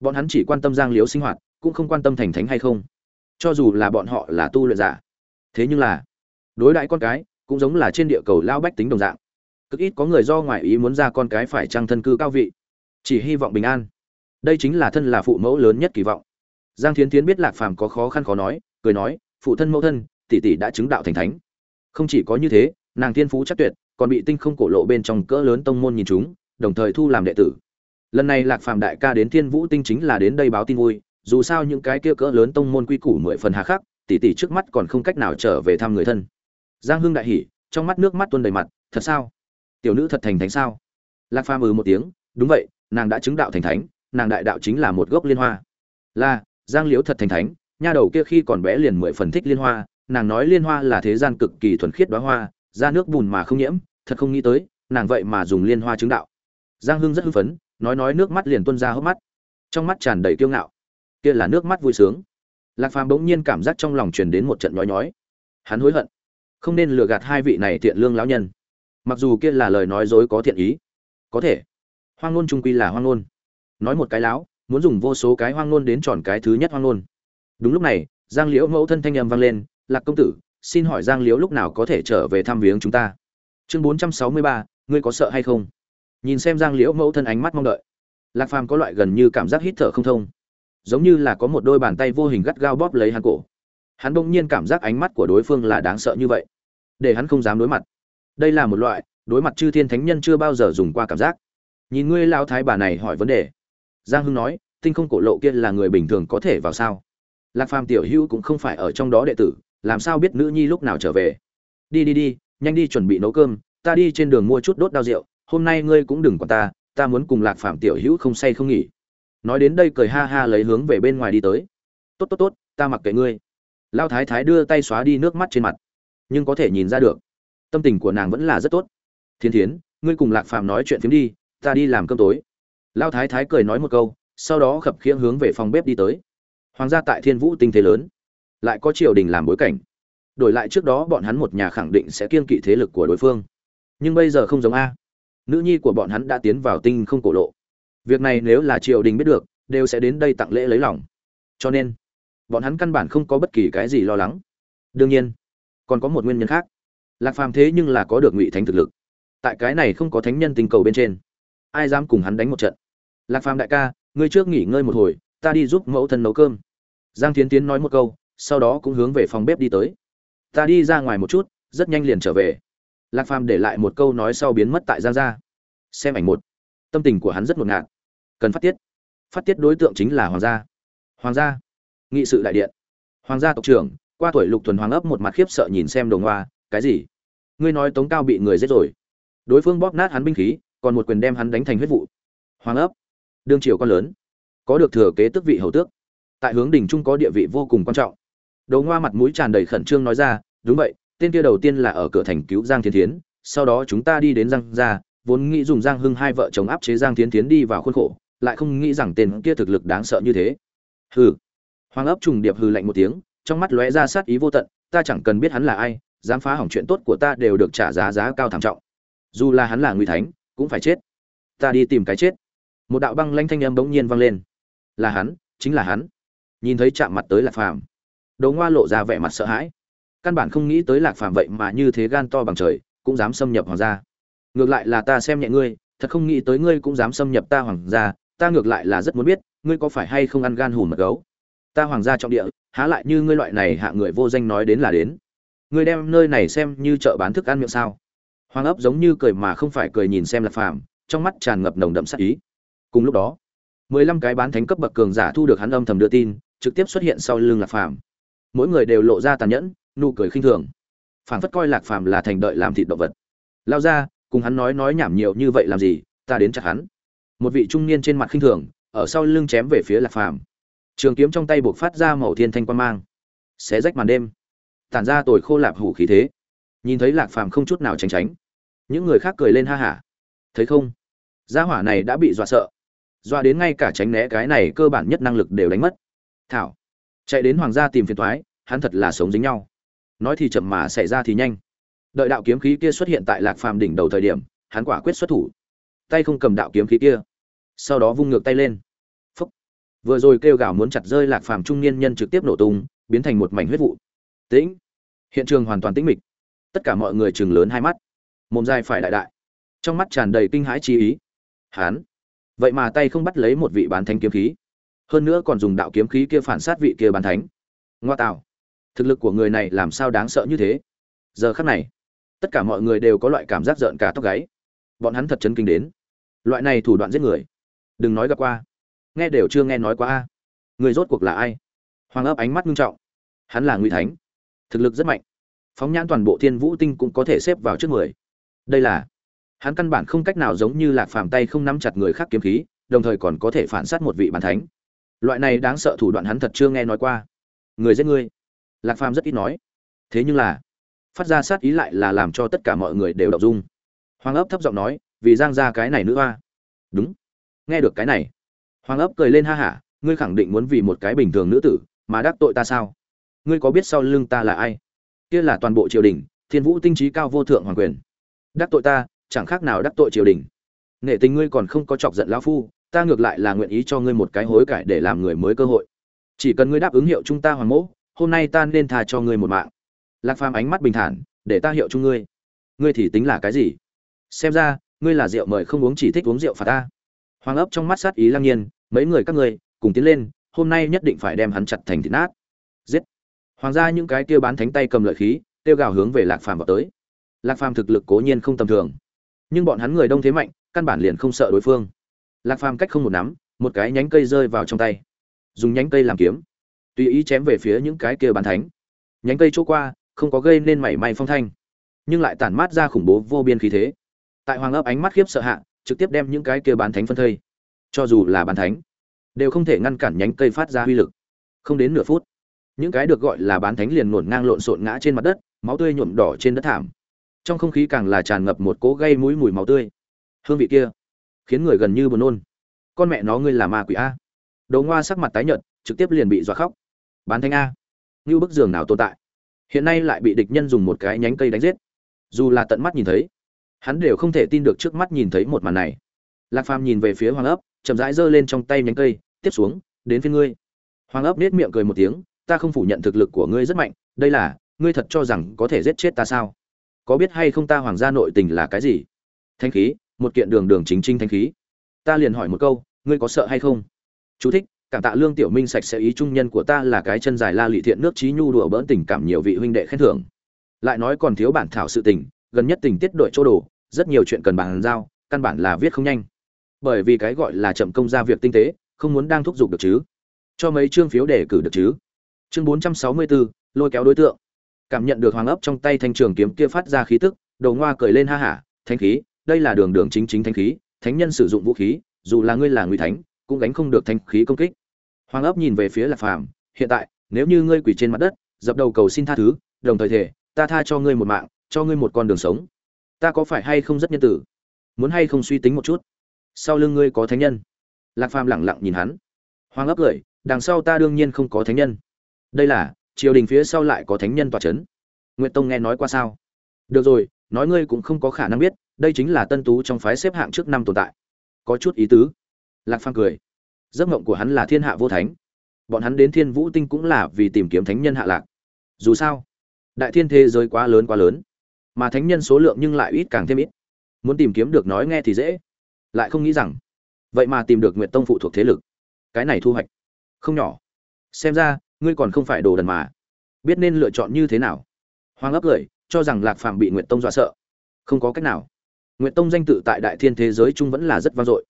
bọn hắn chỉ quan tâm giang liếu sinh hoạt, cũng không quan tâm thành thánh hay không. Cho dù là bọn họ là tu luyện giả, thế nhưng là, đối đại con cái, cũng giống là trên địa cầu lao bách tính đồng dạng. Cực ít có người do ngoại ý muốn ra con cái phải trăng thân cư cao vị, chỉ hy vọng bình an. Đây chính là thân là phụ mẫu lớn nhất kỳ vọng. Giang thiến tiến biết lạc phàm có khó khăn khó nói, cười nói, phụ thân mẫu thân, tỷ tỷ đã chứng đạo thành thánh. Không chỉ có như thế, nàng thiên phú chắc tuyệt, còn bị tinh không cổ lộ bên trong cỡ lớn tông môn nhìn chúng, đồng thời thu làm đệ tử lần này lạc phàm đại ca đến thiên vũ tinh chính là đến đây báo tin vui, dù sao những cái kia cỡ lớn tông môn quy củ mười phần hà khắc tỷ tỷ trước mắt còn không cách nào trở về thăm người thân. Giang hưng đại hỉ, trong mắt nước mắt tuôn đầy mặt, thật sao? Tiểu nữ thật thành thánh sao? Lạc phàm ừ một tiếng, đúng vậy, nàng đã chứng đạo thành thánh, nàng đại đạo chính là một gốc liên hoa. Là, giang liễu thật thành thánh, nha đầu kia khi còn bé liền mười phần thích liên hoa, nàng nói liên hoa là thế gian cực kỳ thuần khiết đoá hoa, ra nước bùn mà không nhiễm, thật không nghĩ tới, nàng vậy mà dùng liên hoa chứng đạo. Giang hưng rất hưng phấn nói nói nước mắt liền tuôn ra hốc mắt. Trong mắt tràn đầy kiêu ngạo. Kia là nước mắt vui sướng. Lạc phàm bỗng nhiên cảm giác trong lòng truyền đến một trận nhói nhói. Hắn hối hận. Không nên lừa gạt hai vị này thiện lương lão nhân. Mặc dù kia là lời nói dối có thiện ý. Có thể. Hoang ngôn trung quy là hoang ngôn. Nói một cái láo, muốn dùng vô số cái hoang ngôn đến tròn cái thứ nhất hoang ngôn. Đúng lúc này, giang liễu mẫu thân thanh âm vang lên, lạc công tử, xin hỏi giang liễu lúc nào có thể trở về thăm viếng chúng ta? Chương bốn trăm sáu mươi ba, ngươi có sợ hay không? Nhìn xem giang liễu mẫu thân ánh mắt mong đợi. Lạc phàm có loại gần như cảm giác hít thở không thông. Giống như là có một đôi bàn tay vô hình gắt gao bóp lấy hắn cổ. Hắn bỗng nhiên cảm giác ánh mắt của đối phương là đáng sợ như vậy, để hắn không dám đối mặt. Đây là một loại đối mặt chư thiên thánh nhân chưa bao giờ dùng qua cảm giác. Nhìn ngươi lao thái bà này hỏi vấn đề. Giang hưng nói, tinh không cổ lộ kia là người bình thường có thể vào sao? Lạc phàm tiểu hữu cũng không phải ở trong đó đệ tử, làm sao biết nữ nhi lúc nào trở về? Đi đi đi, nhanh đi chuẩn bị nấu cơm, ta đi trên đường mua chút đốt đao rượu hôm nay ngươi cũng đừng quản ta ta muốn cùng lạc phàm tiểu hữu không say không nghỉ. Nói đến đây cười ha ha lấy hướng về bên ngoài đi tới. Tốt tốt tốt, ta mặc kệ ngươi. Lao thái thái đưa tay xóa đi nước mắt trên mặt. Nhưng có thể nhìn ra được, tâm tình của nàng vẫn là rất tốt. Thiên thiến, ngươi cùng lạc phàm nói chuyện phiếm đi, ta đi làm cơm tối. Lao thái thái cười nói một câu, sau đó khập khiễng hướng về phòng bếp đi tới. Hoàng gia tại thiên vũ tinh thế lớn, lại có triều đình làm bối cảnh. Đổi lại trước đó bọn hắn một nhà khẳng định sẽ kiên kỵ thế lực của đối phương. Nhưng bây giờ không giống a nữ nhi của bọn hắn đã tiến vào tinh không cổ lộ. Việc này nếu là triều đình biết được, đều sẽ đến đây tặng lễ lấy lòng. Cho nên, bọn hắn căn bản không có bất kỳ cái gì lo lắng. Đương nhiên, còn có một nguyên nhân khác. Lạc phàm thế nhưng là có được ngụy thánh thực lực. Tại cái này không có thánh nhân tình cầu bên trên, ai dám cùng hắn đánh một trận? Lạc phàm đại ca, ngươi trước nghỉ ngơi một hồi, ta đi giúp mẫu thân nấu cơm. Giang tiến tiến nói một câu, sau đó cũng hướng về phòng bếp đi tới. Ta đi ra ngoài một chút, rất nhanh liền trở về lạc phàm để lại một câu nói sau biến mất tại giang gia. Xem ảnh một. Tâm tình của hắn rất ngột ngạt. Cần phát tiết. Phát tiết đối tượng chính là hoàng gia. Hoàng gia. Nghị sự đại điện. Hoàng gia tộc trưởng, qua tuổi lục thuần hoàng ấp một mặt khiếp sợ nhìn xem đồng hoa, cái gì? Ngươi nói tống cao bị người giết rồi. Đối phương bóp nát hắn binh khí, còn một quyền đem hắn đánh thành huyết vụ. Hoàng ấp. Đương triều con lớn. Có được thừa kế tước vị hầu tước. Tại hướng đỉnh trung có địa vị vô cùng quan trọng. Đồ ngoa mặt mũi tràn đầy khẩn trương nói ra, đúng vậy tên kia đầu tiên là ở cửa thành cứu giang thiên thiến, sau đó chúng ta đi đến giang gia, vốn nghĩ dùng giang hưng hai vợ chồng áp chế giang thiên thiến đi vào khuôn khổ, lại không nghĩ rằng tên kia thực lực đáng sợ như thế. Hừ. Hoàng ấp trùng điệp hừ lạnh một tiếng, trong mắt lóe ra sát ý vô tận, ta chẳng cần biết hắn là ai, dám phá hỏng chuyện tốt của ta đều được trả giá giá cao thảm trọng. Dù là hắn là nguy thánh, cũng phải chết. Ta đi tìm cái chết. Một đạo băng lanh thanh âm bỗng nhiên vang lên. Là hắn, chính là hắn. Nhìn thấy chạm mặt tới lạc phàm. Đồ ngoa lộ ra vẻ mặt sợ hãi căn bản không nghĩ tới lạc phàm vậy mà như thế gan to bằng trời, cũng dám xâm nhập hoàng gia. Ngược lại là ta xem nhẹ ngươi, thật không nghĩ tới ngươi cũng dám xâm nhập ta hoàng gia, ta ngược lại là rất muốn biết, ngươi có phải hay không ăn gan hùn mật gấu? Ta hoàng gia trọng địa, há lại như ngươi loại này hạ người vô danh nói đến là đến. Ngươi đem nơi này xem như chợ bán thức ăn miệng sao? Hoàng ấp giống như cười mà không phải cười nhìn xem lạc phàm, trong mắt tràn ngập nồng đậm sắc ý. Cùng lúc đó, mười lăm cái bán thánh cấp bậc cường giả thu được hắn âm thầm đưa tin, trực tiếp xuất hiện sau lưng lạc phàm. Mỗi người đều lộ ra tàn nhẫn nụ cười khinh thường. Phảng phất coi lạc phàm là thành đợi làm thịt động vật. Lao ra, cùng hắn nói nói nhảm nhiều như vậy làm gì, ta đến chặt hắn. Một vị trung niên trên mặt khinh thường, ở sau lưng chém về phía lạc phàm. Trường kiếm trong tay buộc phát ra màu thiên thanh quan mang. Xé rách màn đêm. Tản ra tồi khô lạp hủ khí thế. Nhìn thấy lạc phàm không chút nào tránh tránh. Những người khác cười lên ha hả. Thấy không? Gia hỏa này đã bị dọa sợ. Dọa đến ngay cả tránh né cái này cơ bản nhất năng lực đều đánh mất. Thảo. Chạy đến hoàng gia tìm phiền thoái hắn thật là sống dính nhau nói thì chậm mà xảy ra thì nhanh. Đợi đạo kiếm khí kia xuất hiện tại lạc phàm đỉnh đầu thời điểm, hắn quả quyết xuất thủ. Tay không cầm đạo kiếm khí kia, sau đó vung ngược tay lên. Phúc. Vừa rồi kêu gào muốn chặt rơi lạc phàm trung niên nhân trực tiếp nổ tung, biến thành một mảnh huyết vụ. Tĩnh. Hiện trường hoàn toàn tĩnh mịch. Tất cả mọi người chừng lớn hai mắt. Mồm dài phải đại đại. Trong mắt tràn đầy kinh hãi chi ý. Hán vậy mà tay không bắt lấy một vị bán thánh kiếm khí. Hơn nữa còn dùng đạo kiếm khí kia phản sát vị kia bán thánh. Ngoa tạo thực lực của người này làm sao đáng sợ như thế? Giờ khắc này, tất cả mọi người đều có loại cảm giác rợn cả tóc gáy. Bọn hắn thật chấn kinh đến. Loại này thủ đoạn giết người. Đừng nói gặp qua. Nghe đều chưa nghe nói qua a. Người rốt cuộc là ai? Hoàng ấp ánh mắt nghiêm trọng. Hắn là ngụy thánh. Thực lực rất mạnh. Phóng nhãn toàn bộ thiên vũ tinh cũng có thể xếp vào trước mười. Đây là, hắn căn bản không cách nào giống như lạc phàm tay không nắm chặt người khác kiếm khí, đồng thời còn có thể phản sát một vị bàn thánh. Loại này đáng sợ thủ đoạn hắn thật chưa nghe nói qua. Người giết ngươi lạc phàm rất ít nói. Thế nhưng là, phát ra sát ý lại là làm cho tất cả mọi người đều đọc dung. Hoàng ấp thấp giọng nói, vì giang ra cái này nữ hoa. Đúng, nghe được cái này. Hoàng ấp cười lên ha hả, ngươi khẳng định muốn vì một cái bình thường nữ tử mà đắc tội ta sao? Ngươi có biết sau lưng ta là ai? Kia là toàn bộ triều đình, thiên vũ tinh trí cao vô thượng hoàng quyền. Đắc tội ta, chẳng khác nào đắc tội triều đình. Nghệ tình ngươi còn không có chọc giận lão phu, ta ngược lại là nguyện ý cho ngươi một cái hối cải để làm người mới cơ hội. Chỉ cần ngươi đáp ứng hiệu chúng ta hoàng mẫu hôm nay ta nên tha cho ngươi một mạng. Lạc phàm ánh mắt bình thản, để ta hiệu chung ngươi. Ngươi thì tính là cái gì? Xem ra, ngươi là rượu mời không uống chỉ thích uống rượu phạt ta. Hoàng ấp trong mắt sát ý lăng nhiên, mấy người các ngươi, cùng tiến lên, hôm nay nhất định phải đem hắn chặt thành thịt nát. Giết! Hoàng gia những cái tiêu bán thánh tay cầm lợi khí tiêu gào hướng về lạc phàm vào tới. Lạc phàm thực lực cố nhiên không tầm thường. Nhưng bọn hắn người đông thế mạnh, căn bản liền không sợ đối phương. Lạc phàm cách không một nắm, một cái nhánh cây rơi vào trong tay. Dùng nhánh cây làm kiếm tùy ý chém về phía những cái kia bán thánh. Nhánh cây chỗ qua, không có gây nên mảy may phong thanh, nhưng lại tản mát ra khủng bố vô biên khí thế. Tại hoàng ấp ánh mắt khiếp sợ hạ, trực tiếp đem những cái kia bán thánh phân thây. Cho dù là bán thánh, đều không thể ngăn cản nhánh cây phát ra uy lực. Không đến nửa phút, những cái được gọi là bán thánh liền nổn ngang lộn xộn ngã trên mặt đất, máu tươi nhuộm đỏ trên đất thảm. Trong không khí càng là tràn ngập một cỗ gây mũi mùi máu tươi. Hương vị kia khiến người gần như buồn nôn. Con mẹ nó ngươi là ma quỷ a. Đồ ngoa sắc mặt tái nhợt trực tiếp liền bị dọa khóc. Bán thanh a. Như bức giường nào tồn tại. Hiện nay lại bị địch nhân dùng một cái nhánh cây đánh giết. Dù là tận mắt nhìn thấy, hắn đều không thể tin được trước mắt nhìn thấy một màn này. Lạc phàm nhìn về phía hoàng ấp, chậm rãi giơ lên trong tay nhánh cây, tiếp xuống, đến phía ngươi. Hoàng ấp nết miệng cười một tiếng, ta không phủ nhận thực lực của ngươi rất mạnh, đây là, ngươi thật cho rằng có thể giết chết ta sao? Có biết hay không ta hoàng gia nội tình là cái gì? Thanh khí, một kiện đường đường chính trinh thanh khí. Ta liền hỏi một câu, ngươi có sợ hay không? Chú thích cảm tạ lương tiểu minh sạch sẽ ý trung nhân của ta là cái chân dài la lị thiện nước trí nhu đùa bỡn tình cảm nhiều vị huynh đệ khen thưởng. Lại nói còn thiếu bản thảo sự tình, gần nhất tình tiết đội chỗ đồ, rất nhiều chuyện cần bàn giao, căn bản là viết không nhanh. Bởi vì cái gọi là chậm công ra việc tinh tế, không muốn đang thúc giục được chứ. Cho mấy chương phiếu để cử được chứ. Chương bốn trăm sáu mươi bốn lôi kéo đối tượng. Cảm nhận được hoàng ấp trong tay thanh trường kiếm kia phát ra khí tức, đầu ngoa cười lên ha hả thanh khí, đây là đường đường chính chính thanh khí, thánh nhân sử dụng vũ khí, dù là ngươi là nguy thánh, cũng gánh không được thanh khí công kích hoàng ấp nhìn về phía lạc phàm, hiện tại, nếu như ngươi quỳ trên mặt đất, dập đầu cầu xin tha thứ, đồng thời thể ta tha cho ngươi một mạng, cho ngươi một con đường sống. Ta có phải hay không rất nhân tử? Muốn hay không suy tính một chút? Sau lưng ngươi có thánh nhân? Lạc phàm lẳng lặng nhìn hắn. Hoàng ấp cười, đằng sau ta đương nhiên không có thánh nhân. Đây là, triều đình phía sau lại có thánh nhân tọa chấn. Nguyệt tông nghe nói qua sao? Được rồi, nói ngươi cũng không có khả năng biết, đây chính là tân tú trong phái xếp hạng trước năm tồn tại. Có chút ý tứ. Lạc phàm cười giấc mộng của hắn là thiên hạ vô thánh. Bọn hắn đến thiên vũ tinh cũng là vì tìm kiếm thánh nhân hạ lạc. Dù sao, đại thiên thế giới quá lớn quá lớn, mà thánh nhân số lượng nhưng lại ít càng thêm ít. Muốn tìm kiếm được nói nghe thì dễ, lại không nghĩ rằng, vậy mà tìm được nguyện tông phụ thuộc thế lực. Cái này thu hoạch, không nhỏ. Xem ra, ngươi còn không phải đồ đần mà. Biết nên lựa chọn như thế nào? Hoàng ấp cười, cho rằng lạc phàm bị nguyện tông dọa sợ. Không có cách nào. Nguyện tông danh tự tại đại thiên thế giới chung vẫn là rất vang dội.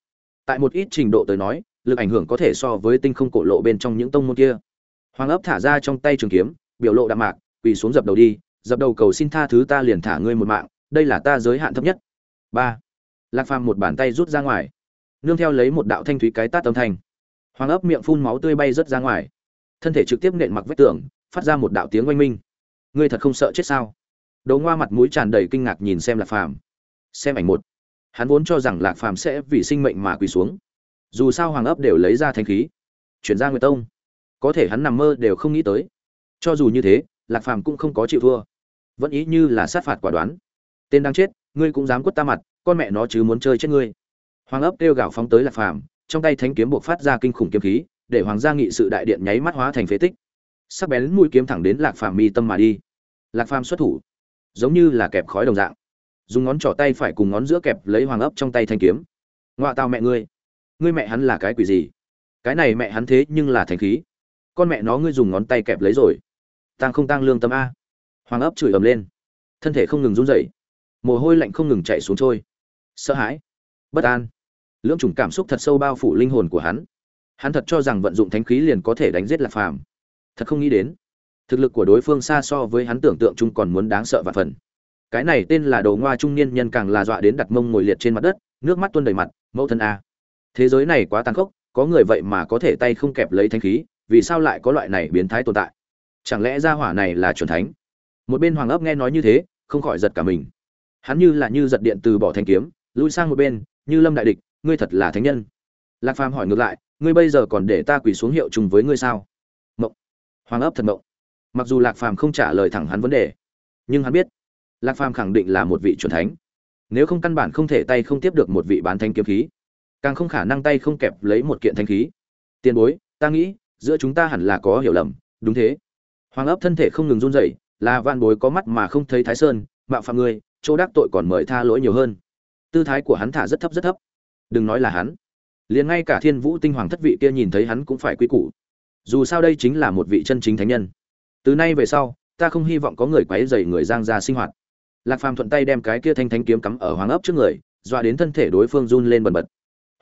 Tại một ít trình độ tới nói lực ảnh hưởng có thể so với tinh không cổ lộ bên trong những tông môn kia. Hoàng ấp thả ra trong tay trường kiếm, biểu lộ đạm mạc, quỳ xuống dập đầu đi, dập đầu cầu xin tha thứ ta liền thả ngươi một mạng, đây là ta giới hạn thấp nhất. Ba. Lạc phàm một bàn tay rút ra ngoài, nương theo lấy một đạo thanh thúy cái tát âm thanh. Hoàng ấp miệng phun máu tươi bay rớt ra ngoài. Thân thể trực tiếp nện mặc vách tường, phát ra một đạo tiếng oanh minh. Ngươi thật không sợ chết sao? Đỗ ngoa mặt mũi tràn đầy kinh ngạc nhìn xem lạc phàm. Xem ảnh một. Hắn vốn cho rằng lạc phàm sẽ vì sinh mệnh mà quỳ xuống dù sao hoàng ấp đều lấy ra thanh khí. Chuyển ra nguyệt tông, có thể hắn nằm mơ đều không nghĩ tới. Cho dù như thế, lạc phàm cũng không có chịu thua. Vẫn ý như là sát phạt quả đoán. Tên đang chết, ngươi cũng dám quất ta mặt, con mẹ nó chứ muốn chơi chết ngươi. Hoàng ấp kêu gào phóng tới lạc phàm, trong tay thánh kiếm buộc phát ra kinh khủng kiếm khí, để hoàng gia nghị sự đại điện nháy mắt hóa thành phế tích. Sắc bén mũi kiếm thẳng đến lạc phàm mi tâm mà đi. Lạc phàm xuất thủ, giống như là kẹp khói đồng dạng, dùng ngón trỏ tay phải cùng ngón giữa kẹp lấy hoàng ấp trong tay thanh kiếm. Ngoạ tao mẹ ngươi ngươi mẹ hắn là cái quỷ gì? Cái này mẹ hắn thế nhưng là thành khí. Con mẹ nó ngươi dùng ngón tay kẹp lấy rồi. Tăng không tăng lương tâm a. Hoàng ấp chửi ầm lên. Thân thể không ngừng run rẩy. Mồ hôi lạnh không ngừng chạy xuống trôi. Sợ hãi. Bất an. Lưỡng chủng cảm xúc thật sâu bao phủ linh hồn của hắn. Hắn thật cho rằng vận dụng thánh khí liền có thể đánh giết lạc phàm. Thật không nghĩ đến. Thực lực của đối phương xa so với hắn tưởng tượng chung còn muốn đáng sợ và phần. Cái này tên là đồ ngoa trung niên nhân càng là dọa đến đặt mông ngồi liệt trên mặt đất, nước mắt tuôn đầy mặt, mẫu thân a thế giới này quá tàn khốc, có người vậy mà có thể tay không kẹp lấy thanh khí, vì sao lại có loại này biến thái tồn tại? Chẳng lẽ gia hỏa này là chuẩn thánh? Một bên hoàng ấp nghe nói như thế, không khỏi giật cả mình. Hắn như là như giật điện từ bỏ thanh kiếm, lui sang một bên, như lâm đại địch, ngươi thật là thánh nhân. Lạc phàm hỏi ngược lại, ngươi bây giờ còn để ta quỳ xuống hiệu chung với ngươi sao? Mộng. Hoàng ấp thật mộng. Mặc dù lạc phàm không trả lời thẳng hắn vấn đề, nhưng hắn biết, lạc phàm khẳng định là một vị c thánh. Nếu không căn bản không thể tay không tiếp được một vị bán thanh kiếm khí càng không khả năng tay không kẹp lấy một kiện thanh khí. Tiền bối, ta nghĩ, giữa chúng ta hẳn là có hiểu lầm, đúng thế. Hoàng ấp thân thể không ngừng run rẩy, là van bối có mắt mà không thấy thái sơn, mạo phạm ngươi chỗ đắc tội còn mời tha lỗi nhiều hơn. Tư thái của hắn thả rất thấp rất thấp. Đừng nói là hắn. Liền ngay cả thiên vũ tinh hoàng thất vị kia nhìn thấy hắn cũng phải quy củ. Dù sao đây chính là một vị chân chính thánh nhân. Từ nay về sau, ta không hy vọng có người quấy dày người giang ra sinh hoạt. Lạc phàm thuận tay đem cái kia thanh thanh kiếm cắm ở hoàng ấp trước người, dọa đến thân thể đối phương run lên bần bật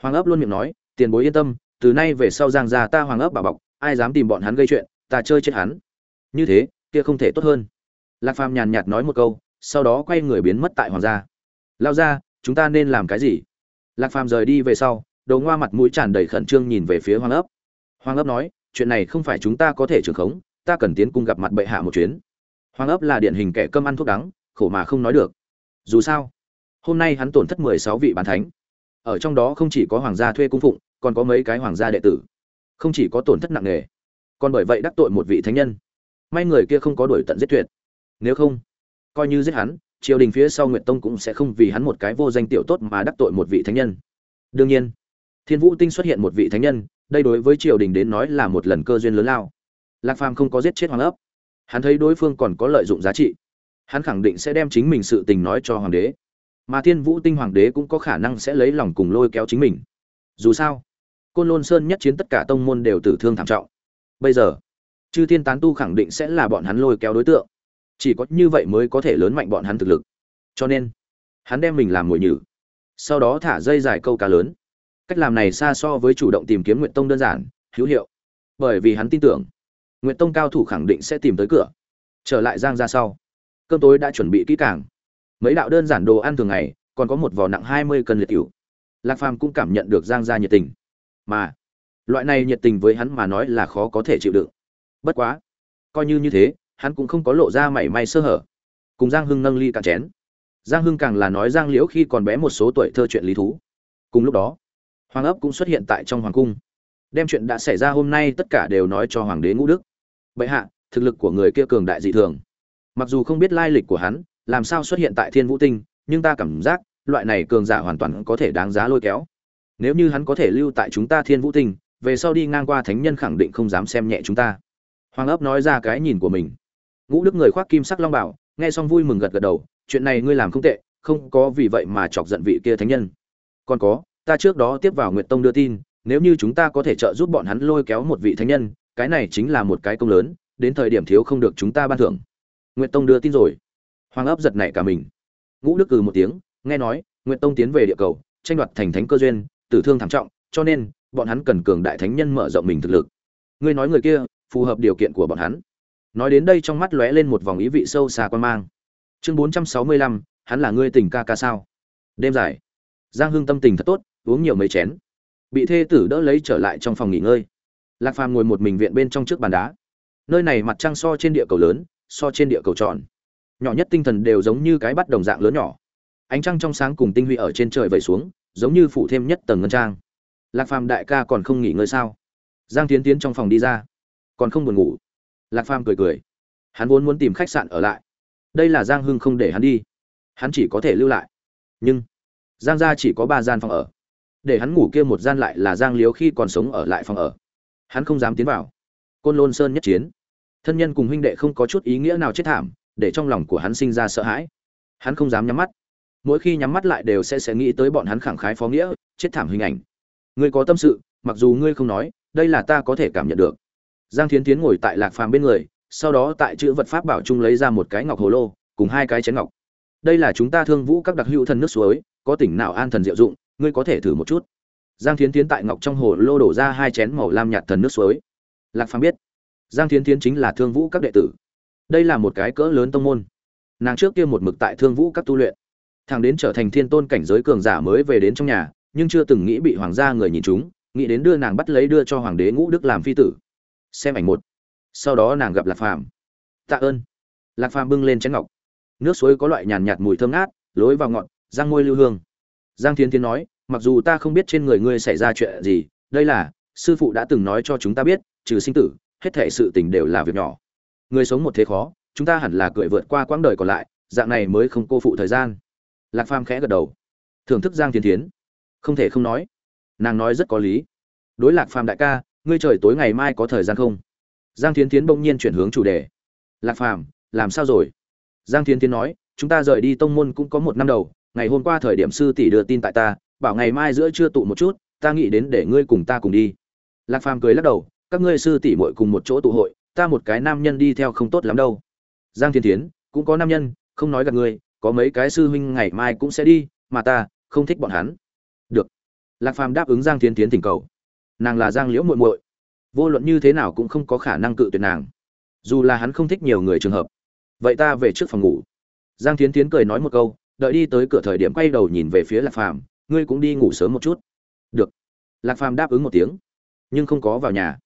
hoàng ấp luôn miệng nói, tiền bối yên tâm, từ nay về sau giang ra ta hoàng ấp bảo bọc, ai dám tìm bọn hắn gây chuyện, ta chơi chết hắn. Như thế, kia không thể tốt hơn. Lạc phàm nhàn nhạt nói một câu, sau đó quay người biến mất tại hoàng gia. Lao ra chúng ta nên làm cái gì? Lạc phàm rời đi về sau đầu ngoa mặt mũi tràn đầy khẩn trương nhìn về phía hoàng ấp. Hoàng ấp nói, chuyện này không phải chúng ta có thể trưởng khống, ta cần tiến cung gặp mặt bệ hạ một chuyến. Hoàng ấp là điển hình kẻ cơm ăn thuốc đắng, khổ mà không nói được. Dù sao, hôm nay hắn tổn thất mười sáu vị bản thánh ở trong đó không chỉ có hoàng gia thuê cung phụng, còn có mấy cái hoàng gia đệ tử. Không chỉ có tổn thất nặng nề, còn bởi vậy đắc tội một vị thánh nhân. May người kia không có đuổi tận giết tuyệt. Nếu không, coi như giết hắn, triều đình phía sau nguyệt tông cũng sẽ không vì hắn một cái vô danh tiểu tốt mà đắc tội một vị thánh nhân. Đương nhiên, thiên vũ tinh xuất hiện một vị thánh nhân, đây đối với triều đình đến nói là một lần cơ duyên lớn lao. Lạc phàm không có giết chết hoàng ấp. Hắn thấy đối phương còn có lợi dụng giá trị. Hắn khẳng định sẽ đem chính mình sự tình nói cho hoàng đế mà thiên vũ tinh hoàng đế cũng có khả năng sẽ lấy lòng cùng lôi kéo chính mình. Dù sao, côn lôn sơn nhất chiến tất cả tông môn đều tử thương thảm trọng. Bây giờ, chư thiên tán tu khẳng định sẽ là bọn hắn lôi kéo đối tượng. Chỉ có như vậy mới có thể lớn mạnh bọn hắn thực lực. Cho nên, hắn đem mình làm mồi nhử. Sau đó thả dây dài câu cá lớn. Cách làm này xa so với chủ động tìm kiếm nguyện tông đơn giản, hữu hiệu. Bởi vì hắn tin tưởng nguyện tông cao thủ khẳng định sẽ tìm tới cửa. Trở lại giang ra sau, cơm tối đã chuẩn bị kỹ càng mấy đạo đơn giản đồ ăn thường ngày, còn có một vò nặng hai mươi cân liệt cựu lạc phàm cũng cảm nhận được giang gia nhiệt tình. Mà, loại này nhiệt tình với hắn mà nói là khó có thể chịu đựng. Bất quá, coi như như thế, hắn cũng không có lộ ra mảy may sơ hở. Cùng giang hưng nâng ly cạn chén. Giang hưng càng là nói giang liễu khi còn bé một số tuổi thơ chuyện lý thú. Cùng lúc đó, hoàng ấp cũng xuất hiện tại trong hoàng cung. Đem chuyện đã xảy ra hôm nay tất cả đều nói cho hoàng đế ngũ đức. Bệ hạ, thực lực của người kia cường đại dị thường. Mặc dù không biết lai lịch của hắn làm sao xuất hiện tại thiên vũ tinh, nhưng ta cảm giác, loại này cường giả hoàn toàn có thể đáng giá lôi kéo. Nếu như hắn có thể lưu tại chúng ta thiên vũ tinh, về sau đi ngang qua thánh nhân khẳng định không dám xem nhẹ chúng ta. Hoàng ấp nói ra cái nhìn của mình. Ngũ đức người khoác kim sắc long bảo, nghe xong vui mừng gật gật đầu, chuyện này ngươi làm không tệ, không có vì vậy mà chọc giận vị kia thánh nhân. Còn có, ta trước đó tiếp vào nguyệt tông đưa tin, nếu như chúng ta có thể trợ giúp bọn hắn lôi kéo một vị thánh nhân, cái này chính là một cái công lớn, đến thời điểm thiếu không được chúng ta ban thưởng. Nguyệt tông đưa tin rồi hoàng ấp giật nảy cả mình. Ngũ đức cừ một tiếng, nghe nói nguyện tông tiến về địa cầu, tranh đoạt thành thánh cơ duyên, tử thương thảm trọng, cho nên, bọn hắn cần cường đại thánh nhân mở rộng mình thực lực. Ngươi nói người kia, phù hợp điều kiện của bọn hắn. Nói đến đây trong mắt lóe lên một vòng ý vị sâu xa quan mang. Chương bốn trăm sáu mươi lăm, hắn là ngươi tình ca ca sao? Đêm dài. Giang hưng tâm tình thật tốt, uống nhiều mấy chén. Bị thê tử đỡ lấy trở lại trong phòng nghỉ ngơi. Lạc phàm ngồi một mình viện bên trong trước bàn đá. Nơi này mặt trăng so trên địa cầu lớn, so trên địa cầu tròn nhỏ nhất tinh thần đều giống như cái bắt đồng dạng lớn nhỏ. Ánh trăng trong sáng cùng tinh huy ở trên trời vẩy xuống, giống như phủ thêm nhất tầng ngân trang. Lạc phàm đại ca còn không nghỉ ngơi sao? Giang tiến tiến trong phòng đi ra. Còn không buồn ngủ. Lạc phàm cười cười. Hắn vốn muốn tìm khách sạn ở lại. Đây là giang hưng không để hắn đi. Hắn chỉ có thể lưu lại. Nhưng, giang gia chỉ có ba gian phòng ở. Để hắn ngủ kia một gian lại là giang liếu khi còn sống ở lại phòng ở. Hắn không dám tiến vào. Côn lôn sơn nhất chiến. Thân nhân cùng huynh đệ không có chút ý nghĩa nào chết thảm để trong lòng của hắn sinh ra sợ hãi. Hắn không dám nhắm mắt. Mỗi khi nhắm mắt lại đều sẽ sẽ nghĩ tới bọn hắn khẳng khái phó nghĩa, chết thảm hình ảnh. Ngươi có tâm sự, mặc dù ngươi không nói, đây là ta có thể cảm nhận được. Giang thiến tiến ngồi tại lạc phàm bên người, sau đó tại chữ vật pháp bảo trung lấy ra một cái ngọc hồ lô, cùng hai cái chén ngọc. Đây là chúng ta thương vũ các đặc hữu thần nước suối, có tỉnh nào an thần diệu dụng, ngươi có thể thử một chút. Giang thiến tiến tại ngọc trong hồ lô đổ ra hai chén màu lam nhạt thần nước suối. Lạc phàm biết, giang thiến tiến chính là thương vũ các đệ tử đây là một cái cỡ lớn tông môn. Nàng trước kia một mực tại thương vũ các tu luyện. Thằng đến trở thành thiên tôn cảnh giới cường giả mới về đến trong nhà, nhưng chưa từng nghĩ bị hoàng gia người nhìn chúng, nghĩ đến đưa nàng bắt lấy đưa cho hoàng đế ngũ đức làm phi tử. Xem ảnh một. Sau đó nàng gặp lạc phàm. Tạ ơn. Lạc phàm bưng lên chén ngọc. Nước suối có loại nhàn nhạt mùi thơm ngát, lối vào ngọn giang ngôi lưu hương. Giang thiên tiến nói, mặc dù ta không biết trên người ngươi xảy ra chuyện gì, đây là, sư phụ đã từng nói cho chúng ta biết, trừ sinh tử, hết thể sự tình đều là việc nhỏ người sống một thế khó, chúng ta hẳn là cười vượt qua quãng đời còn lại, dạng này mới không cô phụ thời gian. Lạc phàm khẽ gật đầu. Thưởng thức giang thiên tiến không thể không nói, nàng nói rất có lý. Đối lạc phàm đại ca, ngươi trời tối ngày mai có thời gian không? Giang Thiên tiến bỗng nhiên chuyển hướng chủ đề. Lạc phàm, làm sao rồi? Giang Thiên tiến nói, chúng ta rời đi tông môn cũng có một năm đầu, ngày hôm qua thời điểm sư tỷ đưa tin tại ta, bảo ngày mai giữa trưa tụ một chút, ta nghĩ đến để ngươi cùng ta cùng đi. Lạc phàm cười lắc đầu, các ngươi sư tỷ muội cùng một chỗ tụ hội ta một cái nam nhân đi theo không tốt lắm đâu. Giang thiên thiến, cũng có nam nhân, không nói gặp người. có mấy cái sư huynh ngày mai cũng sẽ đi, mà ta không thích bọn hắn. Được. Lạc phàm đáp ứng giang thiên thiến thỉnh cầu. Nàng là giang liễu muội muội. Vô luận như thế nào cũng không có khả năng cự tuyệt nàng. Dù là hắn không thích nhiều người trường hợp. Vậy ta về trước phòng ngủ. Giang thiến tiến cười nói một câu, đợi đi tới cửa thời điểm quay đầu nhìn về phía lạc phàm, ngươi cũng đi ngủ sớm một chút. Được. Lạc phàm đáp ứng một tiếng, nhưng không có vào nhà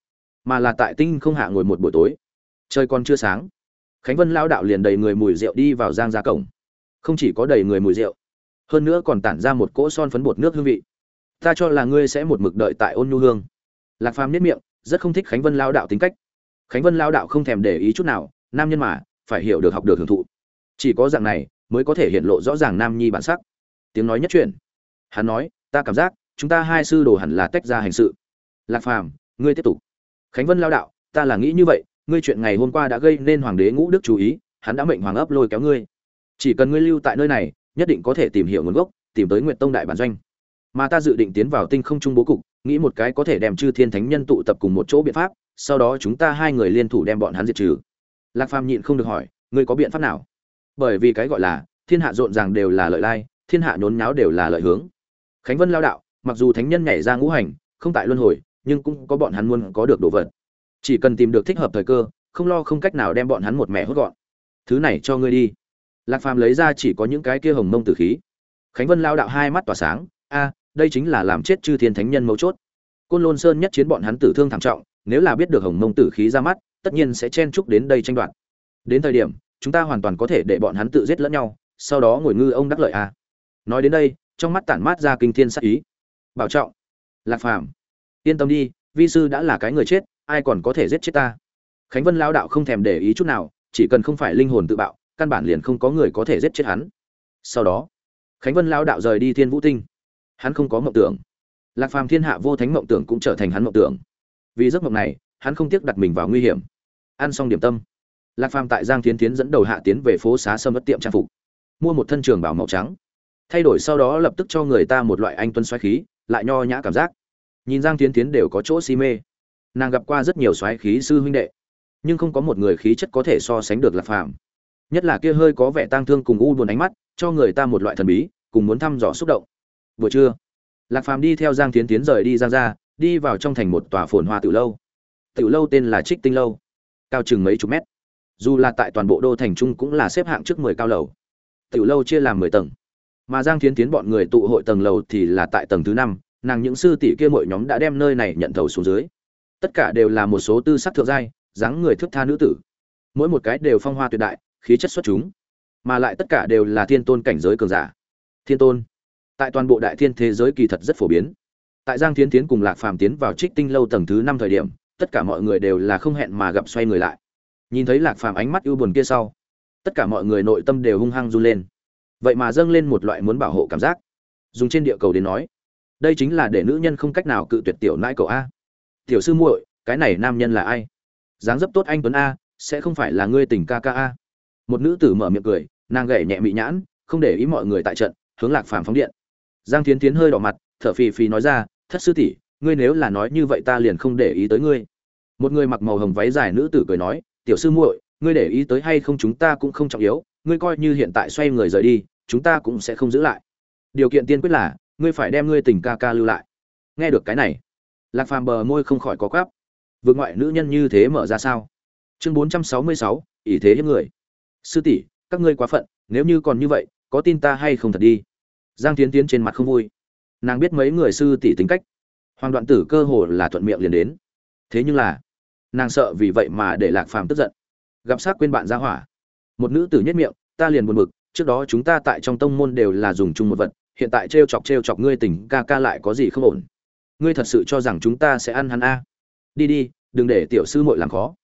mà là tại tinh không hạ ngồi một buổi tối. Trời còn chưa sáng, khánh vân lao đạo liền đầy người mùi rượu đi vào giang ra cổng. Không chỉ có đầy người mùi rượu, hơn nữa còn tản ra một cỗ son phấn bột nước hương vị. Ta cho là ngươi sẽ một mực đợi tại ôn nhu hương. Lạc phàm nhất miệng, rất không thích khánh vân lao đạo tính cách. Khánh vân lao đạo không thèm để ý chút nào, nam nhân mà, phải hiểu được học được hưởng thụ. Chỉ có dạng này mới có thể hiện lộ rõ ràng nam nhi bản sắc. Tiếng nói nhất truyền. Hắn nói, ta cảm giác, chúng ta hai sư đồ hẳn là tách ra hành sự. Lạc phàm, ngươi tiếp tục khánh vân lao đạo, ta là nghĩ như vậy, ngươi chuyện ngày hôm qua đã gây nên hoàng đế ngũ đức chú ý, hắn đã mệnh hoàng ấp lôi kéo ngươi. Chỉ cần ngươi lưu tại nơi này, nhất định có thể tìm hiểu nguồn gốc, tìm tới nguyện tông đại bản doanh. Mà ta dự định tiến vào tinh không trung bố cục, nghĩ một cái có thể đem chư thiên thánh nhân tụ tập cùng một chỗ biện pháp, sau đó chúng ta hai người liên thủ đem bọn hắn diệt trừ. Lạc phàm nhịn không được hỏi, ngươi có biện pháp nào? Bởi vì cái gọi là, thiên hạ rộn ràng đều là lợi lai, thiên hạ nhốn nháo đều là lợi hướng. Khánh vân lao đạo, mặc dù thánh nhân nhảy ra ngũ hành, không tại luân hồi nhưng cũng có bọn hắn muốn có được đồ vật. Chỉ cần tìm được thích hợp thời cơ, không lo không cách nào đem bọn hắn một mẹ hốt gọn. Thứ này cho ngươi đi. Lạc phàm lấy ra chỉ có những cái kia hồng mông tử khí. Khánh vân lao đạo hai mắt tỏa sáng. A, đây chính là làm chết chư thiên thánh nhân mấu chốt. Côn lôn sơn nhất chiến bọn hắn tử thương thảm trọng, nếu là biết được hồng mông tử khí ra mắt, tất nhiên sẽ chen chúc đến đây tranh đoạt. Đến thời điểm, chúng ta hoàn toàn có thể để bọn hắn tự giết lẫn nhau, sau đó ngồi ngư ông đắc lợi a. Nói đến đây, trong mắt tản mát ra kinh thiên sắc ý. Bảo trọng. Lạc phàm yên tâm đi, vi sư đã là cái người chết, ai còn có thể giết chết ta? Khánh vân lao đạo không thèm để ý chút nào, chỉ cần không phải linh hồn tự bạo, căn bản liền không có người có thể giết chết hắn. Sau đó, khánh vân lao đạo rời đi thiên vũ tinh. Hắn không có mộng tưởng. Lạc phàm thiên hạ vô thánh mộng tưởng cũng trở thành hắn mộng tưởng. Vì giấc mộng này, hắn không tiếc đặt mình vào nguy hiểm. Ăn xong điểm tâm, lạc phàm tại giang tiến tiến dẫn đầu hạ tiến về phố xá sâm mất tiệm trang phục. Mua một thân trường bảo màu trắng. Thay đổi sau đó lập tức cho người ta một loại anh tuân xoáy khí, lại nho nhã cảm giác nhìn giang tiến tiến đều có chỗ si mê. Nàng gặp qua rất nhiều soái khí sư huynh đệ, nhưng không có một người khí chất có thể so sánh được lạc phàm. Nhất là kia hơi có vẻ tang thương cùng u buồn ánh mắt, cho người ta một loại thần bí, cùng muốn thăm dò xúc động. Buổi trưa, lạc phàm đi theo giang tiến tiến rời đi giang ra đi vào trong thành một tòa phồn hoa tiểu lâu. Tiểu lâu tên là trích tinh lâu, cao chừng mấy chục mét. Dù là tại toàn bộ đô thành trung cũng là xếp hạng trước mười cao lầu. Tiểu lâu chia làm mười tầng. Mà giang tiến tiến bọn người tụ hội tầng lầu thì là tại tầng thứ năm nàng những sư tỷ kia mỗi nhóm đã đem nơi này nhận thầu xuống dưới. Tất cả đều là một số tư sắc thượng giai, dáng người thước tha nữ tử. Mỗi một cái đều phong hoa tuyệt đại, khí chất xuất chúng. Mà lại tất cả đều là thiên tôn cảnh giới cường giả. Thiên tôn. Tại toàn bộ đại thiên thế giới kỳ thật rất phổ biến. Tại giang thiến tiến cùng lạc phàm tiến vào trích tinh lâu tầng thứ năm thời điểm, tất cả mọi người đều là không hẹn mà gặp xoay người lại. Nhìn thấy lạc phàm ánh mắt ưu buồn kia sau, tất cả mọi người nội tâm đều hung hăng run lên. Vậy mà dâng lên một loại muốn bảo hộ cảm giác. Dùng trên địa cầu đến nói đây chính là để nữ nhân không cách nào cự tuyệt tiểu nãi cậu a. Tiểu sư muội, cái này nam nhân là ai? Dáng dấp tốt anh tuấn a, sẽ không phải là ngươi tình ca ca a. Một nữ tử mở miệng cười, nàng gậy nhẹ mị nhãn, không để ý mọi người tại trận, hướng lạc phàm phóng điện. Giang tiến tiến hơi đỏ mặt, thở phì phì nói ra, thất sư tỷ, ngươi nếu là nói như vậy ta liền không để ý tới ngươi. Một người mặc màu hồng váy dài nữ tử cười nói, tiểu sư muội, ngươi để ý tới hay không chúng ta cũng không trọng yếu, ngươi coi như hiện tại xoay người rời đi, chúng ta cũng sẽ không giữ lại. Điều kiện tiên quyết là ngươi phải đem ngươi tình ca ca lưu lại. Nghe được cái này, lạc phàm bờ môi không khỏi có quáp vượt ngoại nữ nhân như thế mở ra sao? Chương bốn trăm sáu mươi sáu, ỷ thế hiếp người. Sư tỷ, các ngươi quá phận, nếu như còn như vậy, có tin ta hay không thật đi? Giang tiến tiến trên mặt không vui. Nàng biết mấy người sư tỷ tính cách. Hoàng đoạn tử cơ hồ là thuận miệng liền đến. Thế nhưng là, nàng sợ vì vậy mà để lạc phàm tức giận. Gặp s á c quên bạn ra hỏa. Một nữ tử nhất miệng, ta liền buồn b ự c trước đó chúng ta tại trong tông môn đều là dùng chung một vật hiện tại trêu chọc trêu chọc ngươi tỉnh ca ca lại có gì không ổn? Ngươi thật sự cho rằng chúng ta sẽ ăn hắn a? Đi đi, đừng để tiểu sư muội làm khó.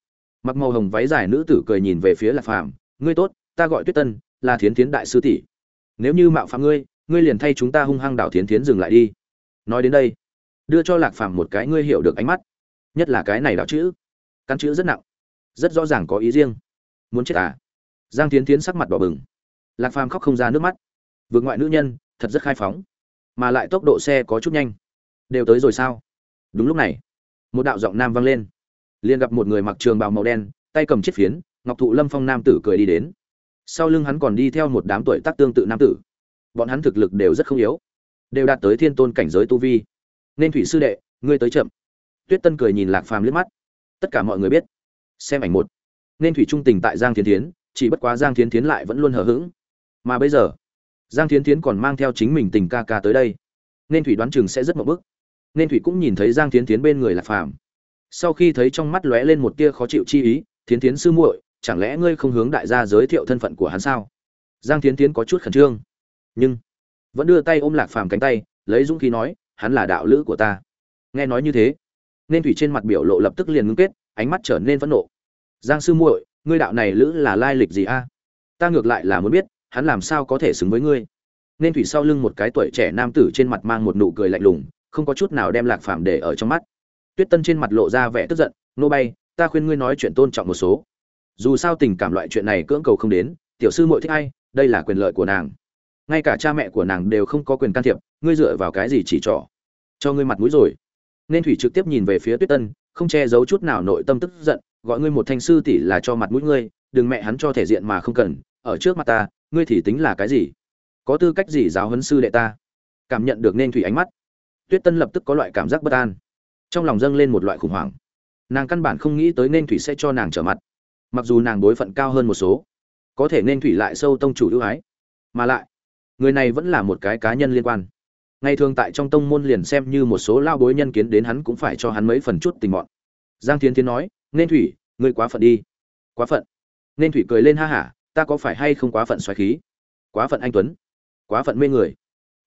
Mặc màu hồng váy dài nữ tử cười nhìn về phía lạc phàm, ngươi tốt, ta gọi tuyết tân, là thiến thiến đại sư tỷ. Nếu như mạo phạm ngươi ngươi liền thay chúng ta hung hăng đảo thiến thiến dừng lại đi. Nói đến đây, đưa cho lạc phàm một cái ngươi hiểu được ánh mắt. Nhất là cái này đảo chữ căn chữ rất nặng, rất rõ ràng có ý riêng. Muốn chết à? Giang thiến thiến sắc mặt đỏ bừng. Lạc phàm khóc không ra nước mắt. Vượt ngoại nữ nhân thật rất khai phóng mà lại tốc độ xe có chút nhanh. Đều tới rồi sao? Đúng lúc này một đạo giọng nam vang lên. Liền gặp một người mặc trường bào màu đen tay cầm chiếc phiến ngọc thụ lâm phong nam tử cười đi đến. Sau lưng hắn còn đi theo một đám tuổi tác tương tự nam tử. Bọn hắn thực lực đều rất không yếu đều đạt tới thiên tôn cảnh giới tu vi. Nên thủy sư đệ ngươi tới chậm. Tuyết tân cười nhìn lạc phàm liếc mắt. Tất cả mọi người biết xem ảnh một. Nên thủy trung tình tại giang thiên thiến, chỉ bất quá giang thiên thiến lại vẫn luôn hờ hững. Mà bây giờ giang Thiến Thiến còn mang theo chính mình tình ca ca tới đây. Nên thủy đoán chừng sẽ rất mậu bức. Nên thủy cũng nhìn thấy giang Thiến Thiến bên người lạc phàm. Sau khi thấy trong mắt lóe lên một tia khó chịu chi ý, thiến Thiến sư muội, chẳng lẽ ngươi không hướng đại gia giới thiệu thân phận của hắn sao? Giang thiến Thiến có chút khẩn trương. Nhưng vẫn đưa tay ôm lạc phàm cánh tay, lấy dũng khí nói, hắn là đạo lữ của ta. Nghe nói như thế, nên thủy trên mặt biểu lộ lập tức liền ngưng kết, ánh mắt trở nên phẫn nộ. Giang sư muội, ngươi đạo này lữ là lai lịch gì a? Ta ngược lại là muốn biết hắn làm sao có thể xứng với ngươi? Nên thủy sau lưng một cái tuổi trẻ nam tử trên mặt mang một nụ cười lạnh lùng, không có chút nào đem lạc phàm để ở trong mắt. Tuyết tân trên mặt lộ ra vẻ tức giận, nô bay, ta khuyên ngươi nói chuyện tôn trọng một số. Dù sao tình cảm loại chuyện này cưỡng cầu không đến, tiểu sư muội thích ai, đây là quyền lợi của nàng. Ngay cả cha mẹ của nàng đều không có quyền can thiệp, ngươi dựa vào cái gì chỉ trỏ? Cho ngươi mặt mũi rồi. Nên thủy trực tiếp nhìn về phía tuyết tân, không che giấu chút nào nội tâm tức giận, gọi ngươi một thanh sư tỷ là cho mặt mũi ngươi, đừng mẹ hắn cho thể diện mà không cần, ở trước mặt ta ngươi thì tính là cái gì? Có tư cách gì giáo huấn sư đệ ta? Cảm nhận được nên thủy ánh mắt. Tuyết tân lập tức có loại cảm giác bất an. Trong lòng dâng lên một loại khủng hoảng. Nàng căn bản không nghĩ tới nên thủy sẽ cho nàng trở mặt. Mặc dù nàng đối phận cao hơn một số, có thể nên thủy lại sâu tông chủ ưu ái. Mà lại, người này vẫn là một cái cá nhân liên quan. Ngày thường tại trong tông môn liền xem như một số lao bối nhân kiến đến hắn cũng phải cho hắn mấy phần chút tình bọn. giang Thiên tiến nói, nên thủy, ngươi quá phận đi. Quá phận? Nên thủy cười lên ha hả ta có phải hay không quá phận xoáy khí? Quá phận anh tuấn. Quá phận mê người.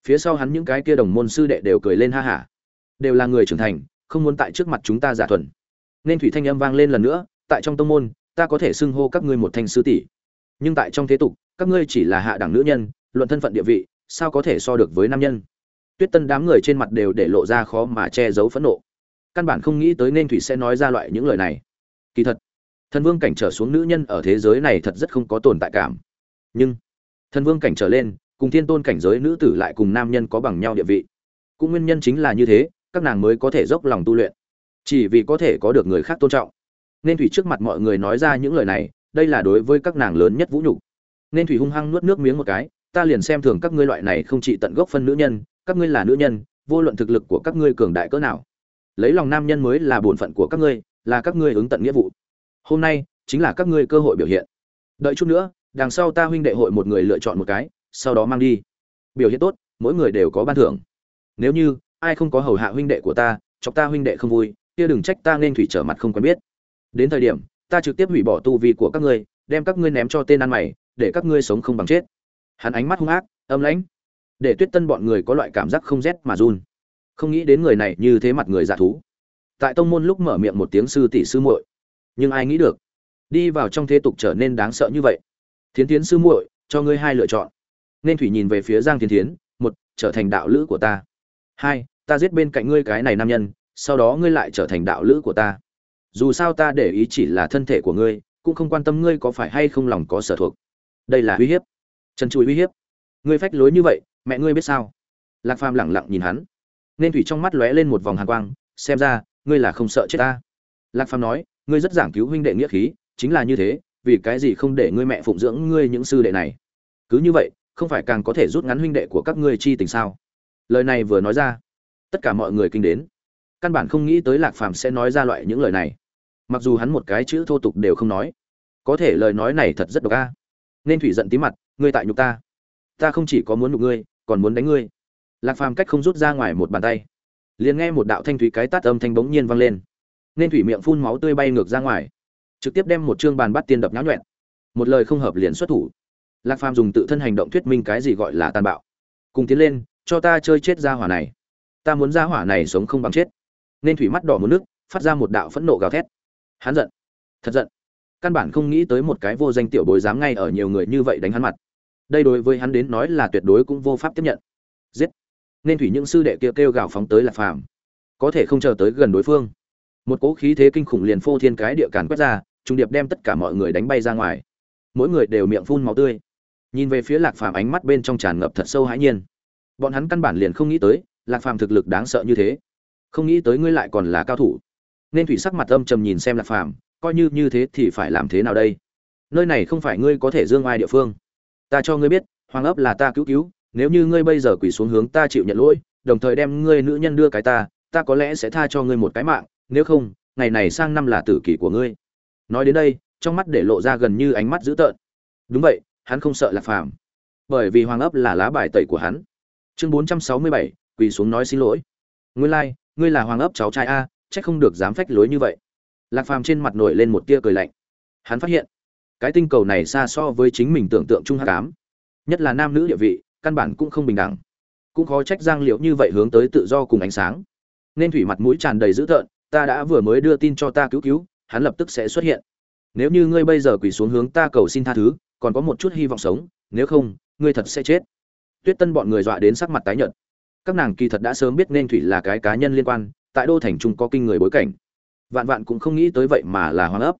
Phía sau hắn những cái kia đồng môn sư đệ đều cười lên ha hả. Đều là người trưởng thành, không muốn tại trước mặt chúng ta giả thuần. Nên thủy thanh âm vang lên lần nữa, tại trong tông môn, ta có thể xưng hô các ngươi một thanh sư tỷ. Nhưng tại trong thế tục, các ngươi chỉ là hạ đẳng nữ nhân, luận thân phận địa vị, sao có thể so được với nam nhân? Tuyết tân đám người trên mặt đều để lộ ra khó mà che giấu phẫn nộ. Căn bản không nghĩ tới nên thủy sẽ nói ra loại những lời này. Kỳ thật thần vương cảnh trở xuống nữ nhân ở thế giới này thật rất không có tồn tại cảm. Nhưng, thần vương cảnh trở lên, cùng thiên tôn cảnh giới nữ tử lại cùng nam nhân có bằng nhau địa vị. Cũng nguyên nhân chính là như thế, các nàng mới có thể dốc lòng tu luyện. Chỉ vì có thể có được người khác tôn trọng. Nên thủy trước mặt mọi người nói ra những lời này, đây là đối với các nàng lớn nhất vũ nhục. Nên thủy hung hăng nuốt nước miếng một cái, ta liền xem thường các ngươi loại này không chỉ tận gốc phân nữ nhân, các ngươi là nữ nhân, vô luận thực lực của các ngươi cường đại cỡ nào. Lấy lòng nam nhân mới là bổn phận của các ngươi, là các ngươi ứng tận nghĩa vụ hôm nay, chính là các ngươi cơ hội biểu hiện. Đợi chút nữa, đằng sau ta huynh đệ hội một người lựa chọn một cái, sau đó mang đi. Biểu hiện tốt, mỗi người đều có ban thưởng. Nếu như, ai không có hầu hạ huynh đệ của ta, chọc ta huynh đệ không vui, kia đừng trách ta nên thủy trở mặt không quen biết. Đến thời điểm, ta trực tiếp hủy bỏ tu vi của các ngươi, đem các ngươi ném cho tên ăn mày, để các ngươi sống không bằng chết. Hắn ánh mắt hung ác, âm lãnh. Để tuyết tân bọn người có loại cảm giác không rét mà run. Không nghĩ đến người này như thế mặt người giả thú. Tại tông môn lúc mở miệng một tiếng sư tỷ sư muội nhưng ai nghĩ được, đi vào trong thế tục trở nên đáng sợ như vậy. Thiến tiến sư muội, cho ngươi hai lựa chọn. Nên thủy nhìn về phía giang thiến tiến một, trở thành đạo lữ của ta. Hai, ta giết bên cạnh ngươi cái này nam nhân, sau đó ngươi lại trở thành đạo lữ của ta. Dù sao ta để ý chỉ là thân thể của ngươi, cũng không quan tâm ngươi có phải hay không lòng có sở thuộc. Đây là uy hiếp. Trần trụi uy hiếp. Ngươi phách lối như vậy, mẹ ngươi biết sao? Lạc phàm lẳng lặng nhìn hắn. Nên thủy trong mắt lóe lên một vòng hàn quang, xem ra, ngươi là không sợ chết ta. Lạc phàm nói ngươi rất giảng cứu huynh đệ nghĩa khí, chính là như thế, vì cái gì không để ngươi mẹ phụng dưỡng ngươi những sư đệ này? Cứ như vậy, không phải càng có thể rút ngắn huynh đệ của các ngươi chi tình sao? Lời này vừa nói ra, tất cả mọi người kinh đến. Căn bản không nghĩ tới lạc phàm sẽ nói ra loại những lời này. Mặc dù hắn một cái chữ thô tục đều không nói, có thể lời nói này thật rất độc a. Nên thủy giận tí mặt, ngươi tại nhục ta. Ta không chỉ có muốn nhục ngươi, còn muốn đánh ngươi. Lạc phàm cách không rút ra ngoài một bàn tay, liền nghe một đạo thanh thủy cái tát âm thanh bỗng nhiên vang lên nên thủy miệng phun máu tươi bay ngược ra ngoài. Trực tiếp đem một chương bàn bắt tiên đập nháo nhuẹn. Một lời không hợp liền xuất thủ. Lạc phàm dùng tự thân hành động thuyết minh cái gì gọi là tàn bạo. Cùng tiến lên cho ta chơi chết ra hỏa này. Ta muốn ra hỏa này sống không bằng chết. Nên thủy mắt đỏ muốn nước phát ra một đạo phẫn nộ gào thét. Hắn giận. Thật giận. Căn bản không nghĩ tới một cái vô danh tiểu bối dám ngay ở nhiều người như vậy đánh hắn mặt. Đây đối với hắn đến nói là tuyệt đối cũng vô pháp tiếp nhận. Giết. Nên thủy những sư đệ kia kêu, kêu gào phóng tới lạc phàm. Có thể không chờ tới gần đối phương một cỗ khí thế kinh khủng liền phô thiên cái địa càn quét ra trung điệp đem tất cả mọi người đánh bay ra ngoài. Mỗi người đều miệng phun máu tươi. Nhìn về phía lạc phàm ánh mắt bên trong tràn ngập thật sâu hãi nhiên. Bọn hắn căn bản liền không nghĩ tới, lạc phàm thực lực đáng sợ như thế. Không nghĩ tới ngươi lại còn là cao thủ. Nên thủy sắc mặt âm trầm nhìn xem lạc phàm, coi như như thế thì phải làm thế nào đây? Nơi này không phải ngươi có thể dương ai địa phương. Ta cho ngươi biết, hoàng ấp là ta cứu cứu, nếu như ngươi bây giờ quỳ xuống hướng ta chịu nhận lỗi, đồng thời đem ngươi nữ nhân đưa cái ta ta có lẽ sẽ tha cho ngươi một cái mạng nếu không ngày này sang năm là tử kỷ của ngươi. Nói đến đây trong mắt để lộ ra gần như ánh mắt dữ tợn. Đúng vậy hắn không sợ lạc phàm. Bởi vì hoàng ấp là lá bài tẩy của hắn. Chương bốn trăm sáu mươi bảy quỳ xuống nói xin lỗi. Ngươi lai、like, ngươi là hoàng ấp cháu trai a c h ắ c không được dám phách lối như vậy. Lạc phàm trên mặt nổi lên một tia cười lạnh. Hắn phát hiện cái tinh cầu này xa so với chính mình tưởng tượng trung hạ cám. Nhất là nam nữ địa vị căn bản cũng không bình đẳng. Cũng khó trách giang liệu như vậy hướng tới tự do cùng ánh sáng. Nên thủy mặt mũi tràn đầy dữ tợn ta đã vừa mới đưa tin cho ta cứu cứu, hắn lập tức sẽ xuất hiện. Nếu như ngươi bây giờ quỳ xuống hướng ta cầu xin tha thứ, còn có một chút hy vọng sống, nếu không, ngươi thật sẽ chết. Tuyết tân bọn người dọa đến sắc mặt tái nhợt. Các nàng kỳ thật đã sớm biết nên thủy là cái cá nhân liên quan, tại đô thành trung có kinh người bối cảnh. Vạn vạn cũng không nghĩ tới vậy mà là hoàng ấp.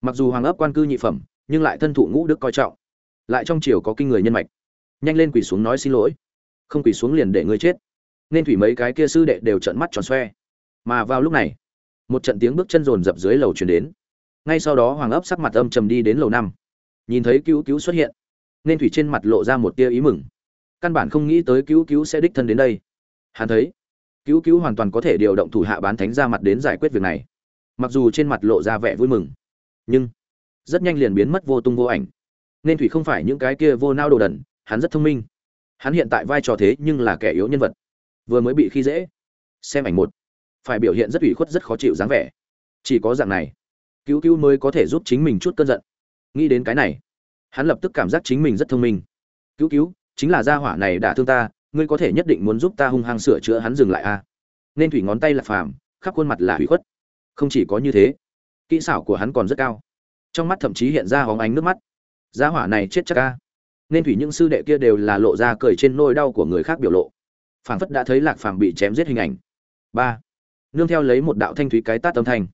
Mặc dù hoàng ấp quan cư nhị phẩm, nhưng lại thân thụ ngũ đức coi trọng. Lại trong triều có kinh người nhân mạch. Nhanh lên quỳ xuống nói xin lỗi. Không quỳ xuống liền để ngươi chết. Nên thủy mấy cái kia sư đệ đều trợn mắt tròn xoe. Mà vào lúc này một trận tiếng bước chân rồn rập dưới lầu truyền đến. Ngay sau đó hoàng ấp sắc mặt âm trầm đi đến lầu năm. Nhìn thấy cứu cứu xuất hiện, nên thủy trên mặt lộ ra một tia ý mừng. Căn bản không nghĩ tới cứu cứu sẽ đích thân đến đây. Hắn thấy, cứu cứu hoàn toàn có thể điều động thủ hạ bán thánh ra mặt đến giải quyết việc này. Mặc dù trên mặt lộ ra vẻ vui mừng, nhưng rất nhanh liền biến mất vô tung vô ảnh. Nên thủy không phải những cái kia vô nao đồ đần, hắn rất thông minh. Hắn hiện tại vai trò thế nhưng là kẻ yếu nhân vật. Vừa mới bị khi dễ. Xem ảnh một phải biểu hiện rất ủy khuất, rất khó chịu dáng vẻ. Chỉ có dạng này, cứu cứu mới có thể giúp chính mình chút cơn giận. Nghĩ đến cái này, hắn lập tức cảm giác chính mình rất thông minh. Cứu cứu, chính là gia hỏa này đã thương ta, ngươi có thể nhất định muốn giúp ta hung hăng sửa chữa hắn dừng lại a. À? nên thủy ngón tay là phàm, khắp khuôn mặt là hủy khuất. Không chỉ có như thế, kỹ xảo của hắn còn rất cao. Trong mắt thậm chí hiện ra hóng ánh nước mắt. Gia hỏa này chết chắc ca nên thủy những sư đệ kia đều là lộ ra cười trên nôi đau của người khác biểu lộ. Phảng phất đã thấy lạc phàm bị chém giết hình ảnh. Ba nương theo lấy một đạo thanh thúy cái tát âm thanh.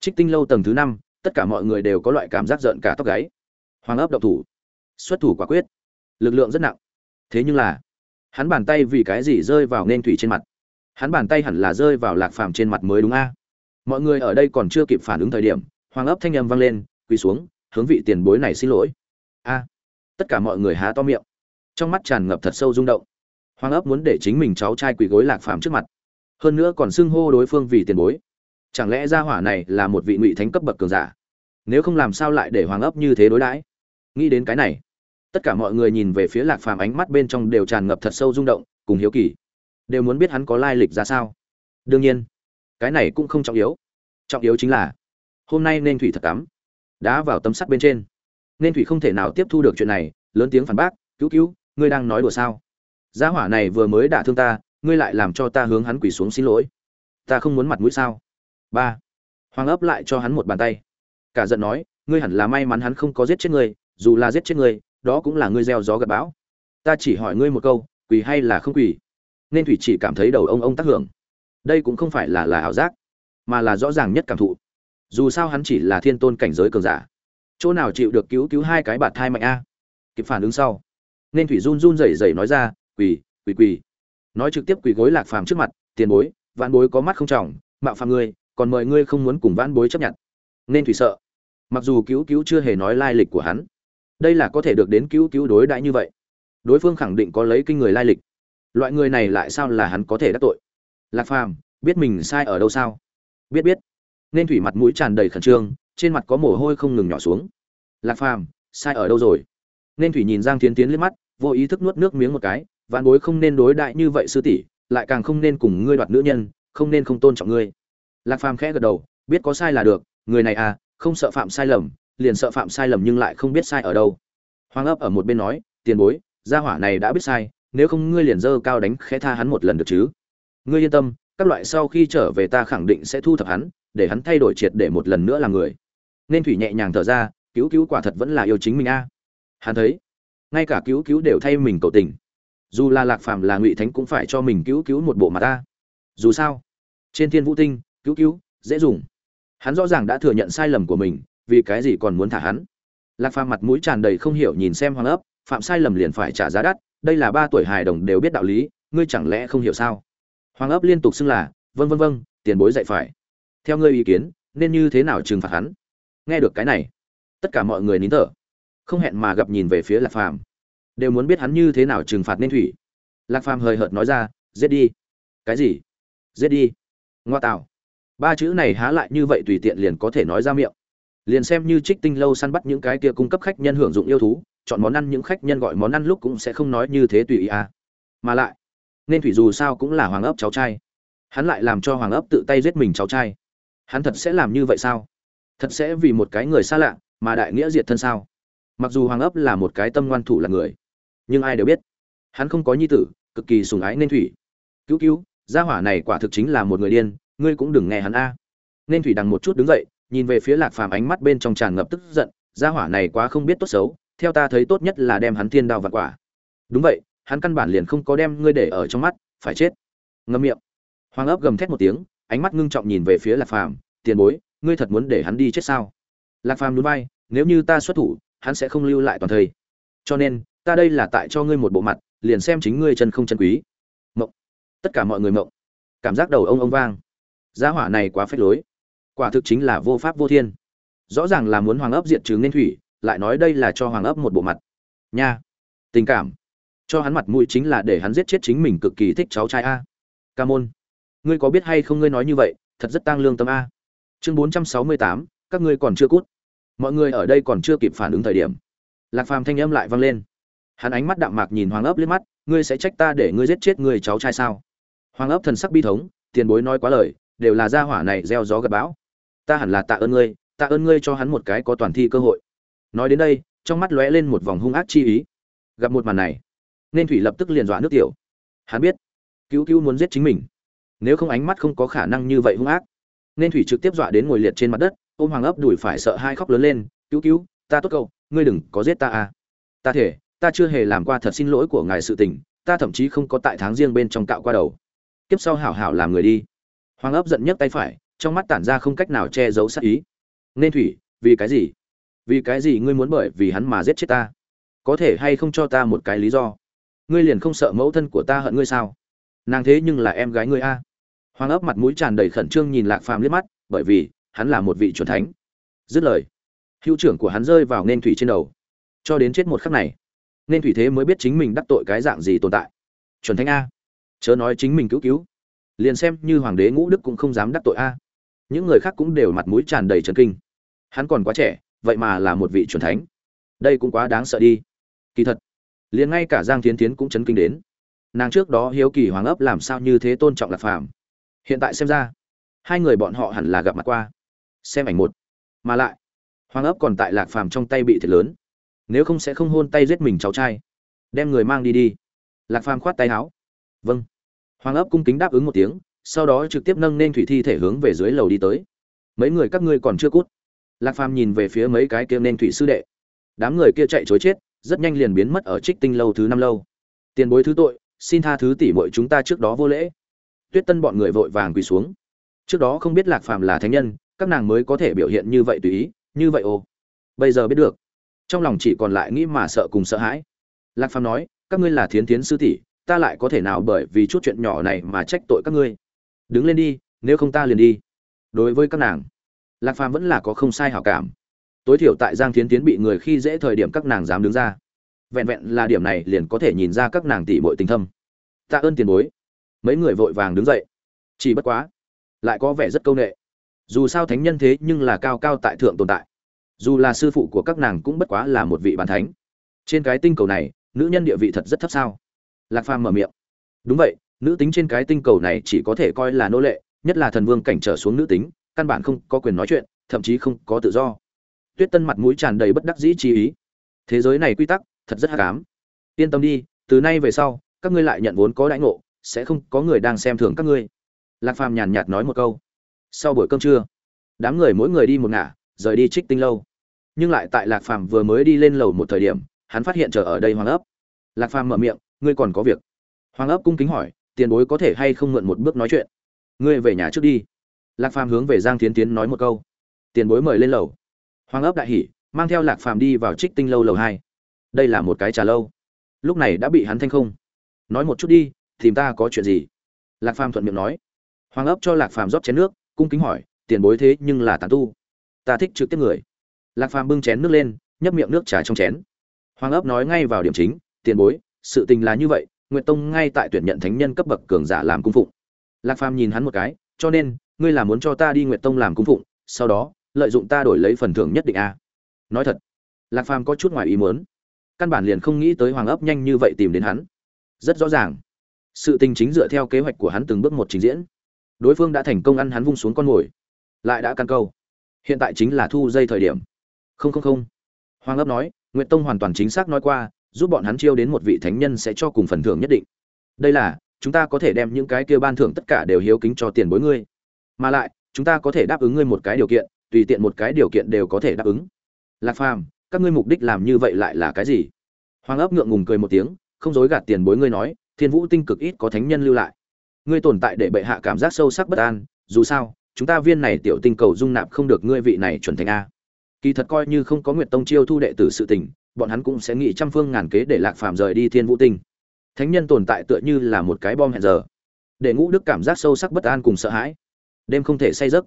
Trích tinh lâu tầng thứ năm, tất cả mọi người đều có loại cảm giác giận cả tóc gáy. Hoàng ấp độc thủ. Xuất thủ quả quyết. Lực lượng rất nặng. Thế nhưng là, hắn bàn tay vì cái gì rơi vào nên thủy trên mặt? Hắn bàn tay hẳn là rơi vào lạc phàm trên mặt mới đúng a. Mọi người ở đây còn chưa kịp phản ứng thời điểm, hoàng ấp thanh âm vang lên, quỳ xuống, hướng vị tiền bối này xin lỗi. A. Tất cả mọi người há to miệng. Trong mắt tràn ngập thật sâu rung động. Hoàng ấp muốn để chính mình cháu trai quỳ gối lạc phàm trước mặt hơn nữa còn xưng hô đối phương vì tiền bối. Chẳng lẽ gia hỏa này là một vị ngụy thánh cấp bậc cường giả? Nếu không làm sao lại để hoàng ấp như thế đối đãi? Nghĩ đến cái này, tất cả mọi người nhìn về phía lạc phàm ánh mắt bên trong đều tràn ngập thật sâu rung động, cùng hiếu kỳ. Đều muốn biết hắn có lai lịch ra sao? Đương nhiên, cái này cũng không trọng yếu. Trọng yếu chính là, hôm nay nên thủy thật tắm đã vào tấm sắt bên trên. Nên thủy không thể nào tiếp thu được chuyện này, lớn tiếng phản bác, cứu cứu, ngươi đang nói đùa sao? Gia hỏa này vừa mới đả thương ta ngươi lại làm cho ta hướng hắn quỳ xuống xin lỗi. Ta không muốn mặt mũi sao? Ba. Hoàng ấp lại cho hắn một bàn tay. Cả giận nói, ngươi hẳn là may mắn hắn không có giết chết ngươi, dù là giết chết ngươi, đó cũng là ngươi gieo gió gặp bão. Ta chỉ hỏi ngươi một câu, quỳ hay là không quỳ? Nên thủy chỉ cảm thấy đầu ông ông tác hưởng. Đây cũng không phải là là ảo giác, mà là rõ ràng nhất cảm thụ. Dù sao hắn chỉ là thiên tôn cảnh giới cường giả. Chỗ nào chịu được cứu cứu hai cái bạt thai mạnh a? Kịp phản ứng sau, nên thủy run run rẩy rẩy nói ra, quỳ quỳ quỳ nói trực tiếp quỳ gối lạc phàm trước mặt, tiền bối, vãn bối có mắt không trọng, mạo phạm ngươi, còn mời ngươi không muốn cùng vãn bối chấp nhận. Nên thủy sợ. Mặc dù cứu cứu chưa hề nói lai lịch của hắn, đây là có thể được đến cứu cứu đối đãi như vậy. Đối phương khẳng định có lấy kinh người lai lịch. Loại người này lại sao là hắn có thể đắc tội? Lạc phàm, biết mình sai ở đâu sao? Biết biết. Nên thủy mặt mũi tràn đầy khẩn trương, trên mặt có mồ hôi không ngừng nhỏ xuống. Lạc phàm, sai ở đâu rồi? Nên thủy nhìn giang tiến tiến lên mắt, vô ý thức nuốt nước miếng một cái vạn bối không nên đối đại như vậy sư tỷ, lại càng không nên cùng ngươi đoạt nữ nhân, không nên không tôn trọng ngươi. Lạc phàm khẽ gật đầu, biết có sai là được, người này à không sợ phạm sai lầm, liền sợ phạm sai lầm nhưng lại không biết sai ở đâu. Hoàng ấp ở một bên nói, tiền bối, gia hỏa này đã biết sai, nếu không ngươi liền dơ cao đánh khẽ tha hắn một lần được chứ? Ngươi yên tâm, các loại sau khi trở về ta khẳng định sẽ thu thập hắn, để hắn thay đổi triệt để một lần nữa làm người. Nên thủy nhẹ nhàng thở ra, cứu cứu quả thật vẫn là yêu chính mình a. Hắn thấy, ngay cả cứu cứu đều thay mình cầu tình dù là lạc phàm là ngụy thánh cũng phải cho mình cứu cứu một bộ mặt ta. Dù sao, trên thiên vũ tinh, cứu cứu, dễ dùng. Hắn rõ ràng đã thừa nhận sai lầm của mình, vì cái gì còn muốn thả hắn? Lạc phàm mặt mũi tràn đầy không hiểu nhìn xem hoàng ấp, phạm sai lầm liền phải trả giá đắt, đây là ba tuổi hài đồng đều biết đạo lý, ngươi chẳng lẽ không hiểu sao? Hoàng ấp liên tục xưng là vân vân vân tiền bối dạy phải. Theo ngươi ý kiến, nên như thế nào trừng phạt hắn? Nghe được cái này, tất cả mọi người nín thở. Không hẹn mà gặp nhìn về phía lạc phàm đều muốn biết hắn như thế nào trừng phạt nên thủy. Lạc phàm hời hợt nói ra, giết đi. Cái gì? Giết đi. Ngoa tạo. Ba chữ này há lại như vậy tùy tiện liền có thể nói ra miệng. Liền xem như trích tinh lâu săn bắt những cái kia cung cấp khách nhân hưởng dụng yêu thú, chọn món ăn những khách nhân gọi món ăn lúc cũng sẽ không nói như thế tùy ý à. Mà lại, nên thủy dù sao cũng là hoàng ấp cháu trai. Hắn lại làm cho hoàng ấp tự tay giết mình cháu trai. Hắn thật sẽ làm như vậy sao? Thật sẽ vì một cái người xa lạ mà đại nghĩa diệt thân sao? Mặc dù hoàng ấp là một cái tâm ngoan thủ là người nhưng ai đều biết. Hắn không có nhi tử, cực kỳ sùng ái nên thủy. Cứu cứu, gia hỏa này quả thực chính là một người điên, ngươi cũng đừng nghe hắn a. Nên thủy đằng một chút đứng dậy, nhìn về phía lạc phàm ánh mắt bên trong tràn ngập tức giận, gia hỏa này quá không biết tốt xấu, theo ta thấy tốt nhất là đem hắn thiên đao vặt quả. Đúng vậy, hắn căn bản liền không có đem ngươi để ở trong mắt, phải chết. Ngâm miệng. Hoàng ấp gầm thét một tiếng, ánh mắt ngưng trọng nhìn về phía lạc phàm, tiền bối, ngươi thật muốn để hắn đi chết sao? Lạc phàm núi bay nếu như ta xuất thủ, hắn sẽ không lưu lại toàn thây. Cho nên ta đây là tại cho ngươi một bộ mặt, liền xem chính ngươi chân không chân quý. Mộng. Tất cả mọi người mộng. Cảm giác đầu ông ông vang. Giá hỏa này quá phết lối. Quả thực chính là vô pháp vô thiên. Rõ ràng là muốn hoàng ấp diệt trừ nên thủy, lại nói đây là cho hoàng ấp một bộ mặt. Nha. Tình cảm. Cho hắn mặt mũi chính là để hắn giết chết chính mình cực kỳ thích cháu trai a. Ca môn. Ngươi có biết hay không ngươi nói như vậy, thật rất tăng lương tâm a. Chương bốn trăm sáu mươi tám, các ngươi còn chưa cút. Mọi người ở đây còn chưa kịp phản ứng thời điểm. Lạc phàm thanh âm lại vang lên hắn ánh mắt đạm mạc nhìn hoàng ấp liếc mắt, ngươi sẽ trách ta để ngươi giết chết người cháu trai sao? Hoàng ấp thần sắc bi thống, tiền bối nói quá lời, đều là gia hỏa này gieo gió gặp bão. Ta hẳn là tạ ơn ngươi, tạ ơn ngươi cho hắn một cái có toàn thi cơ hội. Nói đến đây, trong mắt lóe lên một vòng hung ác chi ý. Gặp một màn này, nên thủy lập tức liền dọa nước tiểu. Hắn biết, cứu cứu muốn giết chính mình. Nếu không ánh mắt không có khả năng như vậy hung ác. Nên thủy trực tiếp dọa đến ngồi liệt trên mặt đất, ôm hoàng ấp đùi phải sợ hai khóc lớn lên, cứu cứu, ta tốt cậu, ngươi đừng có giết ta à. Ta thể ta chưa hề làm qua thật xin lỗi của ngài sự tình, ta thậm chí không có tại tháng riêng bên trong cạo qua đầu. Kiếp sau hảo hảo làm người đi. Hoàng ấp giận nhấc tay phải, trong mắt tản ra không cách nào che giấu sát ý. Nên thủy, vì cái gì? Vì cái gì ngươi muốn bởi vì hắn mà giết chết ta? Có thể hay không cho ta một cái lý do? Ngươi liền không sợ mẫu thân của ta hận ngươi sao? Nàng thế nhưng là em gái ngươi a. Hoàng ấp mặt mũi tràn đầy khẩn trương nhìn lạc phàm liếc mắt, bởi vì hắn là một vị c thánh. Dứt lời, hữu trưởng của hắn rơi vào nên thủy trên đầu. Cho đến chết một khắc này nên thủy thế mới biết chính mình đắc tội cái dạng gì tồn tại. Chuẩn thánh a. Chớ nói chính mình cứu cứu. Liền xem như hoàng đế ngũ đức cũng không dám đắc tội a. Những người khác cũng đều mặt mũi tràn đầy trần kinh. Hắn còn quá trẻ, vậy mà là một vị chuẩn thánh. Đây cũng quá đáng sợ đi. Kỳ thật, liền ngay cả giang tiến tiến cũng chấn kinh đến. Nàng trước đó hiếu kỳ hoàng ấp làm sao như thế tôn trọng lạc phàm. Hiện tại xem ra, hai người bọn họ hẳn là gặp mặt qua. Xem ảnh một. Mà lại, hoàng ấp còn tại lạc phàm trong tay bị thiệt lớn nếu không sẽ không hôn tay giết mình cháu trai. Đem người mang đi đi. Lạc phàm khoát tay áo. Vâng. Hoàng ấp cung kính đáp ứng một tiếng, sau đó trực tiếp nâng nên thủy thi thể hướng về dưới lầu đi tới. Mấy người các ngươi còn chưa cút. Lạc phàm nhìn về phía mấy cái kia nên thủy sư đệ. Đám người kia chạy chối chết, rất nhanh liền biến mất ở trích tinh lâu thứ năm lâu. Tiền bối thứ tội, xin tha thứ tỷ muội chúng ta trước đó vô lễ. Tuyết tân bọn người vội vàng quỳ xuống. Trước đó không biết lạc phàm là thánh nhân, các nàng mới có thể biểu hiện như vậy tùy ý, như vậy ô bây giờ biết được trong lòng chỉ còn lại nghĩ mà sợ cùng sợ hãi. Lạc phàm nói, các ngươi là thiến tiến sư tỷ, ta lại có thể nào bởi vì chút chuyện nhỏ này mà trách tội các ngươi? Đứng lên đi, nếu không ta liền đi. Đối với các nàng, lạc phàm vẫn là có không sai hảo cảm. Tối thiểu tại giang thiến tiến bị người khi dễ thời điểm các nàng dám đứng ra. Vẹn vẹn là điểm này liền có thể nhìn ra các nàng tỷ muội tình thâm. Tạ ơn tiền bối. Mấy người vội vàng đứng dậy. Chỉ bất quá, lại có vẻ rất câu nệ. Dù sao thánh nhân thế nhưng là cao cao tại thượng tồn tại dù là sư phụ của các nàng cũng bất quá là một vị bàn thánh. Trên cái tinh cầu này, nữ nhân địa vị thật rất thấp sao? Lạc phàm mở miệng. Đúng vậy, nữ tính trên cái tinh cầu này chỉ có thể coi là nô lệ, nhất là thần vương cảnh trở xuống nữ tính, căn bản không có quyền nói chuyện, thậm chí không có tự do. Tuyết tân mặt mũi tràn đầy bất đắc dĩ chi ý. Thế giới này quy tắc, thật rất hạ ám. Yên tâm đi, từ nay về sau, các ngươi lại nhận vốn có đãi ngộ, sẽ không có người đang xem thường các ngươi. Lạc phàm nhàn nhạt nói một câu. Sau buổi cơm trưa, đám người mỗi người đi một ngả, rời đi trích tinh lâu nhưng lại tại lạc phàm vừa mới đi lên lầu một thời điểm, hắn phát hiện chờ ở đây hoàng ấp. Lạc phàm mở miệng, ngươi còn có việc. Hoàng ấp cung kính hỏi, tiền bối có thể hay không mượn một bước nói chuyện? Ngươi về nhà trước đi. Lạc phàm hướng về giang tiến tiến nói một câu. Tiền bối mời lên lầu. Hoàng ấp đại hỉ, mang theo lạc phàm đi vào trích tinh lâu lầu hai. Đây là một cái trà lâu. Lúc này đã bị hắn thanh không. Nói một chút đi, tìm ta có chuyện gì? Lạc phàm thuận miệng nói. Hoàng ấp cho lạc phàm rót chén nước, cung kính hỏi, tiền bối thế nhưng là tàn tu. Ta thích trực tiếp người lạc phàm bưng chén nước lên, nhấp miệng nước trà trong chén. Hoàng ấp nói ngay vào điểm chính, tiền bối, sự tình là như vậy, nguyệt tông ngay tại tuyển nhận thánh nhân cấp bậc cường giả làm cung phụng. Lạc phàm nhìn hắn một cái, cho nên, ngươi là muốn cho ta đi nguyệt tông làm cung phụng, sau đó, lợi dụng ta đổi lấy phần thưởng nhất định a à? nói thật, lạc phàm có chút ngoài ý muốn. Căn bản liền không nghĩ tới hoàng ấp nhanh như vậy tìm đến hắn. Rất rõ ràng, sự tình chính dựa theo kế hoạch của hắn từng bước một trình diễn. Đối phương đã thành công ăn hắn vung xuống con mồi, lại đã căn câu. Hiện tại chính là thu dây thời điểm không không không. Hoàng ấp nói nguyễn tông hoàn toàn chính xác nói qua, giúp bọn hắn chiêu đến một vị thánh nhân sẽ cho cùng phần thưởng nhất định. Đây là, chúng ta có thể đem những cái kia ban thưởng tất cả đều hiếu kính cho tiền bối ngươi. Mà lại, chúng ta có thể đáp ứng ngươi một cái điều kiện, tùy tiện một cái điều kiện đều có thể đáp ứng. Lạc phàm, các ngươi mục đích làm như vậy lại là cái gì? Hoàng ấp ngượng ngùng cười một tiếng, không dối gạt tiền bối ngươi nói, thiên vũ tinh cực ít có thánh nhân lưu lại. Ngươi tồn tại để bệ hạ cảm giác sâu sắc bất an, dù sao, chúng ta viên này tiểu tinh cầu dung nạp không được ngươi vị này chuẩn thành a kỳ thật coi như không có nguyệt tông chiêu thu đệ tử sự tình, bọn hắn cũng sẽ nghĩ trăm phương ngàn kế để lạc phàm rời đi thiên vũ tinh. Thánh nhân tồn tại tựa như là một cái bom hẹn giờ. Để ngũ đức cảm giác sâu sắc bất an cùng sợ hãi. Đêm không thể say giấc.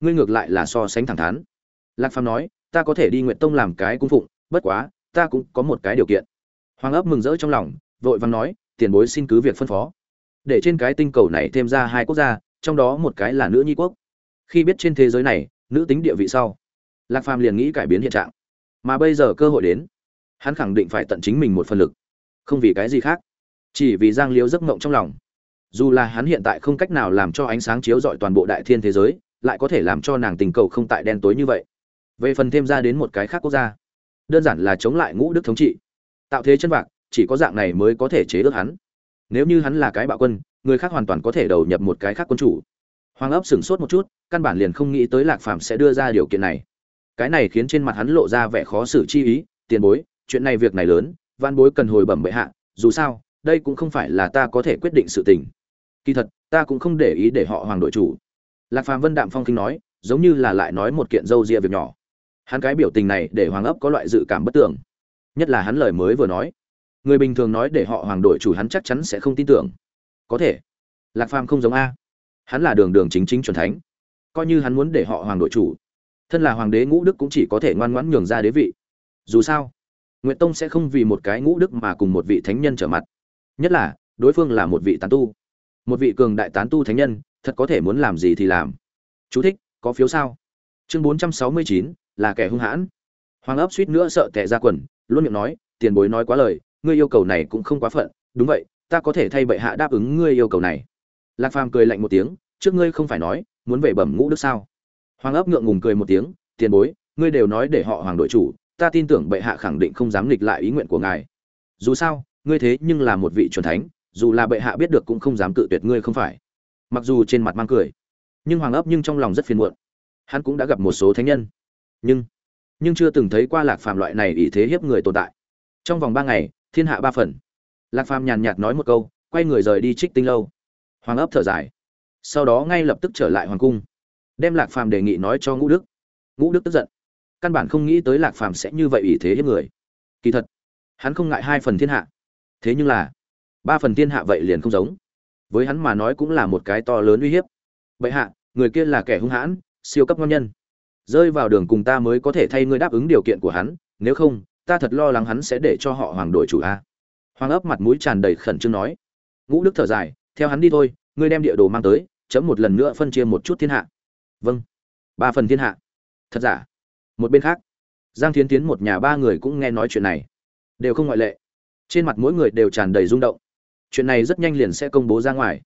Ngươi ngược lại là so sánh thẳng thắn. Lạc phàm nói, ta có thể đi nguyện tông làm cái cung phụng, bất quá, ta cũng có một cái điều kiện. Hoàng ấp mừng rỡ trong lòng, vội vàng nói, tiền bối xin cứ việc phân phó. Để trên cái tinh cầu này thêm ra hai quốc gia, trong đó một cái là nữ nhi quốc. Khi biết trên thế giới này, nữ tính địa vị sau lạc phàm liền nghĩ cải biến hiện trạng. Mà bây giờ cơ hội đến, hắn khẳng định phải tận chính mình một phần lực. Không vì cái gì khác, chỉ vì giang liếu giấc mộng trong lòng. Dù là hắn hiện tại không cách nào làm cho ánh sáng chiếu rọi toàn bộ đại thiên thế giới, lại có thể làm cho nàng tình cầu không tại đen tối như vậy. Về phần thêm ra đến một cái khác quốc gia, đơn giản là chống lại ngũ đức thống trị. Tạo thế chân vạc, chỉ có dạng này mới có thể chế ước hắn. Nếu như hắn là cái bạo quân, người khác hoàn toàn có thể đầu nhập một cái khác quân chủ. Hoàng ấp sửng sốt một chút, căn bản liền không nghĩ tới lạc phàm sẽ đưa ra điều kiện này cái này khiến trên mặt hắn lộ ra vẻ khó xử chi ý, tiền bối, chuyện này việc này lớn văn bối cần hồi bẩm bệ hạ, dù sao, đây cũng không phải là ta có thể quyết định sự tình. Kỳ thật, ta cũng không để ý để họ hoàng đội chủ. Lạc phàm vân đạm phong kinh nói, giống như là lại nói một kiện dâu ria việc nhỏ. Hắn cái biểu tình này để hoàng ấp có loại dự cảm bất tưởng nhất là hắn lời mới vừa nói. Người bình thường nói để họ hoàng đội chủ hắn chắc chắn sẽ không tin tưởng. Có thể. Lạc phàm không giống a. Hắn là đường đường chính chính chuẩn thánh. Coi như hắn muốn để họ hoàng đội chủ thân là hoàng đế ngũ đức cũng chỉ có thể ngoan ngoãn nhường ra đế vị. Dù sao, nguyệt tông sẽ không vì một cái ngũ đức mà cùng một vị thánh nhân trở mặt. Nhất là, đối phương là một vị tán tu. Một vị cường đại tán tu thánh nhân, thật có thể muốn làm gì thì làm. Chú thích, có phiếu sao? Chương bốn trăm sáu mươi chín, là kẻ hung hãn. Hoàng ấp suýt nữa sợ tệ ra quần, luôn miệng nói, tiền bối nói quá lời, ngươi yêu cầu này cũng không quá phận. Đúng vậy, ta có thể thay bệ hạ đáp ứng ngươi yêu cầu này. Lạc phàm cười lạnh một tiếng, trước ngươi không phải nói, muốn về bẩm ngũ đức sao? Hoàng ấp ngượng ngùng cười một tiếng, tiền bối, ngươi đều nói để họ hoàng đội chủ, ta tin tưởng bệ hạ khẳng định không dám nghịch lại ý nguyện của ngài. Dù sao, ngươi thế nhưng là một vị chuẩn thánh, dù là bệ hạ biết được cũng không dám cự tuyệt ngươi không phải. Mặc dù trên mặt mang cười, nhưng hoàng ấp nhưng trong lòng rất phiền muộn. Hắn cũng đã gặp một số thánh nhân, nhưng nhưng chưa từng thấy qua lạc phàm loại này ý thế hiếp người tồn tại. Trong vòng ba ngày, thiên hạ ba phần. Lạc phàm nhàn nhạt nói một câu, quay người rời đi trích tinh lâu. Hoàng ấp thở dài, sau đó ngay lập tức trở lại hoàng cung đem lạc phàm đề nghị nói cho ngũ đức. Ngũ đức tức giận. Căn bản không nghĩ tới lạc phàm sẽ như vậy ủy thế hiếp người. Kỳ thật, hắn không ngại hai phần thiên hạ. Thế nhưng là, ba phần thiên hạ vậy liền không giống. Với hắn mà nói cũng là một cái to lớn uy hiếp. Bệ hạ, người kia là kẻ hung hãn, siêu cấp ngon nhân. Rơi vào đường cùng ta mới có thể thay ngươi đáp ứng điều kiện của hắn, nếu không, ta thật lo lắng hắn sẽ để cho họ hoàng đội chủ a. Hoàng ấp mặt mũi tràn đầy khẩn trương nói. Ngũ đức thở dài, theo hắn đi thôi, ngươi đem địa đồ mang tới, chấm một lần nữa phân chia một chút thiên hạ vâng. Ba phần thiên hạ. Thật giả? Một bên khác, giang thiến tiến một nhà ba người cũng nghe nói chuyện này. Đều không ngoại lệ. Trên mặt mỗi người đều tràn đầy rung động. Chuyện này rất nhanh liền sẽ công bố ra ngoài.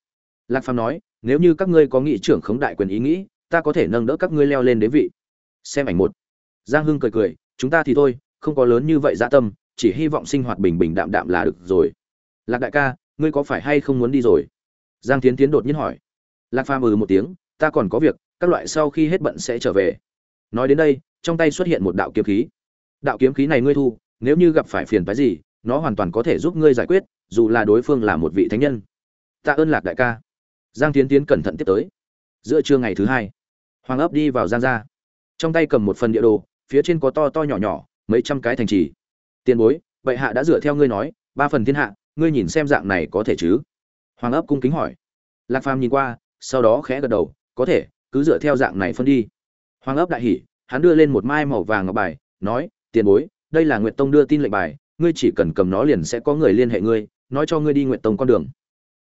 Lạc phàm nói, nếu như các ngươi có nghị trưởng khống đại quyền ý nghĩ, ta có thể nâng đỡ các ngươi leo lên đế vị. Xem ảnh một. Giang hưng cười cười, chúng ta thì thôi, không có lớn như vậy dã tâm, chỉ hy vọng sinh hoạt bình bình đạm đạm là được rồi. Lạc đại ca, ngươi có phải hay không muốn đi rồi? Giang tiến tiến đột nhiên hỏi. Lạc phàm ừ một tiếng, ta còn có việc các loại sau khi hết bận sẽ trở về. Nói đến đây, trong tay xuất hiện một đạo kiếm khí. Đạo kiếm khí này ngươi thu, nếu như gặp phải phiền phái gì, nó hoàn toàn có thể giúp ngươi giải quyết, dù là đối phương là một vị thánh nhân. Tạ ơn lạc đại ca. Giang tiến tiến cẩn thận tiếp tới. Giữa trưa ngày thứ hai, hoàng ấp đi vào giang gia. Trong tay cầm một phần địa đồ, phía trên có to to nhỏ nhỏ, mấy trăm cái thành trì. Tiền bối, bệ hạ đã dựa theo ngươi nói, ba phần thiên hạ, ngươi nhìn xem dạng này có thể chứ? Hoàng ấp cung kính hỏi. Lạc phàm nhìn qua, sau đó khẽ gật đầu, có thể cứ dựa theo dạng này phân đi. Hoàng ấp đại hỉ, hắn đưa lên một mai màu vàng ngọc bài, nói, tiền bối, đây là nguyệt tông đưa tin lệnh bài, ngươi chỉ cần cầm nó liền sẽ có người liên hệ ngươi, nói cho ngươi đi nguyệt tông con đường.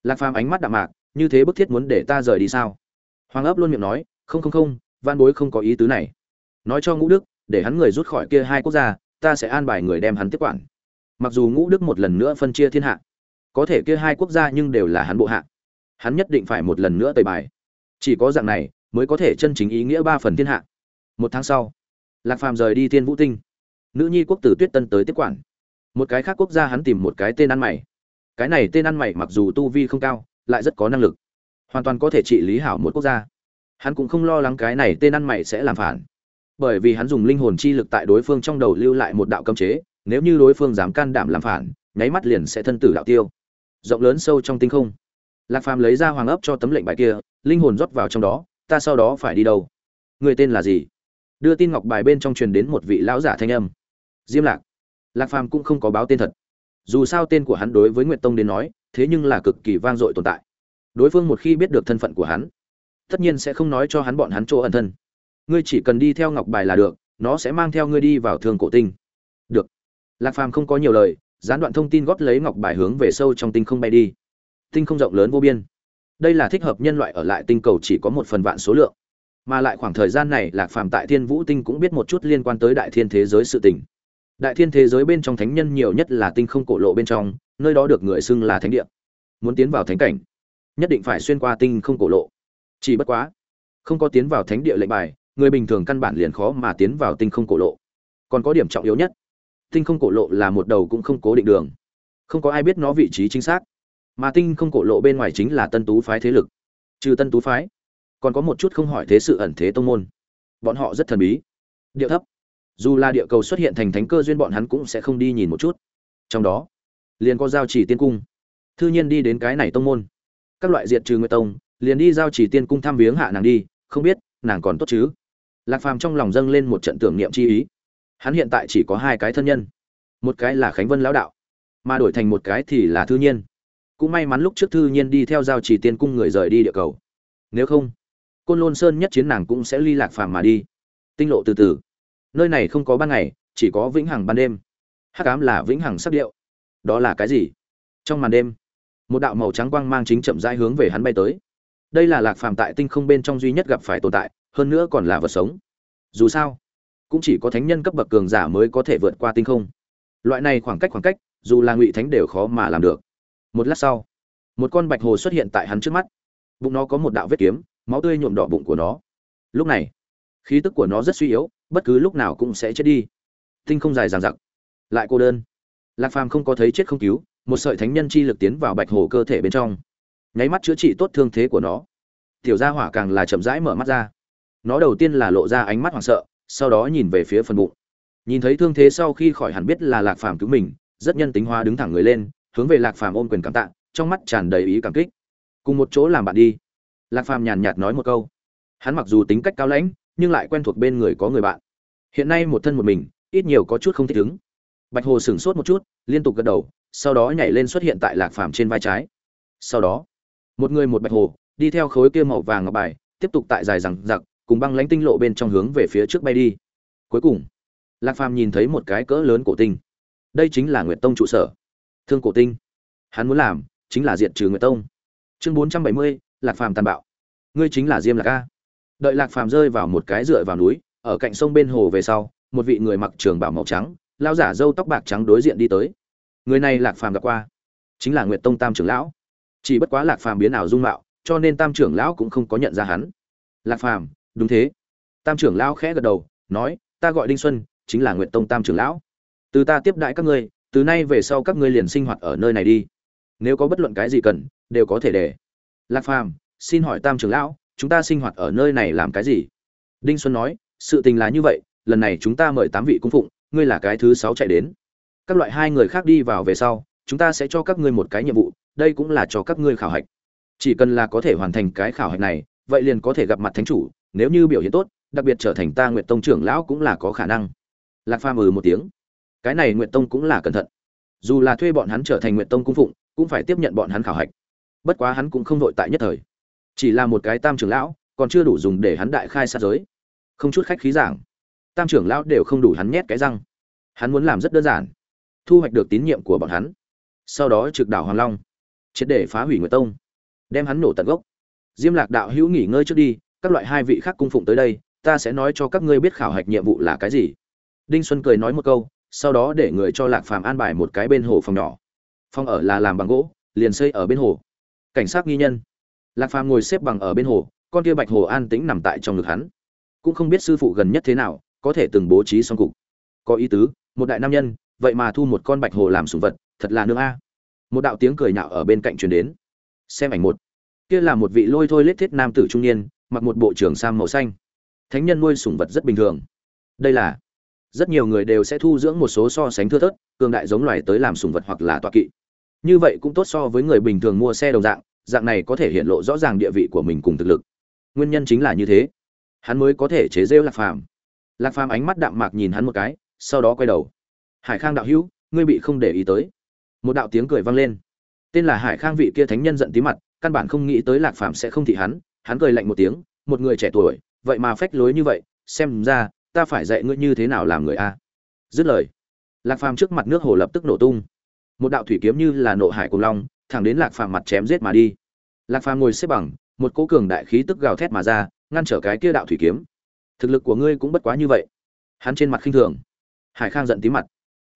Lạc phàm ánh mắt đạm mạc, như thế bức thiết muốn để ta rời đi sao? Hoàng ấp luôn miệng nói, không không không van bối không có ý tứ này. Nói cho ngũ đức, để hắn người rút khỏi kia hai quốc gia, ta sẽ an bài người đem hắn tiếp quản. Mặc dù ngũ đức một lần nữa phân chia thiên hạ, có thể kia hai quốc gia nhưng đều là hắn bộ hạ. Hắn nhất định phải một lần nữa tời bài. Chỉ có dạng này mới có thể chân chính ý nghĩa ba phần thiên hạ. Một tháng sau, lạc phàm rời đi thiên vũ tinh. Nữ nhi quốc tử tuyết tân tới tiếp quản. Một cái khác quốc gia hắn tìm một cái tên ăn mày. Cái này tên ăn mày mặc dù tu vi không cao, lại rất có năng lực. Hoàn toàn có thể trị lý hảo một quốc gia. Hắn cũng không lo lắng cái này tên ăn mày sẽ làm phản. Bởi vì hắn dùng linh hồn chi lực tại đối phương trong đầu lưu lại một đạo cấm chế, nếu như đối phương dám can đảm làm phản, nháy mắt liền sẽ thân tử đạo tiêu. Rộng lớn sâu trong tinh không. Lạc phàm lấy ra hoàng ấp cho tấm lệnh bài kia, linh hồn rót vào trong đó ta sau đó phải đi đâu? Người tên là gì? Đưa tin ngọc bài bên trong truyền đến một vị lão giả thanh âm. Diêm lạc. Lạc phàm cũng không có báo tên thật. Dù sao tên của hắn đối với nguyệt tông đến nói, thế nhưng là cực kỳ vang dội tồn tại. Đối phương một khi biết được thân phận của hắn, tất nhiên sẽ không nói cho hắn bọn hắn chỗ ẩn thân. Ngươi chỉ cần đi theo ngọc bài là được, nó sẽ mang theo ngươi đi vào thương cổ tinh. Được. Lạc phàm không có nhiều lời, gián đoạn thông tin góp lấy ngọc bài hướng về sâu trong tinh không bay đi. Tinh không rộng lớn vô biên đây là thích hợp nhân loại ở lại tinh cầu chỉ có một phần vạn số lượng. Mà lại khoảng thời gian này, lạc phàm tại thiên vũ tinh cũng biết một chút liên quan tới đại thiên thế giới sự tình. Đại thiên thế giới bên trong thánh nhân nhiều nhất là tinh không cổ lộ bên trong, nơi đó được người xưng là thánh địa. Muốn tiến vào thánh cảnh, nhất định phải xuyên qua tinh không cổ lộ. Chỉ bất quá, không có tiến vào thánh địa lệnh bài, người bình thường căn bản liền khó mà tiến vào tinh không cổ lộ. Còn có điểm trọng yếu nhất, tinh không cổ lộ là một đầu cũng không cố định đường. Không có ai biết nó vị trí chính xác mà tinh không cổ lộ bên ngoài chính là tân tú phái thế lực. Trừ tân tú phái, còn có một chút không hỏi thế sự ẩn thế tông môn. Bọn họ rất thần bí. Điệu thấp. Dù là địa cầu xuất hiện thành thánh cơ duyên bọn hắn cũng sẽ không đi nhìn một chút. Trong đó, liền có giao chỉ tiên cung. Thư nhiên đi đến cái này tông môn. Các loại diệt trừ người tông, liền đi giao chỉ tiên cung thăm viếng hạ nàng đi. Không biết, nàng còn tốt chứ? Lạc phàm trong lòng dâng lên một trận tưởng niệm chi ý. Hắn hiện tại chỉ có hai cái thân nhân. Một cái là khánh vân lão đạo, mà đổi thành một cái thì là thư nhiên cũng may mắn lúc trước thư nhiên đi theo giao chỉ tiên cung người rời đi địa cầu. Nếu không, côn lôn sơn nhất chiến nàng cũng sẽ ly lạc phàm mà đi. Tinh lộ từ từ. Nơi này không có ban ngày, chỉ có vĩnh hằng ban đêm. Hắc ám là vĩnh hằng sắc điệu. Đó là cái gì? Trong màn đêm, một đạo màu trắng quang mang chính chậm rãi hướng về hắn bay tới. Đây là lạc phàm tại tinh không bên trong duy nhất gặp phải tồn tại, hơn nữa còn là vật sống. Dù sao, cũng chỉ có thánh nhân cấp bậc cường giả mới có thể vượt qua tinh không. Loại này khoảng cách khoảng cách, dù là ngụy thánh đều khó mà làm được một lát sau, một con bạch hồ xuất hiện tại hắn trước mắt. Bụng nó có một đạo vết kiếm, máu tươi nhuộm đỏ bụng của nó. Lúc này, khí tức của nó rất suy yếu, bất cứ lúc nào cũng sẽ chết đi. Tinh không dài dằng dặc. Lại cô đơn. Lạc phàm không có thấy chết không cứu, một sợi thánh nhân chi lực tiến vào bạch hồ cơ thể bên trong. Nháy mắt chữa trị tốt thương thế của nó. Tiểu gia hỏa càng là chậm rãi mở mắt ra. Nó đầu tiên là lộ ra ánh mắt hoảng sợ, sau đó nhìn về phía phần bụng. Nhìn thấy thương thế sau khi khỏi hẳn biết là lạc phàm cứu mình, rất nhân tính hóa đứng thẳng người lên hướng về lạc phàm ôm quyền cảm tạ, trong mắt tràn đầy ý cảm kích. Cùng một chỗ làm bạn đi. Lạc phàm nhàn nhạt nói một câu. Hắn mặc dù tính cách cao lãnh, nhưng lại quen thuộc bên người có người bạn. Hiện nay một thân một mình, ít nhiều có chút không thích ứng. Bạch hồ sửng sốt một chút, liên tục gật đầu, sau đó nhảy lên xuất hiện tại lạc phàm trên vai trái. Sau đó, một người một bạch hồ, đi theo khối kia màu vàng ngọc bài, tiếp tục tại dài rằng giặc, cùng băng lánh tinh lộ bên trong hướng về phía trước bay đi. Cuối cùng, lạc phàm nhìn thấy một cái cỡ lớn cổ tinh. Đây chính là nguyệt tông trụ sở thương cổ tinh. Hắn muốn làm chính là diệt trừ nguyệt tông. Chương bốn trăm bảy mươi, lạc phàm tàn bạo. Ngươi chính là diêm lạc a. Đợi lạc phàm rơi vào một cái dựa vào núi, ở cạnh sông bên hồ về sau, một vị người mặc trường bảo màu trắng lao giả râu tóc bạc trắng đối diện đi tới. Người này lạc phàm gặp qua, chính là nguyệt tông tam trưởng lão. Chỉ bất quá lạc phàm biến ảo dung mạo, cho nên tam trưởng lão cũng không có nhận ra hắn. Lạc phàm, đúng thế. Tam trưởng lão khẽ gật đầu, nói, ta gọi đinh xuân, chính là nguyệt tông tam trưởng lão. Từ ta tiếp đại các ngươi từ nay về sau các ngươi liền sinh hoạt ở nơi này đi. Nếu có bất luận cái gì cần, đều có thể để. Lạc phàm, xin hỏi tam trưởng lão, chúng ta sinh hoạt ở nơi này làm cái gì? Đinh xuân nói, sự tình là như vậy, lần này chúng ta mời tám vị cung phụng, ngươi là cái thứ sáu chạy đến. Các loại hai người khác đi vào về sau, chúng ta sẽ cho các ngươi một cái nhiệm vụ, đây cũng là cho các ngươi khảo hạch. Chỉ cần là có thể hoàn thành cái khảo hạch này, vậy liền có thể gặp mặt thánh chủ, nếu như biểu hiện tốt, đặc biệt trở thành ta nguyện tông trưởng lão cũng là có khả năng. Lạc phàm ừ một tiếng cái này nguyện tông cũng là cẩn thận. Dù là thuê bọn hắn trở thành nguyện tông cung phụng, cũng phải tiếp nhận bọn hắn khảo hạch. Bất quá hắn cũng không vội tại nhất thời. Chỉ là một cái tam trưởng lão, còn chưa đủ dùng để hắn đại khai sát giới. Không chút khách khí giảng, tam trưởng lão đều không đủ hắn nhét cái răng. Hắn muốn làm rất đơn giản, thu hoạch được tín nhiệm của bọn hắn. Sau đó trực đảo hoàng long, triệt để phá hủy nguyệt tông, đem hắn nổ tận gốc. Diêm lạc đạo hữu nghỉ ngơi trước đi, các loại hai vị khác cung phụng tới đây, ta sẽ nói cho các ngươi biết khảo hạch nhiệm vụ là cái gì. Đinh xuân cười nói một câu sau đó để người cho lạc phàm an bài một cái bên hồ phòng nhỏ. Phòng ở là làm bằng gỗ, liền xây ở bên hồ. Cảnh sát nghi nhân. Lạc phàm ngồi xếp bằng ở bên hồ, con kia bạch hồ an tĩnh nằm tại trong ngực hắn. Cũng không biết sư phụ gần nhất thế nào, có thể từng bố trí xong cục. Có ý tứ, một đại nam nhân, vậy mà thu một con bạch hồ làm sủng vật, thật là nương a. Một đạo tiếng cười nhạo ở bên cạnh truyền đến. Xem ảnh một. Kia là một vị lôi thôi lết thiết nam tử trung niên, mặc một bộ trưởng sam màu xanh. Thánh nhân nuôi sủng vật rất bình thường. Đây là rất nhiều người đều sẽ thu dưỡng một số so sánh thưa thớt, cường đại giống loài tới làm sùng vật hoặc là tọa kỵ. Như vậy cũng tốt so với người bình thường mua xe đồng dạng dạng này có thể hiện lộ rõ ràng địa vị của mình cùng thực lực. Nguyên nhân chính là như thế. Hắn mới có thể chế rêu lạc phàm. Lạc phàm ánh mắt đạm mạc nhìn hắn một cái, sau đó quay đầu. Hải khang đạo hữu, ngươi bị không để ý tới. Một đạo tiếng cười vang lên. Tên là hải khang vị kia thánh nhân giận tí mặt, căn bản không nghĩ tới lạc phàm sẽ không thị hắn hắn cười lạnh một tiếng, một người trẻ tuổi, vậy mà phách lối như vậy, xem ra ta phải dạy ngươi như thế nào làm người a. Dứt lời, lạc phàm trước mặt nước hồ lập tức nổ tung. Một đạo thủy kiếm như là nộ hải cùng long, thẳng đến lạc phàm mặt chém giết mà đi. Lạc phàm ngồi xếp bằng, một cỗ cường đại khí tức gào thét mà ra, ngăn trở cái kia đạo thủy kiếm. Thực lực của ngươi cũng bất quá như vậy. Hắn trên mặt khinh thường. Hải khang giận tí mặt.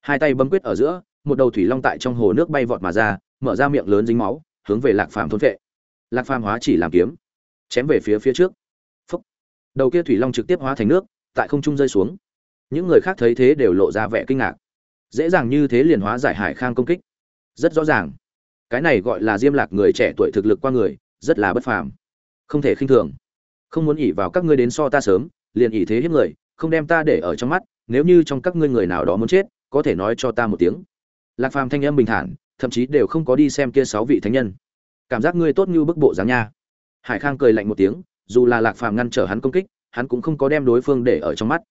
Hai tay bấm quyết ở giữa, một đầu thủy long tại trong hồ nước bay vọt mà ra, mở ra miệng lớn dính máu, hướng về lạc phàm thôn vệ lạc phàm hóa chỉ làm kiếm, chém về phía phía trước. Phúc. đầu kia thủy long trực tiếp hóa thành nước tại không trung rơi xuống. Những người khác thấy thế đều lộ ra vẻ kinh ngạc. Dễ dàng như thế liền hóa giải hải khang công kích. Rất rõ ràng. Cái này gọi là diêm lạc người trẻ tuổi thực lực qua người, rất là bất phàm. Không thể khinh thường. Không muốn ỉ vào các ngươi đến so ta sớm, liền ỉ thế hiếp người, không đem ta để ở trong mắt, nếu như trong các ngươi người nào đó muốn chết, có thể nói cho ta một tiếng. Lạc phàm thanh âm bình thản, thậm chí đều không có đi xem kia sáu vị thánh nhân. Cảm giác ngươi tốt như bức bộ dáng nha. Hải khang cười lạnh một tiếng, dù là lạc phàm ngăn trở hắn công kích hắn cũng không có đem đối phương để ở trong mắt.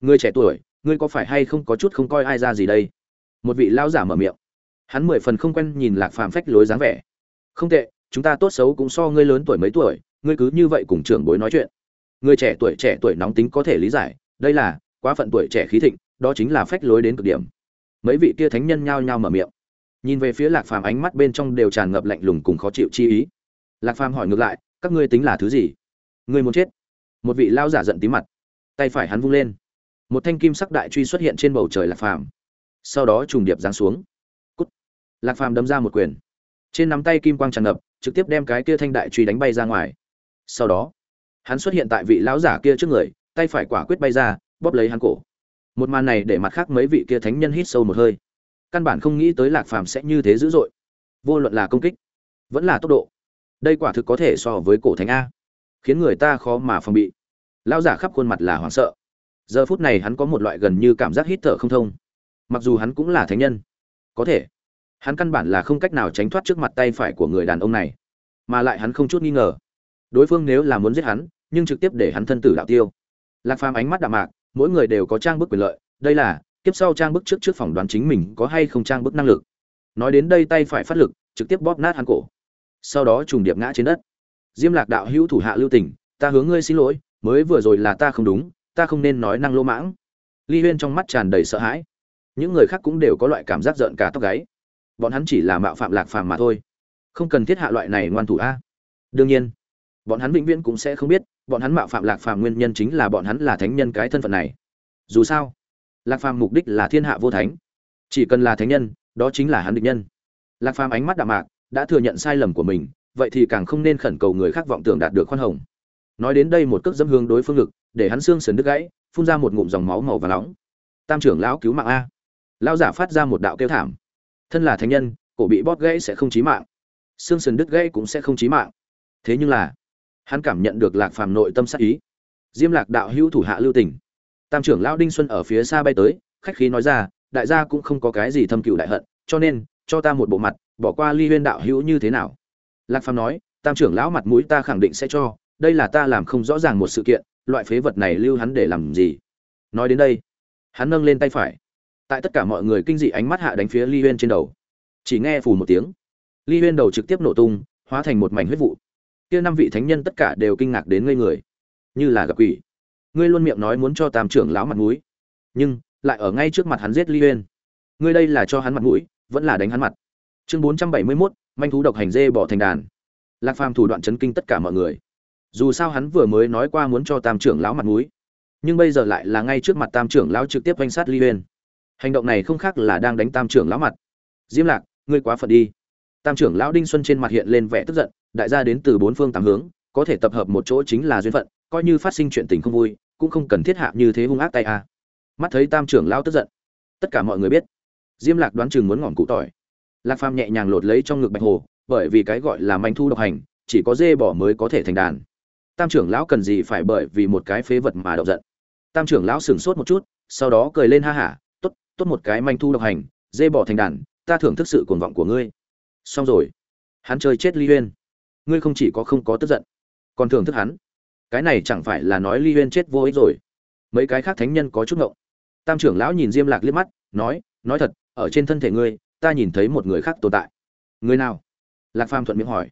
Ngươi trẻ tuổi, ngươi có phải hay không có chút không coi ai ra gì đây? Một vị lão giả mở miệng. Hắn mười phần không quen nhìn lạc phàm phách lối dáng vẻ. Không tệ, chúng ta tốt xấu cũng so ngươi lớn tuổi mấy tuổi, ngươi cứ như vậy cùng trưởng bối nói chuyện. Người trẻ tuổi trẻ tuổi nóng tính có thể lý giải, đây là, quá phận tuổi trẻ khí thịnh, đó chính là phách lối đến cực điểm. Mấy vị kia thánh nhân nhao nhao mở miệng. Nhìn về phía lạc phàm ánh mắt bên trong đều tràn ngập lạnh lùng cùng khó chịu chi ý. Lạc phàm hỏi ngược lại, các ngươi tính là thứ gì? Ngươi muốn chết một vị lao giả giận tí mặt, tay phải hắn vung lên, một thanh kim sắc đại truy xuất hiện trên bầu trời lạc phàm, sau đó trùng điệp giáng xuống. Cút. Lạc phàm đâm ra một quyền, trên nắm tay kim quang tràn ngập, trực tiếp đem cái kia thanh đại truy đánh bay ra ngoài. Sau đó, hắn xuất hiện tại vị lão giả kia trước người, tay phải quả quyết bay ra, bóp lấy hắn cổ. Một màn này để mặt khác mấy vị kia thánh nhân hít sâu một hơi. Căn bản không nghĩ tới lạc phàm sẽ như thế dữ dội. Vô luận là công kích, vẫn là tốc độ, đây quả thực có thể so với cổ thánh a khiến người ta khó mà phòng bị. Lão giả khắp khuôn mặt là hoảng sợ. Giờ phút này hắn có một loại gần như cảm giác hít thở không thông. Mặc dù hắn cũng là thánh nhân, có thể, hắn căn bản là không cách nào tránh thoát trước mặt tay phải của người đàn ông này. Mà lại hắn không chút nghi ngờ, đối phương nếu là muốn giết hắn, nhưng trực tiếp để hắn thân tử đạo tiêu. Lạc phàm ánh mắt đạm mạc, mỗi người đều có trang bức quyền lợi, đây là, kiếp sau trang bức trước trước phỏng đoán chính mình có hay không trang bức năng lực. Nói đến đây tay phải phát lực, trực tiếp bóp nát hắn cổ. Sau đó trùng điệp ngã trên đất diêm lạc đạo hữu thủ hạ lưu tình, ta hướng ngươi xin lỗi, mới vừa rồi là ta không đúng, ta không nên nói năng lô mãng. Ly huyên trong mắt tràn đầy sợ hãi. Những người khác cũng đều có loại cảm giác giận cả tóc gáy. Bọn hắn chỉ là mạo phạm lạc phàm mà thôi. Không cần thiết hạ loại này ngoan thủ a. Đương nhiên, bọn hắn vĩnh viễn cũng sẽ không biết, bọn hắn mạo phạm lạc phàm nguyên nhân chính là bọn hắn là thánh nhân cái thân phận này. Dù sao, lạc phàm mục đích là thiên hạ vô thánh. Chỉ cần là thánh nhân, đó chính là hắn định nhân. Lạc phàm ánh mắt đạm mạc, đã thừa nhận sai lầm của mình vậy thì càng không nên khẩn cầu người khác vọng tưởng đạt được khoan hồng. Nói đến đây một cước dẫm hướng đối phương lực để hắn xương sườn đứt gãy, phun ra một ngụm dòng máu màu và nóng. Tam trưởng lão cứu mạng a. Lão giả phát ra một đạo kêu thảm. Thân là thánh nhân, cổ bị bóp gãy sẽ không chí mạng. Xương sườn đứt gãy cũng sẽ không chí mạng. Thế nhưng là, hắn cảm nhận được lạc phàm nội tâm sát ý. Diêm lạc đạo hữu thủ hạ lưu tình. Tam trưởng lão đinh xuân ở phía xa bay tới, khách khí nói ra, đại gia cũng không có cái gì thâm cựu đại hận, cho nên, cho ta một bộ mặt, bỏ qua ly huyên đạo hữu như thế nào? Lạc phàm nói tam trưởng lão mặt mũi ta khẳng định sẽ cho đây là ta làm không rõ ràng một sự kiện loại phế vật này lưu hắn để làm gì? Nói đến đây hắn nâng lên tay phải. Tại tất cả mọi người kinh dị ánh mắt hạ đánh phía ly huyên trên đầu. Chỉ nghe phù một tiếng. Ly huyên đầu trực tiếp nổ tung hóa thành một mảnh huyết vụ. Kia năm vị thánh nhân tất cả đều kinh ngạc đến ngây người. Như là gặp quỷ. Ngươi luôn miệng nói muốn cho tam trưởng lão mặt mũi. Nhưng lại ở ngay trước mặt hắn giết ly huyên. Ngươi đây là cho hắn mặt mũi vẫn là đánh hắn mặt. Chương bốn trăm bảy mươi 471, manh thú độc hành dê bỏ thành đàn. Lạc phàm thủ đoạn chấn kinh tất cả mọi người. Dù sao hắn vừa mới nói qua muốn cho tam trưởng lão mặt mũi, nhưng bây giờ lại là ngay trước mặt tam trưởng lão trực tiếp oanh sát ly huyên. Hành động này không khác là đang đánh tam trưởng lão mặt. Diêm lạc, ngươi quá phận đi. Tam trưởng lão đinh xuân trên mặt hiện lên vẻ tức giận, đại gia đến từ bốn phương tám hướng, có thể tập hợp một chỗ chính là duyên phận, coi như phát sinh chuyện tình không vui, cũng không cần thiết hạ như thế hung ác tay a. Mắt thấy tam trưởng lão tức giận, tất cả mọi người biết. Diêm lạc đoán chừng muốn ngỏm cụ tỏi lạc phàm nhẹ nhàng lột lấy trong ngực bạch hồ, bởi vì cái gọi là manh thu độc hành, chỉ có dê bỏ mới có thể thành đàn. Tam trưởng lão cần gì phải bởi vì một cái phế vật mà động giận. Tam trưởng lão sửng sốt một chút, sau đó cười lên ha hả, tốt tốt một cái manh thu độc hành, dê bỏ thành đàn, ta thưởng thức sự cuồng vọng của ngươi. Xong rồi, hắn chơi chết ly huyên. Ngươi không chỉ có không có tức giận, còn thưởng thức hắn. Cái này chẳng phải là nói ly huyên chết vô ích rồi. Mấy cái khác thánh nhân có chút ngộng. Tam trưởng lão nhìn diêm lạc liếc mắt, nói nói thật, ở trên thân thể ngươi ta nhìn thấy một người khác tồn tại. Người nào? Lạc phàm thuận miệng hỏi.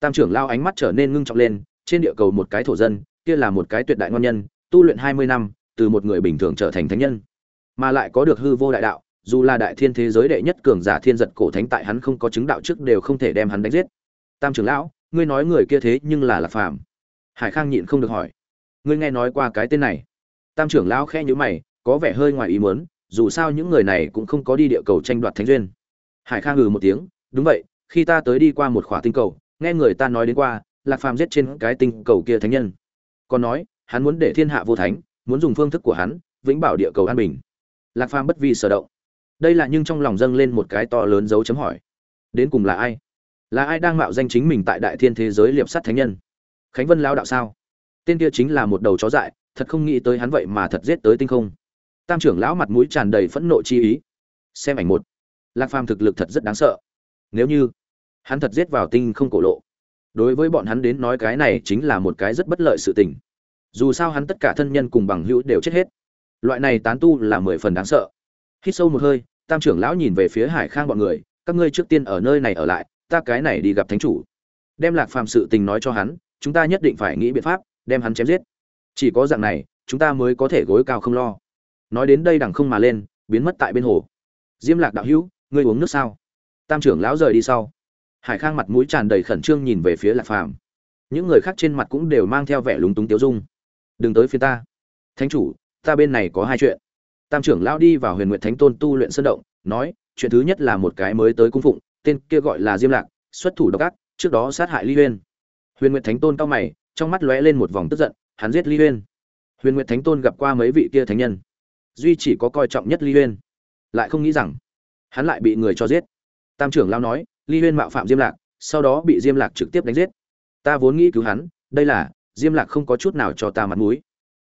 Tam trưởng lao ánh mắt trở nên ngưng trọng lên, trên địa cầu một cái thổ dân, kia là một cái tuyệt đại ngon nhân, tu luyện hai mươi năm, từ một người bình thường trở thành thánh nhân. Mà lại có được hư vô đại đạo, dù là đại thiên thế giới đệ nhất cường giả thiên giật cổ thánh tại hắn không có chứng đạo trước đều không thể đem hắn đánh giết. Tam trưởng lão, ngươi nói người kia thế nhưng là lạc phàm. Hải khang nhịn không được hỏi. Ngươi nghe nói qua cái tên này? Tam trưởng lão khẽ nhíu mày, có vẻ hơi ngoài ý muốn, dù sao những người này cũng không có đi địa cầu tranh đoạt thánh duyên hải khang ngừ một tiếng, đúng vậy, khi ta tới đi qua một khỏa tinh cầu, nghe người ta nói đến qua, lạc phàm giết trên cái tinh cầu kia thánh nhân. Còn nói, hắn muốn để thiên hạ vô thánh, muốn dùng phương thức của hắn, vĩnh bảo địa cầu an bình. Lạc phàm bất vi sở động. Đây là nhưng trong lòng dâng lên một cái to lớn dấu chấm hỏi. Đến cùng là ai? Là ai đang mạo danh chính mình tại đại thiên thế giới liệp sắt thánh nhân? Khánh vân lao đạo sao? Tên kia chính là một đầu chó dại, thật không nghĩ tới hắn vậy mà thật giết tới tinh không. Tam trưởng lão mặt mũi tràn đầy phẫn nộ chi ý. Xem ảnh một lạc phàm thực lực thật rất đáng sợ. Nếu như hắn thật giết vào tinh không cổ lộ, đối với bọn hắn đến nói cái này chính là một cái rất bất lợi sự tình. Dù sao hắn tất cả thân nhân cùng bằng hữu đều chết hết. Loại này tán tu là mười phần đáng sợ. Hít sâu một hơi, tam trưởng lão nhìn về phía hải khang bọn người, các ngươi trước tiên ở nơi này ở lại, ta cái này đi gặp thánh chủ. Đem lạc phàm sự tình nói cho hắn, chúng ta nhất định phải nghĩ biện pháp, đem hắn chém giết. Chỉ có dạng này, chúng ta mới có thể gối cao không lo. Nói đến đây đằng không mà lên, biến mất tại bên hồ. Diêm lạc đạo hữu ngươi uống nước sao? Tam trưởng lão rời đi sau. Hải khang mặt mũi tràn đầy khẩn trương nhìn về phía lạc phàm. Những người khác trên mặt cũng đều mang theo vẻ lúng túng tiêu dung. Đừng tới phía ta. Thánh chủ, ta bên này có hai chuyện. Tam trưởng lão đi vào huyền nguyện thánh tôn tu luyện sơn động, nói, chuyện thứ nhất là một cái mới tới cung phụng, tên kia gọi là diêm lạc, xuất thủ độc ác, trước đó sát hại ly huyên. Huyền nguyện thánh tôn cao mày, trong mắt lóe lên một vòng tức giận, hắn giết ly huyên. Huyền nguyện thánh tôn gặp qua mấy vị kia thánh nhân, duy chỉ có coi trọng nhất ly huyên. Lại không nghĩ rằng hắn lại bị người cho giết. Tam trưởng lao nói, ly huyên mạo phạm diêm lạc, sau đó bị diêm lạc trực tiếp đánh giết. Ta vốn nghĩ cứu hắn, đây là, diêm lạc không có chút nào cho ta mặt mũi.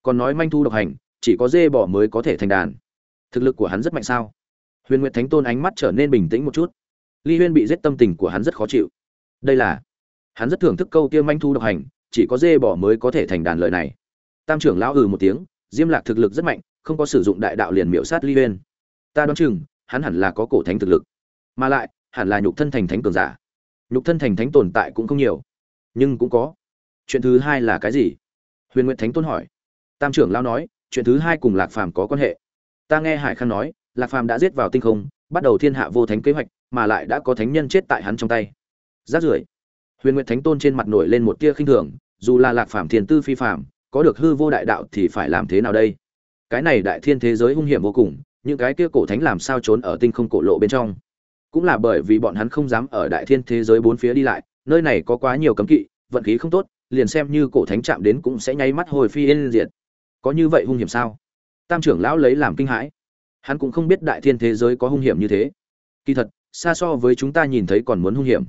Còn nói manh thu độc hành, chỉ có dê bỏ mới có thể thành đàn. Thực lực của hắn rất mạnh sao? Huyền nguyệt thánh tôn ánh mắt trở nên bình tĩnh một chút. Ly huyên bị giết tâm tình của hắn rất khó chịu. Đây là, hắn rất thưởng thức câu kia manh thu độc hành, chỉ có dê bỏ mới có thể thành đàn lợi này. Tam trưởng lão ừ một tiếng, diêm lạc thực lực rất mạnh, không có sử dụng đại đạo liền miễu sát ly huyên. Ta đoán chừng hắn hẳn là có cổ thánh thực lực. Mà lại, hẳn là nhục thân thành thánh cường giả. Nhục thân thành thánh tồn tại cũng không nhiều, nhưng cũng có. Chuyện thứ hai là cái gì? Huyền nguyệt thánh tôn hỏi. Tam trưởng lao nói, chuyện thứ hai cùng lạc phàm có quan hệ. Ta nghe hải khang nói, lạc phàm đã giết vào tinh không, bắt đầu thiên hạ vô thánh kế hoạch, mà lại đã có thánh nhân chết tại hắn trong tay. Rát rưởi. Huyền nguyệt thánh tôn trên mặt nổi lên một tia khinh thường, dù là lạc phàm thiền tư phi phàm, có được hư vô đại đạo thì phải làm thế nào đây? Cái này đại thiên thế giới hung hiểm vô cùng những cái kia cổ thánh làm sao trốn ở tinh không cổ lộ bên trong. Cũng là bởi vì bọn hắn không dám ở đại thiên thế giới bốn phía đi lại, nơi này có quá nhiều cấm kỵ, vận khí không tốt, liền xem như cổ thánh chạm đến cũng sẽ nháy mắt hồi phi yên diệt. Có như vậy hung hiểm sao? Tam trưởng lão lấy làm kinh hãi. Hắn cũng không biết đại thiên thế giới có hung hiểm như thế. Kỳ thật, xa so với chúng ta nhìn thấy còn muốn hung hiểm.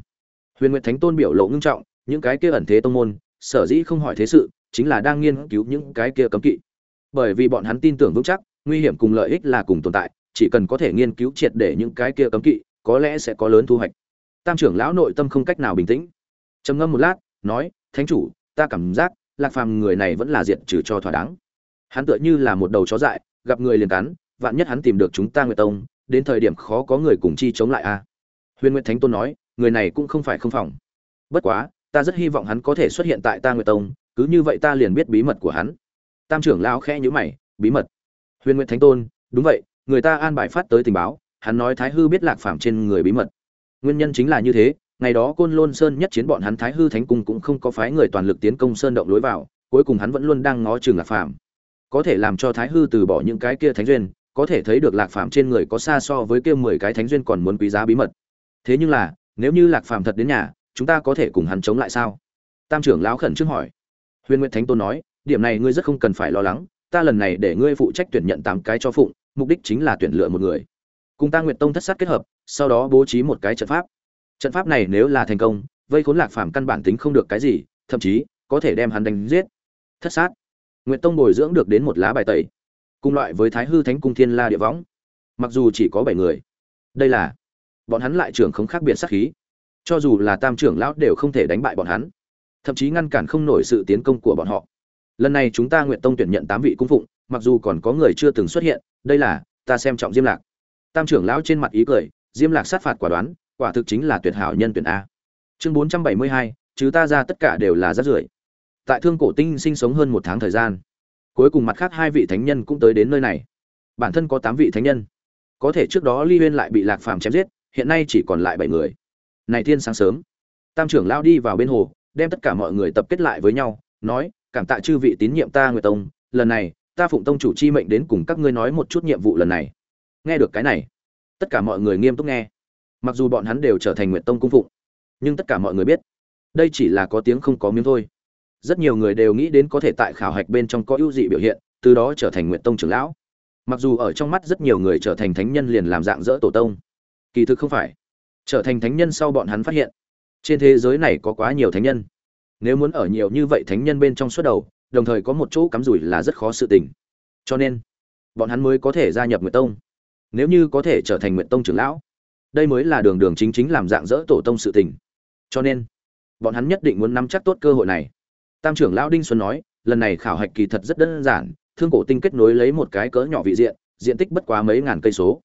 Huyền nguyệt thánh tôn biểu lộ ngưng trọng, những cái kia ẩn thế tông môn, sở dĩ không hỏi thế sự, chính là đang nghiên cứu những cái kia cấm kỵ. Bởi vì bọn hắn tin tưởng vững chắc nguy hiểm cùng lợi ích là cùng tồn tại, chỉ cần có thể nghiên cứu triệt để những cái kia cấm kỵ, có lẽ sẽ có lớn thu hoạch. Tam trưởng lão nội tâm không cách nào bình tĩnh. Trầm ngâm một lát, nói, thánh chủ, ta cảm giác lạc phàm người này vẫn là diện trừ cho thỏa đáng. Hắn tựa như là một đầu chó dại, gặp người liền cắn, vạn nhất hắn tìm được chúng ta nguyệt tông, đến thời điểm khó có người cùng chi chống lại a huyền nguyệt thánh tôn nói, người này cũng không phải không phòng. Bất quá, ta rất hy vọng hắn có thể xuất hiện tại ta nguyệt tông, cứ như vậy ta liền biết bí mật của hắn. Tam trưởng lão khẽ nhíu mày, bí mật? Huyền nguyệt thánh tôn, đúng vậy, người ta an bài phát tới tình báo, hắn nói thái hư biết lạc phàm trên người bí mật. Nguyên nhân chính là như thế, ngày đó côn lôn sơn nhất chiến bọn hắn thái hư thánh cung cũng không có phái người toàn lực tiến công sơn động lối vào, cuối cùng hắn vẫn luôn đang ngó chừng lạc phàm. Có thể làm cho thái hư từ bỏ những cái kia thánh duyên, có thể thấy được lạc phàm trên người có xa so với kia mười cái thánh duyên còn muốn quý giá bí mật. Thế nhưng là, nếu như lạc phàm thật đến nhà, chúng ta có thể cùng hắn chống lại sao? Tam trưởng lão khẩn trước hỏi. Huyền nguyệt thánh tôn nói, điểm này ngươi rất không cần phải lo lắng ta lần này để ngươi phụ trách tuyển nhận tám cái cho phụng, mục đích chính là tuyển lựa một người. Cùng ta nguyện tông thất sát kết hợp, sau đó bố trí một cái trận pháp. Trận pháp này nếu là thành công, vây khốn lạc phàm căn bản tính không được cái gì, thậm chí, có thể đem hắn đánh giết. Thất sát. Nguyện tông bồi dưỡng được đến một lá bài tẩy. Cùng loại với thái hư thánh cung thiên la địa võng. Mặc dù chỉ có bảy người, đây là, bọn hắn lại trưởng không khác biệt sát khí. Cho dù là tam trưởng lão đều không thể đánh bại bọn hắn. Thậm chí ngăn cản không nổi sự tiến công của bọn họ lần này chúng ta nguyện tông tuyển nhận tám vị cung phụng, mặc dù còn có người chưa từng xuất hiện, đây là, ta xem trọng diêm lạc. Tam trưởng lão trên mặt ý cười, diêm lạc sát phạt quả đoán, quả thực chính là tuyệt hảo nhân tuyển a. Chương bốn trăm bảy mươi hai, chứ ta ra tất cả đều là rát rưởi. Tại thương cổ tinh sinh sống hơn một tháng thời gian, cuối cùng mặt khác hai vị thánh nhân cũng tới đến nơi này. Bản thân có tám vị thánh nhân. Có thể trước đó ly huyên lại bị lạc phàm chém giết, hiện nay chỉ còn lại bảy người. Này thiên sáng sớm. Tam trưởng lao đi vào bên hồ, đem tất cả mọi người tập kết lại với nhau, nói cảm tạ chư vị tín nhiệm ta nguyệt tông, lần này, ta phụng tông chủ chi mệnh đến cùng các ngươi nói một chút nhiệm vụ lần này. Nghe được cái này, tất cả mọi người nghiêm túc nghe. Mặc dù bọn hắn đều trở thành nguyệt tông cung phụng, nhưng tất cả mọi người biết, đây chỉ là có tiếng không có miếng thôi. Rất nhiều người đều nghĩ đến có thể tại khảo hạch bên trong có ưu dị biểu hiện, từ đó trở thành nguyệt tông trưởng lão. Mặc dù ở trong mắt rất nhiều người trở thành thánh nhân liền làm dạng dỡ tổ tông, kỳ thực không phải. Trở thành thánh nhân sau bọn hắn phát hiện, trên thế giới này có quá nhiều thánh nhân nếu muốn ở nhiều như vậy thánh nhân bên trong suốt đầu, đồng thời có một chỗ cắm rủi là rất khó sự tình. Cho nên, bọn hắn mới có thể gia nhập nguyện tông. Nếu như có thể trở thành nguyện tông trưởng lão, đây mới là đường đường chính chính làm dạng dỡ tổ tông sự tình. Cho nên, bọn hắn nhất định muốn nắm chắc tốt cơ hội này. Tam trưởng lão đinh xuân nói, lần này khảo hạch kỳ thật rất đơn giản, thương cổ tinh kết nối lấy một cái cỡ nhỏ vị diện diện tích bất quá mấy ngàn cây số.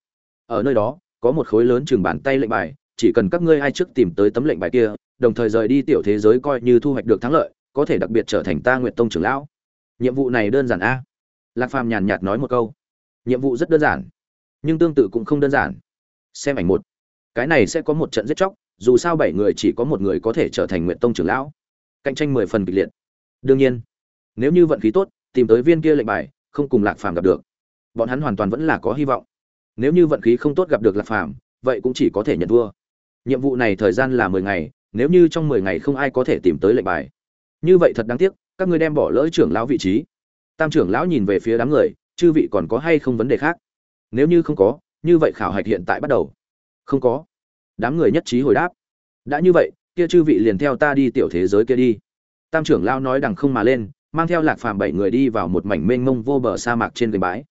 Ở nơi đó, có một khối lớn chừng bàn tay lệnh bài, chỉ cần các ngươi ai trước tìm tới tấm lệnh bài kia đồng thời rời đi tiểu thế giới coi như thu hoạch được thắng lợi, có thể đặc biệt trở thành ta nguyệt tông trưởng lão. Nhiệm vụ này đơn giản a. Lạc phàm nhàn nhạt nói một câu. Nhiệm vụ rất đơn giản, nhưng tương tự cũng không đơn giản. Xem ảnh một. Cái này sẽ có một trận giết chóc, dù sao bảy người chỉ có một người có thể trở thành nguyện tông trưởng lão. Cạnh tranh mười phần kịch liệt. Đương nhiên, nếu như vận khí tốt, tìm tới viên kia lệnh bài, không cùng lạc phàm gặp được, bọn hắn hoàn toàn vẫn là có hy vọng. Nếu như vận khí không tốt gặp được lạc phàm, vậy cũng chỉ có thể nhận thua. Nhiệm vụ này thời gian là mười ngày nếu như trong mười ngày không ai có thể tìm tới lệnh bài. Như vậy thật đáng tiếc, các ngươi đem bỏ lỡ trưởng lão vị trí. Tam trưởng lão nhìn về phía đám người, chư vị còn có hay không vấn đề khác? Nếu như không có, như vậy khảo hạch hiện tại bắt đầu. Không có. Đám người nhất trí hồi đáp. Đã như vậy, kia chư vị liền theo ta đi tiểu thế giới kia đi. Tam trưởng lão nói đằng không mà lên, mang theo lạc phàm bảy người đi vào một mảnh mênh mông vô bờ sa mạc trên gành bãi.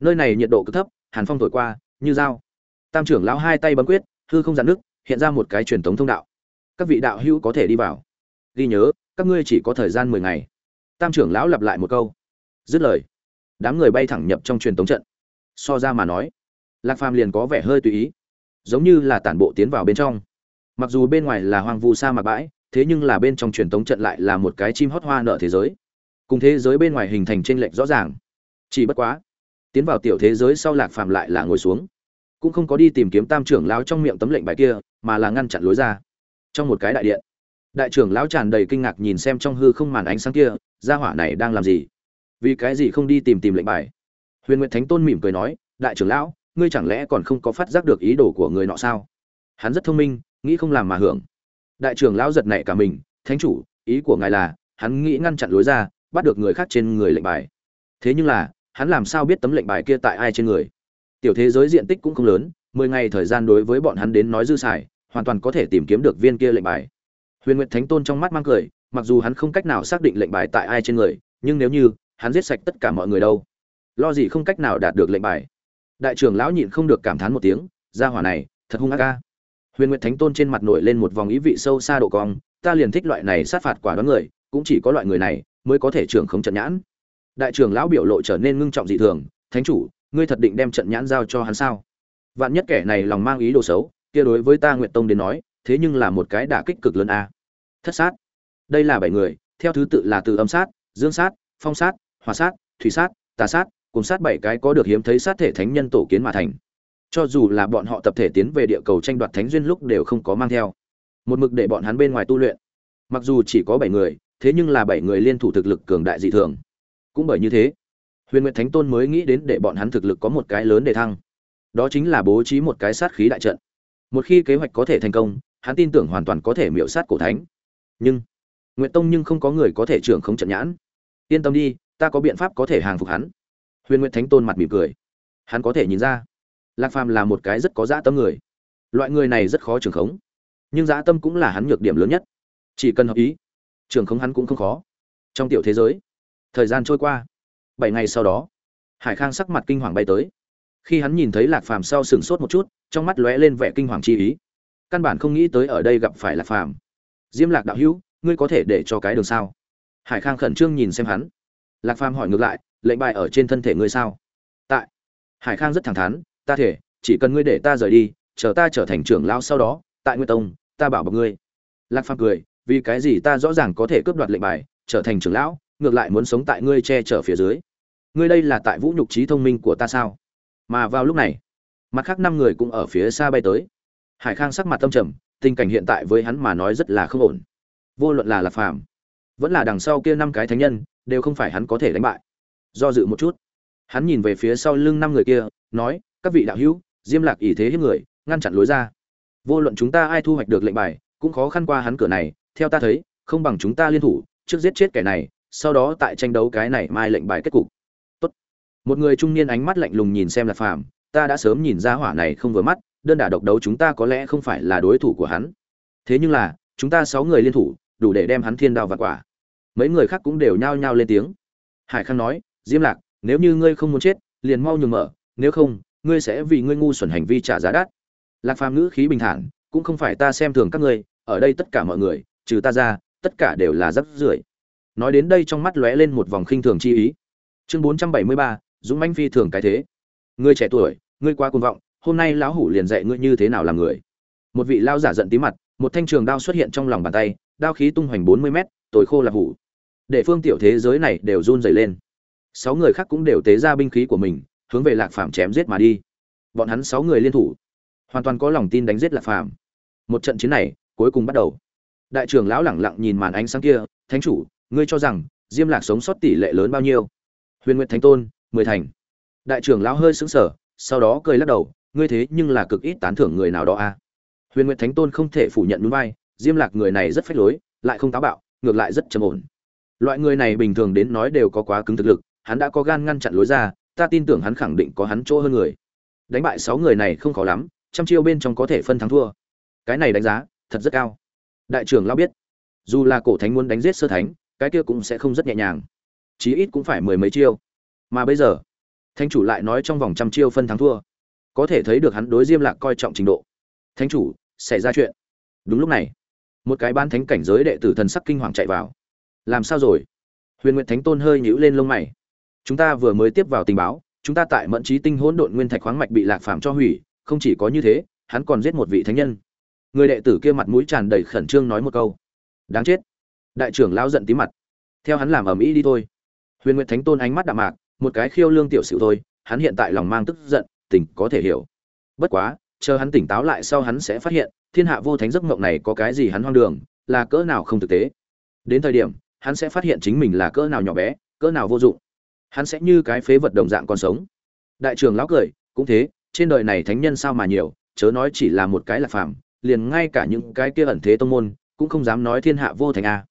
Nơi này nhiệt độ cực thấp, hàn phong thổi qua, như dao. Tam trưởng lão hai tay bấm quyết, hư không dạn nước, hiện ra một cái truyền thống thông đạo các vị đạo hữu có thể đi vào. Ghi nhớ, các ngươi chỉ có thời gian mười ngày. Tam trưởng lão lặp lại một câu. Dứt lời, đám người bay thẳng nhập trong truyền tống trận. So ra mà nói, lạc phàm liền có vẻ hơi tùy ý, giống như là tản bộ tiến vào bên trong. Mặc dù bên ngoài là hoang vu sa mạc bãi, thế nhưng là bên trong truyền tống trận lại là một cái chim hót hoa nợ thế giới. Cùng thế giới bên ngoài hình thành trên lệch rõ ràng. Chỉ bất quá, tiến vào tiểu thế giới sau lạc phàm lại là ngồi xuống. Cũng không có đi tìm kiếm tam trưởng lão trong miệng tấm lệnh bài kia, mà là ngăn chặn lối ra trong một cái đại điện. Đại trưởng lão tràn đầy kinh ngạc nhìn xem trong hư không màn ánh sáng kia, gia hỏa này đang làm gì? Vì cái gì không đi tìm tìm lệnh bài? Huyền nguyệt thánh tôn mỉm cười nói, đại trưởng lão, ngươi chẳng lẽ còn không có phát giác được ý đồ của người nọ sao? Hắn rất thông minh, nghĩ không làm mà hưởng. Đại trưởng lão giật nảy cả mình, thánh chủ, ý của ngài là, hắn nghĩ ngăn chặn lối ra, bắt được người khác trên người lệnh bài. Thế nhưng là, hắn làm sao biết tấm lệnh bài kia tại ai trên người? Tiểu thế giới diện tích cũng không lớn, mười ngày thời gian đối với bọn hắn đến nói dư xài hoàn toàn có thể tìm kiếm được viên kia lệnh bài. Huyền nguyệt thánh tôn trong mắt mang cười, mặc dù hắn không cách nào xác định lệnh bài tại ai trên người, nhưng nếu như, hắn giết sạch tất cả mọi người đâu. Lo gì không cách nào đạt được lệnh bài. Đại trưởng lão nhịn không được cảm thán một tiếng, gia hỏa này, thật hung ác ca huyền nguyệt thánh tôn trên mặt nổi lên một vòng ý vị sâu xa độ cong, ta liền thích loại này sát phạt quả đoán người, cũng chỉ có loại người này mới có thể trưởng không trận nhãn. Đại trưởng lão biểu lộ trở nên ngưng trọng dị thường, thánh chủ, ngươi thật định đem trận nhãn giao cho hắn sao? Vạn nhất kẻ này lòng mang ý đồ xấu kia đối với ta nguyện tông đến nói, thế nhưng là một cái đả kích cực lớn a. Thất sát. Đây là bảy người, theo thứ tự là từ âm sát, dương sát, phong sát hòa sát, thủy sát, tà sát, cùng sát bảy cái có được hiếm thấy sát thể thánh nhân tổ kiến mà thành. Cho dù là bọn họ tập thể tiến về địa cầu tranh đoạt thánh duyên lúc đều không có mang theo. Một mực để bọn hắn bên ngoài tu luyện. Mặc dù chỉ có bảy người, thế nhưng là bảy người liên thủ thực lực cường đại dị thường. Cũng bởi như thế, huyền nguyệt thánh tôn mới nghĩ đến để bọn hắn thực lực có một cái lớn để thăng. Đó chính là bố trí một cái sát khí đại trận một khi kế hoạch có thể thành công, hắn tin tưởng hoàn toàn có thể miễu sát cổ thánh. Nhưng nguyện tông nhưng không có người có thể trưởng không trận nhãn. Yên tâm đi, ta có biện pháp có thể hàng phục hắn. Huyền nguyện thánh tôn mặt mỉm cười. Hắn có thể nhìn ra, lạc phàm là một cái rất có dã tâm người. Loại người này rất khó trưởng khống, nhưng dã tâm cũng là hắn nhược điểm lớn nhất. Chỉ cần hợp ý, trưởng khống hắn cũng không khó. Trong tiểu thế giới, thời gian trôi qua, bảy ngày sau đó, hải khang sắc mặt kinh hoàng bay tới khi hắn nhìn thấy lạc phàm sau sửng sốt một chút, trong mắt lóe lên vẻ kinh hoàng chi ý. Căn bản không nghĩ tới ở đây gặp phải lạc phàm. Diêm lạc đạo hữu, ngươi có thể để cho cái đường sao? Hải khang khẩn trương nhìn xem hắn. Lạc phàm hỏi ngược lại, lệnh bài ở trên thân thể ngươi sao? Tại. Hải khang rất thẳng thắn, ta thể, chỉ cần ngươi để ta rời đi, chờ ta trở thành trưởng lão sau đó, tại nguyên tông, ta bảo bọc ngươi. Lạc phàm cười, vì cái gì ta rõ ràng có thể cướp đoạt lệnh bài, trở thành trưởng lão, ngược lại muốn sống tại ngươi che chở phía dưới. Ngươi đây là tại vũ nhục trí thông minh của ta sao? Mà vào lúc này, mặt khác năm người cũng ở phía xa bay tới. Hải khang sắc mặt tâm trầm, tình cảnh hiện tại với hắn mà nói rất là không ổn. Vô luận là lạc phàm, vẫn là đằng sau kia năm cái thánh nhân, đều không phải hắn có thể đánh bại. Do dự một chút, hắn nhìn về phía sau lưng năm người kia, nói, các vị đạo hữu, diêm lạc ý thế hiếp người, ngăn chặn lối ra. Vô luận chúng ta ai thu hoạch được lệnh bài, cũng khó khăn qua hắn cửa này. Theo ta thấy, không bằng chúng ta liên thủ, trước giết chết kẻ này, sau đó tại tranh đấu cái này mai lệnh bài kết cục một người trung niên ánh mắt lạnh lùng nhìn xem lạc phàm ta đã sớm nhìn ra hỏa này không vừa mắt đơn đả độc đấu chúng ta có lẽ không phải là đối thủ của hắn. Thế nhưng là chúng ta sáu người liên thủ đủ để đem hắn thiên đao và quả. Mấy người khác cũng đều nhao nhao lên tiếng. Hải khang nói diêm lạc nếu như ngươi không muốn chết liền mau nhường mở nếu không ngươi sẽ vì ngươi ngu xuẩn hành vi trả giá đắt. Lạc phàm ngữ khí bình thản cũng không phải ta xem thường các ngươi ở đây tất cả mọi người trừ ta ra tất cả đều là rắc rưởi. Nói đến đây trong mắt lóe lên một vòng khinh thường chi ý. Chương 473, dũng manh phi thường cái thế. Ngươi trẻ tuổi, ngươi quá cuồng vọng, hôm nay lão hủ liền dạy ngươi như thế nào làm người. Một vị lao giả giận tí mặt, một thanh trường đao xuất hiện trong lòng bàn tay, đao khí tung hoành bốn mươi mét tối khô là hủ. Để phương tiểu thế giới này đều run rẩy lên. Sáu người khác cũng đều tế ra binh khí của mình, hướng về lạc phàm chém giết mà đi. Bọn hắn sáu người liên thủ, hoàn toàn có lòng tin đánh giết lạc phàm. Một trận chiến này, cuối cùng bắt đầu. Đại trưởng lão lẳng lặng nhìn màn ánh sáng kia, thánh chủ, ngươi cho rằng diêm lạc sống sót tỷ lệ lớn bao nhiêu? Huyền nguyệt thánh tôn mười thành. Đại trưởng lão hơi sững sờ, sau đó cười lắc đầu, ngươi thế nhưng là cực ít tán thưởng người nào đó a à? huyền nguyệt thánh tôn không thể phủ nhận núi vai, diêm lạc người này rất phách lối, lại không táo bạo, ngược lại rất trầm ổn. Loại người này bình thường đến nói đều có quá cứng thực lực, hắn đã có gan ngăn chặn lối ra, ta tin tưởng hắn khẳng định có hắn chỗ hơn người. Đánh bại sáu người này không khó lắm, trăm chiêu bên trong có thể phân thắng thua. Cái này đánh giá, thật rất cao. Đại trưởng lão biết, dù là cổ thánh muốn đánh giết sơ thánh, cái kia cũng sẽ không rất nhẹ nhàng. Chí ít cũng phải mười mấy chiêu mà bây giờ, thánh chủ lại nói trong vòng trăm chiêu phân thắng thua. Có thể thấy được hắn đối diêm lạc coi trọng trình độ. Thánh chủ, xảy ra chuyện. Đúng lúc này, một cái ban thánh cảnh giới đệ tử thần sắc kinh hoàng chạy vào. Làm sao rồi? Huyền nguyện thánh tôn hơi nhũ lên lông mày. Chúng ta vừa mới tiếp vào tình báo, chúng ta tại mẫn trí tinh hỗn độn nguyên thạch khoáng mạch bị lạc phạm cho hủy, không chỉ có như thế, hắn còn giết một vị thánh nhân. Người đệ tử kia mặt mũi tràn đầy khẩn trương nói một câu. Đáng chết. Đại trưởng lão giận tí mặt. Theo hắn làm ầm ĩ đi thôi. Huyền nguyện thánh tôn ánh mắt đạm mạc một cái khiêu lương tiểu sự thôi, hắn hiện tại lòng mang tức giận, tỉnh có thể hiểu. Bất quá, chờ hắn tỉnh táo lại sau hắn sẽ phát hiện, thiên hạ vô thánh giấc mộng này có cái gì hắn hoang đường, là cỡ nào không thực tế. Đến thời điểm, hắn sẽ phát hiện chính mình là cỡ nào nhỏ bé, cỡ nào vô dụng. Hắn sẽ như cái phế vật đồng dạng còn sống. Đại trưởng lão cười, cũng thế, trên đời này thánh nhân sao mà nhiều, chớ nói chỉ là một cái là phàm, liền ngay cả những cái kia ẩn thế tông môn, cũng không dám nói thiên hạ vô thành a.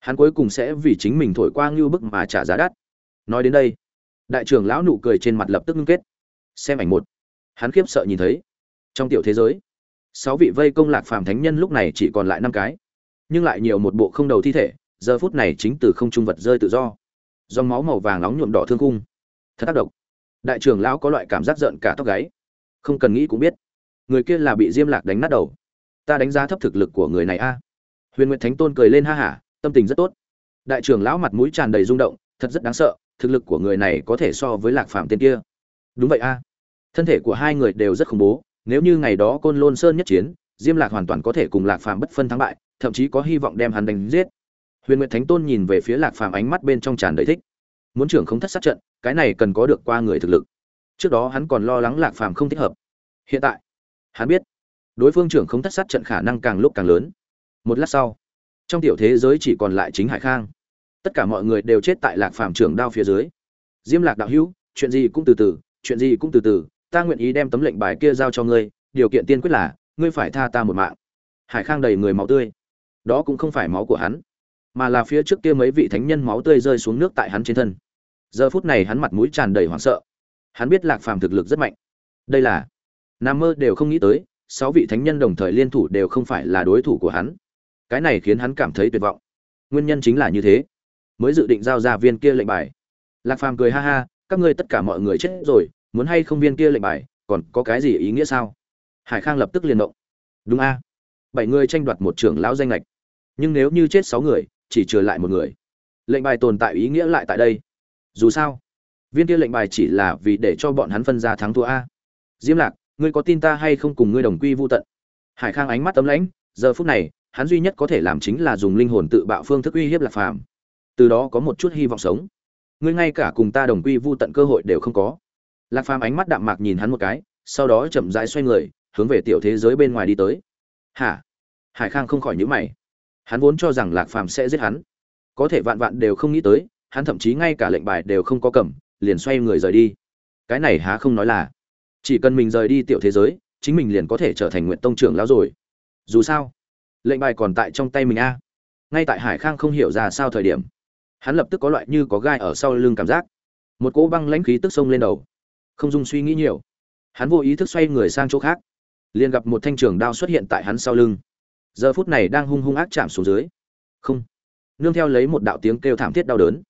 Hắn cuối cùng sẽ vì chính mình thổi qua ngưu bức mà trả giá đắt. Nói đến đây đại trưởng lão nụ cười trên mặt lập tức ngưng kết. Xem ảnh một. Hắn khiếp sợ nhìn thấy. Trong tiểu thế giới, sáu vị vây công lạc phàm thánh nhân lúc này chỉ còn lại năm cái. Nhưng lại nhiều một bộ không đầu thi thể, giờ phút này chính từ không trung vật rơi tự do. Dòng máu màu vàng nóng nhuộm đỏ thương cung thật tác động. Đại trưởng lão có loại cảm giác giận cả tóc gáy. Không cần nghĩ cũng biết. Người kia là bị diêm lạc đánh nát đầu. Ta đánh giá thấp thực lực của người này a. Huyền nguyệt thánh tôn cười lên ha hả, tâm tình rất tốt. Đại trưởng lão mặt mũi tràn đầy rung động, thật rất đáng sợ thực lực của người này có thể so với lạc phạm tên kia. Đúng vậy a. Thân thể của hai người đều rất khủng bố, nếu như ngày đó côn lôn sơn nhất chiến, diêm lạc hoàn toàn có thể cùng lạc phạm bất phân thắng bại, thậm chí có hy vọng đem hắn đánh giết. Huyền nguyệt thánh tôn nhìn về phía lạc phàm ánh mắt bên trong tràn đầy thích. Muốn trưởng không thất sát trận, cái này cần có được qua người thực lực. Trước đó hắn còn lo lắng lạc phàm không thích hợp. Hiện tại, hắn biết, đối phương trưởng không thất sát trận khả năng càng lúc càng lớn. Một lát sau, trong tiểu thế giới chỉ còn lại chính hải khang tất cả mọi người đều chết tại lạc phàm trưởng đao phía dưới. Diêm lạc đạo hữu, chuyện gì cũng từ từ, chuyện gì cũng từ từ, ta nguyện ý đem tấm lệnh bài kia giao cho ngươi, điều kiện tiên quyết là, ngươi phải tha ta một mạng. Hải khang đầy người máu tươi. Đó cũng không phải máu của hắn, mà là phía trước kia mấy vị thánh nhân máu tươi rơi xuống nước tại hắn trên thân. Giờ phút này hắn mặt mũi tràn đầy hoảng sợ. Hắn biết lạc phàm thực lực rất mạnh. Đây là, nam mơ đều không nghĩ tới, sáu vị thánh nhân đồng thời liên thủ đều không phải là đối thủ của hắn. Cái này khiến hắn cảm thấy tuyệt vọng. Nguyên nhân chính là như thế mới dự định giao ra viên kia lệnh bài. Lạc phàm cười ha ha, các ngươi tất cả mọi người chết rồi, muốn hay không viên kia lệnh bài, còn có cái gì ý nghĩa sao? Hải khang lập tức liền động. Đúng a. Bảy người tranh đoạt một trưởng lão danh lệch nhưng nếu như chết sáu người, chỉ trừ lại một người. Lệnh bài tồn tại ý nghĩa lại tại đây. Dù sao, viên kia lệnh bài chỉ là vì để cho bọn hắn phân ra thắng thua a. Diêm lạc, ngươi có tin ta hay không cùng ngươi đồng quy vu tận? Hải khang ánh mắt tấm lãnh, giờ phút này, hắn duy nhất có thể làm chính là dùng linh hồn tự bạo phương thức uy hiếp lạc phàm từ đó có một chút hy vọng sống. Ngươi ngay cả cùng ta đồng quy vu tận cơ hội đều không có. Lạc phàm ánh mắt đạm mạc nhìn hắn một cái, sau đó chậm rãi xoay người, hướng về tiểu thế giới bên ngoài đi tới. Hả? Hải khang không khỏi nhữ mày. Hắn vốn cho rằng lạc phàm sẽ giết hắn. Có thể vạn vạn đều không nghĩ tới, hắn thậm chí ngay cả lệnh bài đều không có cầm, liền xoay người rời đi. Cái này há không nói là. Chỉ cần mình rời đi tiểu thế giới, chính mình liền có thể trở thành nguyện tông trưởng lão rồi. Dù sao, lệnh bài còn tại trong tay mình a. Ngay tại hải khang không hiểu ra sao thời điểm hắn lập tức có loại như có gai ở sau lưng cảm giác. Một cỗ băng lãnh khí tức sông lên đầu. Không dung suy nghĩ nhiều. Hắn vô ý thức xoay người sang chỗ khác. Liền gặp một thanh trường đao xuất hiện tại hắn sau lưng. Giờ phút này đang hung hung ác chạm xuống dưới. Không. Nương theo lấy một đạo tiếng kêu thảm thiết đau đớn.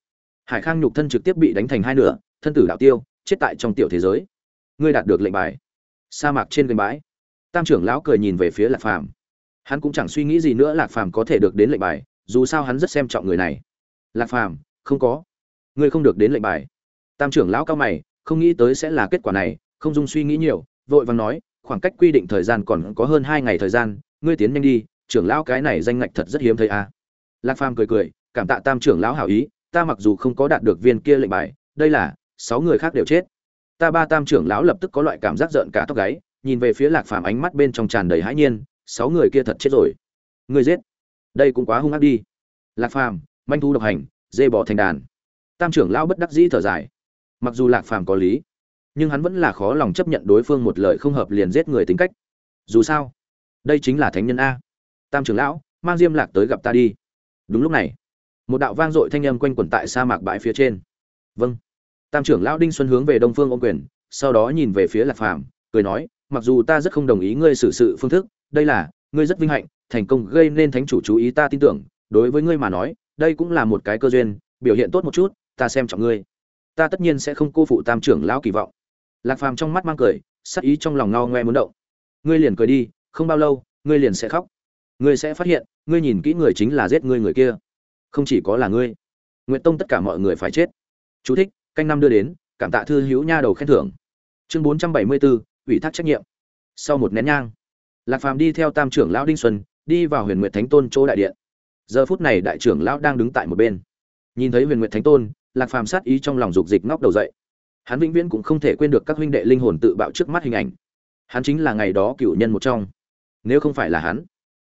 Hải khang nhục thân trực tiếp bị đánh thành hai nửa, thân tử đạo tiêu, chết tại trong tiểu thế giới. Ngươi đạt được lệnh bài. Sa mạc trên gành bãi. Tam trưởng lão cười nhìn về phía lạc phàm. Hắn cũng chẳng suy nghĩ gì nữa lạc phàm có thể được đến lệnh bài, dù sao hắn rất xem trọng người này lạc phàm không có ngươi không được đến lệnh bài tam trưởng lão cao mày không nghĩ tới sẽ là kết quả này không dung suy nghĩ nhiều vội vàng nói khoảng cách quy định thời gian còn có hơn hai ngày thời gian ngươi tiến nhanh đi trưởng lão cái này danh ngạch thật rất hiếm thấy a. À. Lạc Phàm cười cười, cảm tạ Tam trưởng lão hảo ý, ta mặc dù không có đạt được viên kia lệnh bài, đây là sáu người khác đều chết. Ta ba Tam trưởng lão lập tức có loại cảm giác giận cả tóc gáy, nhìn về phía Lạc Phàm ánh mắt bên trong tràn đầy hãi nhiên, sáu người kia thật chết rồi. Ngươi giết? Đây cũng quá hung ác đi. Lạc Phàm, manh thu độc hành, dê bỏ thành đàn. Tam trưởng lão bất đắc dĩ thở dài. Mặc dù Lạc Phàm có lý, nhưng hắn vẫn là khó lòng chấp nhận đối phương một lời không hợp liền giết người tính cách. Dù sao, đây chính là thánh nhân a tam trưởng lão mang diêm lạc tới gặp ta đi đúng lúc này một đạo vang dội thanh âm quanh quẩn tại sa mạc bãi phía trên vâng tam trưởng lão đinh xuân hướng về đông phương ôm quyền sau đó nhìn về phía lạc phàm cười nói mặc dù ta rất không đồng ý ngươi xử sự phương thức đây là ngươi rất vinh hạnh thành công gây nên thánh chủ chú ý ta tin tưởng đối với ngươi mà nói đây cũng là một cái cơ duyên, biểu hiện tốt một chút, ta xem trọng ngươi. Ta tất nhiên sẽ không cô phụ tam trưởng lão kỳ vọng. Lạc phàm trong mắt mang cười, sắc ý trong lòng ngao ngoe muốn động. Ngươi liền cười đi, không bao lâu, ngươi liền sẽ khóc. Ngươi sẽ phát hiện, ngươi nhìn kỹ người chính là giết ngươi người kia. Không chỉ có là ngươi. Nguyện tông tất cả mọi người phải chết. Chú thích, canh năm đưa đến, cảm tạ thư hữu nha đầu khen thưởng. Chương bốn trăm bảy mươi bốn ủy thác trách nhiệm. Sau một nén nhang, lạc phàm đi theo tam trưởng lão đinh xuân, đi vào huyền nguyệt thánh tôn chỗ đại điện giờ phút này đại trưởng lão đang đứng tại một bên. Nhìn thấy huyền nguyện thánh tôn, lạc phàm sát ý trong lòng dục dịch ngóc đầu dậy. Hắn vĩnh viễn cũng không thể quên được các huynh đệ linh hồn tự bạo trước mắt hình ảnh. Hắn chính là ngày đó cựu nhân một trong. Nếu không phải là hắn,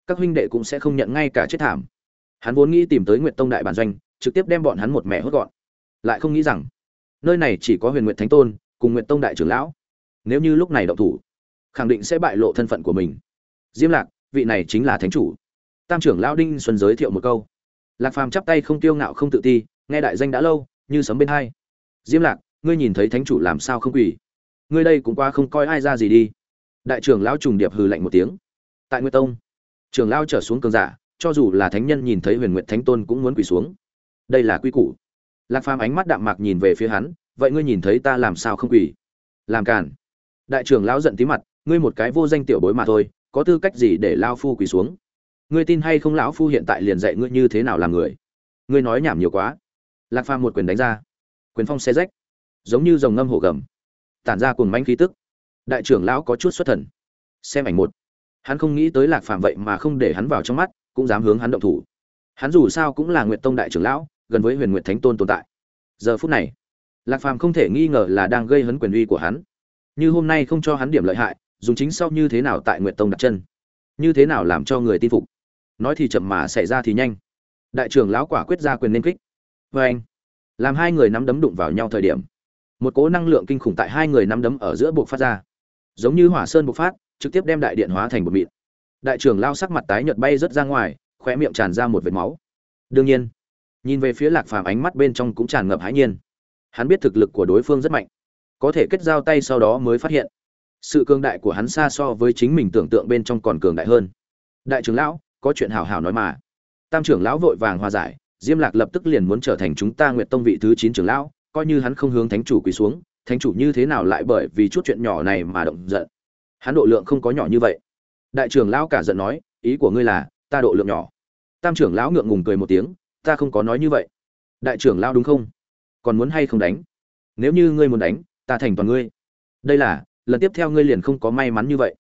các huynh đệ cũng sẽ không nhận ngay cả chết thảm. Hắn vốn nghĩ tìm tới nguyện tông đại bản doanh, trực tiếp đem bọn hắn một mẹ hốt gọn. Lại không nghĩ rằng, nơi này chỉ có huyền nguyện thánh tôn cùng nguyện tông đại trưởng lão. Nếu như lúc này đậu thủ, khẳng định sẽ bại lộ thân phận của mình. Diêm lạc, vị này chính là thánh chủ tam trưởng lão đinh xuân giới thiệu một câu. Lạc phàm chắp tay không tiêu ngạo không tự ti, nghe đại danh đã lâu, như sấm bên hai. Diêm lạc, ngươi nhìn thấy thánh chủ làm sao không quỳ? Ngươi đây cũng qua không coi ai ra gì đi. Đại trưởng lão trùng điệp hừ lạnh một tiếng. Tại nguyệt tông, trưởng lão trở xuống cường giả, cho dù là thánh nhân nhìn thấy huyền nguyệt thánh tôn cũng muốn quỳ xuống. Đây là quy củ. Lạc phàm ánh mắt đạm mạc nhìn về phía hắn, vậy ngươi nhìn thấy ta làm sao không quỳ? Làm cản đại trưởng lão giận tí mặt, ngươi một cái vô danh tiểu bối mà thôi, có tư cách gì để lao phu quỳ xuống? Ngươi tin hay không lão phu hiện tại liền dạy ngươi như thế nào làm người? Ngươi nói nhảm nhiều quá. Lạc phàm một quyền đánh ra. Quyền phong xe rách. Giống như dòng ngâm hổ gầm. Tản ra cùng manh khí tức. Đại trưởng lão có chút xuất thần. Xem ảnh một. Hắn không nghĩ tới lạc phàm vậy mà không để hắn vào trong mắt, cũng dám hướng hắn động thủ. Hắn dù sao cũng là nguyệt tông đại trưởng lão, gần với huyền nguyệt thánh tôn tồn tại. Giờ phút này, lạc phàm không thể nghi ngờ là đang gây hấn quyền uy của hắn. Như hôm nay không cho hắn điểm lợi hại, dùng chính sau như thế nào tại nguyệt tông đặt chân? Như thế nào làm cho người tin phục? Nói thì chậm mà xảy ra thì nhanh. Đại trưởng lão quả quyết ra quyền nên kích. Vê anh, làm hai người nắm đấm đụng vào nhau thời điểm, một cố năng lượng kinh khủng tại hai người nắm đấm ở giữa buộc phát ra. Giống như hỏa sơn bộc phát, trực tiếp đem đại điện hóa thành một mịn. Đại trưởng lao sắc mặt tái nhợt bay rớt ra ngoài, khóe miệng tràn ra một vệt máu. Đương nhiên, nhìn về phía lạc phàm ánh mắt bên trong cũng tràn ngập hãi nhiên. Hắn biết thực lực của đối phương rất mạnh, có thể kết giao tay sau đó mới phát hiện, sự cường đại của hắn xa so với chính mình tưởng tượng bên trong còn cường đại hơn. Đại trưởng lão có chuyện hào hào nói mà. Tam trưởng lão vội vàng hòa giải, diêm lạc lập tức liền muốn trở thành chúng ta nguyệt tông vị thứ chín trưởng lão, coi như hắn không hướng thánh chủ quỳ xuống, thánh chủ như thế nào lại bởi vì chút chuyện nhỏ này mà động giận. Hắn độ lượng không có nhỏ như vậy. Đại trưởng lão cả giận nói, ý của ngươi là, ta độ lượng nhỏ. Tam trưởng lão ngượng ngùng cười một tiếng, ta không có nói như vậy. Đại trưởng lão đúng không? Còn muốn hay không đánh? Nếu như ngươi muốn đánh, ta thành toàn ngươi. Đây là, lần tiếp theo ngươi liền không có may mắn như vậy.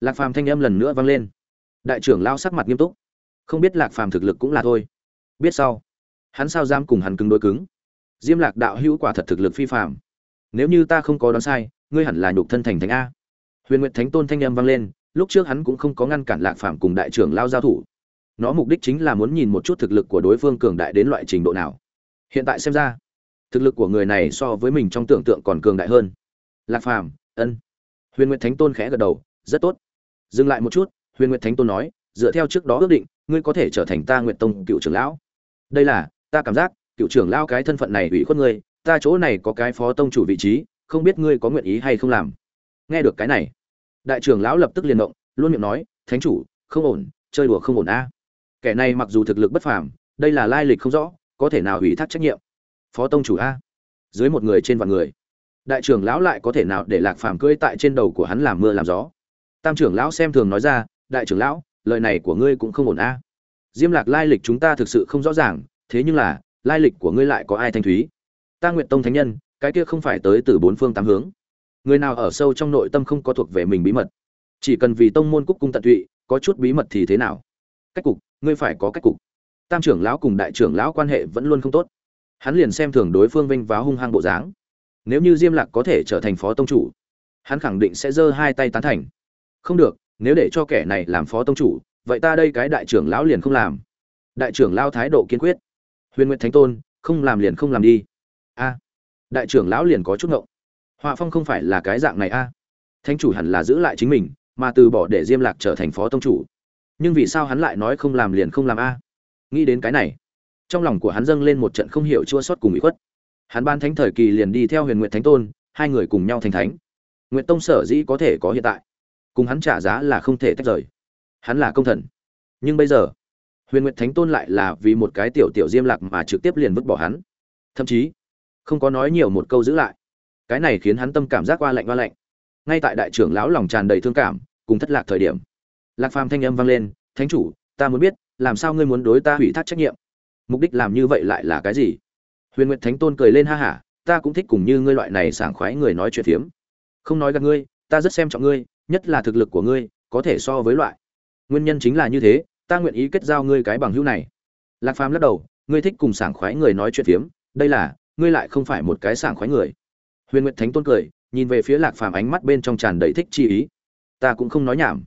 Lạc phàm thanh âm lần nữa vang lên đại trưởng lao sắc mặt nghiêm túc. Không biết lạc phàm thực lực cũng là thôi. Biết sau, hắn sao dám cùng hắn cứng đối cứng? Diêm lạc đạo hữu quả thật thực lực phi phàm. Nếu như ta không có đoán sai, ngươi hẳn là nhục thân thành thánh a. Huyền nguyệt thánh tôn thanh âm vang lên, lúc trước hắn cũng không có ngăn cản lạc phàm cùng đại trưởng lao giao thủ. Nó mục đích chính là muốn nhìn một chút thực lực của đối phương cường đại đến loại trình độ nào. Hiện tại xem ra, thực lực của người này so với mình trong tưởng tượng còn cường đại hơn. Lạc phàm, ân. Huyền nguyệt thánh tôn khẽ gật đầu, rất tốt. Dừng lại một chút huyền nguyệt thánh tôn nói, dựa theo trước đó ước định, ngươi có thể trở thành ta nguyệt tông cựu trưởng lão. Đây là, ta cảm giác, cựu trưởng lão cái thân phận này ủy khuất ngươi, ta chỗ này có cái phó tông chủ vị trí, không biết ngươi có nguyện ý hay không làm. Nghe được cái này, đại trưởng lão lập tức liền động, luôn miệng nói, thánh chủ, không ổn, chơi đùa không ổn a. Kẻ này mặc dù thực lực bất phàm, đây là lai lịch không rõ, có thể nào ủy thác trách nhiệm? Phó tông chủ a? Dưới một người trên vạn người, đại trưởng lão lại có thể nào để lạc phàm cưỡi tại trên đầu của hắn làm mưa làm gió? Tam trưởng lão xem thường nói ra đại trưởng lão, lời này của ngươi cũng không ổn a. Diêm lạc lai lịch chúng ta thực sự không rõ ràng, thế nhưng là, lai lịch của ngươi lại có ai thanh thúy? Ta nguyện tông thánh nhân, cái kia không phải tới từ bốn phương tám hướng. Người nào ở sâu trong nội tâm không có thuộc về mình bí mật? Chỉ cần vì tông môn cúc cung tận tụy, có chút bí mật thì thế nào? Cách cục, ngươi phải có cách cục. Tam trưởng lão cùng đại trưởng lão quan hệ vẫn luôn không tốt. Hắn liền xem thường đối phương vinh váo hung hăng bộ dáng. Nếu như diêm lạc có thể trở thành phó tông chủ, hắn khẳng định sẽ giơ hai tay tán thành. Không được nếu để cho kẻ này làm phó tông chủ, vậy ta đây cái đại trưởng lão liền không làm. Đại trưởng lão thái độ kiên quyết. Huyền nguyệt thánh tôn, không làm liền không làm đi. A, đại trưởng lão liền có chút ngộng. Họa phong không phải là cái dạng này a. Thánh chủ hẳn là giữ lại chính mình, mà từ bỏ để diêm lạc trở thành phó tông chủ. Nhưng vì sao hắn lại nói không làm liền không làm a? Nghĩ đến cái này, trong lòng của hắn dâng lên một trận không hiểu chua xót cùng ủy khuất. Hắn ban thánh thời kỳ liền đi theo huyền nguyện thánh tôn, hai người cùng nhau thành thánh. Nguyện tông sở dĩ có thể có hiện tại cùng hắn trả giá là không thể tách rời. Hắn là công thần. Nhưng bây giờ, huyền Nguyệt thánh tôn lại là vì một cái tiểu tiểu diêm lạc mà trực tiếp liền vứt bỏ hắn. Thậm chí, không có nói nhiều một câu giữ lại. Cái này khiến hắn tâm cảm giác qua lạnh qua lạnh. Ngay tại đại trưởng lão lòng tràn đầy thương cảm, cùng thất lạc thời điểm, lạc phàm thanh âm vang lên, thánh chủ, ta muốn biết, làm sao ngươi muốn đối ta hủy thác trách nhiệm? Mục đích làm như vậy lại là cái gì? Huyền nguyệt thánh tôn cười lên ha hả, ta cũng thích cùng như ngươi loại này sảng khoái người nói chuyện phiếm. Không nói gặp ngươi, ta rất xem trọng ngươi nhất là thực lực của ngươi, có thể so với loại. Nguyên nhân chính là như thế, ta nguyện ý kết giao ngươi cái bằng hữu này. Lạc phàm lắc đầu, ngươi thích cùng sảng khoái người nói chuyện phiếm, đây là, ngươi lại không phải một cái sảng khoái người. Huyền nguyệt thánh tôn cười, nhìn về phía lạc phàm ánh mắt bên trong tràn đầy thích chi ý. Ta cũng không nói nhảm.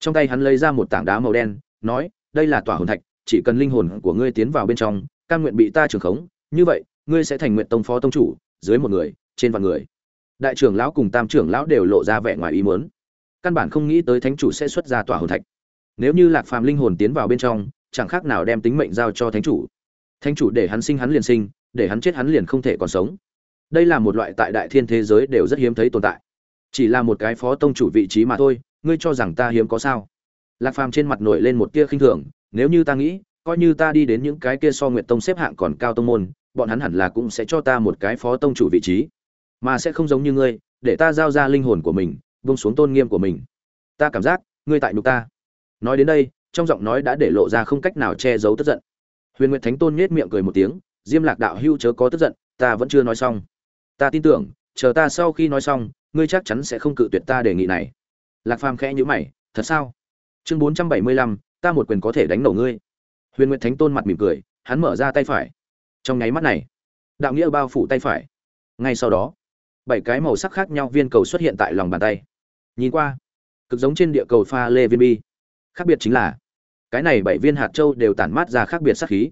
Trong tay hắn lấy ra một tảng đá màu đen, nói, đây là tỏa hồn thạch, chỉ cần linh hồn của ngươi tiến vào bên trong cam nguyện bị ta trưởng khống, như vậy, ngươi sẽ thành nguyện tông phó tông chủ, dưới một người, trên vạn người. Đại trưởng lão cùng tam trưởng lão đều lộ ra vẻ ngoài ý muốn căn bản không nghĩ tới thánh chủ sẽ xuất ra tỏa hồn thạch. Nếu như lạc phàm linh hồn tiến vào bên trong, chẳng khác nào đem tính mệnh giao cho thánh chủ. Thánh chủ để hắn sinh hắn liền sinh, để hắn chết hắn liền không thể còn sống. Đây là một loại tại đại thiên thế giới đều rất hiếm thấy tồn tại. Chỉ là một cái phó tông chủ vị trí mà thôi, ngươi cho rằng ta hiếm có sao? Lạc phàm trên mặt nổi lên một tia khinh thường, nếu như ta nghĩ, coi như ta đi đến những cái kia so nguyện tông xếp hạng còn cao tông môn, bọn hắn hẳn là cũng sẽ cho ta một cái phó tông chủ vị trí. Mà sẽ không giống như ngươi, để ta giao ra linh hồn của mình buông xuống tôn nghiêm của mình. Ta cảm giác, ngươi tại nhục ta. Nói đến đây, trong giọng nói đã để lộ ra không cách nào che giấu tức giận. Huyền nguyệt thánh tôn nhếch miệng cười một tiếng, diêm lạc đạo hưu chớ có tức giận, ta vẫn chưa nói xong. Ta tin tưởng, chờ ta sau khi nói xong, ngươi chắc chắn sẽ không cự tuyệt ta đề nghị này. Lạc phàm khẽ nhíu mày, thật sao? Chương bốn trăm bảy mươi lăm, ta một quyền có thể đánh nổ ngươi. Huyền nguyệt thánh tôn mặt mỉm cười, hắn mở ra tay phải. Trong nháy mắt này, đạo nghĩa bao phủ tay phải. Ngay sau đó, bảy cái màu sắc khác nhau viên cầu xuất hiện tại lòng bàn tay nhìn qua, cực giống trên địa cầu pha lê viên bi. Khác biệt chính là, cái này bảy viên hạt châu đều tản mát ra khác biệt sát khí.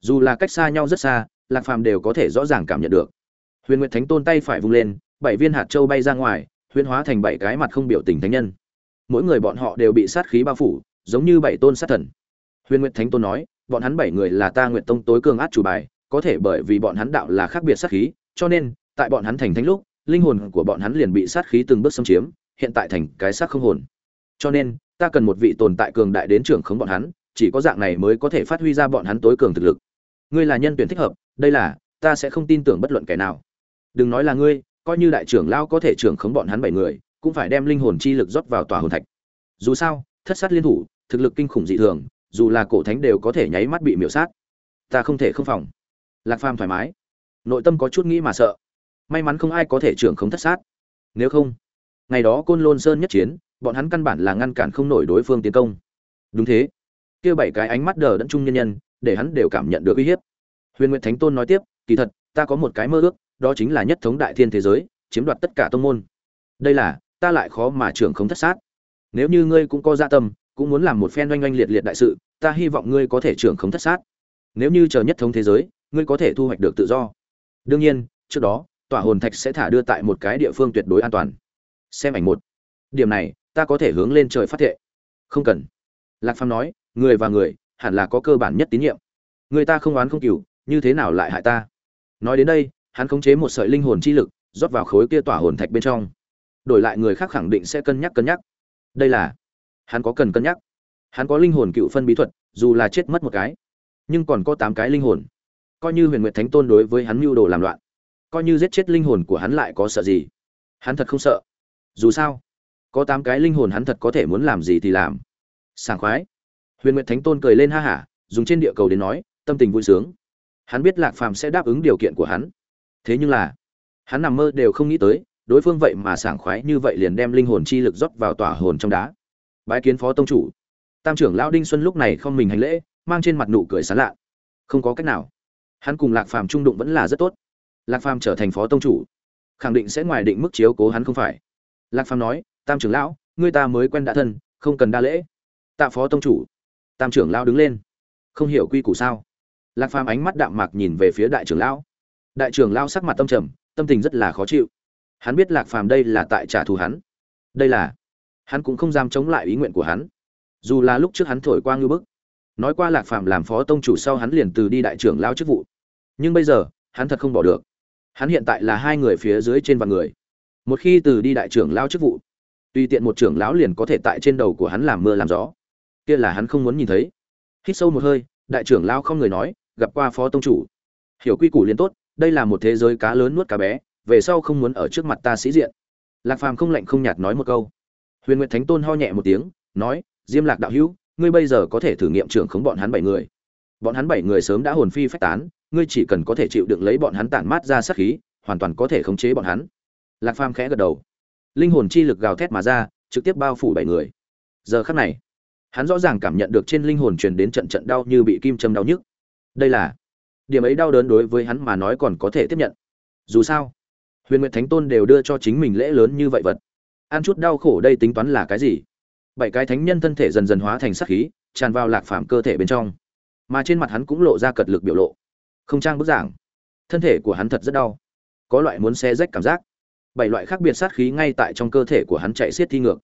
Dù là cách xa nhau rất xa, lạc phàm đều có thể rõ ràng cảm nhận được. Huyền nguyệt thánh tôn tay phải vung lên, bảy viên hạt châu bay ra ngoài huyền hóa thành bảy cái mặt không biểu tình thánh nhân. Mỗi người bọn họ đều bị sát khí bao phủ, giống như bảy tôn sát thần. Huyền nguyệt thánh tôn nói, bọn hắn bảy người là ta nguyệt tông tối cường át chủ bài, có thể bởi vì bọn hắn đạo là khác biệt sát khí, cho nên, tại bọn hắn thành thánh lúc, linh hồn của bọn hắn liền bị sát khí từng bước xâm chiếm hiện tại thành cái xác không hồn. Cho nên, ta cần một vị tồn tại cường đại đến trưởng khống bọn hắn, chỉ có dạng này mới có thể phát huy ra bọn hắn tối cường thực lực. Ngươi là nhân tuyển thích hợp, đây là, ta sẽ không tin tưởng bất luận kẻ nào. Đừng nói là ngươi, coi như đại trưởng lao có thể trưởng khống bọn hắn bảy người, cũng phải đem linh hồn chi lực rót vào tòa hồn thạch. Dù sao, thất sát liên thủ, thực lực kinh khủng dị thường, dù là cổ thánh đều có thể nháy mắt bị miểu sát. Ta không thể không phòng. Lạc phàm thoải mái. Nội tâm có chút nghĩ mà sợ. May mắn không ai có thể trưởng khống thất sát. Nếu không ngày đó côn lôn sơn nhất chiến, bọn hắn căn bản là ngăn cản không nổi đối phương tiến công. Đúng thế. Kia bảy cái ánh mắt đờ đẫn chung nhân nhân, để hắn đều cảm nhận được uy hiếp. Huyền nguyện thánh tôn nói tiếp, kỳ thật, ta có một cái mơ ước, đó chính là nhất thống đại thiên thế giới, chiếm đoạt tất cả tông môn. Đây là, ta lại khó mà trưởng không thất sát. Nếu như ngươi cũng có dạ tâm, cũng muốn làm một phen oanh oanh liệt liệt đại sự, ta hy vọng ngươi có thể trưởng không thất sát. Nếu như chờ nhất thống thế giới, ngươi có thể thu hoạch được tự do. Đương nhiên, trước đó, tỏa hồn thạch sẽ thả đưa tại một cái địa phương tuyệt đối an toàn xem ảnh một. Điểm này, ta có thể hướng lên trời phát thệ. Không cần. Lạc phàm nói, người và người, hẳn là có cơ bản nhất tín nhiệm. Người ta không oán không cừu, như thế nào lại hại ta? Nói đến đây, hắn khống chế một sợi linh hồn chi lực, rót vào khối kia tỏa hồn thạch bên trong. Đổi lại người khác khẳng định sẽ cân nhắc cân nhắc. Đây là, hắn có cần cân nhắc. Hắn có linh hồn cựu phân bí thuật, dù là chết mất một cái, nhưng còn có tám cái linh hồn. Coi như huyền nguyệt thánh tôn đối với hắn mưu đồ làm loạn, coi như giết chết linh hồn của hắn lại có sợ gì? Hắn thật không sợ dù sao, có tám cái linh hồn hắn thật có thể muốn làm gì thì làm. Sảng khoái. Huyền nguyệt thánh tôn cười lên ha hả, dùng trên địa cầu đến nói, tâm tình vui sướng. Hắn biết lạc phàm sẽ đáp ứng điều kiện của hắn. Thế nhưng là, hắn nằm mơ đều không nghĩ tới, đối phương vậy mà sảng khoái như vậy liền đem linh hồn chi lực rót vào tỏa hồn trong đá. Bái kiến phó tông chủ. Tam trưởng lão đinh xuân lúc này không mình hành lễ, mang trên mặt nụ cười sán lạ. Không có cách nào. Hắn cùng lạc phàm trung đụng vẫn là rất tốt. Lạc phàm trở thành phó tông chủ. Khẳng định sẽ ngoài định mức chiếu cố hắn không phải lạc phàm nói, tam trưởng lão, ngươi ta mới quen đã thân, không cần đa lễ. Tạ phó tông chủ. Tam trưởng lão đứng lên. Không hiểu quy củ sao? Lạc phàm ánh mắt đạm mạc nhìn về phía đại trưởng lão. Đại trưởng lão sắc mặt tâm trầm, tâm tình rất là khó chịu. Hắn biết lạc phàm đây là tại trả thù hắn. Đây là, hắn cũng không dám chống lại ý nguyện của hắn. Dù là lúc trước hắn thổi qua ngư bức, nói qua lạc phàm làm phó tông chủ sau hắn liền từ đi đại trưởng lao chức vụ. Nhưng bây giờ, hắn thật không bỏ được. Hắn hiện tại là hai người phía dưới trên vạn người một khi từ đi đại trưởng lao chức vụ, tùy tiện một trưởng lão liền có thể tại trên đầu của hắn làm mưa làm gió. Kia là hắn không muốn nhìn thấy. Hít sâu một hơi, đại trưởng lao không người nói, gặp qua phó tông chủ. Hiểu quy củ liền tốt, đây là một thế giới cá lớn nuốt cá bé, về sau không muốn ở trước mặt ta sĩ diện. Lạc phàm không lạnh không nhạt nói một câu. Huyền nguyệt thánh tôn ho nhẹ một tiếng, nói, diêm lạc đạo hữu, ngươi bây giờ có thể thử nghiệm trưởng khống bọn hắn bảy người. Bọn hắn bảy người sớm đã hồn phi phách tán, ngươi chỉ cần có thể chịu đựng lấy bọn hắn tản mát ra sát khí, hoàn toàn có thể khống chế bọn hắn lạc phàm khẽ gật đầu. Linh hồn chi lực gào thét mà ra, trực tiếp bao phủ bảy người. Giờ khắc này, hắn rõ ràng cảm nhận được trên linh hồn truyền đến trận trận đau như bị kim châm đau nhức. Đây là điểm ấy đau đớn đối với hắn mà nói còn có thể tiếp nhận. Dù sao, huyền nguyệt thánh tôn đều đưa cho chính mình lễ lớn như vậy vật. Ăn chút đau khổ đây tính toán là cái gì? Bảy cái thánh nhân thân thể dần dần hóa thành sắc khí, tràn vào lạc phàm cơ thể bên trong. Mà trên mặt hắn cũng lộ ra cật lực biểu lộ. Không trang bức giảng. Thân thể của hắn thật rất đau. Có loại muốn xe rách cảm giác bảy loại khác biệt sát khí ngay tại trong cơ thể của hắn chạy xiết thi ngược.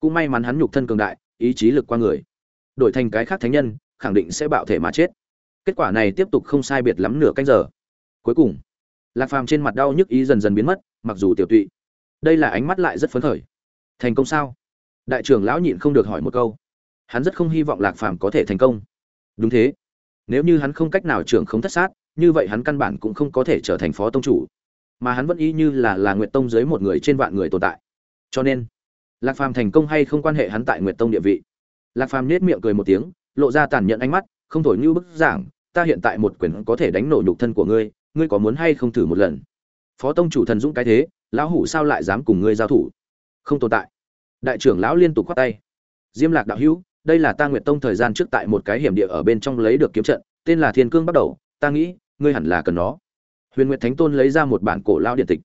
Cũng may mắn hắn nhục thân cường đại, ý chí lực qua người. Đổi thành cái khác thánh nhân, khẳng định sẽ bạo thể mà chết. Kết quả này tiếp tục không sai biệt lắm nửa canh giờ. Cuối cùng, lạc phàm trên mặt đau nhức ý dần dần biến mất, mặc dù tiểu tụy. Đây là ánh mắt lại rất phấn khởi. Thành công sao? Đại trưởng lão nhịn không được hỏi một câu. Hắn rất không hy vọng lạc phàm có thể thành công. Đúng thế. Nếu như hắn không cách nào trưởng không thất sát, như vậy hắn căn bản cũng không có thể trở thành phó tông chủ mà hắn vẫn y như là là nguyệt tông dưới một người trên vạn người tồn tại. Cho nên, lạc phàm thành công hay không quan hệ hắn tại nguyệt tông địa vị? Lạc phàm nết miệng cười một tiếng, lộ ra tàn nhẫn ánh mắt, không thổi như bức giảng, ta hiện tại một quyền có thể đánh nổ nhục thân của ngươi ngươi có muốn hay không thử một lần? Phó tông chủ thần dũng cái thế, lão hủ sao lại dám cùng ngươi giao thủ? Không tồn tại. Đại trưởng lão liên tục khoát tay. Diêm lạc đạo hữu, đây là ta nguyệt tông thời gian trước tại một cái hiểm địa ở bên trong lấy được kiếm trận, tên là thiên cương bắt đầu, ta nghĩ, ngươi hẳn là cần nó huyền nguyệt thánh tôn lấy ra một bản cổ lao điện tịch.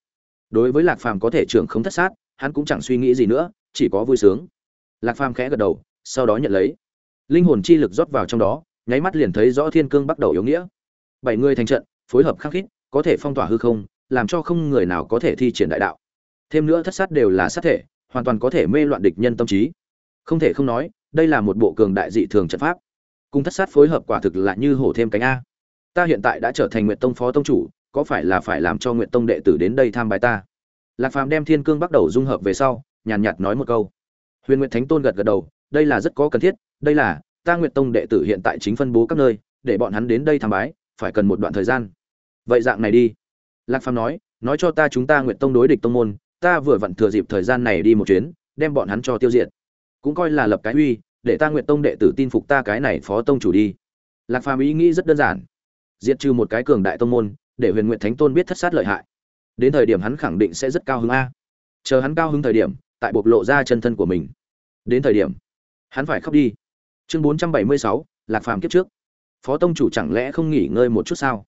Đối với lạc phàm có thể trưởng không thất sát, hắn cũng chẳng suy nghĩ gì nữa, chỉ có vui sướng. Lạc phàm khẽ gật đầu, sau đó nhận lấy. Linh hồn chi lực rót vào trong đó, nháy mắt liền thấy rõ thiên cương bắt đầu yếu nghĩa. Bảy người thành trận, phối hợp khắc khít, có thể phong tỏa hư không, làm cho không người nào có thể thi triển đại đạo. Thêm nữa thất sát đều là sát thể, hoàn toàn có thể mê loạn địch nhân tâm trí. Không thể không nói, đây là một bộ cường đại dị thường trận pháp. Cùng thất sát phối hợp quả thực là như hổ thêm cánh a. Ta hiện tại đã trở thành nguyện tông phó tông chủ có phải là phải làm cho nguyện tông đệ tử đến đây tham bài ta? Lạc phàm đem thiên cương bắt đầu dung hợp về sau, nhàn nhạt nói một câu. Huyền nguyện thánh tôn gật gật đầu, đây là rất có cần thiết, đây là, ta nguyện tông đệ tử hiện tại chính phân bố các nơi, để bọn hắn đến đây tham bái, phải cần một đoạn thời gian. Vậy dạng này đi. Lạc phàm nói nói cho ta chúng ta nguyện tông đối địch tông môn, ta vừa vặn thừa dịp thời gian này đi một chuyến, đem bọn hắn cho tiêu diệt. Cũng coi là lập cái uy, để ta nguyện tông đệ tử tin phục ta cái này phó tông chủ đi. Lạc phàm ý nghĩ rất đơn giản. Diệt trừ một cái cường đại tông môn để huyền nguyện thánh tôn biết thất sát lợi hại. Đến thời điểm hắn khẳng định sẽ rất cao hứng a. Chờ hắn cao hứng thời điểm, tại bộc lộ ra chân thân của mình. Đến thời điểm, hắn phải khóc đi. Chương bốn trăm bảy mươi sáu, lạc phàm kiếp trước. Phó tông chủ chẳng lẽ không nghỉ ngơi một chút sao?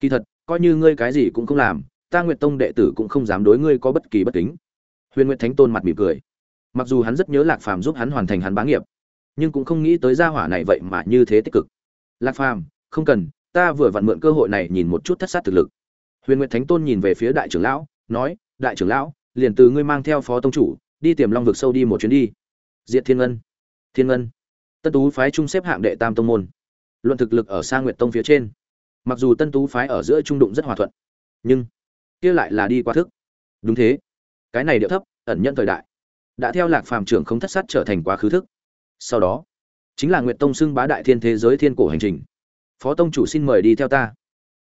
Kỳ thật, coi như ngươi cái gì cũng không làm, ta Nguyệt tông đệ tử cũng không dám đối ngươi có bất kỳ bất kính. Huyền Nguyệt thánh tôn mặt mỉm cười. Mặc dù hắn rất nhớ lạc phàm giúp hắn hoàn thành hắn bá nghiệp, nhưng cũng không nghĩ tới gia hỏa này vậy mà như thế tích cực. Lạc phàm, không cần ta vừa vặn mượn cơ hội này nhìn một chút thất sát thực lực. Huyền nguyệt thánh tôn nhìn về phía đại trưởng lão, nói, đại trưởng lão, liền từ ngươi mang theo phó tông chủ, đi tiềm long vực sâu đi một chuyến đi. Diệt thiên ngân. Thiên ngân. Tân tú phái trung xếp hạng đệ tam tông môn. Luận thực lực ở sa nguyệt tông phía trên. Mặc dù tân tú phái ở giữa trung đụng rất hòa thuận, nhưng kia lại là đi quá thức. Đúng thế. Cái này điệu thấp, ẩn nhận thời đại. Đã theo lạc phàm trưởng không thất sát trở thành quá khứ thức. Sau đó, chính là nguyệt tông xưng bá đại thiên thế giới thiên cổ hành trình phó tông chủ xin mời đi theo ta.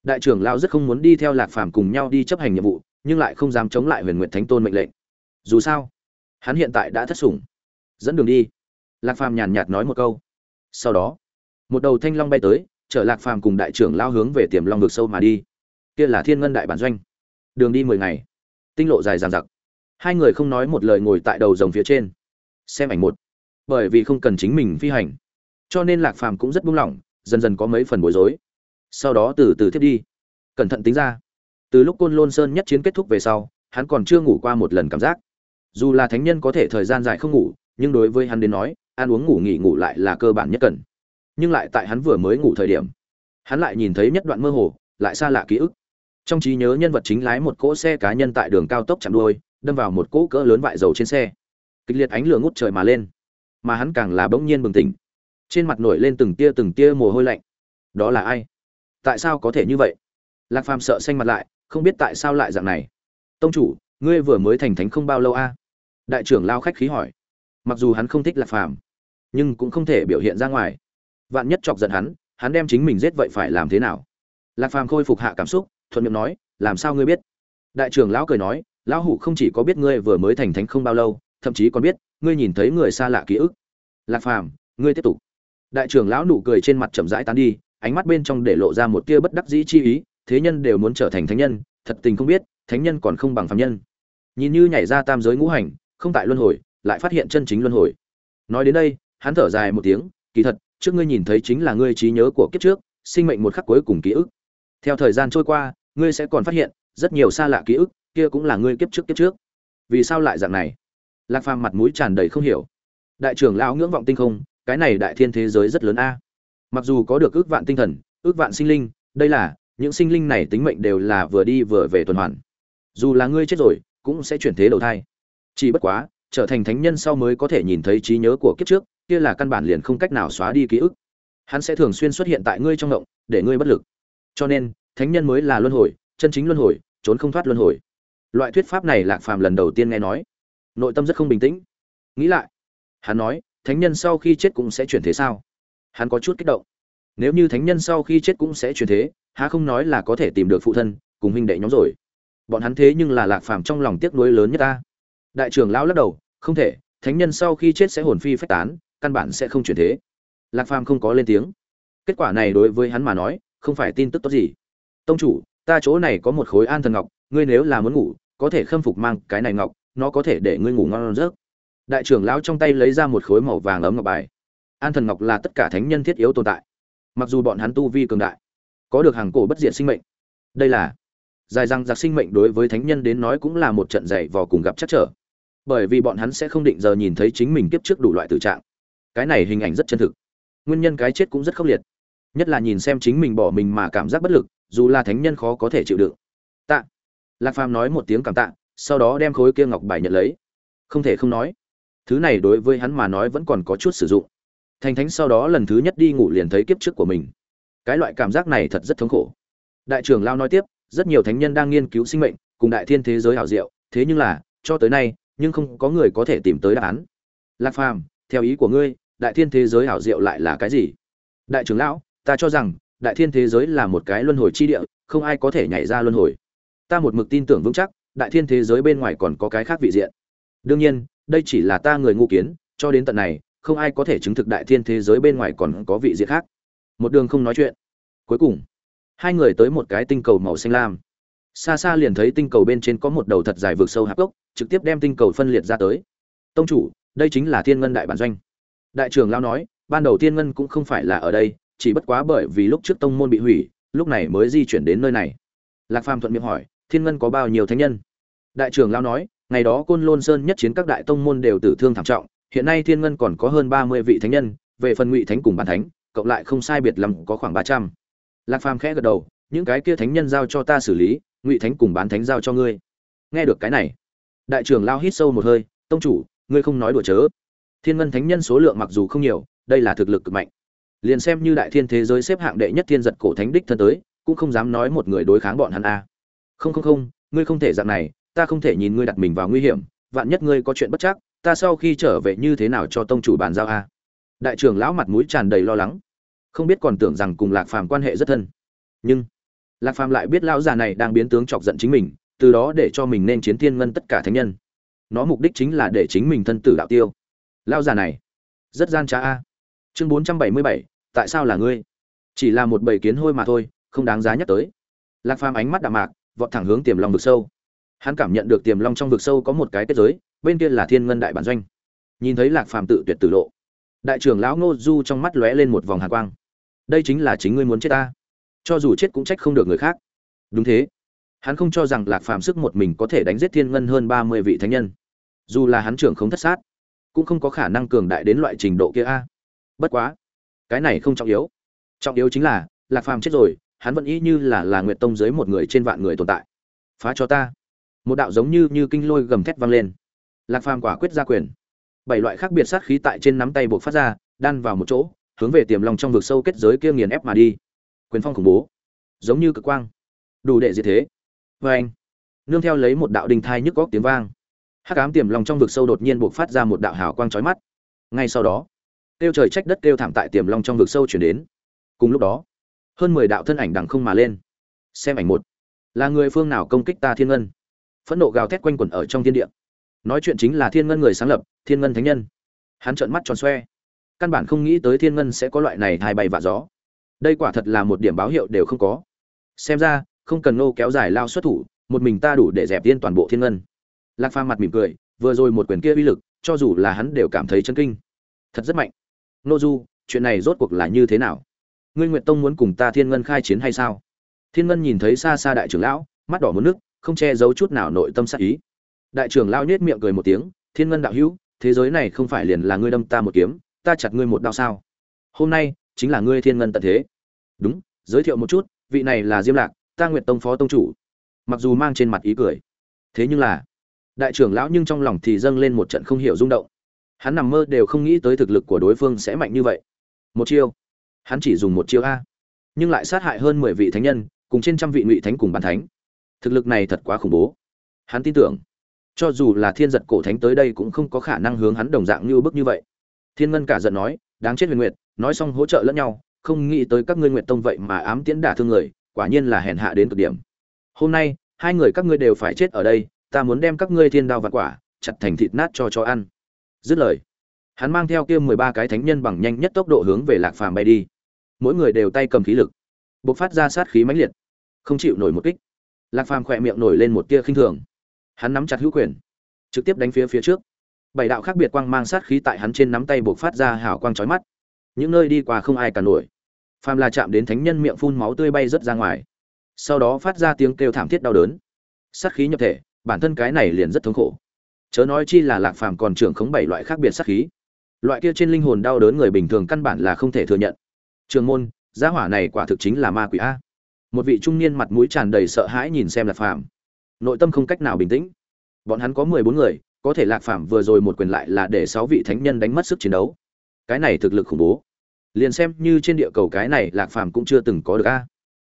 Đại trưởng lão rất không muốn đi theo lạc phàm cùng nhau đi chấp hành nhiệm vụ, nhưng lại không dám chống lại huyền nguyện thánh tôn mệnh lệnh. Dù sao, hắn hiện tại đã thất sủng. Dẫn đường đi. Lạc phàm nhàn nhạt nói một câu. Sau đó, một đầu thanh long bay tới, chở lạc phàm cùng đại trưởng lao hướng về tiềm long vực sâu mà đi. Kia là thiên ngân đại bản doanh. Đường đi mười ngày. Tinh lộ dài dàn giặc hai người không nói một lời ngồi tại đầu rồng phía trên. Xem ảnh một. Bởi vì không cần chính mình phi hành. Cho nên lạc phàm cũng rất buông lỏng dần dần có mấy phần bối rối. Sau đó từ từ thiết đi. Cẩn thận tính ra. Từ lúc côn lôn sơn nhất chiến kết thúc về sau, hắn còn chưa ngủ qua một lần cảm giác. Dù là thánh nhân có thể thời gian dài không ngủ, nhưng đối với hắn đến nói, ăn uống ngủ nghỉ ngủ lại là cơ bản nhất cần. Nhưng lại tại hắn vừa mới ngủ thời điểm, hắn lại nhìn thấy nhất đoạn mơ hồ, lại xa lạ ký ức. Trong trí nhớ nhân vật chính lái một cỗ xe cá nhân tại đường cao tốc chạm đuôi, đâm vào một cỗ cỡ lớn vại dầu trên xe. Kịch liệt ánh lửa ngút trời mà lên, mà hắn càng là bỗng nhiên bừng tỉnh trên mặt nổi lên từng tia từng tia mồ hôi lạnh. Đó là ai? Tại sao có thể như vậy? Lạc phàm sợ xanh mặt lại, không biết tại sao lại dạng này. Tông chủ, ngươi vừa mới thành thánh không bao lâu a? Đại trưởng lao khách khí hỏi. Mặc dù hắn không thích lạc phàm, nhưng cũng không thể biểu hiện ra ngoài. Vạn nhất chọc giận hắn hắn đem chính mình giết vậy phải làm thế nào? Lạc phàm khôi phục hạ cảm xúc, thuận miệng nói, làm sao ngươi biết? Đại trưởng lão cười nói, lão hủ không chỉ có biết ngươi vừa mới thành thánh không bao lâu, thậm chí còn biết, ngươi nhìn thấy người xa lạ ký ức. Lạc phàm, ngươi tiếp tục đại trưởng lão nụ cười trên mặt chậm rãi tán đi, ánh mắt bên trong để lộ ra một tia bất đắc dĩ chi ý, thế nhân đều muốn trở thành thánh nhân, thật tình không biết, thánh nhân còn không bằng phàm nhân. Nhìn như nhảy ra tam giới ngũ hành, không tại luân hồi, lại phát hiện chân chính luân hồi. Nói đến đây, hắn thở dài một tiếng, kỳ thật, trước ngươi nhìn thấy chính là ngươi trí nhớ của kiếp trước, sinh mệnh một khắc cuối cùng ký ức. Theo thời gian trôi qua, ngươi sẽ còn phát hiện, rất nhiều xa lạ ký ức, kia cũng là ngươi kiếp trước kiếp trước. Vì sao lại dạng này? Lạc phàm mặt mũi tràn đầy không hiểu. Đại trưởng lão ngưỡng vọng tinh không cái này đại thiên thế giới rất lớn a. Mặc dù có được ước vạn tinh thần, ước vạn sinh linh, đây là, những sinh linh này tính mệnh đều là vừa đi vừa về tuần hoàn. Dù là ngươi chết rồi, cũng sẽ chuyển thế đầu thai. Chỉ bất quá, trở thành thánh nhân sau mới có thể nhìn thấy trí nhớ của kiếp trước, kia là căn bản liền không cách nào xóa đi ký ức. Hắn sẽ thường xuyên xuất hiện tại ngươi trong động để ngươi bất lực. Cho nên, thánh nhân mới là luân hồi, chân chính luân hồi, trốn không thoát luân hồi. Loại thuyết pháp này lạc phàm lần đầu tiên nghe nói. Nội tâm rất không bình tĩnh. Nghĩ lại, hắn nói thánh nhân sau khi chết cũng sẽ chuyển thế sao? Hắn có chút kích động. Nếu như thánh nhân sau khi chết cũng sẽ chuyển thế, há không nói là có thể tìm được phụ thân, cùng huynh đệ nhóm rồi. Bọn hắn thế nhưng là lạc phàm trong lòng tiếc nuối lớn nhất ta. Đại trưởng lão lắc đầu, không thể, thánh nhân sau khi chết sẽ hồn phi phách tán, căn bản sẽ không chuyển thế. Lạc phàm không có lên tiếng. Kết quả này đối với hắn mà nói, không phải tin tức tốt gì. Tông chủ, ta chỗ này có một khối an thần ngọc, ngươi nếu là muốn ngủ, có thể khâm phục mang cái này ngọc, nó có thể để ngươi ngủ ngon giấc đại trưởng lão trong tay lấy ra một khối màu vàng ấm ngọc bài. An thần ngọc là tất cả thánh nhân thiết yếu tồn tại. Mặc dù bọn hắn tu vi cường đại, có được hàng cổ bất diệt sinh mệnh. Đây là dài răng giặc sinh mệnh đối với thánh nhân đến nói cũng là một trận dày vò cùng gặp chắc trở. Bởi vì bọn hắn sẽ không định giờ nhìn thấy chính mình kiếp trước đủ loại tử trạng. Cái này hình ảnh rất chân thực. Nguyên nhân cái chết cũng rất khốc liệt. Nhất là nhìn xem chính mình bỏ mình mà cảm giác bất lực, dù là thánh nhân khó có thể chịu đựng. Tạ. Lạc phàm nói một tiếng cảm tạ, sau đó đem khối kia ngọc bài nhận lấy. Không thể không nói thứ này đối với hắn mà nói vẫn còn có chút sử dụng. Thành thánh sau đó lần thứ nhất đi ngủ liền thấy kiếp trước của mình. Cái loại cảm giác này thật rất thống khổ. Đại trưởng lao nói tiếp, rất nhiều thánh nhân đang nghiên cứu sinh mệnh, cùng đại thiên thế giới hảo diệu, thế nhưng là, cho tới nay, nhưng không có người có thể tìm tới đáp án. Lạc phàm, theo ý của ngươi, đại thiên thế giới hảo diệu lại là cái gì? Đại trưởng lão, ta cho rằng, đại thiên thế giới là một cái luân hồi chi địa, không ai có thể nhảy ra luân hồi. Ta một mực tin tưởng vững chắc, đại thiên thế giới bên ngoài còn có cái khác vị diện đương nhiên, đây chỉ là ta người ngu kiến, cho đến tận này, không ai có thể chứng thực đại thiên thế giới bên ngoài còn có vị diện khác. Một đường không nói chuyện. Cuối cùng, hai người tới một cái tinh cầu màu xanh lam. Xa xa liền thấy tinh cầu bên trên có một đầu thật dài vượt sâu hạp gốc, trực tiếp đem tinh cầu phân liệt ra tới. Tông chủ, đây chính là thiên ngân đại bản doanh. Đại trưởng lao nói, ban đầu thiên ngân cũng không phải là ở đây, chỉ bất quá bởi vì lúc trước tông môn bị hủy, lúc này mới di chuyển đến nơi này. Lạc phàm thuận miệng hỏi, thiên ngân có bao nhiêu thánh nhân? Đại trưởng lao nói ngày đó côn lôn sơn nhất chiến các đại tông môn đều tử thương thảm trọng, hiện nay thiên ngân còn có hơn ba mươi vị thánh nhân, về phần ngụy thánh cùng bản thánh, cộng lại không sai biệt lắm có khoảng ba trăm. Lạc phàm khẽ gật đầu, những cái kia thánh nhân giao cho ta xử lý, ngụy thánh cùng bán thánh giao cho ngươi. Nghe được cái này, đại trưởng lao hít sâu một hơi, tông chủ, ngươi không nói đùa chớ. Thiên ngân thánh nhân số lượng mặc dù không nhiều, đây là thực lực cực mạnh. Liền xem như đại thiên thế giới xếp hạng đệ nhất thiên giật cổ thánh đích thân tới, cũng không dám nói một người đối kháng bọn hắn a. Không không không, ngươi không thể dạng này ta không thể nhìn ngươi đặt mình vào nguy hiểm, vạn nhất ngươi có chuyện bất chắc, ta sau khi trở về như thế nào cho tông chủ bàn giao a? Đại trưởng lão mặt mũi tràn đầy lo lắng. Không biết còn tưởng rằng cùng lạc phàm quan hệ rất thân. Nhưng, lạc phàm lại biết lão già này đang biến tướng chọc giận chính mình, từ đó để cho mình nên chiến thiên ngân tất cả thánh nhân. Nó mục đích chính là để chính mình thân tử đạo tiêu. Lão già này, rất gian trá a. Chương bốn trăm bảy mươi bảy, tại sao là ngươi? Chỉ là một bầy kiến hôi mà thôi, không đáng giá nhắc tới. Lạc phàm ánh mắt đạm mạc, vọt thẳng hướng tiềm long vực sâu hắn cảm nhận được tiềm long trong vực sâu có một cái kết giới, bên kia là thiên ngân đại bản doanh. Nhìn thấy lạc phàm tự tuyệt tử lộ, đại trưởng lão ngô du trong mắt lóe lên một vòng hàn quang. Đây chính là chính ngươi muốn chết ta. Cho dù chết cũng trách không được người khác. Đúng thế. Hắn không cho rằng lạc phàm sức một mình có thể đánh giết thiên ngân hơn ba mươi vị thánh nhân. Dù là hắn trưởng không thất sát, cũng không có khả năng cường đại đến loại trình độ kia a. Bất quá, cái này không trọng yếu. Trọng yếu chính là, lạc phàm chết rồi, hắn vẫn y như là là nguyệt tông dưới một người trên vạn người tồn tại. Phá cho ta một đạo giống như như kinh lôi gầm thét vang lên. Lạc phàm quả quyết ra quyền. Bảy loại khác biệt sát khí tại trên nắm tay buộc phát ra, đan vào một chỗ, hướng về tiềm long trong vực sâu kết giới kia nghiền ép mà đi. Quyền phong khủng bố. Giống như cực quang. Đủ để diệt thế. Vê anh, nương theo lấy một đạo đình thai nhức góc tiếng vang. Hắc ám tiềm long trong vực sâu đột nhiên buộc phát ra một đạo hào quang chói mắt. Ngay sau đó kêu trời trách đất kêu thảm tại tiềm long trong vực sâu chuyển đến. Cùng lúc đó, hơn mười đạo thân ảnh đằng không mà lên. Xem ảnh một. Là người phương nào công kích ta thiên ngân? Phẫn nộ gào thét quanh quẩn ở trong thiên địa. Nói chuyện chính là thiên ngân người sáng lập, thiên ngân thánh nhân. Hắn trợn mắt tròn xoe. Căn bản không nghĩ tới thiên ngân sẽ có loại này hai bay vạ gió. Đây quả thật là một điểm báo hiệu đều không có. Xem ra, không cần nô kéo dài lao xuất thủ, một mình ta đủ để dẹp tiên toàn bộ thiên ngân. Lạc phàm mặt mỉm cười, vừa rồi một quyền kia uy lực, cho dù là hắn đều cảm thấy chân kinh. Thật rất mạnh. Nô du, chuyện này rốt cuộc là như thế nào? Ngươi nguyện tông muốn cùng ta thiên ngân khai chiến hay sao? Thiên ngân nhìn thấy xa xa đại trưởng lão, mắt đỏ muốn nước không che giấu chút nào nội tâm sát ý. Đại trưởng lão nhếch miệng cười một tiếng, thiên ngân đạo hữu, thế giới này không phải liền là ngươi đâm ta một kiếm, ta chặt ngươi một đao sao? Hôm nay, chính là ngươi thiên ngân tận thế. Đúng, giới thiệu một chút, vị này là diêm lạc, ta nguyện tông phó tông chủ. Mặc dù mang trên mặt ý cười, thế nhưng là, đại trưởng lão nhưng trong lòng thì dâng lên một trận không hiểu rung động. Hắn nằm mơ đều không nghĩ tới thực lực của đối phương sẽ mạnh như vậy. Một chiêu, hắn chỉ dùng một chiêu a, nhưng lại sát hại hơn mười vị thánh nhân, cùng trên trăm vị ngụy thánh cùng bàn thánh thực lực này thật quá khủng bố. Hắn tin tưởng, cho dù là thiên giật cổ thánh tới đây cũng không có khả năng hướng hắn đồng dạng như bức như vậy. Thiên ngân cả giận nói, đáng chết huyền nguyệt, nói xong hỗ trợ lẫn nhau, không nghĩ tới các ngươi nguyện tông vậy mà ám tiễn đả thương người, quả nhiên là hèn hạ đến cực điểm. Hôm nay, hai người các ngươi đều phải chết ở đây, ta muốn đem các ngươi thiên đao vặt quả, chặt thành thịt nát cho cho ăn. Dứt lời, hắn mang theo kia mười ba cái thánh nhân bằng nhanh nhất tốc độ hướng về lạc phàm bay đi. Mỗi người đều tay cầm khí lực, bộc phát ra sát khí mãnh liệt, không chịu nổi một kích lạc phàm khỏe miệng nổi lên một tia khinh thường. Hắn nắm chặt hữu quyền, trực tiếp đánh phía phía trước. Bảy đạo khác biệt quang mang sát khí tại hắn trên nắm tay bộc phát ra hào quang chói mắt. Những nơi đi qua không ai cả nổi. Phàm là chạm đến thánh nhân miệng phun máu tươi bay rất ra ngoài. Sau đó phát ra tiếng kêu thảm thiết đau đớn. Sát khí nhập thể, bản thân cái này liền rất thống khổ. Chớ nói chi là lạc phàm còn trưởng khống bảy loại khác biệt sát khí. Loại kia trên linh hồn đau đớn người bình thường căn bản là không thể thừa nhận. Trường môn giá hỏa này quả thực chính là ma quỷ a một vị trung niên mặt mũi tràn đầy sợ hãi nhìn xem lạc phàm. Nội tâm không cách nào bình tĩnh. Bọn hắn có mười bốn người, có thể lạc phàm vừa rồi một quyền lại là để sáu vị thánh nhân đánh mất sức chiến đấu. Cái này thực lực khủng bố. Liền xem như trên địa cầu cái này lạc phàm cũng chưa từng có được a.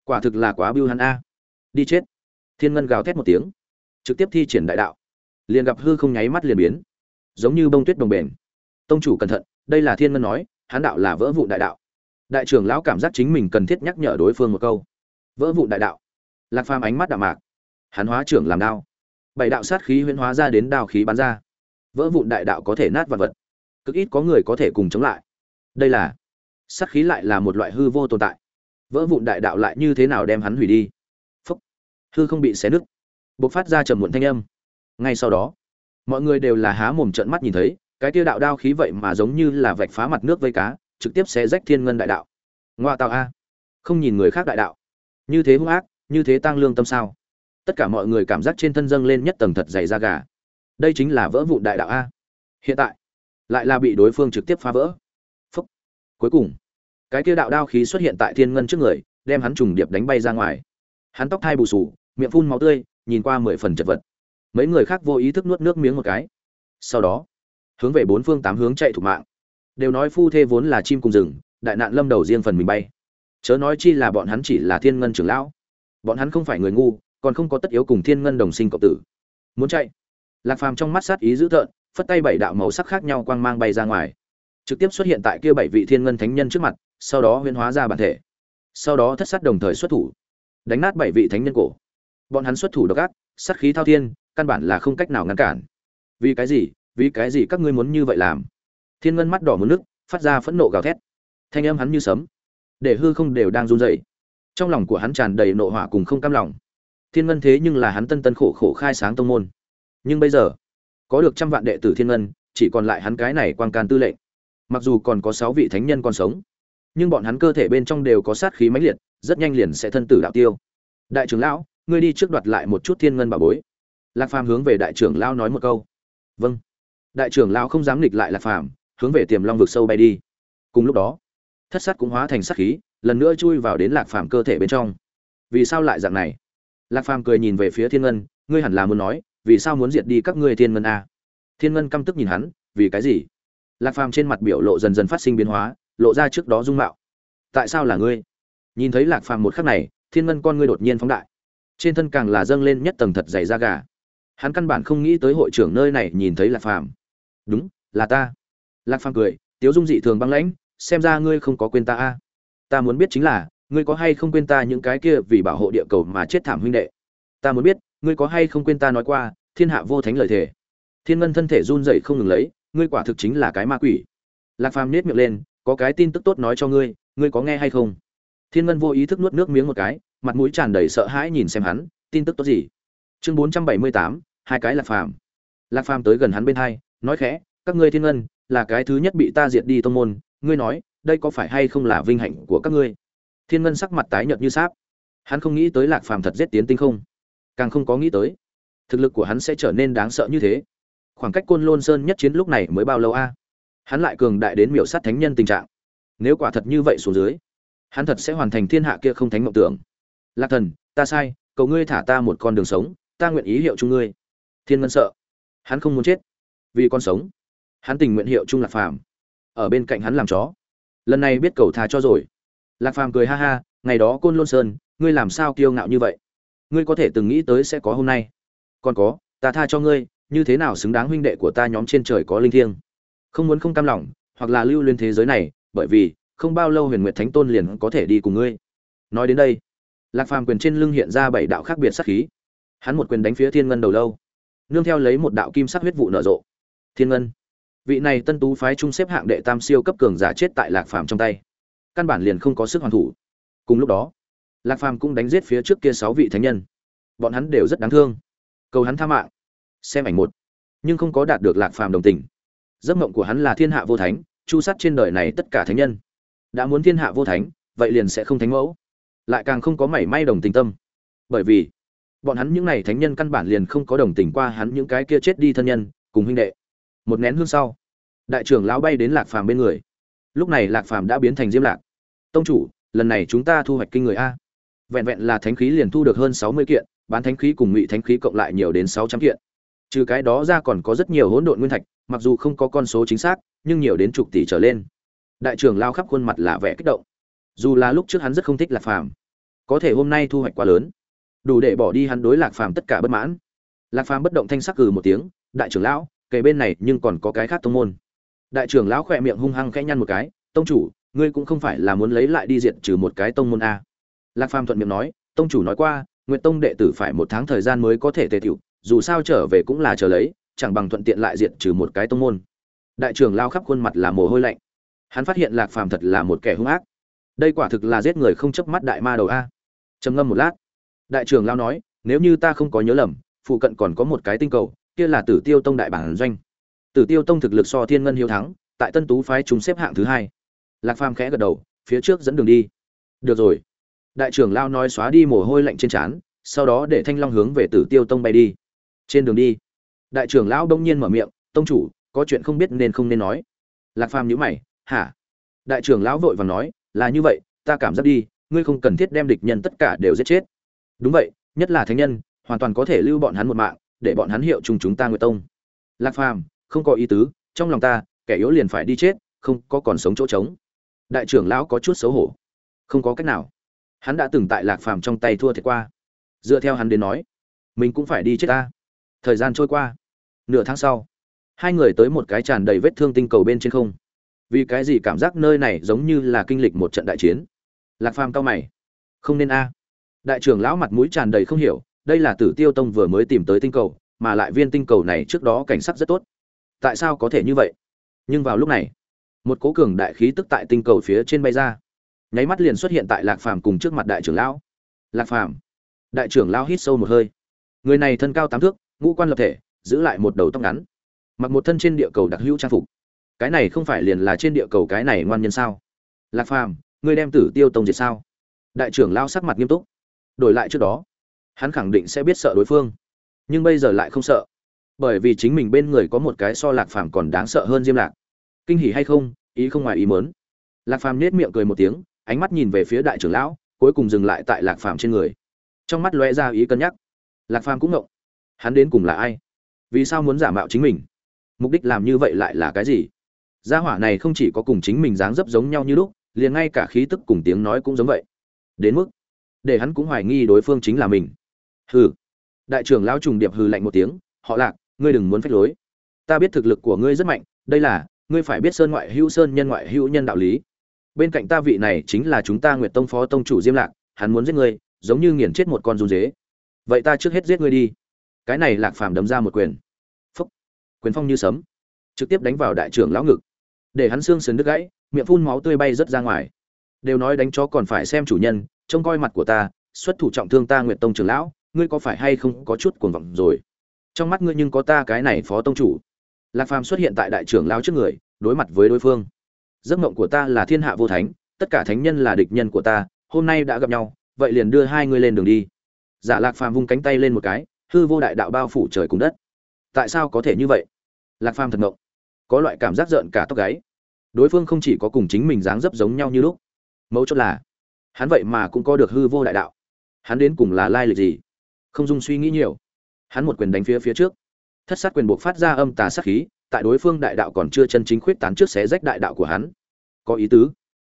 Quả thực là quá biêu hắn a. Đi chết. Thiên ngân gào thét một tiếng. Trực tiếp thi triển đại đạo. Liền gặp hư không nháy mắt liền biến. Giống như bông tuyết đồng bền. Tông chủ cẩn thận, đây là thiên ngân nói, hắn đạo là vỡ vụ đại đạo. Đại trưởng lão cảm giác chính mình cần thiết nhắc nhở đối phương một câu vỡ vụ đại đạo. Lạc phàm ánh mắt đạo mạc. Hắn hóa trưởng làm đao. Bảy đạo sát khí huyễn hóa ra đến đao khí bắn ra. Vỡ vụn đại đạo có thể nát vật vật. Cực ít có người có thể cùng chống lại. Đây là, sát khí lại là một loại hư vô tồn tại. Vỡ vụn đại đạo lại như thế nào đem hắn hủy đi? Phúc. Hư không bị xé nứt. Bộc phát ra trầm muộn thanh âm. Ngay sau đó, mọi người đều là há mồm trợn mắt nhìn thấy, cái tiêu đạo đao khí vậy mà giống như là vạch phá mặt nước vây cá, trực tiếp xé rách thiên ngân đại đạo. Ngoa tạo a. Không nhìn người khác đại đạo như thế hung ác, như thế tăng lương tâm sao? Tất cả mọi người cảm giác trên thân dâng lên nhất tầng thật dày da gà. Đây chính là vỡ vụn đại đạo a. Hiện tại, lại là bị đối phương trực tiếp phá vỡ. Phúc. Cuối cùng, cái kia đạo đao khí xuất hiện tại thiên ngân trước người, đem hắn trùng điệp đánh bay ra ngoài. Hắn tóc thai bù sù, miệng phun máu tươi, nhìn qua mười phần chật vật. Mấy người khác vô ý thức nuốt nước miếng một cái. Sau đó, hướng về bốn phương tám hướng chạy thủ mạng. Đều nói phu thê vốn là chim cùng rừng, đại nạn lâm đầu riêng phần mình bay chớ nói chi là bọn hắn chỉ là thiên ngân trưởng lão. Bọn hắn không phải người ngu, còn không có tất yếu cùng thiên ngân đồng sinh cộng tử. Muốn chạy. Lạc phàm trong mắt sát ý dữ tợn, phất tay bảy đạo màu sắc khác nhau quang mang bay ra ngoài. Trực tiếp xuất hiện tại kia bảy vị thiên ngân thánh nhân trước mặt, sau đó huyễn hóa ra bản thể. Sau đó thất sát đồng thời xuất thủ. Đánh nát bảy vị thánh nhân cổ. Bọn hắn xuất thủ độc ác, sát khí thao thiên, căn bản là không cách nào ngăn cản. Vì cái gì? Vì cái gì các ngươi muốn như vậy làm? Thiên ngân mắt đỏ muốn nước, phát ra phẫn nộ gào thét. Thanh âm hắn như sấm để hư không đều đang run rẩy. Trong lòng của hắn tràn đầy nộ hỏa cùng không cam lòng. Thiên ngân thế nhưng là hắn tân tân khổ khổ khai sáng tông môn. Nhưng bây giờ, có được trăm vạn đệ tử thiên ngân, chỉ còn lại hắn cái này quan can tư lệnh. Mặc dù còn có sáu vị thánh nhân còn sống, nhưng bọn hắn cơ thể bên trong đều có sát khí mãnh liệt, rất nhanh liền sẽ thân tử đạo tiêu. Đại trưởng lão, ngươi đi trước đoạt lại một chút thiên ngân bảo bối. Lạc phàm hướng về đại trưởng lão nói một câu. Vâng. Đại trưởng lão không dám nghịch lại lạc phàm, hướng về tiềm long vực sâu bay đi. Cùng lúc đó thất sát cũng hóa thành sát khí, lần nữa chui vào đến lạc phàm cơ thể bên trong. Vì sao lại dạng này? Lạc phàm cười nhìn về phía thiên ngân, ngươi hẳn là muốn nói, vì sao muốn diệt đi các ngươi thiên ngân a? Thiên ngân căm tức nhìn hắn, vì cái gì? Lạc phàm trên mặt biểu lộ dần dần phát sinh biến hóa, lộ ra trước đó dung mạo. Tại sao là ngươi? Nhìn thấy lạc phàm một khắc này, thiên ngân con ngươi đột nhiên phóng đại. Trên thân càng là dâng lên nhất tầng thật dày da gà. Hắn căn bản không nghĩ tới hội trưởng nơi này nhìn thấy lạc phàm. Đúng, là ta. Lạc phàm cười, tiếu dung dị thường băng lãnh xem ra ngươi không có quên ta a. Ta muốn biết chính là, ngươi có hay không quên ta những cái kia vì bảo hộ địa cầu mà chết thảm huynh đệ? Ta muốn biết, ngươi có hay không quên ta nói qua, thiên hạ vô thánh lời thề. Thiên ngân thân thể run rẩy không ngừng lấy, ngươi quả thực chính là cái ma quỷ. Lạc phàm nết miệng lên, có cái tin tức tốt nói cho ngươi ngươi có nghe hay không? Thiên ngân vô ý thức nuốt nước miếng một cái, mặt mũi tràn đầy sợ hãi nhìn xem hắn, tin tức tốt gì? Chương bốn trăm bảy mươi tám, hai cái lạc phàm. Lạc phàm tới gần hắn bên hai, nói khẽ, các ngươi thiên ngân, là cái thứ nhất bị ta diệt đi tông môn ngươi nói, đây có phải hay không là vinh hạnh của các ngươi? Thiên ngân sắc mặt tái nhợt như sáp. Hắn không nghĩ tới lạc phàm thật giết tiến tinh không. Càng không có nghĩ tới, thực lực của hắn sẽ trở nên đáng sợ như thế. Khoảng cách côn lôn sơn nhất chiến lúc này mới bao lâu a? Hắn lại cường đại đến miểu sát thánh nhân tình trạng. Nếu quả thật như vậy xuống dưới, hắn thật sẽ hoàn thành thiên hạ kia không thánh mộng tưởng. Lạc thần, ta sai, cầu ngươi thả ta một con đường sống, ta nguyện ý hiệu chung ngươi. Thiên ngân sợ, hắn không muốn chết, vì con sống. Hắn tình nguyện hiệu chung lạc phàm ở bên cạnh hắn làm chó. Lần này biết cầu tha cho rồi. Lạc phàm cười ha ha, ngày đó côn lôn sơn, ngươi làm sao kiêu ngạo như vậy? Ngươi có thể từng nghĩ tới sẽ có hôm nay. Còn có, ta tha cho ngươi, như thế nào xứng đáng huynh đệ của ta nhóm trên trời có linh thiêng? Không muốn không cam lòng, hoặc là lưu lên thế giới này, bởi vì, không bao lâu huyền nguyệt thánh tôn liền có thể đi cùng ngươi. Nói đến đây, lạc phàm quyền trên lưng hiện ra bảy đạo khác biệt sắc khí. Hắn một quyền đánh phía thiên ngân đầu lâu. Nương theo lấy một đạo kim sắc huyết vụ nở rộ. Thiên ngân vị này tân tú phái trung xếp hạng đệ tam siêu cấp cường giả chết tại lạc phàm trong tay. Căn bản liền không có sức hoàn thủ. Cùng lúc đó, lạc phàm cũng đánh giết phía trước kia sáu vị thánh nhân. Bọn hắn đều rất đáng thương. Cầu hắn tha mạng. Xem ảnh một. Nhưng không có đạt được lạc phàm đồng tình. Giấc mộng của hắn là thiên hạ vô thánh, chu sát trên đời này tất cả thánh nhân. Đã muốn thiên hạ vô thánh, vậy liền sẽ không thánh mẫu. Lại càng không có mảy may đồng tình tâm. Bởi vì, bọn hắn những n à y thánh nhân căn bản liền không có đồng tình qua hắn những cái kia chết đi thân nhân, cùng huynh đệ một nén hương sau, đại trưởng lão bay đến lạc phàm bên người. Lúc này lạc phàm đã biến thành diêm lạc. Tông chủ, lần này chúng ta thu hoạch kinh người a. Vẹn vẹn là thánh khí liền thu được hơn sáu mươi kiện, bán thánh khí cùng ngụy thánh khí cộng lại nhiều đến sáu trăm kiện. Trừ cái đó ra còn có rất nhiều hỗn độn nguyên thạch, mặc dù không có con số chính xác, nhưng nhiều đến chục tỷ trở lên. Đại trưởng lao khắp khuôn mặt là vẻ kích động. Dù là lúc trước hắn rất không thích lạc phàm, có thể hôm nay thu hoạch quá lớn. Đủ để bỏ đi hắn đối lạc phàm tất cả bất mãn. Lạc phàm bất động thanh sắc cừ một tiếng, đại trưởng lão kể bên này nhưng còn có cái khác tông môn. Đại trưởng lão khỏe miệng hung hăng khẽ nhăn một cái, tông chủ, ngươi cũng không phải là muốn lấy lại đi diện trừ một cái tông môn a. Lạc phàm thuận miệng nói, tông chủ nói qua nguyện tông đệ tử phải một tháng thời gian mới có thể tề tiểu dù sao trở về cũng là chờ lấy, chẳng bằng thuận tiện lại diện trừ một cái tông môn. Đại trưởng lao khắp khuôn mặt là mồ hôi lạnh. Hắn phát hiện lạc phàm thật là một kẻ hung ác. Đây quả thực là giết người không chớp mắt đại ma đầu a. Trầm ngâm một lát. Đại trưởng lao nói, nếu như ta không có nhớ lầm, phụ cận còn có một cái tinh cầu kia là tử tiêu tông đại bản doanh. Tử tiêu tông thực lực so thiên ngân hiếu thắng, tại tân tú phái chúng xếp hạng thứ hai. Lạc phàm khẽ gật đầu, phía trước dẫn đường đi. Được rồi. Đại trưởng lao nói xóa đi mồ hôi lạnh trên trán, sau đó để thanh long hướng về tử tiêu tông bay đi. Trên đường đi, đại trưởng lão đông nhiên mở miệng, tông chủ, có chuyện không biết nên không nên nói. Lạc phàm nhíu mày, hả? Đại trưởng lão vội vàng nói, là như vậy, ta cảm giác đi, ngươi không cần thiết đem địch nhân tất cả đều giết chết. Đúng vậy, nhất là thánh nhân, hoàn toàn có thể lưu bọn hắn một mạng để bọn hắn hiệu chung chúng ta nguyệt tông. Lạc phàm, không có ý tứ, trong lòng ta, kẻ yếu liền phải đi chết, không có còn sống chỗ trống. Đại trưởng lão có chút xấu hổ. Không có cách nào. Hắn đã từng tại lạc phàm trong tay thua thiệt qua. Dựa theo hắn đến nói, mình cũng phải đi chết ta. Thời gian trôi qua. Nửa tháng sau, hai người tới một cái tràn đầy vết thương tinh cầu bên trên không. Vì cái gì cảm giác nơi này giống như là kinh lịch một trận đại chiến? Lạc phàm cao mày. Không nên a. Đại trưởng lão mặt mũi tràn đầy không hiểu đây là tử tiêu tông vừa mới tìm tới tinh cầu, mà lại viên tinh cầu này trước đó cảnh sắc rất tốt. Tại sao có thể như vậy? Nhưng vào lúc này, một cố cường đại khí tức tại tinh cầu phía trên bay ra. Nháy mắt liền xuất hiện tại lạc phàm cùng trước mặt đại trưởng lão. Lạc phàm, đại trưởng lão hít sâu một hơi. Người này thân cao tám thước, ngũ quan lập thể, giữ lại một đầu tóc ngắn. Mặc một thân trên địa cầu đặc hữu trang phục. Cái này không phải liền là trên địa cầu cái này ngoan nhân sao? Lạc phàm ngươi đem tử tiêu tông diệt sao? Đại trưởng lão sắc mặt nghiêm túc. Đổi lại trước đó hắn khẳng định sẽ biết sợ đối phương. Nhưng bây giờ lại không sợ. Bởi vì chính mình bên người có một cái so lạc phàm còn đáng sợ hơn diêm lạc. Kinh hỉ hay không, ý không ngoài ý mớn lạc phàm nết miệng cười một tiếng, ánh mắt nhìn về phía đại trưởng lão, cuối cùng dừng lại tại lạc phàm trên người. Trong mắt lóe ra ý cân nhắc. Lạc phàm cũng ngộng. Hắn đến cùng là ai? Vì sao muốn giả mạo chính mình? Mục đích làm như vậy lại là cái gì? Gia hỏa này không chỉ có cùng chính mình dáng dấp giống nhau như lúc, liền ngay cả khí tức cùng tiếng nói cũng giống vậy. Đến mức, để hắn cũng hoài nghi đối phương chính là mình hừ. Đại trưởng lão trùng điệp hừ lạnh một tiếng, họ lạc, ngươi đừng muốn phách lối. Ta biết thực lực của ngươi rất mạnh, đây là, ngươi phải biết sơn ngoại hữu sơn nhân ngoại hữu nhân đạo lý. Bên cạnh ta vị này chính là chúng ta nguyệt tông phó tông chủ diêm lạc, hắn muốn giết ngươi, giống như nghiền chết một con run dế. Vậy ta trước hết giết ngươi đi. Cái này lạc phàm đấm ra một quyền. Phúc. Quyền phong như sấm. Trực tiếp đánh vào đại trưởng lão ngực. Để hắn xương sườn đứt gãy, miệng phun máu tươi bay rất ra ngoài. Đều nói đánh chó còn phải xem chủ nhân, trông coi mặt của ta, xuất thủ trọng thương ta nguyệt tông trưởng lão ngươi có phải hay không có chút cuồng vọng rồi? Trong mắt ngươi nhưng có ta cái này phó tông chủ. Lạc phàm xuất hiện tại đại trưởng lão trước người, đối mặt với đối phương. Giấc mộng của ta là thiên hạ vô thánh, tất cả thánh nhân là địch nhân của ta, hôm nay đã gặp nhau, vậy liền đưa hai ngươi lên đường đi. Giả lạc phàm vung cánh tay lên một cái, hư vô đại đạo bao phủ trời cùng đất. Tại sao có thể như vậy? Lạc phàm thật ngộng có loại cảm giác rợn cả tóc gáy. Đối phương không chỉ có cùng chính mình dáng dấp giống nhau như lúc, mấu chốt là, hắn vậy mà cũng có được hư vô đại đạo. Hắn đến cùng là lai lịch gì? Không dung suy nghĩ nhiều. Hắn một quyền đánh phía phía trước. Thất sát quyền buộc phát ra âm tà sát khí, tại đối phương đại đạo còn chưa chân chính khuyết tán trước xé rách đại đạo của hắn. Có ý tứ?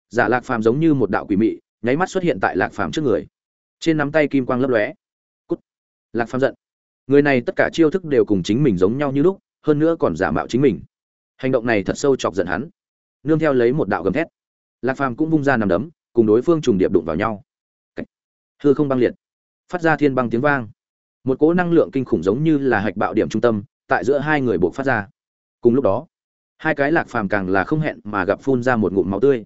Giả lạc phàm giống như một đạo quỷ mị, nháy mắt xuất hiện tại lạc phàm trước người. Trên nắm tay kim quang lấp lóe. Cút. Lạc phàm giận. Người này tất cả chiêu thức đều cùng chính mình giống nhau như lúc, hơn nữa còn giả mạo chính mình. Hành động này thật sâu chọc giận hắn. Nương theo lấy một đạo gầm thét. Lạc phàm cũng vung ra nằm đấm, cùng đối phương trùng điệp đụng vào nhau. Hư không băng liệt phát ra thiên băng tiếng vang. Một cỗ năng lượng kinh khủng giống như là hạch bạo điểm trung tâm, tại giữa hai người buộc phát ra. Cùng lúc đó, hai cái lạc phàm càng là không hẹn mà gặp phun ra một ngụm máu tươi.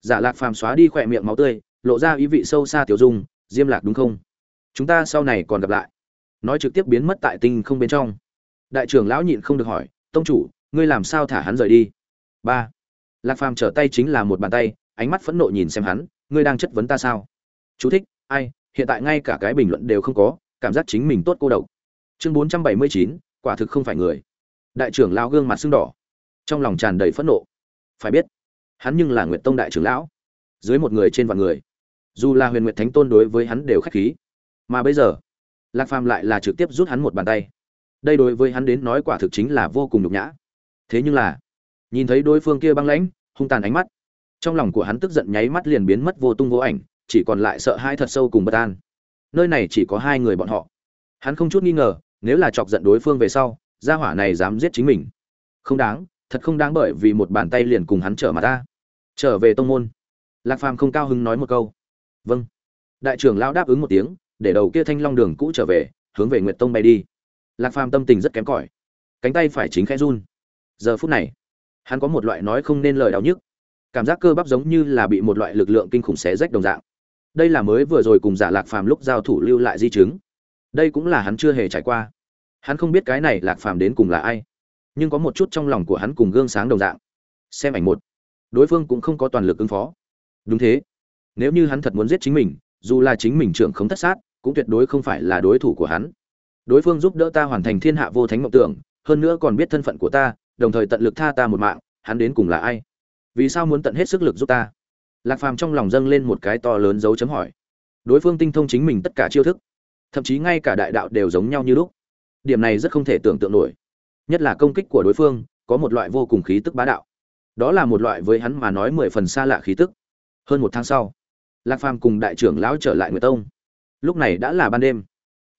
Giả lạc phàm xóa đi khỏe miệng máu tươi, lộ ra ý vị sâu xa tiểu dung, diêm lạc đúng không? Chúng ta sau này còn gặp lại. Nói trực tiếp biến mất tại tinh không bên trong. Đại trưởng lão nhịn không được hỏi, tông chủ, ngươi làm sao thả hắn rời đi? Ba. Lạc phàm trở tay chính là một bàn tay, ánh mắt phẫn nộ nhìn xem hắn, ngươi đang chất vấn ta sao? Chú thích, ai hiện tại ngay cả cái bình luận đều không có, cảm giác chính mình tốt cô độc. Chương bốn trăm bảy mươi chín, quả thực không phải người. Đại trưởng lao gương mặt sưng đỏ. Trong lòng tràn đầy phẫn nộ. Phải biết, hắn nhưng là nguyệt tông đại trưởng lão. Dưới một người trên vạn người. Dù là huyền nguyệt thánh tôn đối với hắn đều khách khí. Mà bây giờ, lạc phàm lại là trực tiếp rút hắn một bàn tay. Đây đối với hắn đến nói quả thực chính là vô cùng nhục nhã. Thế nhưng là, nhìn thấy đối phương kia băng lãnh, hung tàn ánh mắt, trong lòng của hắn tức giận nháy mắt liền biến mất vô tung vô ảnh chỉ còn lại sợ hai thật sâu cùng bất an. Nơi này chỉ có hai người bọn họ. Hắn không chút nghi ngờ, nếu là chọc giận đối phương về sau, gia hỏa này dám giết chính mình. Không đáng, thật không đáng bởi vì một bàn tay liền cùng hắn trở mà ta. Trở về tông môn. Lạc phàm không cao hứng nói một câu. Vâng. Đại trưởng lão đáp ứng một tiếng, để đầu kia thanh long đường cũ trở về, hướng về nguyệt tông bay đi. Lạc phàm tâm tình rất kém cỏi. Cánh tay phải chính khẽ run. Giờ phút này, hắn có một loại nói không nên lời đau nhức. Cảm giác cơ bắp giống như là bị một loại lực lượng kinh khủng xé rách đồng dạng đây là mới vừa rồi cùng giả lạc phàm lúc giao thủ lưu lại di chứng. Đây cũng là hắn chưa hề trải qua. Hắn không biết cái này lạc phàm đến cùng là ai, nhưng có một chút trong lòng của hắn cùng gương sáng đồng dạng. Xem ảnh một. Đối phương cũng không có toàn lực ứng phó. Đúng thế. Nếu như hắn thật muốn giết chính mình, dù là chính mình trưởng không thất sát, cũng tuyệt đối không phải là đối thủ của hắn. Đối phương giúp đỡ ta hoàn thành thiên hạ vô thánh mộng tưởng, hơn nữa còn biết thân phận của ta, đồng thời tận lực tha ta một mạng, hắn đến cùng là ai? Vì sao muốn tận hết sức lực giúp ta? Lạc phàm trong lòng dâng lên một cái to lớn dấu chấm hỏi. Đối phương tinh thông chính mình tất cả chiêu thức, thậm chí ngay cả đại đạo đều giống nhau như lúc. Điểm này rất không thể tưởng tượng nổi. Nhất là công kích của đối phương, có một loại vô cùng khí tức bá đạo. Đó là một loại với hắn mà nói mười phần xa lạ khí tức. Hơn một tháng sau, lạc phàm cùng đại trưởng lão trở lại nguyệt tông. Lúc này đã là ban đêm.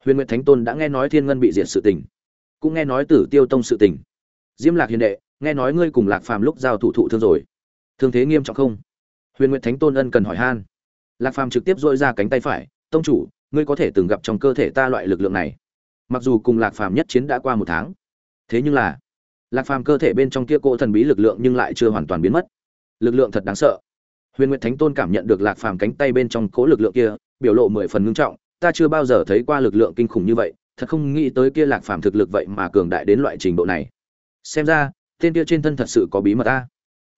Huyền nguyệt thánh tôn đã nghe nói thiên ngân bị diệt sự tình, cũng nghe nói tử tiêu tông sự tình. Diêm lạc hiền đệ, nghe nói ngươi cùng lạc phàm lúc giao thủ thụ thương rồi. Thương thế nghiêm trọng không? Huyền nguyệt thánh tôn ân cần hỏi han. Lạc phàm trực tiếp dội ra cánh tay phải, tông chủ, ngươi có thể từng gặp trong cơ thể ta loại lực lượng này? Mặc dù cùng lạc phàm nhất chiến đã qua một tháng, thế nhưng là, lạc phàm cơ thể bên trong kia cỗ thần bí lực lượng nhưng lại chưa hoàn toàn biến mất. Lực lượng thật đáng sợ. Huyền nguyệt thánh tôn cảm nhận được lạc phàm cánh tay bên trong cỗ lực lượng kia, biểu lộ mười phần ngưng trọng, ta chưa bao giờ thấy qua lực lượng kinh khủng như vậy, thật không nghĩ tới kia lạc phàm thực lực vậy mà cường đại đến loại trình độ này. Xem ra, tên kia trên thân thật sự có bí mật ta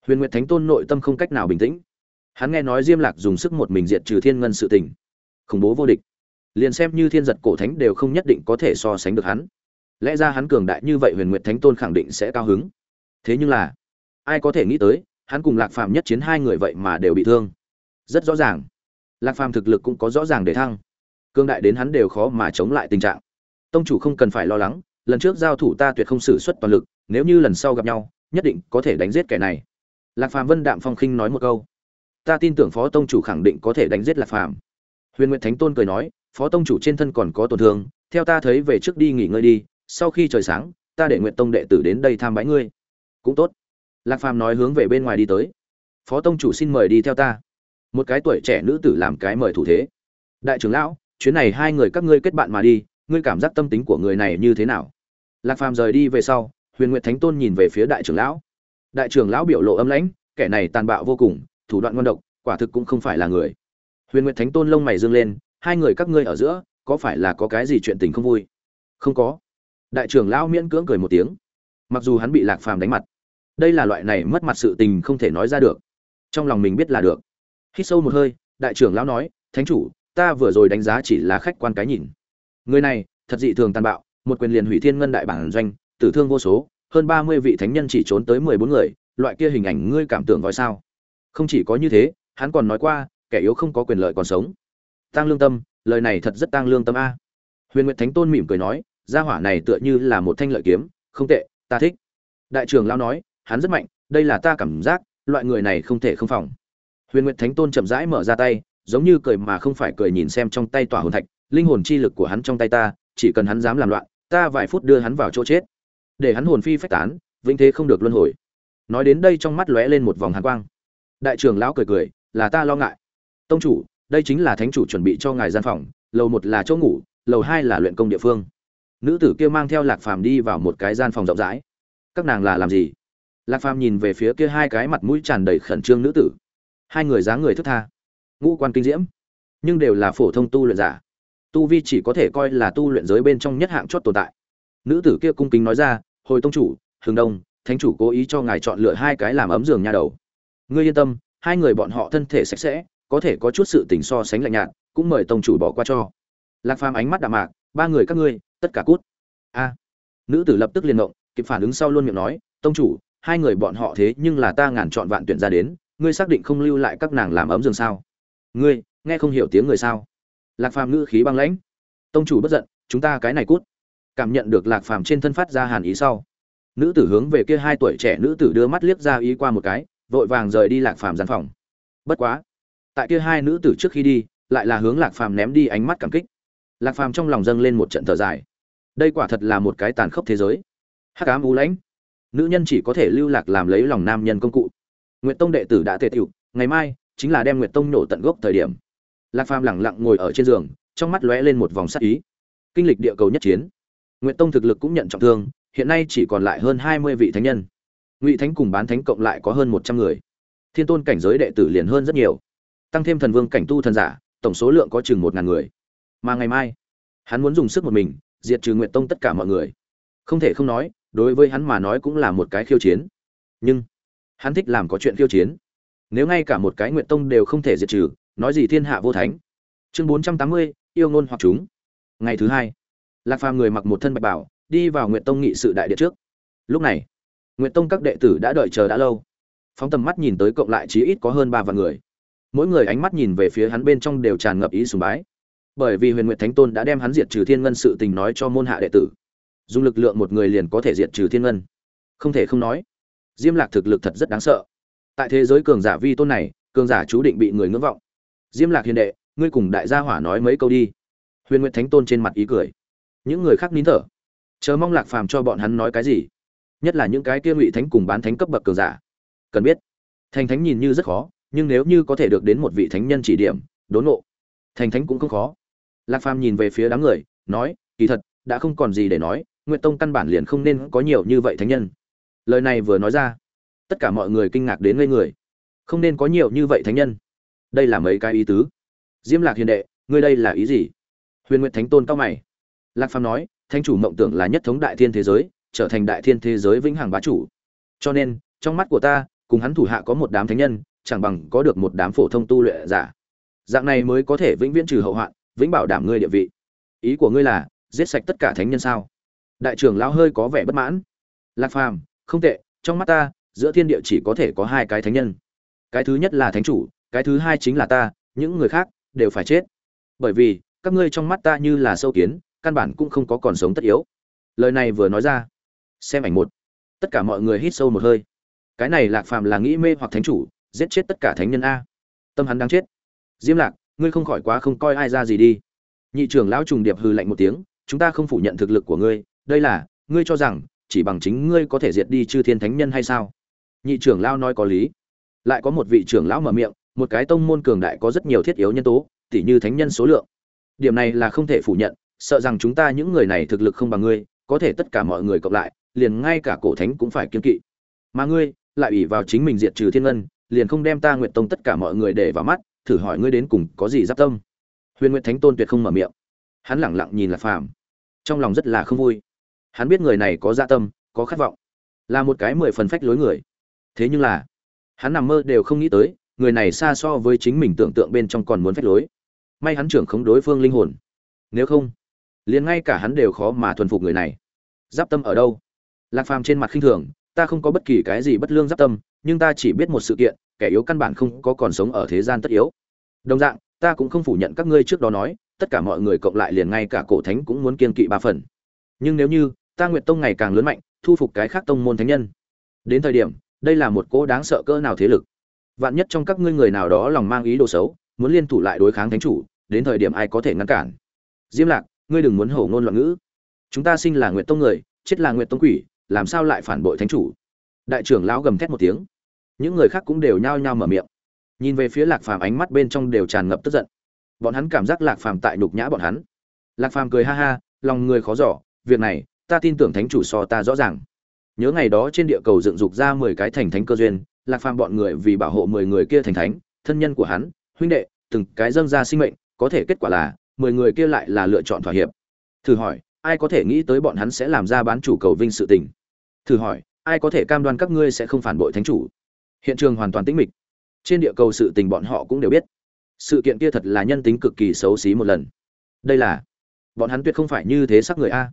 huyền nguyệt thánh tôn nội tâm không cách nào bình tĩnh hắn nghe nói diêm lạc dùng sức một mình diệt trừ thiên ngân sự tình. Khủng bố vô địch. Liền xem như thiên giật cổ thánh đều không nhất định có thể so sánh được hắn. Lẽ ra hắn cường đại như vậy huyền nguyệt thánh tôn khẳng định sẽ cao hứng. Thế nhưng là, ai có thể nghĩ tới, hắn cùng lạc phàm nhất chiến hai người vậy mà đều bị thương. Rất rõ ràng, lạc phàm thực lực cũng có rõ ràng để thăng. Cương đại đến hắn đều khó mà chống lại tình trạng. Tông chủ không cần phải lo lắng, lần trước giao thủ ta tuyệt không xử suất toàn lực, nếu như lần sau gặp nhau, nhất định có thể đánh giết kẻ này. Lạc phàm vân đạm phong khinh nói một câu ta tin tưởng phó tông chủ khẳng định có thể đánh giết lạc phàm. Huyền nguyệt thánh tôn cười nói, phó tông chủ trên thân còn có tổn thương, theo ta thấy về trước đi nghỉ ngơi đi, sau khi trời sáng, ta để nguyện tông đệ tử đến đây tham bái ngươi. Cũng tốt. Lạc phàm nói hướng về bên ngoài đi tới. Phó tông chủ xin mời đi theo ta. Một cái tuổi trẻ nữ tử làm cái mời thủ thế. Đại trưởng lão, chuyến này hai người các ngươi kết bạn mà đi, ngươi cảm giác tâm tính của người này như thế nào? Lạc phàm rời đi về sau, huyền nguyệt thánh tôn nhìn về phía đại trưởng lão. Đại trưởng lão biểu lộ âm lãnh, kẻ này tàn bạo vô cùng thủ đoạn ngon độc, quả thực cũng không phải là người. Huyền nguyệt thánh tôn lông mày dương lên, hai người các ngươi ở giữa, có phải là có cái gì chuyện tình không vui? Không có. Đại trưởng lão miễn cưỡng cười một tiếng. Mặc dù hắn bị lạc phàm đánh mặt, đây là loại này mất mặt sự tình không thể nói ra được. Trong lòng mình biết là được. Hít sâu một hơi, đại trưởng lão nói, thánh chủ, ta vừa rồi đánh giá chỉ là khách quan cái nhìn. Người này, thật dị thường tàn bạo, một quyền liền hủy thiên ngân đại bản doanh, tử thương vô số, hơn ba mươi vị thánh nhân chỉ trốn tới mười bốn người, loại kia hình ảnh ngươi cảm tưởng gọi sao? Không chỉ có như thế, hắn còn nói qua, kẻ yếu không có quyền lợi còn sống. Tăng lương tâm, lời này thật rất tăng lương tâm a. Huyền nguyệt thánh tôn mỉm cười nói, gia hỏa này tựa như là một thanh lợi kiếm, không tệ, ta thích. Đại trưởng lão nói, hắn rất mạnh, đây là ta cảm giác, loại người này không thể không phòng. Huyền nguyệt thánh tôn chậm rãi mở ra tay, giống như cười mà không phải cười nhìn xem trong tay tỏa hồn thạch, linh hồn chi lực của hắn trong tay ta, chỉ cần hắn dám làm loạn, ta vài phút đưa hắn vào chỗ chết. Để hắn hồn phi phách tán, vĩnh thế không được luân hồi. Nói đến đây trong mắt lóe lên một vòng hàn quang đại trưởng lão cười cười, là ta lo ngại. Tông chủ, đây chính là thánh chủ chuẩn bị cho ngài gian phòng, lầu một là chỗ ngủ, lầu hai là luyện công địa phương. Nữ tử kia mang theo lạc phàm đi vào một cái gian phòng rộng rãi. Các nàng là làm gì? Lạc phàm nhìn về phía kia hai cái mặt mũi tràn đầy khẩn trương nữ tử. Hai người dáng người thức tha. Ngũ quan kinh diễm. Nhưng đều là phổ thông tu luyện giả. Tu vi chỉ có thể coi là tu luyện giới bên trong nhất hạng chót tồn tại. Nữ tử kia cung kính nói ra, hồi tông chủ hướng đông, thánh chủ cố ý cho ngài chọn lựa hai cái làm ấm giường nha đầu ngươi yên tâm, hai người bọn họ thân thể sạch sẽ, có thể có chút sự tình so sánh lạnh nhạt, cũng mời tông chủ bỏ qua cho. Lạc phàm ánh mắt đạm mạc, ba người các ngươi, tất cả cút. A. Nữ tử lập tức liền động, kịp phản ứng sau luôn miệng nói, tông chủ, hai người bọn họ thế nhưng là ta ngàn chọn vạn tuyển ra đến, ngươi xác định không lưu lại các nàng làm ấm giường sao? Ngươi, nghe không hiểu tiếng người sao? Lạc phàm ngữ khí băng lãnh. Tông chủ bất giận, chúng ta cái này cút. Cảm nhận được lạc phàm trên thân phát ra hàn ý sau, nữ tử hướng về kia hai tuổi trẻ nữ tử đưa mắt liếc ra ý qua một cái vội vàng rời đi lạc phàm gian phòng. Bất quá, tại kia hai nữ tử trước khi đi, lại là hướng lạc phàm ném đi ánh mắt cảm kích. Lạc phàm trong lòng dâng lên một trận thở dài. Đây quả thật là một cái tàn khốc thế giới. Hắc ám u lãnh. Nữ nhân chỉ có thể lưu lạc làm lấy lòng nam nhân công cụ. Nguyệt tông đệ tử đã tề tiểu ngày mai chính là đem nguyệt tông nổ tận gốc thời điểm. Lạc phàm lẳng lặng ngồi ở trên giường, trong mắt lóe lên một vòng sắc ý. Kinh lịch địa cầu nhất chiến. Nguyệt tông thực lực cũng nhận trọng thương, hiện nay chỉ còn lại hơn hai mươi vị thánh nhân ngụy thánh cùng bán thánh cộng lại có hơn một trăm người. Thiên tôn cảnh giới đệ tử liền hơn rất nhiều. Tăng thêm thần vương cảnh tu thần giả, tổng số lượng có chừng một ngàn người. Mà ngày mai, hắn muốn dùng sức một mình, diệt trừ nguyện tông tất cả mọi người. Không thể không nói, đối với hắn mà nói cũng là một cái khiêu chiến. Nhưng, hắn thích làm có chuyện khiêu chiến. Nếu ngay cả một cái nguyện tông đều không thể diệt trừ, nói gì thiên hạ vô thánh. Chương bốn trăm tám mươi, yêu ngôn hoặc chúng. Ngày thứ hai, lạc phàm người mặc một thân bạch bảo đi vào nguyện tông nghị sự đại điện trước. Lúc này nguyện tông các đệ tử đã đợi chờ đã lâu. Phóng tầm mắt nhìn tới cộng lại chí ít có hơn ba vạn người. Mỗi người ánh mắt nhìn về phía hắn bên trong đều tràn ngập ý sùng bái. Bởi vì huyền nguyệt thánh tôn đã đem hắn diệt trừ thiên ngân sự tình nói cho môn hạ đệ tử. Dùng lực lượng một người liền có thể diệt trừ thiên ngân. Không thể không nói, diêm lạc thực lực thật rất đáng sợ. Tại thế giới cường giả vi tôn này, cường giả chú định bị người ngưỡng vọng. Diêm lạc hiền đệ, ngươi cùng đại gia hỏa nói mấy câu đi. Huyền nguyệt thánh tôn trên mặt ý cười. Những người khác nín thở. Chờ mong lạc phàm cho bọn hắn nói cái gì? Nhất là những cái kia ngụy thánh cùng bán thánh cấp bậc cường giả. Cần biết, thành thánh nhìn như rất khó, nhưng nếu như có thể được đến một vị thánh nhân chỉ điểm, đốn ngộ, thành thánh cũng không khó. Lạc phàm nhìn về phía đám người, nói, kỳ thật, đã không còn gì để nói nguyện tông căn bản liền không nên có nhiều như vậy thánh nhân. Lời này vừa nói ra, tất cả mọi người kinh ngạc đến ngây người. Không nên có nhiều như vậy thánh nhân. Đây là mấy cái ý tứ. Diêm lạc hiền đệ, ngươi đây là ý gì? Huyền nguyện thánh tôn cao mày. Lạc phàm nói, thánh chủ mộng tưởng là nhất thống đại thiên thế giới trở thành đại thiên thế giới vĩnh hằng bá chủ. Cho nên, trong mắt của ta, cùng hắn thủ hạ có một đám thánh nhân, chẳng bằng có được một đám phổ thông tu luyện giả. Dạng này mới có thể vĩnh viễn trừ hậu hoạn, vĩnh bảo đảm ngươi địa vị. Ý của ngươi là, giết sạch tất cả thánh nhân sao? Đại trưởng lão hơi có vẻ bất mãn. Lạc phàm, không tệ, trong mắt ta, giữa thiên địa chỉ có thể có hai cái thánh nhân. Cái thứ nhất là thánh chủ, cái thứ hai chính là ta, những người khác đều phải chết. Bởi vì, các ngươi trong mắt ta như là sâu kiến, căn bản cũng không có còn sống tất yếu. Lời này vừa nói ra xem ảnh một. Tất cả mọi người hít sâu một hơi. Cái này lạc phàm là nghĩ mê hoặc thánh chủ, giết chết tất cả thánh nhân a. Tâm hắn đang chết. Diêm lạc, ngươi không khỏi quá không coi ai ra gì đi. Nhị trưởng lão trùng điệp hư lạnh một tiếng, chúng ta không phủ nhận thực lực của ngươi, đây là, ngươi cho rằng, chỉ bằng chính ngươi có thể diệt đi chư thiên thánh nhân hay sao? Nhị trưởng lão nói có lý. Lại có một vị trưởng lão mở miệng, một cái tông môn cường đại có rất nhiều thiết yếu nhân tố, tỉ như thánh nhân số lượng. Điểm này là không thể phủ nhận, sợ rằng chúng ta những người này thực lực không bằng ngươi, có thể tất cả mọi người cộng lại liền ngay cả cổ thánh cũng phải kiên kỵ. Mà ngươi, lại ủy vào chính mình diệt trừ thiên ngân, liền không đem ta nguyện tông tất cả mọi người để vào mắt, thử hỏi ngươi đến cùng có gì giáp tâm? Huyền nguyện thánh tôn tuyệt không mở miệng. Hắn lẳng lặng nhìn lạc phàm. Trong lòng rất là không vui. Hắn biết người này có dạ tâm, có khát vọng, là một cái mười phần phách lối người. Thế nhưng là, hắn nằm mơ đều không nghĩ tới, người này xa so với chính mình tưởng tượng bên trong còn muốn phách lối. May hắn trưởng khống đối phương linh hồn. Nếu không, liền ngay cả hắn đều khó mà thuần phục người này. Giáp tâm ở đâu? Lạc phàm trên mặt khinh thường, ta không có bất kỳ cái gì bất lương giáp tâm, nhưng ta chỉ biết một sự kiện, kẻ yếu căn bản không có còn sống ở thế gian tất yếu. Đồng dạng, ta cũng không phủ nhận các ngươi trước đó nói, tất cả mọi người cộng lại liền ngay cả cổ thánh cũng muốn kiên kỵ ba phần. Nhưng nếu như, ta nguyệt tông ngày càng lớn mạnh, thu phục cái khác tông môn thánh nhân. Đến thời điểm, đây là một cỗ đáng sợ cỡ nào thế lực. Vạn nhất trong các ngươi người nào đó lòng mang ý đồ xấu, muốn liên thủ lại đối kháng thánh chủ, đến thời điểm ai có thể ngăn cản? Diêm lạc, ngươi đừng muốn hổ ngôn loạn ngữ. Chúng ta sinh là nguyệt tông người, chết là nguyệt tông quỷ làm sao lại phản bội thánh chủ? Đại trưởng lão gầm thét một tiếng. Những người khác cũng đều nhao nhao mở miệng. Nhìn về phía lạc phàm ánh mắt bên trong đều tràn ngập tức giận. Bọn hắn cảm giác lạc phàm tại nhục nhã bọn hắn. Lạc phàm cười ha ha, lòng người khó giỏ việc này, ta tin tưởng thánh chủ so ta rõ ràng. Nhớ ngày đó trên địa cầu dựng dục ra mười cái thành thánh cơ duyên, lạc phàm bọn người vì bảo hộ mười người kia thành thánh, thân nhân của hắn, huynh đệ, từng cái dâng ra sinh mệnh, có thể kết quả là, mười người kia lại là lựa chọn thỏa hiệp. Thử hỏi, ai có thể nghĩ tới bọn hắn sẽ làm ra bán chủ cầu vinh sự tình? Thử hỏi, ai có thể cam đoan các ngươi sẽ không phản bội thánh chủ? Hiện trường hoàn toàn tĩnh mịch. Trên địa cầu sự tình bọn họ cũng đều biết. Sự kiện kia thật là nhân tính cực kỳ xấu xí một lần. Đây là, bọn hắn tuyệt không phải như thế sắc người a.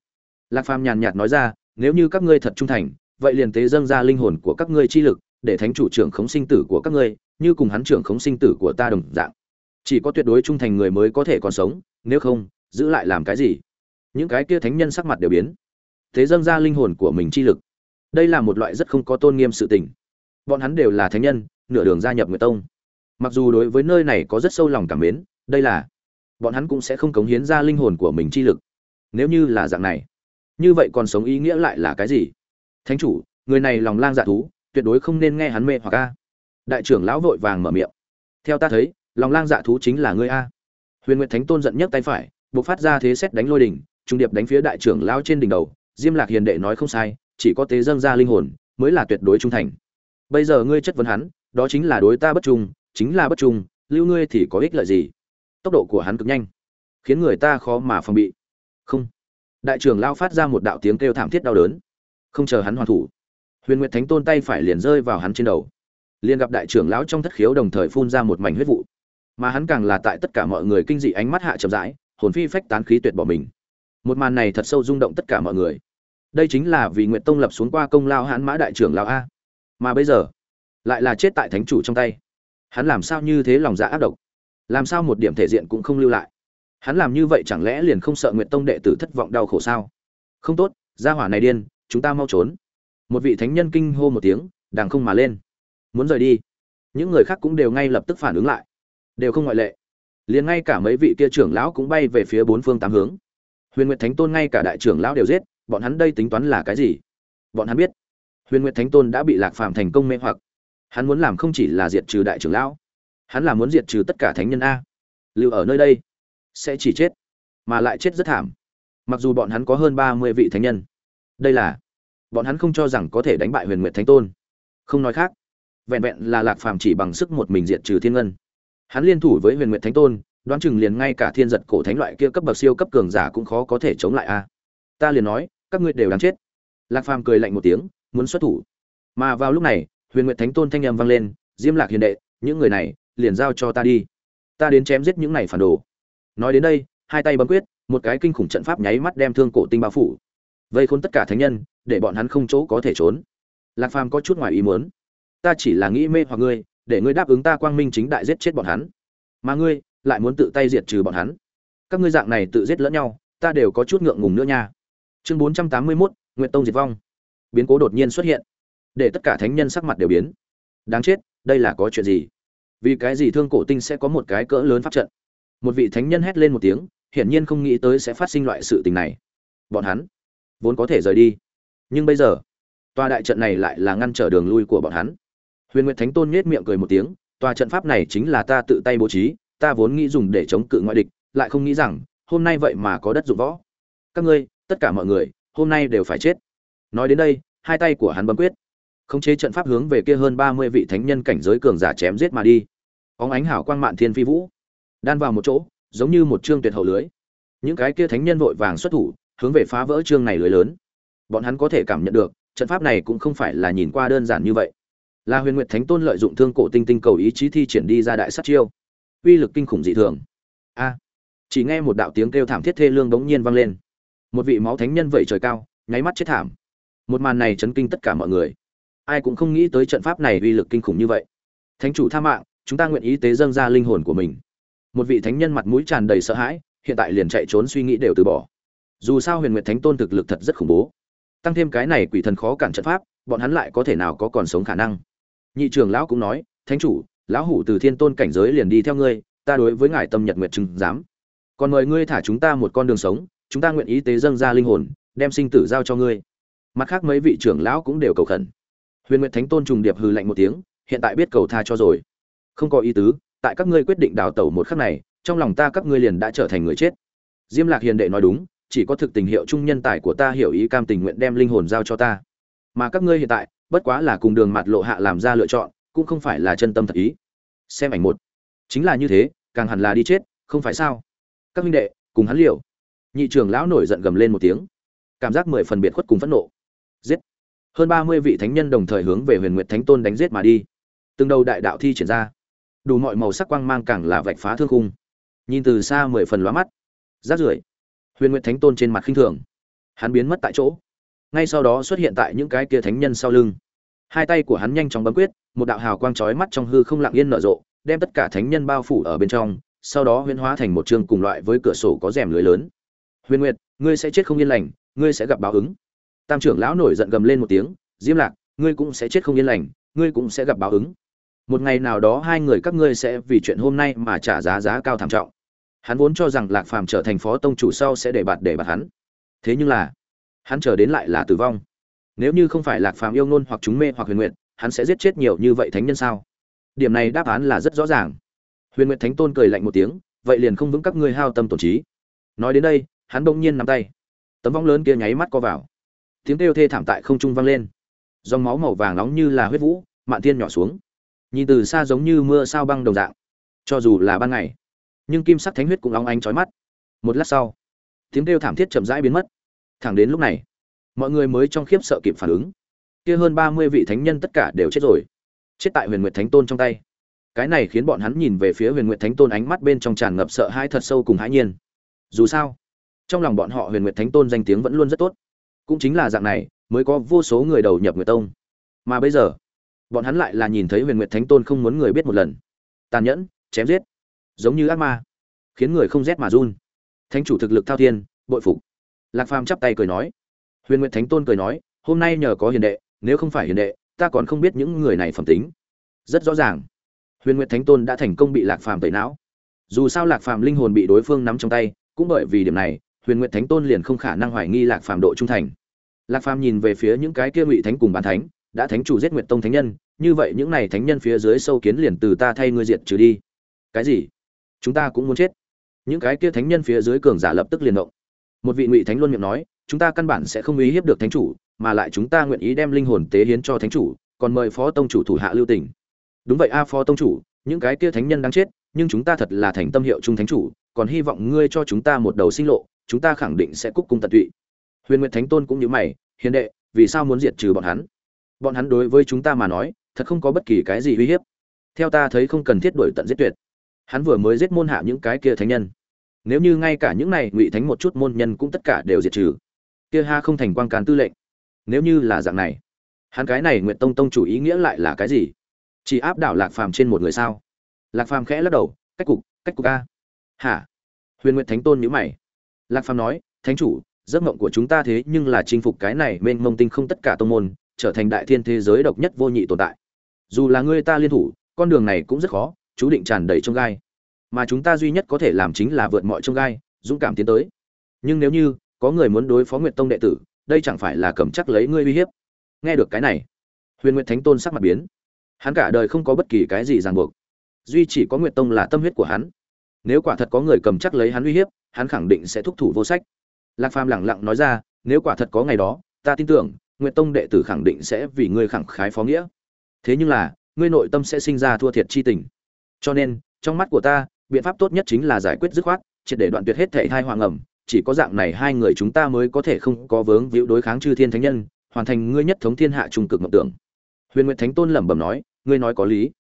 Lạc phàm nhàn nhạt nói ra, nếu như các ngươi thật trung thành, vậy liền tế dâng ra linh hồn của các ngươi chi lực, để thánh chủ trưởng khống sinh tử của các ngươi, như cùng hắn trưởng khống sinh tử của ta đồng dạng. Chỉ có tuyệt đối trung thành người mới có thể còn sống, nếu không, giữ lại làm cái gì? Những cái kia thánh nhân sắc mặt đều biến. Thế dâng ra linh hồn của mình chi lực đây là một loại rất không có tôn nghiêm sự tình. Bọn hắn đều là thánh nhân, nửa đường gia nhập người tông. Mặc dù đối với nơi này có rất sâu lòng cảm mến, đây là, bọn hắn cũng sẽ không cống hiến ra linh hồn của mình chi lực. Nếu như là dạng này, như vậy còn sống ý nghĩa lại là cái gì? Thánh chủ, người này lòng lang dạ thú, tuyệt đối không nên nghe hắn mê hoặc a. Đại trưởng lão vội vàng mở miệng. Theo ta thấy, lòng lang dạ thú chính là ngươi a. Huyền nguyệt thánh tôn giận nhấc tay phải buộc phát ra thế xét đánh lôi đỉnh, trung điệp đánh phía đại trưởng lão trên đỉnh đầu. Diêm lạc hiền đệ nói không sai chỉ có tế dâng ra linh hồn mới là tuyệt đối trung thành. Bây giờ ngươi chất vấn hắn, đó chính là đối ta bất trung, chính là bất trung, lưu ngươi thì có ích lợi gì? Tốc độ của hắn cực nhanh, khiến người ta khó mà phòng bị. Không. Đại trưởng lao phát ra một đạo tiếng kêu thảm thiết đau đớn. Không chờ hắn hoàn thủ, huyền nguyệt thánh tôn tay phải liền rơi vào hắn trên đầu. Liền gặp đại trưởng lão trong thất khiếu đồng thời phun ra một mảnh huyết vụ. Mà hắn càng là tại tất cả mọi người kinh dị ánh mắt hạ chậm rãi, hồn phi phách tán khí tuyệt bỏ mình. Một màn này thật sâu rung động tất cả mọi người đây chính là vì nguyệt tông lập xuống qua công lao hãn mã đại trưởng lão a. Mà bây giờ, lại là chết tại thánh chủ trong tay. Hắn làm sao như thế lòng dạ ác độc? Làm sao một điểm thể diện cũng không lưu lại? Hắn làm như vậy chẳng lẽ liền không sợ nguyệt tông đệ tử thất vọng đau khổ sao? Không tốt, gia hỏa này điên, chúng ta mau trốn. Một vị thánh nhân kinh hô một tiếng, đàng không mà lên. Muốn rời đi. Những người khác cũng đều ngay lập tức phản ứng lại. Đều không ngoại lệ. Liền ngay cả mấy vị kia trưởng lão cũng bay về phía bốn phương tám hướng. Huyền nguyệt thánh tôn ngay cả đại trưởng lão đều giết bọn hắn đây tính toán là cái gì? Bọn hắn biết, huyền nguyệt thánh tôn đã bị lạc phàm thành công mê hoặc. Hắn muốn làm không chỉ là diệt trừ đại trưởng lão, hắn là muốn diệt trừ tất cả thánh nhân a. Lưu ở nơi đây, sẽ chỉ chết, mà lại chết rất thảm. Mặc dù bọn hắn có hơn ba mươi vị thánh nhân, đây là, bọn hắn không cho rằng có thể đánh bại huyền nguyệt thánh tôn. Không nói khác, vẹn vẹn là lạc phàm chỉ bằng sức một mình diệt trừ thiên ngân. Hắn liên thủ với huyền nguyệt thánh tôn, đoán chừng liền ngay cả thiên giật cổ thánh loại kia cấp bậc siêu cấp cường giả cũng khó có thể chống lại a. Ta liền nói các ngươi đều đáng chết. Lạc phàm cười lạnh một tiếng, muốn xuất thủ. Mà vào lúc này, huyền Nguyện thánh tôn thanh âm vang lên, diêm lạc hiền đệ, những người này liền giao cho ta đi. Ta đến chém giết những này phản đồ. Nói đến đây, hai tay bấm quyết, một cái kinh khủng trận pháp nháy mắt đem thương cổ tinh bao phủ. Vây khốn tất cả thánh nhân, để bọn hắn không chỗ có thể trốn. Lạc phàm có chút ngoài ý muốn. Ta chỉ là nghĩ mê hoặc ngươi, để ngươi đáp ứng ta quang minh chính đại giết chết bọn hắn. Mà ngươi lại muốn tự tay diệt trừ bọn hắn. Các ngươi dạng này tự giết lẫn nhau, ta đều có chút ngượng ngùng nữa nha chương bốn trăm tám mươi tông diệt vong. Biến cố đột nhiên xuất hiện, để tất cả thánh nhân sắc mặt đều biến. Đáng chết, đây là có chuyện gì? Vì cái gì thương cổ tinh sẽ có một cái cỡ lớn pháp trận? Một vị thánh nhân hét lên một tiếng, hiển nhiên không nghĩ tới sẽ phát sinh loại sự tình này. Bọn hắn vốn có thể rời đi, nhưng bây giờ, tòa đại trận này lại là ngăn trở đường lui của bọn hắn. Huyền nguyệt thánh tôn nhếch miệng cười một tiếng, tòa trận pháp này chính là ta tự tay bố trí, ta vốn nghĩ dùng để chống cự ngoại địch, lại không nghĩ rằng hôm nay vậy mà có đất dụng võ. Các ngươi tất cả mọi người, hôm nay đều phải chết. Nói đến đây, hai tay của hắn bấm quyết. Khống chế trận pháp hướng về kia hơn ba mươi vị thánh nhân cảnh giới cường giả chém giết mà đi. Óng ánh hảo quang mạn thiên phi vũ, đan vào một chỗ, giống như một chương tuyệt hậu lưới. Những cái kia thánh nhân vội vàng xuất thủ, hướng về phá vỡ chương này lưới lớn. Bọn hắn có thể cảm nhận được, trận pháp này cũng không phải là nhìn qua đơn giản như vậy. Là huyền nguyệt thánh tôn lợi dụng thương cổ tinh tinh cầu ý chí thi triển đi ra đại sát chiêu. Uy lực kinh khủng dị thường. A. Chỉ nghe một đạo tiếng kêu thảm thiết thê lương bỗng nhiên vang lên một vị máu thánh nhân vẩy trời cao, nháy mắt chết thảm. Một màn này chấn kinh tất cả mọi người. Ai cũng không nghĩ tới trận pháp này uy lực kinh khủng như vậy. Thánh chủ tha mạng, chúng ta nguyện ý tế dâng ra linh hồn của mình. Một vị thánh nhân mặt mũi tràn đầy sợ hãi, hiện tại liền chạy trốn suy nghĩ đều từ bỏ. Dù sao huyền nguyệt thánh tôn thực lực thật rất khủng bố. Tăng thêm cái này quỷ thần khó cản trận pháp, bọn hắn lại có thể nào có còn sống khả năng? Nhị trưởng lão cũng nói, thánh chủ, lão hủ từ thiên tôn cảnh giới liền đi theo ngươi, ta đối với ngài tâm nhật nguyệt trừng dám. còn mời ngươi thả chúng ta một con đường sống chúng ta nguyện ý tế dâng ra linh hồn, đem sinh tử giao cho ngươi. Mặt khác mấy vị trưởng lão cũng đều cầu khẩn. Huyền nguyệt thánh tôn trùng điệp hừ lạnh một tiếng, hiện tại biết cầu tha cho rồi. Không có ý tứ, tại các ngươi quyết định đào tẩu một khắc này, trong lòng ta các ngươi liền đã trở thành người chết. Diêm lạc hiền đệ nói đúng, chỉ có thực tình hiệu trung nhân tài của ta hiểu ý cam tình nguyện đem linh hồn giao cho ta. Mà các ngươi hiện tại, bất quá là cùng đường mặt lộ hạ làm ra lựa chọn, cũng không phải là chân tâm thật ý. Xem ảnh một. Chính là như thế, càng hẳn là đi chết, không phải sao? Các huynh đệ, cùng hắn liều nhị trưởng lão nổi giận gầm lên một tiếng. Cảm giác mười phần biệt khuất cùng phẫn nộ. Giết. Hơn ba mươi vị thánh nhân đồng thời hướng về huyền nguyệt thánh tôn đánh giết mà đi. Từng đầu đại đạo thi triển ra. Đủ mọi màu sắc quang mang càng là vạch phá thương khung. Nhìn từ xa mười phần lóa mắt. Rát rưởi. Huyền nguyệt thánh tôn trên mặt khinh thường. Hắn biến mất tại chỗ. Ngay sau đó xuất hiện tại những cái kia thánh nhân sau lưng. Hai tay của hắn nhanh chóng bấm quyết, một đạo hào quang chói mắt trong hư không lặng yên nở rộ, đem tất cả thánh nhân bao phủ ở bên trong, sau đó huyễn hóa thành một chương cùng loại với cửa sổ có rèm lưới lớn huyền nguyệt, ngươi sẽ chết không yên lành, ngươi sẽ gặp báo ứng. Tam trưởng lão nổi giận gầm lên một tiếng, diêm lạc, ngươi cũng sẽ chết không yên lành, ngươi cũng sẽ gặp báo ứng. Một ngày nào đó hai người các ngươi sẽ vì chuyện hôm nay mà trả giá giá cao thảm trọng. Hắn vốn cho rằng lạc phàm trở thành phó tông chủ sau sẽ để bạt để bạt hắn. Thế nhưng là, hắn chờ đến lại là tử vong. Nếu như không phải lạc phàm yêu ngôn hoặc chúng mê hoặc huyền nguyện hắn sẽ giết chết nhiều như vậy thánh nhân sao? Điểm này đáp án là rất rõ ràng. Huyền nguyện thánh tôn cười lạnh một tiếng, vậy liền không vững các ngươi hao tâm tổn trí. Nói đến đây hắn bỗng nhiên nắm tay. Tấm vong lớn kia nháy mắt co vào. Tiếng kêu thê thảm tại không trung vang lên. Dòng máu màu vàng nóng như là huyết vũ, mạn thiên nhỏ xuống. Nhìn từ xa giống như mưa sao băng đồng dạng. Cho dù là ban ngày, nhưng kim sắc thánh huyết cũng óng ánh chói mắt. Một lát sau, tiếng kêu thảm thiết chậm rãi biến mất. Thẳng đến lúc này, mọi người mới trong khiếp sợ kịp phản ứng. Kia hơn ba mươi vị thánh nhân tất cả đều chết rồi. Chết tại huyền nguyệt thánh tôn trong tay. Cái này khiến bọn hắn nhìn về phía huyền nguyệt thánh tôn ánh mắt bên trong tràn ngập sợ hãi thật sâu cùng hãi nhiên. Dù sao trong lòng bọn họ huyền nguyệt thánh tôn danh tiếng vẫn luôn rất tốt. Cũng chính là dạng này, mới có vô số người đầu nhập nguyệt tông. Mà bây giờ, bọn hắn lại là nhìn thấy huyền nguyệt thánh tôn không muốn người biết một lần. Tàn nhẫn, chém giết, giống như ác ma, khiến người không rét mà run. Thánh chủ thực lực thao thiên, bội phục. Lạc phàm chắp tay cười nói. Huyền nguyệt thánh tôn cười nói, hôm nay nhờ có hiền đệ, nếu không phải hiền đệ, ta còn không biết những người này phẩm tính. Rất rõ ràng. Huyền nguyệt thánh tôn đã thành công bị lạc phàm tẩy não. Dù sao lạc phàm linh hồn bị đối phương nắm trong tay, cũng bởi vì điểm này huyền Nguyện thánh tôn liền không khả năng hoài nghi lạc phàm độ trung thành. Lạc phàm nhìn về phía những cái kia ngụy thánh cùng bàn thánh, đã thánh chủ giết nguyệt tông thánh nhân, như vậy những này thánh nhân phía dưới sâu kiến liền từ ta thay ngươi diệt trừ đi. Cái gì? Chúng ta cũng muốn chết. Những cái kia thánh nhân phía dưới cường giả lập tức liền động. Một vị ngụy thánh luôn miệng nói, chúng ta căn bản sẽ không uy hiếp được thánh chủ, mà lại chúng ta nguyện ý đem linh hồn tế hiến cho thánh chủ, còn mời phó tông chủ thủ hạ lưu tình. Đúng vậy a, phó tông chủ, những cái kia thánh nhân đang chết, nhưng chúng ta thật là thành tâm hiệu trung thánh chủ, còn hy vọng ngươi cho chúng ta một đầu sinh lộ chúng ta khẳng định sẽ cúc cung tận tụy. Huyền nguyệt thánh tôn cũng như mày, hiền đệ, vì sao muốn diệt trừ bọn hắn? Bọn hắn đối với chúng ta mà nói, thật không có bất kỳ cái gì uy hiếp. Theo ta thấy không cần thiết đuổi tận giết tuyệt. Hắn vừa mới giết môn hạ những cái kia thánh nhân. Nếu như ngay cả những này ngụy thánh một chút môn nhân cũng tất cả đều diệt trừ, kia ha không thành quan cán tư lệnh. Nếu như là dạng này, hắn cái này nguyện tông tông chủ ý nghĩa lại là cái gì? Chỉ áp đảo lạc phàm trên một người sao? Lạc phàm khẽ lắc đầu, cách cục cách cục a. Hả? Huyền nguyện thánh tôn nhữ mày lạc phàm nói, thánh chủ, giấc mộng của chúng ta thế nhưng là chinh phục cái này mênh mông tinh không tất cả tông môn, trở thành đại thiên thế giới độc nhất vô nhị tồn tại. Dù là ngươi ta liên thủ, con đường này cũng rất khó, chú định tràn đầy trong gai. Mà chúng ta duy nhất có thể làm chính là vượt mọi trong gai, dũng cảm tiến tới. Nhưng nếu như có người muốn đối phó nguyệt tông đệ tử, đây chẳng phải là cầm chắc lấy ngươi uy hiếp. Nghe được cái này, huyền nguyệt thánh tôn sắc mặt biến. Hắn cả đời không có bất kỳ cái gì ràng buộc. Duy chỉ có nguyệt tông là tâm huyết của hắn nếu quả thật có người cầm chắc lấy hắn uy hiếp, hắn khẳng định sẽ thúc thủ vô sách. Lạc phàm lẳng lặng nói ra, nếu quả thật có ngày đó, ta tin tưởng nguyện tông đệ tử khẳng định sẽ vì ngươi khẳng khái phó nghĩa. Thế nhưng là, ngươi nội tâm sẽ sinh ra thua thiệt chi tình. Cho nên, trong mắt của ta, biện pháp tốt nhất chính là giải quyết dứt khoát, triệt để đoạn tuyệt hết thể thai hoàng ẩm. Chỉ có dạng này hai người chúng ta mới có thể không có vướng víu đối kháng chư thiên thánh nhân, hoàn thành ngươi nhất thống thiên hạ trung cực mộng tưởng. Huyền nguyệt thánh tôn lẩm bẩm nói, ngươi nói có lý.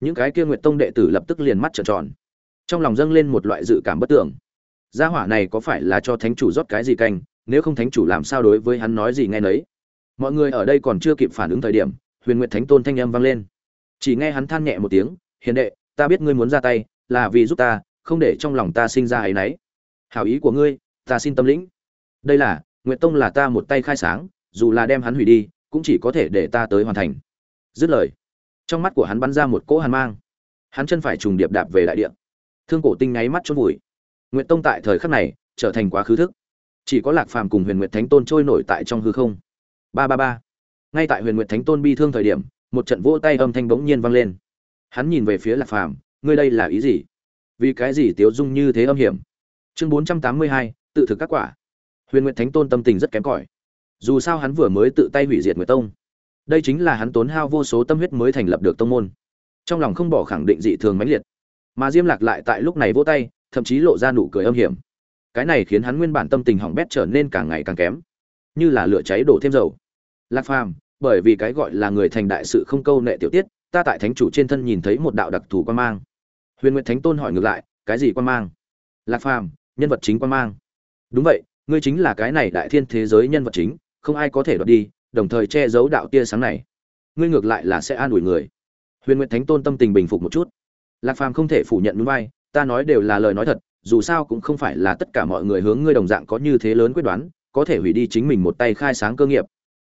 Những cái kia nguyệt tông đệ tử lập tức liền mắt trợn tròn trong lòng dâng lên một loại dự cảm bất tưởng. Gia hỏa này có phải là cho thánh chủ rót cái gì canh, nếu không thánh chủ làm sao đối với hắn nói gì nghe nấy. Mọi người ở đây còn chưa kịp phản ứng thời điểm, huyền nguyệt thánh tôn thanh âm vang lên. Chỉ nghe hắn than nhẹ một tiếng, hiền đệ, ta biết ngươi muốn ra tay, là vì giúp ta, không để trong lòng ta sinh ra ấy nấy. Hảo ý của ngươi, ta xin tâm lĩnh. Đây là, nguyệt tông là ta một tay khai sáng, dù là đem hắn hủy đi, cũng chỉ có thể để ta tới hoàn thành. Dứt lời, trong mắt của hắn bắn ra một cỗ hàn mang. Hắn chân phải trùng điệp đạp về đại địa thương cổ tinh nháy mắt chôn vùi. Nguyện tông tại thời khắc này trở thành quá khứ thức. Chỉ có lạc phàm cùng huyền nguyệt thánh tôn trôi nổi tại trong hư không. Ba ba ba. Ngay tại huyền nguyệt thánh tôn bi thương thời điểm, một trận vỗ tay âm thanh bỗng nhiên vang lên. Hắn nhìn về phía lạc phàm, ngươi đây là ý gì? Vì cái gì tiếu dung như thế âm hiểm? Chương bốn trăm tám mươi hai, tự thực các quả. Huyền nguyệt thánh tôn tâm tình rất kém cỏi. Dù sao hắn vừa mới tự tay hủy diệt nguyệt tông. Đây chính là hắn tốn hao vô số tâm huyết mới thành lập được tông môn. Trong lòng không bỏ khẳng định dị thường mãnh liệt mà diêm lạc lại tại lúc này vỗ tay, thậm chí lộ ra nụ cười âm hiểm. Cái này khiến hắn nguyên bản tâm tình hỏng bét trở nên càng ngày càng kém, như là lửa cháy đổ thêm dầu. Lạc phàm, bởi vì cái gọi là người thành đại sự không câu nệ tiểu tiết, ta tại thánh chủ trên thân nhìn thấy một đạo đặc thù quan mang. Huyền nguyệt thánh tôn hỏi ngược lại, cái gì quan mang? Lạc phàm, nhân vật chính quan mang. Đúng vậy, ngươi chính là cái này đại thiên thế giới nhân vật chính, không ai có thể đoạt đi, đồng thời che giấu đạo tia sáng này. Ngươi ngược lại là sẽ an ủi người. Huyền nguyệt thánh tôn tâm tình bình phục một chút lạc phàm không thể phủ nhận núi vai, ta nói đều là lời nói thật, dù sao cũng không phải là tất cả mọi người hướng ngươi đồng dạng có như thế lớn quyết đoán, có thể hủy đi chính mình một tay khai sáng cơ nghiệp.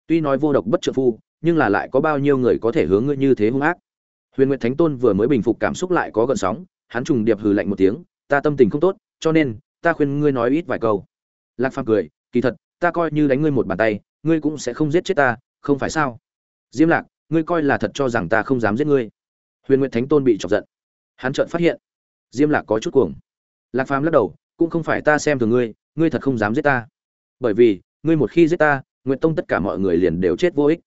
Tuy nói vô độc bất trợ phu, nhưng là lại có bao nhiêu người có thể hướng ngươi như thế hung ác? Huyền nguyệt thánh tôn vừa mới bình phục cảm xúc lại có gợn sóng, hắn trùng điệp hừ lạnh một tiếng, ta tâm tình không tốt, cho nên, ta khuyên ngươi nói ít vài câu. Lạc phàm cười, kỳ thật, ta coi như đánh ngươi một bàn tay, ngươi cũng sẽ không giết chết ta, không phải sao? Diêm lạc, ngươi coi là thật cho rằng ta không dám giết ngươi. Huyền nguyệt thánh tôn bị chọc giận hắn chợt phát hiện, diêm lạc có chút cuồng. Lạc phàm lắc đầu, cũng không phải ta xem thường ngươi ngươi thật không dám giết ta. Bởi vì, ngươi một khi giết ta nguyện tông tất cả mọi người liền đều chết vô ích.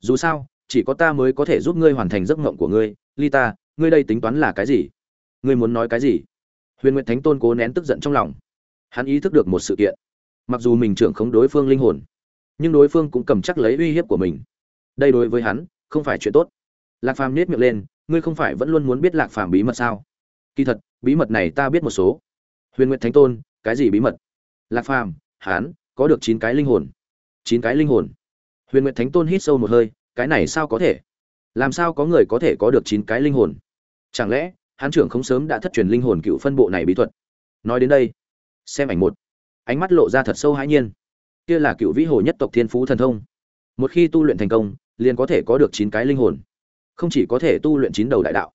Dù sao, chỉ có ta mới có thể giúp ngươi hoàn thành giấc mộng của ngươi. Ly ta, ngươi đây tính toán là cái gì? Ngươi muốn nói cái gì? Huyền nguyện thánh tôn cố nén tức giận trong lòng. Hắn ý thức được một sự kiện. Mặc dù mình trưởng khống đối phương linh hồn, nhưng đối phương cũng cầm chắc lấy uy hiếp của mình. Đây đối với hắn, không phải chuyện tốt. Lạc phàm nết miệng lên ngươi không phải vẫn luôn muốn biết lạc phàm bí mật sao? Kỳ thật, bí mật này ta biết một số. Huyền nguyệt thánh tôn, cái gì bí mật? Lạc phàm, hán, có được chín cái linh hồn. Chín cái linh hồn. Huyền nguyệt thánh tôn hít sâu một hơi, cái này sao có thể? Làm sao có người có thể có được chín cái linh hồn? Chẳng lẽ, hán trưởng không sớm đã thất truyền linh hồn cựu phân bộ này bí thuật? Nói đến đây, xem ảnh một. Ánh mắt lộ ra thật sâu hãi nhiên. Kia là cựu vĩ hồ nhất tộc thiên phú thần thông. Một khi tu luyện thành công, liền có thể có được chín cái linh hồn không chỉ có thể tu luyện chín đầu đại đạo,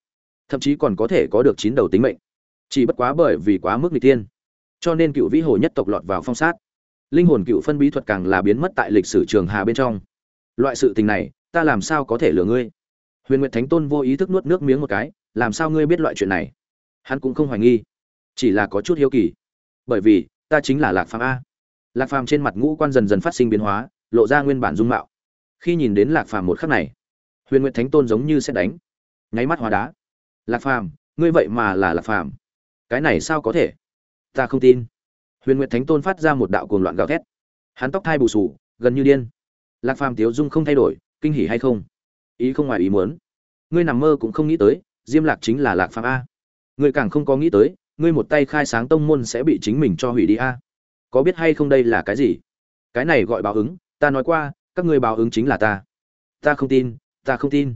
thậm chí còn có thể có được chín đầu tính mệnh. Chỉ bất quá bởi vì quá mức n g tiên cho nên cựu vĩ hồ nhất tộc lọt vào phong sát. Linh hồn cựu phân bí thuật càng là biến mất tại lịch sử trường hà bên trong. Loại sự tình này, ta làm sao có thể lừa ngươi? Huyền nguyệt thánh tôn vô ý thức nuốt nước miếng một cái, làm sao ngươi biết loại chuyện này? Hắn cũng không hoài nghi, chỉ là có chút hiếu kỳ. Bởi vì, ta chính là lạc phàm a. Lạc phàm trên mặt ngũ quan dần dần phát sinh biến hóa, lộ ra nguyên bản dung mạo. Khi nhìn đến lạc phàm một khắc này huyền nguyệt thánh tôn giống như sẽ đánh. Nháy mắt hóa đá. Lạc phàm, ngươi vậy mà là lạc phàm. Cái này sao có thể? Ta không tin. Huyền nguyệt thánh tôn phát ra một đạo cuồng loạn gào thét. Hắn tóc thai bù sù, gần như điên. Lạc phàm tiếu dung không thay đổi, kinh hỉ hay không? Ý không ngoài ý muốn. Ngươi nằm mơ cũng không nghĩ tới, diêm lạc chính là lạc phàm a. Ngươi càng không có nghĩ tới, ngươi một tay khai sáng tông môn sẽ bị chính mình cho hủy đi a. Có biết hay không đây là cái gì? Cái này gọi báo ứng, ta nói qua, các ngươi báo ứng chính là ta. Ta không tin ta không tin.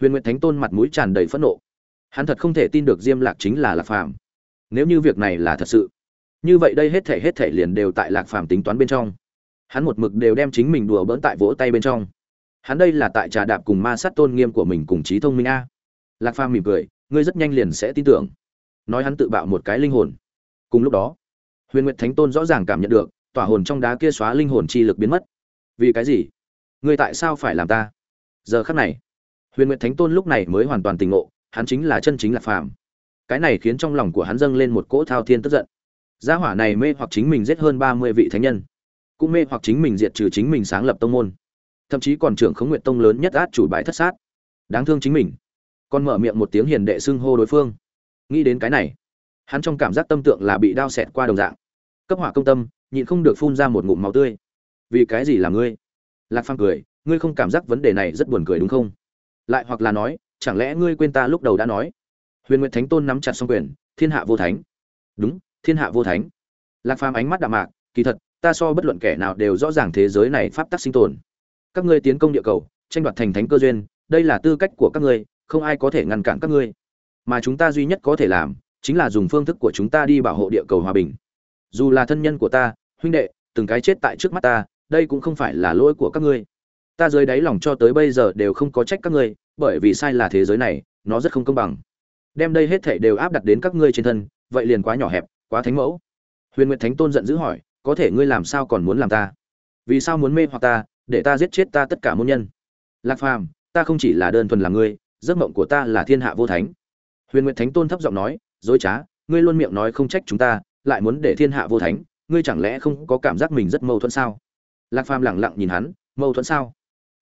Huyền nguyệt thánh tôn mặt mũi tràn đầy phẫn nộ. Hắn thật không thể tin được diêm lạc chính là lạc phàm. Nếu như việc này là thật sự, như vậy đây hết thể hết thể liền đều tại lạc phàm tính toán bên trong. Hắn một mực đều đem chính mình đùa bỡn tại vỗ tay bên trong. Hắn đây là tại trà đạp cùng ma sát tôn nghiêm của mình cùng trí thông minh a. Lạc phàm mỉm cười, ngươi rất nhanh liền sẽ tin tưởng. Nói hắn tự bạo một cái linh hồn. Cùng lúc đó, huyền nguyệt thánh tôn rõ ràng cảm nhận được, tỏa hồn trong đá kia xóa linh hồn chi lực biến mất. Vì cái gì? Ngươi tại sao phải làm ta? Giờ khắc này, huyền nguyện thánh tôn lúc này mới hoàn toàn tỉnh ngộ, hắn chính là chân chính lạc phàm. Cái này khiến trong lòng của hắn dâng lên một cỗ thao thiên tức giận. Gia hỏa này mê hoặc chính mình giết hơn ba mươi vị thánh nhân, cũng mê hoặc chính mình diệt trừ chính mình sáng lập tông môn, thậm chí còn trưởng khống nguyện tông lớn nhất át chủ bài thất sát. Đáng thương chính mình. Còn mở miệng một tiếng hiền đệ xưng hô đối phương. Nghĩ đến cái này, hắn trong cảm giác tâm tượng là bị đao xẹt qua đồng dạng. Cấp hỏa công tâm, nhịn không được phun ra một ngụm máu tươi. Vì cái gì là ngươi? Lạc phàm cười ngươi không cảm giác vấn đề này rất buồn cười đúng không? Lại hoặc là nói, chẳng lẽ ngươi quên ta lúc đầu đã nói? Huyền nguyệt thánh tôn nắm chặt xong quyền, thiên hạ vô thánh. Đúng, thiên hạ vô thánh. Lạc phàm ánh mắt đạm mạc, kỳ thật, ta so bất luận kẻ nào đều rõ ràng thế giới này pháp tắc sinh tồn. Các ngươi tiến công địa cầu, tranh đoạt thành thánh cơ duyên, đây là tư cách của các ngươi, không ai có thể ngăn cản các ngươi. Mà chúng ta duy nhất có thể làm, chính là dùng phương thức của chúng ta đi bảo hộ địa cầu hòa bình. Dù là thân nhân của ta, huynh đệ, từng cái chết tại trước mắt ta, đây cũng không phải là lỗi của các ngươi ta dưới đáy lòng cho tới bây giờ đều không có trách các ngươi, bởi vì sai là thế giới này, nó rất không công bằng. Đem đây hết thảy đều áp đặt đến các ngươi trên thân, vậy liền quá nhỏ hẹp, quá thánh mẫu. Huyền nguyệt thánh tôn giận dữ hỏi, có thể ngươi làm sao còn muốn làm ta? Vì sao muốn mê hoặc ta, để ta giết chết ta tất cả môn nhân? Lạc phàm, ta không chỉ là đơn thuần là ngươi, giấc mộng của ta là thiên hạ vô thánh. Huyền nguyệt thánh tôn thấp giọng nói, dối trá, ngươi luôn miệng nói không trách chúng ta, lại muốn để thiên hạ vô thánh, ngươi chẳng lẽ không có cảm giác mình rất mâu thuẫn sao? Lạc phàm lẳng lặng nhìn hắn, mâu thuẫn sao?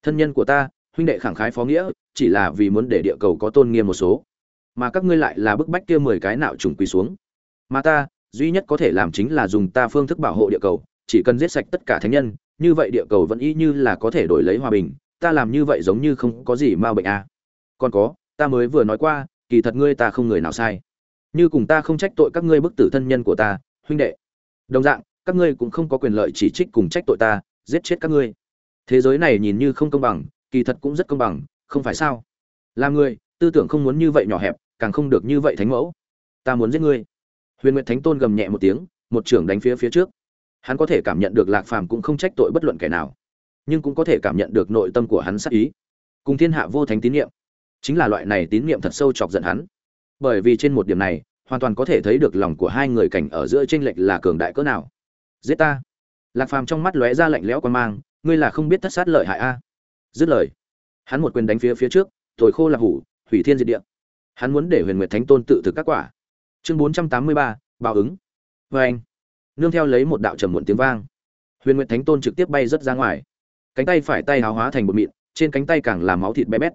Thân nhân của ta, huynh đệ khẳng khái phó nghĩa, chỉ là vì muốn để địa cầu có tôn nghiêm một số. Mà các ngươi lại là bức bách kia mười cái nạo trùng quỳ xuống. Mà ta, duy nhất có thể làm chính là dùng ta phương thức bảo hộ địa cầu, chỉ cần giết sạch tất cả thánh nhân, như vậy địa cầu vẫn y như là có thể đổi lấy hòa bình, ta làm như vậy giống như không có gì ma bệnh à. còn có, ta mới vừa nói qua, kỳ thật ngươi ta không người nào sai. Như cùng ta không trách tội các ngươi bức tử thân nhân của ta, huynh đệ. Đồng dạng, các ngươi cũng không có quyền lợi chỉ trích cùng trách tội ta, giết chết các ngươi thế giới này nhìn như không công bằng, kỳ thật cũng rất công bằng, không phải sao? Làm người, tư tưởng không muốn như vậy nhỏ hẹp, càng không được như vậy thánh mẫu. Ta muốn giết ngươi. Huyền nguyệt thánh tôn gầm nhẹ một tiếng, một trưởng đánh phía phía trước. Hắn có thể cảm nhận được lạc phàm cũng không trách tội bất luận kẻ nào, nhưng cũng có thể cảm nhận được nội tâm của hắn sắc ý. Cùng thiên hạ vô thánh tín nhiệm chính là loại này tín nhiệm thật sâu chọc giận hắn. Bởi vì trên một điểm này, hoàn toàn có thể thấy được lòng của hai người cảnh ở giữa tranh lệch là cường đại cỡ nào. Giết ta. Lạc phàm trong mắt lóe ra lạnh lẽo quan mang ngươi là không biết thất sát lợi hại a. Dứt lời, hắn một quyền đánh phía phía trước, thổi khô là hủ, hủy thiên diệt địa. Hắn muốn để huyền nguyệt thánh tôn tự thực các quả. Chương bốn trăm tám mươi ba, báo ứng. Vê anh, nương theo lấy một đạo trầm muộn tiếng vang. Huyền nguyệt thánh tôn trực tiếp bay rớt ra ngoài. Cánh tay phải tay háo hóa thành một mịn, trên cánh tay càng làm máu thịt bé bét.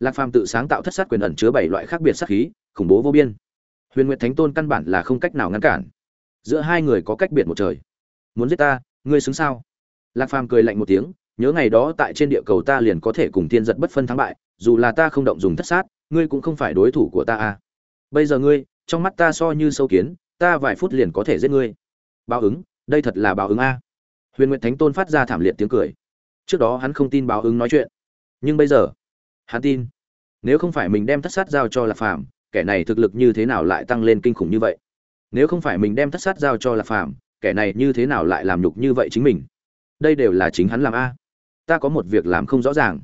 Lạc phàm tự sáng tạo thất sát quyền ẩn chứa bảy loại khác biệt sát khí, khủng bố vô biên. Huyền nguyệt thánh tôn căn bản là không cách nào ngăn cản. Giữa hai người có cách biệt một trời. Muốn giết ta, ngươi xứng sao? Lạc phàm cười lạnh một tiếng, nhớ ngày đó tại trên địa cầu ta liền có thể cùng thiên giật bất phân thắng bại, dù là ta không động dùng thất sát, ngươi cũng không phải đối thủ của ta à. Bây giờ ngươi, trong mắt ta so như sâu kiến, ta vài phút liền có thể giết ngươi. Báo ứng, đây thật là báo ứng a. Huyền nguyệt thánh tôn phát ra thảm liệt tiếng cười. Trước đó hắn không tin báo ứng nói chuyện. Nhưng bây giờ, hắn tin. Nếu không phải mình đem thất sát giao cho lạc phàm, kẻ này thực lực như thế nào lại tăng lên kinh khủng như vậy? Nếu không phải mình đem thất sát giao cho lạc phàm, kẻ này như thế nào lại làm nhục như vậy chính mình? Đây đều là chính hắn làm a. Ta có một việc làm không rõ ràng.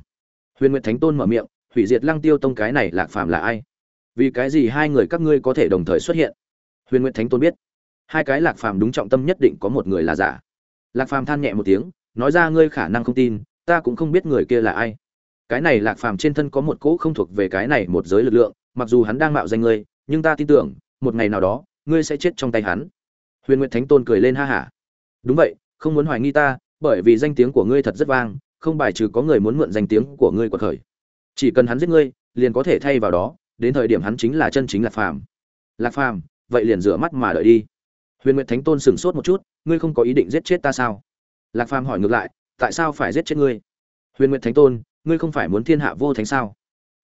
Huyền nguyệt thánh tôn mở miệng, hủy diệt lăng tiêu tông cái này lạc phàm là ai? Vì cái gì hai người các ngươi có thể đồng thời xuất hiện? Huyền nguyệt thánh tôn biết. Hai cái lạc phàm đúng trọng tâm nhất định có một người là giả. Lạc phàm than nhẹ một tiếng, nói ra ngươi khả năng không tin, ta cũng không biết người kia là ai. Cái này lạc phàm trên thân có một cỗ không thuộc về cái này một giới lực lượng, mặc dù hắn đang mạo danh ngươi, nhưng ta tin tưởng, một ngày nào đó, ngươi sẽ chết trong tay hắn. Huyền nguyệt thánh tôn cười lên ha hả. Đúng vậy, không muốn hoài nghi ta bởi vì danh tiếng của ngươi thật rất vang, không bài trừ có người muốn mượn danh tiếng của ngươi quật khởi. Chỉ cần hắn giết ngươi, liền có thể thay vào đó, đến thời điểm hắn chính là chân chính lạc phàm. Lạc phàm, vậy liền rửa mắt mà đợi đi. Huyền nguyệt thánh tôn sửng sốt một chút, ngươi không có ý định giết chết ta sao? Lạc phàm hỏi ngược lại, tại sao phải giết chết ngươi? Huyền nguyệt thánh tôn, ngươi không phải muốn thiên hạ vô thánh sao?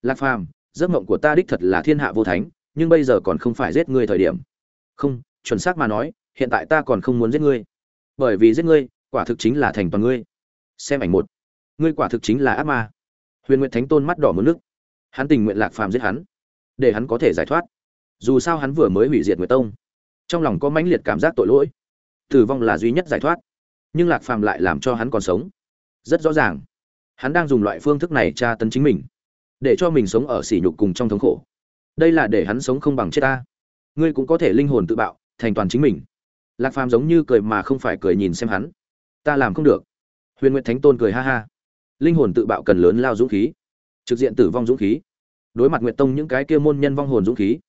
Lạc phàm, giấc mộng của ta đích thật là thiên hạ vô thánh, nhưng bây giờ còn không phải giết ngươi thời điểm. Không, chuẩn xác mà nói, hiện tại ta còn không muốn giết ngươi. Bởi vì giết ngươi quả thực chính là thành toàn ngươi. Xem ảnh một. Ngươi quả thực chính là ác ma. Huyền nguyệt thánh tôn mắt đỏ muốn nước. Hắn tình nguyện lạc phàm giết hắn, để hắn có thể giải thoát. Dù sao hắn vừa mới hủy diệt nguyệt tông, trong lòng có mãnh liệt cảm giác tội lỗi. Tử vong là duy nhất giải thoát. Nhưng lạc phàm lại làm cho hắn còn sống. Rất rõ ràng, hắn đang dùng loại phương thức này tra tấn chính mình, để cho mình sống ở sỉ nhục cùng trong thống khổ. Đây là để hắn sống không bằng chết ta. Ngươi cũng có thể linh hồn tự bạo, thành toàn chính mình. Lạc phàm giống như cười mà không phải cười nhìn xem hắn ta làm không được. Huyền nguyệt thánh tôn cười ha ha. Linh hồn tự bạo cần lớn lao dũng khí. Trực diện tử vong dũng khí. Đối mặt nguyệt tông những cái kia môn nhân vong hồn dũng khí,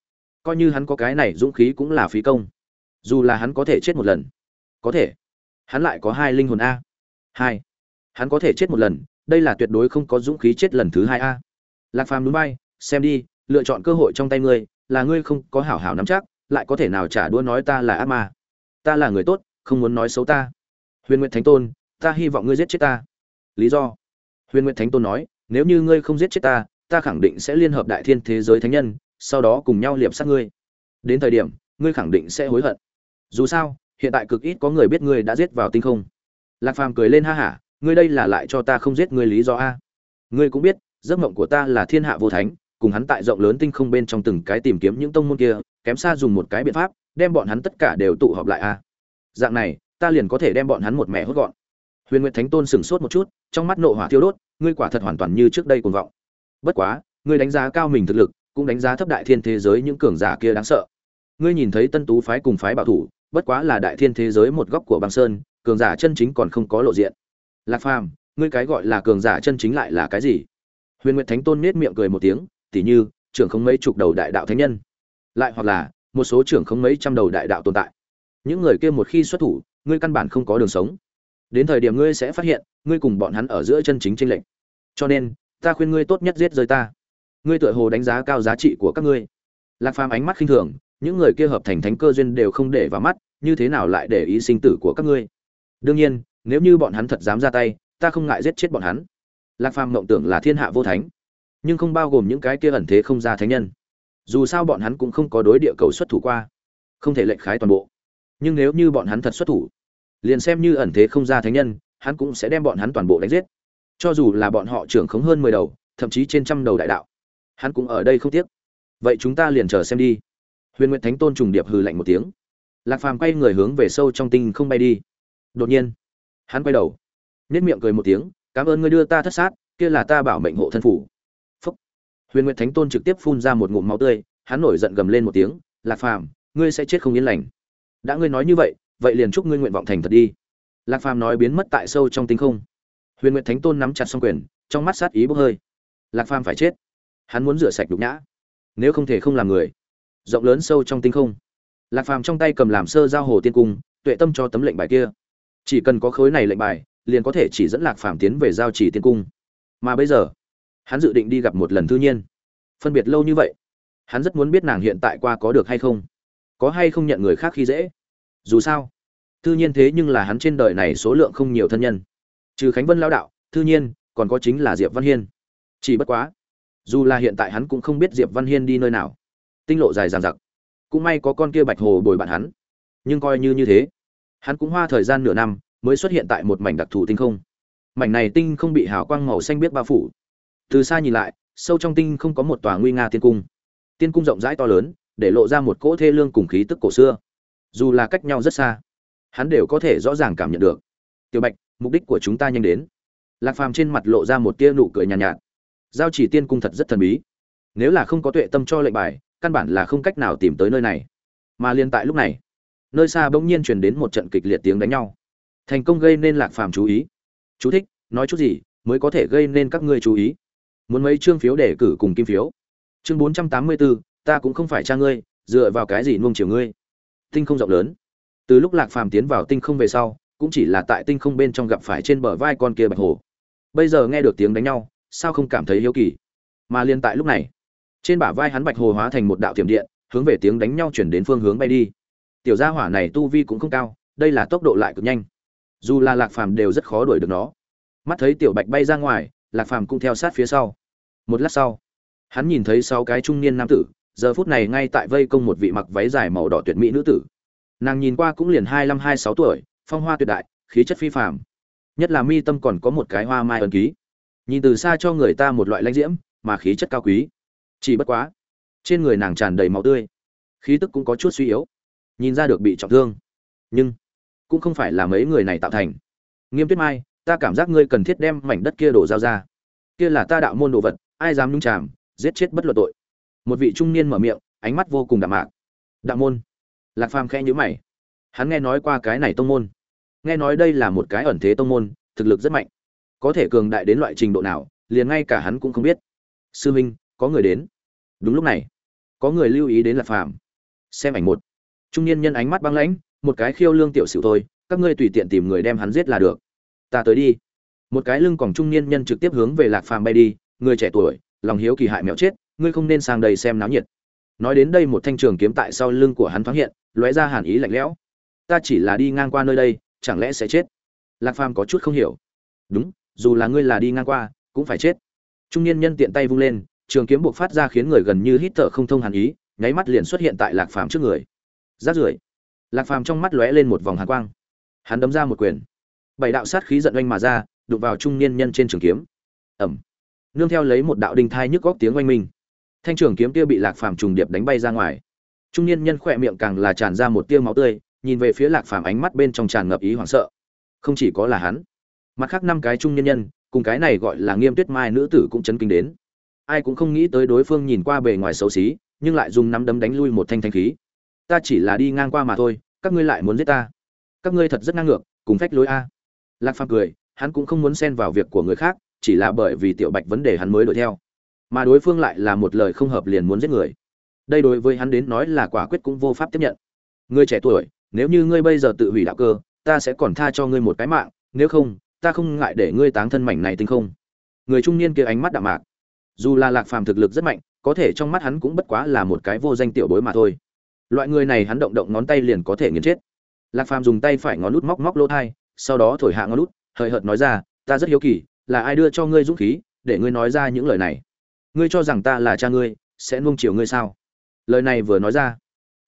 coi như hắn có cái này dũng khí cũng là phí công. Dù là hắn có thể chết một lần, có thể, hắn lại có hai linh hồn a. Hai. Hắn có thể chết một lần, đây là tuyệt đối không có dũng khí chết lần thứ hai a. Lạc phàm núi bay, xem đi, lựa chọn cơ hội trong tay ngươi, là ngươi không có hảo hảo nắm chắc, lại có thể nào trả đũa nói ta là ác ma. Ta là người tốt, không muốn nói xấu ta huyền Nguyện thánh tôn, ta hy vọng ngươi giết chết ta. Lý do? Huyền Nguyện thánh tôn nói, nếu như ngươi không giết chết ta ta khẳng định sẽ liên hợp đại thiên thế giới thánh nhân, sau đó cùng nhau liệp sát ngươi. Đến thời điểm, ngươi khẳng định sẽ hối hận. Dù sao, hiện tại cực ít có người biết ngươi đã giết vào tinh không. Lạc phàm cười lên ha hả, ngươi đây là lại cho ta không giết ngươi lý do a. Ngươi cũng biết, giấc mộng của ta là thiên hạ vô thánh, cùng hắn tại rộng lớn tinh không bên trong từng cái tìm kiếm những tông môn kia, kém xa dùng một cái biện pháp, đem bọn hắn tất cả đều tụ họp lại a. Dạng này ta liền có thể đem bọn hắn một mẹ hốt gọn. Huyền nguyệt thánh tôn sửng sốt một chút, trong mắt nộ hỏa thiêu đốt, ngươi quả thật hoàn toàn như trước đây cuồng vọng. Bất quá, ngươi đánh giá cao mình thực lực, cũng đánh giá thấp đại thiên thế giới những cường giả kia đáng sợ. Ngươi nhìn thấy tân tú phái cùng phái bảo thủ, bất quá là đại thiên thế giới một góc của băng sơn, cường giả chân chính còn không có lộ diện. Lạc phàm, ngươi cái gọi là cường giả chân chính lại là cái gì? Huyền nguyệt thánh tôn nết miệng cười một tiếng, tỉ như, trưởng không mấy chục đầu đại đạo thánh nhân. Lại hoặc là, một số trưởng không mấy trăm đầu đại đạo tồn tại. Những người kia một khi xuất thủ ngươi căn bản không có đường sống. Đến thời điểm ngươi sẽ phát hiện, ngươi cùng bọn hắn ở giữa chân chính tranh lệch. Cho nên, ta khuyên ngươi tốt nhất giết rơi ta. Ngươi tựa hồ đánh giá cao giá trị của các ngươi. Lạc phàm ánh mắt khinh thường, những người kia hợp thành thánh cơ duyên đều không để vào mắt, như thế nào lại để ý sinh tử của các ngươi? Đương nhiên, nếu như bọn hắn thật dám ra tay, ta không ngại giết chết bọn hắn. Lạc phàm mộng tưởng là thiên hạ vô thánh, nhưng không bao gồm những cái kia ẩn thế không ra thánh nhân. Dù sao bọn hắn cũng không có đối địa cầu xuất thủ qua, không thể lệnh khái toàn bộ nhưng nếu như bọn hắn thật xuất thủ, liền xem như ẩn thế không ra thánh nhân, hắn cũng sẽ đem bọn hắn toàn bộ đánh giết. Cho dù là bọn họ trưởng khống hơn mười đầu, thậm chí trên trăm đầu đại đạo, hắn cũng ở đây không tiếc. Vậy chúng ta liền chờ xem đi. Huyền nguyện thánh tôn trùng điệp hừ lạnh một tiếng. Lạc phàm quay người hướng về sâu trong tinh không bay đi. Đột nhiên, hắn quay đầu nhất miệng cười một tiếng, cảm ơn ngươi đưa ta thất sát, kia là ta bảo mệnh hộ thân phủ. Phúc. Huyền nguyện thánh tôn trực tiếp phun ra một ngụm máu tươi, hắn nổi giận gầm lên một tiếng, lạc phàm, ngươi sẽ chết không yên lành đã ngươi nói như vậy vậy liền chúc ngươi nguyện vọng thành thật đi. Lạc phàm nói biến mất tại sâu trong tinh không. Huyền nguyện thánh tôn nắm chặt s quyền, trong mắt sát ý bốc hơi. Lạc phàm phải chết. Hắn muốn rửa sạch đục nhã, nếu không thể không làm người. Rộng lớn sâu trong tinh không. Lạc phàm trong tay cầm làm sơ giao hồ tiên cung, tuệ tâm cho tấm lệnh bài kia. Chỉ cần có khối này lệnh bài, liền có thể chỉ dẫn lạc phàm tiến về giao chỉ tiên cung. Mà bây giờ, hắn dự định đi gặp một lần thư nhiên. Phân biệt lâu như vậy, hắn rất muốn biết nàng hiện tại qua có được hay không có hay không nhận người khác khi dễ? Dù sao, thư nhiên thế nhưng là hắn trên đời này số lượng không nhiều thân nhân. Trừ khánh vân lao đạo, thư nhiên, còn có chính là diệp văn hiên. Chỉ bất quá, dù là hiện tại hắn cũng không biết diệp văn hiên đi nơi nào. Tinh lộ dài dằng dặc. Cũng may có con kia bạch hồ bồi bạn hắn. Nhưng coi như như thế, hắn cũng hoa thời gian nửa năm mới xuất hiện tại một mảnh đặc thù tinh không. Mảnh này tinh không bị hào quang màu xanh biết bao phủ. Từ xa nhìn lại, sâu trong tinh không có một tòa nguy nga tiên cung. Tiên cung rộng rãi to lớn để lộ ra một cỗ thê lương cùng khí tức cổ xưa. Dù là cách nhau rất xa hắn đều có thể rõ ràng cảm nhận được. Tiểu bạch mục đích của chúng ta nhanh đến. Lạc phàm trên mặt lộ ra một tia nụ cười nhàn nhạt, nhạt. Giao chỉ tiên cung thật rất thần bí. Nếu là không có tuệ tâm cho lệnh bài căn bản là không cách nào tìm tới nơi này. Mà liên tại lúc này nơi xa bỗng nhiên truyền đến một trận kịch liệt tiếng đánh nhau. Thành công gây nên lạc phàm chú ý. Chú thích nói chút gì mới có thể gây nên các ngươi chú ý. Muốn mấy chương phiếu để cử cùng kim phiếu? Chương bốn trăm tám mươi bốn ta cũng không phải cha ngươi, dựa vào cái gì nuông chiều ngươi? Tinh không rộng lớn. Từ lúc lạc phàm tiến vào tinh không về sau, cũng chỉ là tại tinh không bên trong gặp phải trên bờ vai con kia bạch hồ. Bây giờ nghe được tiếng đánh nhau, sao không cảm thấy hiếu kỳ? Mà liên tại lúc này, trên bả vai hắn bạch hồ hóa thành một đạo tiềm điện, hướng về tiếng đánh nhau chuyển đến phương hướng bay đi. Tiểu gia hỏa này tu vi cũng không cao, đây là tốc độ lại cực nhanh. Dù là lạc phàm đều rất khó đuổi được nó. Mắt thấy tiểu bạch bay ra ngoài, lạc phàm cũng theo sát phía sau. Một lát sau, hắn nhìn thấy sáu cái trung niên nam tử giờ phút này ngay tại vây công một vị mặc váy dài màu đỏ tuyệt mỹ nữ tử. Nàng nhìn qua cũng liền hai năm hai sáu tuổi, phong hoa tuyệt đại, khí chất phi phàm. Nhất là mi tâm còn có một cái hoa mai ấn ký. Nhìn từ xa cho người ta một loại lãnh diễm, mà khí chất cao quý. Chỉ bất quá, trên người nàng tràn đầy máu tươi. Khí tức cũng có chút suy yếu. Nhìn ra được bị trọng thương. Nhưng, cũng không phải là mấy người này tạo thành. Nghiêm tuyết mai, ta cảm giác ngươi cần thiết đem mảnh đất kia đổ giao ra. Kia là ta đạo môn đồ vật, ai dám nhung chàm, giết chết bất luận tội một vị trung niên mở miệng, ánh mắt vô cùng đạm mạc. Đạo môn. Lạc phàm khẽ nhữ mày. Hắn nghe nói qua cái này tông môn. Nghe nói đây là một cái ẩn thế tông môn, thực lực rất mạnh. Có thể cường đại đến loại trình độ nào, liền ngay cả hắn cũng không biết. Sư minh, có người đến. Đúng lúc này, có người lưu ý đến lạc phàm. Xem ảnh một. Trung niên nhân ánh mắt băng lãnh, một cái khiêu lương tiểu sửu thôi, các ngươi tùy tiện tìm người đem hắn giết là được. Ta tới đi. Một cái lưng còn trung niên nhân trực tiếp hướng về lạc phàm bay đi, người trẻ tuổi, lòng hiếu kỳ hại mẹo chết ngươi không nên sang đây xem náo nhiệt. Nói đến đây một thanh trường kiếm tại sau lưng của hắn thoáng hiện, lóe ra hàn ý lạnh lẽo. Ta chỉ là đi ngang qua nơi đây, chẳng lẽ sẽ chết? Lạc phàm có chút không hiểu. Đúng, dù là ngươi là đi ngang qua, cũng phải chết. Trung niên nhân tiện tay vung lên, trường kiếm buộc phát ra khiến người gần như hít thở không thông hàn ý, nháy mắt liền xuất hiện tại lạc phàm trước người. Rát rưởi, lạc phàm trong mắt lóe lên một vòng hàn quang. Hắn đấm ra một quyền. Bảy đạo sát khí giận oanh mà ra, đụng vào trung niên nhân trên trường kiếm. Ẩm nương theo lấy một đạo đinh thai nhức góc tiếng oanh minh thanh trường kiếm kia bị lạc phàm trùng điệp đánh bay ra ngoài. Trung niên nhân khỏe miệng càng là tràn ra một tia máu tươi, nhìn về phía lạc phàm ánh mắt bên trong tràn ngập ý hoảng sợ. Không chỉ có là hắn, mặt khác năm cái trung niên nhân, cùng cái này gọi là nghiêm tuyết mai nữ tử cũng chấn kinh đến. Ai cũng không nghĩ tới đối phương nhìn qua bề ngoài xấu xí, nhưng lại dùng nắm đấm đánh lui một thanh thanh khí. Ta chỉ là đi ngang qua mà thôi, các ngươi lại muốn giết ta? Các ngươi thật rất ngang ngược, cùng phách lối a. Lạc phàm cười, hắn cũng không muốn xen vào việc của người khác, chỉ là bởi vì tiểu bạch vấn đề hắn mới đuổi theo mà đối phương lại là một lời không hợp liền muốn giết người. Đây đối với hắn đến nói là quả quyết cũng vô pháp tiếp nhận. Người trẻ tuổi, nếu như ngươi bây giờ tự hủy đạo cơ, ta sẽ còn tha cho ngươi một cái mạng, nếu không, ta không ngại để ngươi táng thân mảnh này tinh không. Người trung niên kia ánh mắt đạm mạc. Dù là lạc phàm thực lực rất mạnh, có thể trong mắt hắn cũng bất quá là một cái vô danh tiểu bối mà thôi. Loại người này hắn động động ngón tay liền có thể nghiền chết. Lạc phàm dùng tay phải ngón nút móc móc lỗ thai, sau đó thổi hạ ngón nút hời hợt nói ra, ta rất hiếu kỳ, là ai đưa cho ngươi dũng khí, để ngươi nói ra những lời này? Ngươi cho rằng ta là cha ngươi, sẽ nuông chiều ngươi sao? Lời này vừa nói ra,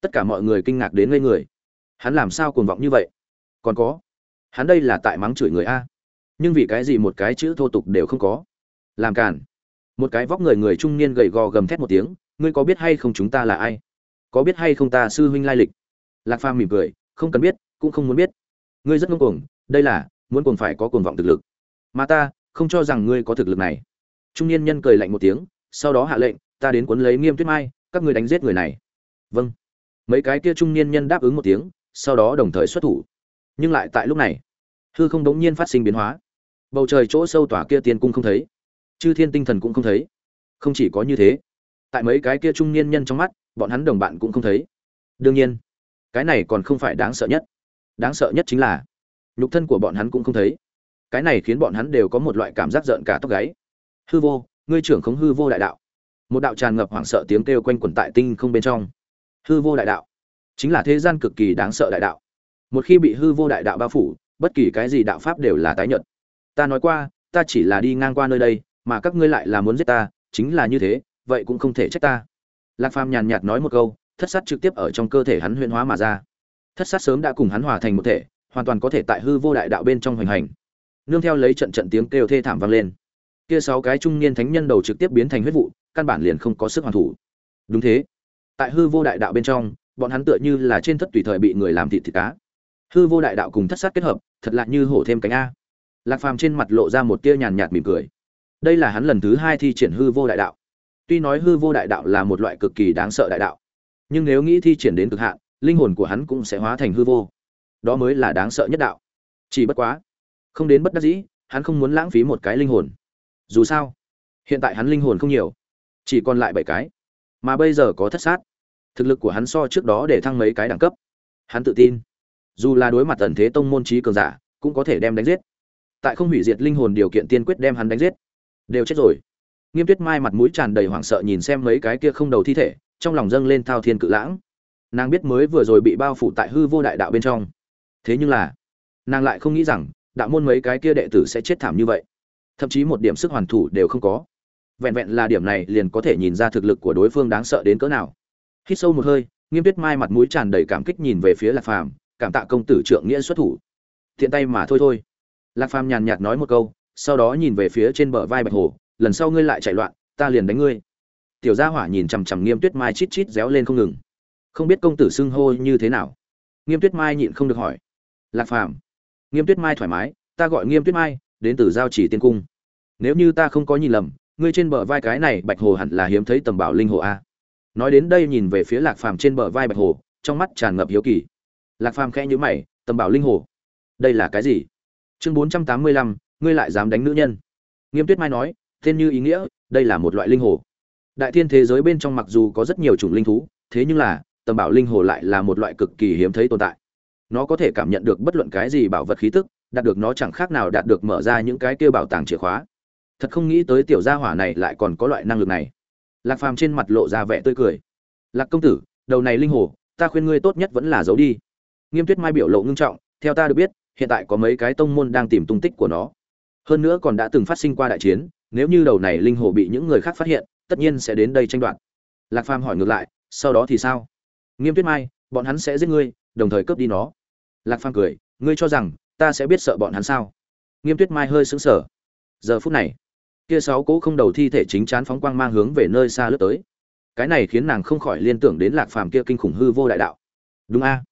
tất cả mọi người kinh ngạc đến ngây người. Hắn làm sao cuồng vọng như vậy? Còn có, hắn đây là tại mắng chửi người a. Nhưng vì cái gì một cái chữ thô tục đều không có? Làm cản một cái vóc người người trung niên gầy gò gầm thét một tiếng, ngươi có biết hay không chúng ta là ai? Có biết hay không ta sư huynh lai lịch? Lạc phàm mỉm cười, không cần biết, cũng không muốn biết. Ngươi rất ngông cuồng, đây là, muốn cuồng phải có cuồng vọng thực lực. Mà ta, không cho rằng ngươi có thực lực này. Trung niên nhân cười lạnh một tiếng sau đó hạ lệnh, ta đến cuốn lấy nghiêm tuyết mai, các ngươi đánh giết người này. Vâng. Mấy cái kia trung niên nhân đáp ứng một tiếng, sau đó đồng thời xuất thủ. Nhưng lại tại lúc này, hư không đống nhiên phát sinh biến hóa. Bầu trời chỗ sâu tỏa kia tiên cung không thấy, chư thiên tinh thần cũng không thấy. Không chỉ có như thế, tại mấy cái kia trung niên nhân trong mắt, bọn hắn đồng bạn cũng không thấy. Đương nhiên, cái này còn không phải đáng sợ nhất. Đáng sợ nhất chính là, nhục thân của bọn hắn cũng không thấy. Cái này khiến bọn hắn đều có một loại cảm giác giận cả tóc gáy. Hư vô ngươi trưởng không hư vô đại đạo. Một đạo tràn ngập hoảng sợ tiếng kêu quanh quẩn tại tinh không bên trong. Hư vô đại đạo. Chính là thế gian cực kỳ đáng sợ đại đạo. Một khi bị hư vô đại đạo bao phủ, bất kỳ cái gì đạo pháp đều là tái nhật. ta nói qua, ta chỉ là đi ngang qua nơi đây, mà các ngươi lại là muốn giết ta, chính là như thế, vậy cũng không thể trách ta. Lạc phàm nhàn nhạt nói một câu, thất sát trực tiếp ở trong cơ thể hắn huyễn hóa mà ra. Thất sát sớm đã cùng hắn hòa thành một thể, hoàn toàn có thể tại hư vô đại đạo bên trong hoành hành. Nương theo lấy trận trận tiếng kêu thê thảm vang lên kia sáu cái trung niên thánh nhân đầu trực tiếp biến thành huyết vụ, căn bản liền không có sức hoàn thủ. Đúng thế. Tại hư vô đại đạo bên trong, bọn hắn tựa như là trên thất tùy thời bị người làm thịt thịt cá. Hư vô đại đạo cùng thất sát kết hợp, thật lạ như hổ thêm cánh a. Lạc phàm trên mặt lộ ra một tia nhàn nhạt mỉm cười. Đây là hắn lần thứ hai thi triển hư vô đại đạo. Tuy nói hư vô đại đạo là một loại cực kỳ đáng sợ đại đạo, nhưng nếu nghĩ thi triển đến cực hạn, linh hồn của hắn cũng sẽ hóa thành hư vô. Đó mới là đáng sợ nhất đạo. Chỉ bất quá, không đến bất đắc dĩ, hắn không muốn lãng phí một cái linh hồn dù sao, hiện tại hắn linh hồn không nhiều, chỉ còn lại bảy cái, mà bây giờ có thất sát. Thực lực của hắn so trước đó để thăng mấy cái đẳng cấp. Hắn tự tin. Dù là đối mặt tần thế tông môn trí cường giả, cũng có thể đem đánh giết. Tại không hủy diệt linh hồn điều kiện tiên quyết đem hắn đánh giết. Đều chết rồi. Nghiêm tuyết mai mặt mũi tràn đầy hoảng sợ nhìn xem mấy cái kia không đầu thi thể, trong lòng dâng lên thao thiên cự lãng. Nàng biết mới vừa rồi bị bao phủ tại hư vô đại đạo bên trong. Thế nhưng là, nàng lại không nghĩ rằng, đạo môn mấy cái kia đệ tử sẽ chết thảm như vậy thậm chí một điểm sức hoàn thủ đều không có. Vẹn vẹn là điểm này liền có thể nhìn ra thực lực của đối phương đáng sợ đến cỡ nào. Hít sâu một hơi, nghiêm tuyết mai mặt mũi tràn đầy cảm kích nhìn về phía lạc phàm, cảm tạ công tử trượng nghĩa xuất thủ. Thiện tay mà thôi thôi. Lạc phàm nhàn nhạt nói một câu, sau đó nhìn về phía trên bờ vai bạch hồ, lần sau ngươi lại chạy loạn, ta liền đánh ngươi. Tiểu gia hỏa nhìn chằm chằm nghiêm tuyết mai chít chít réo lên không ngừng. Không biết công tử xưng hô như thế nào. Nghiêm tuyết mai nhịn không được hỏi. Lạc phàm. Nghiêm tuyết mai thoải mái, ta gọi nghiêm tuyết mai đến từ giao chỉ tiên cung. Nếu như ta không có nhìn lầm, ngươi trên bờ vai cái này bạch hồ hẳn là hiếm thấy tầm bảo linh hồ a. Nói đến đây nhìn về phía lạc phàm trên bờ vai bạch hồ, trong mắt tràn ngập hiếu kỳ. Lạc phàm khẽ nhữ mày, tầm bảo linh hồ? Đây là cái gì? Chương bốn trăm tám mươi lăm, ngươi lại dám đánh nữ nhân. Nghiêm tuyết mai nói tên như ý nghĩa, đây là một loại linh hồ. Đại thiên thế giới bên trong mặc dù có rất nhiều chủng linh thú, thế nhưng là, tầm bảo linh hồ lại là một loại cực kỳ hiếm thấy tồn tại. Nó có thể cảm nhận được bất luận cái gì bảo vật khí tức đạt được nó chẳng khác nào đạt được mở ra những cái kia bảo tàng chìa khóa. Thật không nghĩ tới tiểu gia hỏa này lại còn có loại năng lực này. Lạc phàm trên mặt lộ ra vẻ tươi cười. Lạc công tử, đầu này linh hồ, ta khuyên ngươi tốt nhất vẫn là giấu đi. Nghiêm tuyết mai biểu lộ ngưng trọng, theo ta được biết, hiện tại có mấy cái tông môn đang tìm tung tích của nó. Hơn nữa còn đã từng phát sinh qua đại chiến, nếu như đầu này linh hồ bị những người khác phát hiện, tất nhiên sẽ đến đây tranh đoạt. Lạc phàm hỏi ngược lại, sau đó thì sao? Nghiêm tuyết mai, bọn hắn sẽ giết ngươi, đồng thời cướp đi nó. Lạc phàm cười, ngươi cho rằng ta sẽ biết sợ bọn hắn sao? Nghiêm tuyết mai hơi sững sờ. Giờ phút này, kia sáu cỗ không đầu thi thể chính chán phóng quang mang hướng về nơi xa lướt tới. Cái này khiến nàng không khỏi liên tưởng đến lạc phàm kia kinh khủng hư vô đại đạo. Đúng a.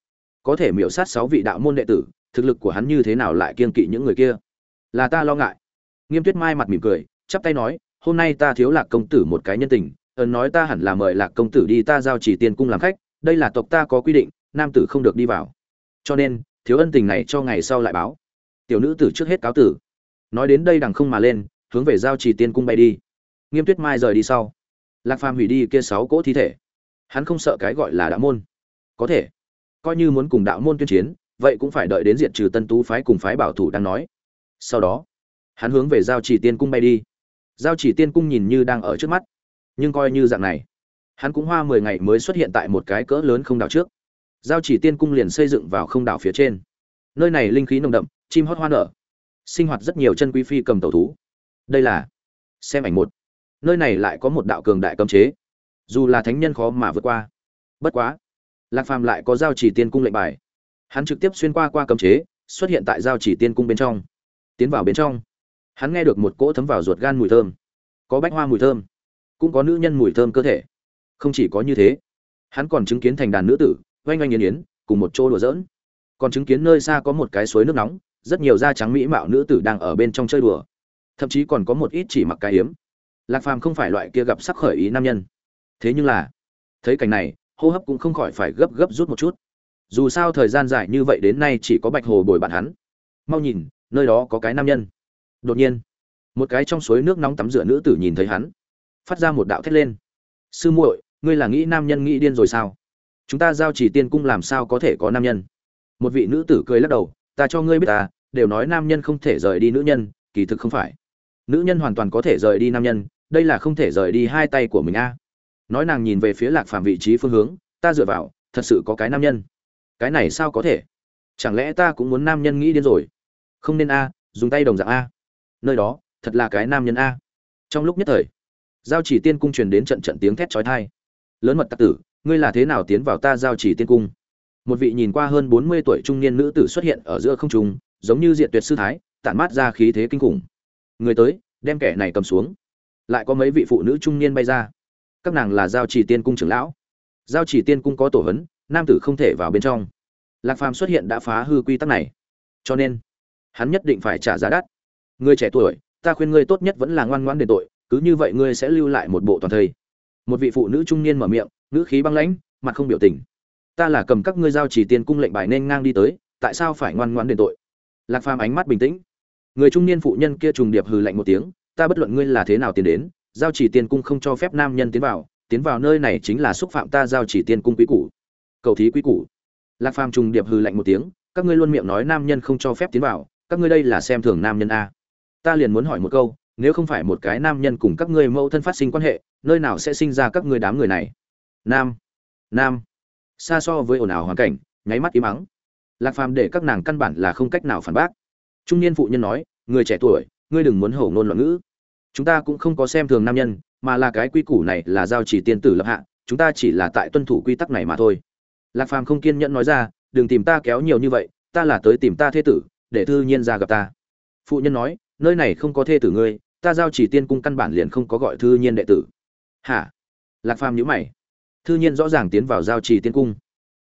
Có thể miểu sát sáu vị đạo môn đệ tử, thực lực của hắn như thế nào lại kiên kỵ những người kia? Là ta lo ngại. Nghiêm tuyết mai mặt mỉm cười, chắp tay nói, hôm nay ta thiếu lạc công tử một cái nhân tình, ấn nói ta hẳn là mời lạc công tử đi ta giao chỉ tiền cung làm khách, đây là tộc ta có quy định, nam tử không được đi vào. Cho nên thiếu ân tình này cho ngày sau lại báo. Tiểu nữ tử trước hết cáo tử. Nói đến đây đằng không mà lên, hướng về giao chỉ tiên cung bay đi. Nghiêm tuyết mai rời đi sau. Lạc phàm hủy đi kia sáu cỗ thi thể. Hắn không sợ cái gọi là đạo môn. Có thể. Coi như muốn cùng đạo môn tuyên chiến, vậy cũng phải đợi đến diện trừ tân tú phái cùng phái bảo thủ đang nói. Sau đó, hắn hướng về giao chỉ tiên cung bay đi. Giao chỉ tiên cung nhìn như đang ở trước mắt, nhưng coi như dạng này, hắn cũng hoa mười ngày mới xuất hiện tại một cái cỡ lớn không đảo trước giao chỉ tiên cung liền xây dựng vào không đảo phía trên. Nơi này linh khí nồng đậm, chim hót hoa nở. Sinh hoạt rất nhiều chân quý phi cầm tàu thú. Đây là, xem ảnh một. Nơi này lại có một đạo cường đại cấm chế. Dù là thánh nhân khó mà vượt qua. Bất quá, lạc phàm lại có giao chỉ tiên cung lệnh bài. Hắn trực tiếp xuyên qua qua cấm chế, xuất hiện tại giao chỉ tiên cung bên trong. Tiến vào bên trong. Hắn nghe được một cỗ thấm vào ruột gan mùi thơm. Có bách hoa mùi thơm. Cũng có nữ nhân mùi thơm cơ thể. Không chỉ có như thế, hắn còn chứng kiến thành đàn nữ tử oanh oanh yến yến, cùng một chỗ đùa giỡn. Còn chứng kiến nơi xa có một cái suối nước nóng, rất nhiều da trắng mỹ mạo nữ tử đang ở bên trong chơi đùa. Thậm chí còn có một ít chỉ mặc cái hiếm lạc phàm không phải loại kia gặp sắc khởi ý nam nhân. Thế nhưng là, thấy cảnh này, hô hấp cũng không khỏi phải gấp gấp rút một chút. Dù sao thời gian dài như vậy đến nay chỉ có bạch hồ bồi bạn hắn. Mau nhìn, nơi đó có cái nam nhân. Đột nhiên, một cái trong suối nước nóng tắm rửa nữ tử nhìn thấy hắn. Phát ra một đạo thét lên. Sư muội, ngươi là nghĩ nam nhân nghĩ điên rồi sao? Chúng ta giao chỉ tiên cung làm sao có thể có nam nhân? Một vị nữ tử cười lắc đầu, ta cho ngươi biết ta, đều nói nam nhân không thể rời đi nữ nhân, kỳ thực không phải. Nữ nhân hoàn toàn có thể rời đi nam nhân, đây là không thể rời đi hai tay của mình a. Nói nàng nhìn về phía lạc phàm vị trí phương hướng, ta dựa vào, thật sự có cái nam nhân. Cái này sao có thể? Chẳng lẽ ta cũng muốn nam nhân nghĩ đến rồi? Không nên a, dùng tay đồng dạng a. Nơi đó, thật là cái nam nhân a. Trong lúc nhất thời, giao chỉ tiên cung truyền đến trận trận tiếng thét chói tai. Lớn mật tặc tử ngươi là thế nào tiến vào ta giao chỉ tiên cung? Một vị nhìn qua hơn bốn mươi tuổi trung niên nữ tử xuất hiện ở giữa không trung, giống như diện tuyệt sư thái, tản mát ra khí thế kinh khủng. Người tới, đem kẻ này cầm xuống. Lại có mấy vị phụ nữ trung niên bay ra. Các nàng là giao chỉ tiên cung trưởng lão. Giao chỉ tiên cung có tổ hấn, nam tử không thể vào bên trong. Lạc phàm xuất hiện đã phá hư quy tắc này. Cho nên, hắn nhất định phải trả giá đắt. Người trẻ tuổi, ta khuyên ngươi tốt nhất vẫn là ngoan ngoãn đền tội, cứ như vậy ngươi sẽ lưu lại một bộ toàn thây. Một vị phụ nữ trung niên mở miệng ngữ khí băng lãnh, mặt không biểu tình. Ta là cầm các ngươi giao chỉ tiền cung lệnh bài nên ngang đi tới, tại sao phải ngoan ngoãn đền tội? Lạc phàm ánh mắt bình tĩnh. Người trung niên phụ nhân kia trùng điệp hừ lạnh một tiếng, ta bất luận ngươi là thế nào tiến đến, giao chỉ tiền cung không cho phép nam nhân tiến vào tiến vào nơi này chính là xúc phạm ta giao chỉ tiền cung quý củ. Cầu thí quý củ. Lạc phàm trùng điệp hừ lạnh một tiếng, các ngươi luôn miệng nói nam nhân không cho phép tiến vào, các ngươi đây là xem thường nam nhân a. Ta liền muốn hỏi một câu, nếu không phải một cái nam nhân cùng các ngươi mâu thân phát sinh quan hệ, nơi nào sẽ sinh ra các ngươi đám người này? Nam. Nam. Xa so với ồn ào hoàn cảnh, nháy mắt im ắng. Lạc phàm để các nàng căn bản là không cách nào phản bác. Trung niên phụ nhân nói, người trẻ tuổi, ngươi đừng muốn hổ ngôn loạn ngữ. Chúng ta cũng không có xem thường nam nhân, mà là cái quy củ này là giao chỉ tiên tử lập hạ, chúng ta chỉ là tại tuân thủ quy tắc này mà thôi. Lạc phàm không kiên nhẫn nói ra, đừng tìm ta kéo nhiều như vậy, ta là tới tìm ta thế tử, để thư nhiên ra gặp ta. Phụ nhân nói, nơi này không có thê tử ngươi, ta giao chỉ tiên cung căn bản liền không có gọi thư nhiên đệ tử. Hả? Lạc phàm nhữ mày thư nhiên rõ ràng tiến vào giao trì tiên cung.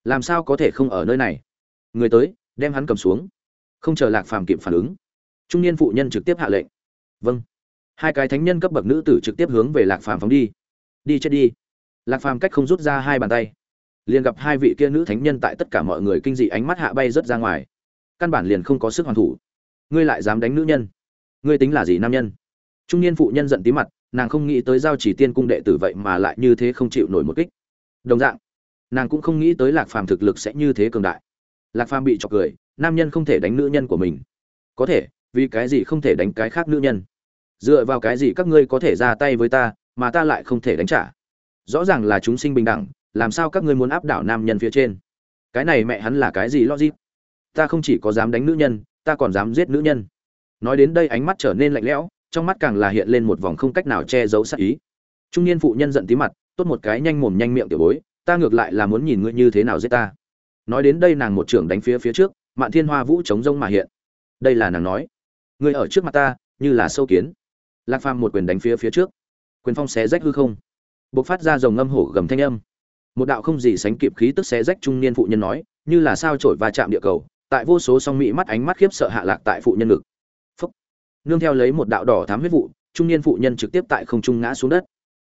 Làm sao có thể không ở nơi này? Người tới, đem hắn cầm xuống. Không chờ lạc phàm kịp phản ứng, trung niên phụ nhân trực tiếp hạ lệnh. Vâng. Hai cái thánh nhân cấp bậc nữ tử trực tiếp hướng về lạc phàm phóng đi. Đi chết đi. Lạc phàm cách không rút ra hai bàn tay. Liền gặp hai vị kia nữ thánh nhân tại tất cả mọi người kinh dị ánh mắt hạ bay rớt ra ngoài. Căn bản liền không có sức hoàn thủ. Ngươi lại dám đánh nữ nhân? Ngươi tính là gì nam nhân? Trung niên phụ nhân giận tí mặt, nàng không nghĩ tới giao chỉ tiên cung đệ tử vậy mà lại như thế không chịu nổi một kích đồng dạng, nàng cũng không nghĩ tới lạc phàm thực lực sẽ như thế cường đại. Lạc phàm bị chọc cười, nam nhân không thể đánh nữ nhân của mình. Có thể, vì cái gì không thể đánh cái khác nữ nhân? Dựa vào cái gì các ngươi có thể ra tay với ta, mà ta lại không thể đánh trả? Rõ ràng là chúng sinh bình đẳng, làm sao các ngươi muốn áp đảo nam nhân phía trên? Cái này mẹ hắn là cái gì logic? Ta không chỉ có dám đánh nữ nhân, ta còn dám giết nữ nhân. Nói đến đây ánh mắt trở nên lạnh lẽo, trong mắt càng là hiện lên một vòng không cách nào che giấu sát ý. Trung niên phụ nhân giận tí mặt tốt một cái nhanh mồm nhanh miệng tiểu bối, ta ngược lại là muốn nhìn ngươi như thế nào giết ta. Nói đến đây nàng một trưởng đánh phía phía trước, mạn thiên hoa vũ chống rông mà hiện. Đây là nàng nói, ngươi ở trước mặt ta, như là sâu kiến. Lạc phàm một quyền đánh phía phía trước. Quyền phong xé rách hư không. Bộc phát ra dòng ngâm hổ gầm thanh âm. Một đạo không gì sánh kịp khí tức xé rách trung niên phụ nhân nói, như là sao trổi va chạm địa cầu, tại vô số song mỹ mắt ánh mắt khiếp sợ hạ lạc tại phụ nhân ngực. Phúc. Nương theo lấy một đạo đỏ thám huyết vụ, trung niên phụ nhân trực tiếp tại không trung ngã xuống đất.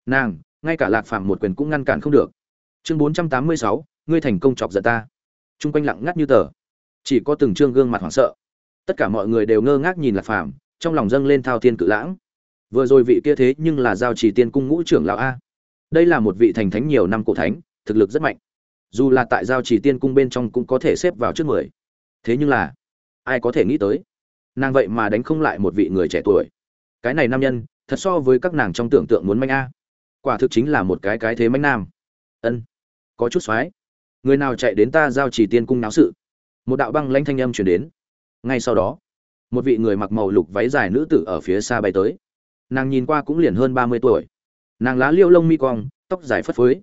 Nàng ngay cả lạc phàm một quyền cũng ngăn cản không được. Chương bốn trăm tám mươi sáu, ngươi thành công chọc giận ta. Chung quanh lặng ngắt như tờ. Chỉ có từng trương gương mặt hoảng sợ. Tất cả mọi người đều ngơ ngác nhìn lạc phàm, trong lòng dâng lên thao thiên cự lãng. Vừa rồi vị kia thế nhưng là giao chỉ tiên cung ngũ trưởng lão a. Đây là một vị thành thánh nhiều năm cổ thánh, thực lực rất mạnh. Dù là tại giao chỉ tiên cung bên trong cũng có thể xếp vào trước mười. Thế nhưng là, ai có thể nghĩ tới? Nàng vậy mà đánh không lại một vị người trẻ tuổi. Cái này nam nhân, thật so với các nàng trong tưởng tượng muốn manh a quả thực chính là một cái cái thế manh nam. Ân, có chút xoái. Người nào chạy đến ta giao chỉ tiên cung náo sự? Một đạo băng lanh thanh âm chuyển đến. Ngay sau đó, một vị người mặc màu lục váy dài nữ tử ở phía xa bay tới. Nàng nhìn qua cũng liền hơn ba mươi tuổi. Nàng lá liêu lông mi cong, tóc dài phất phới.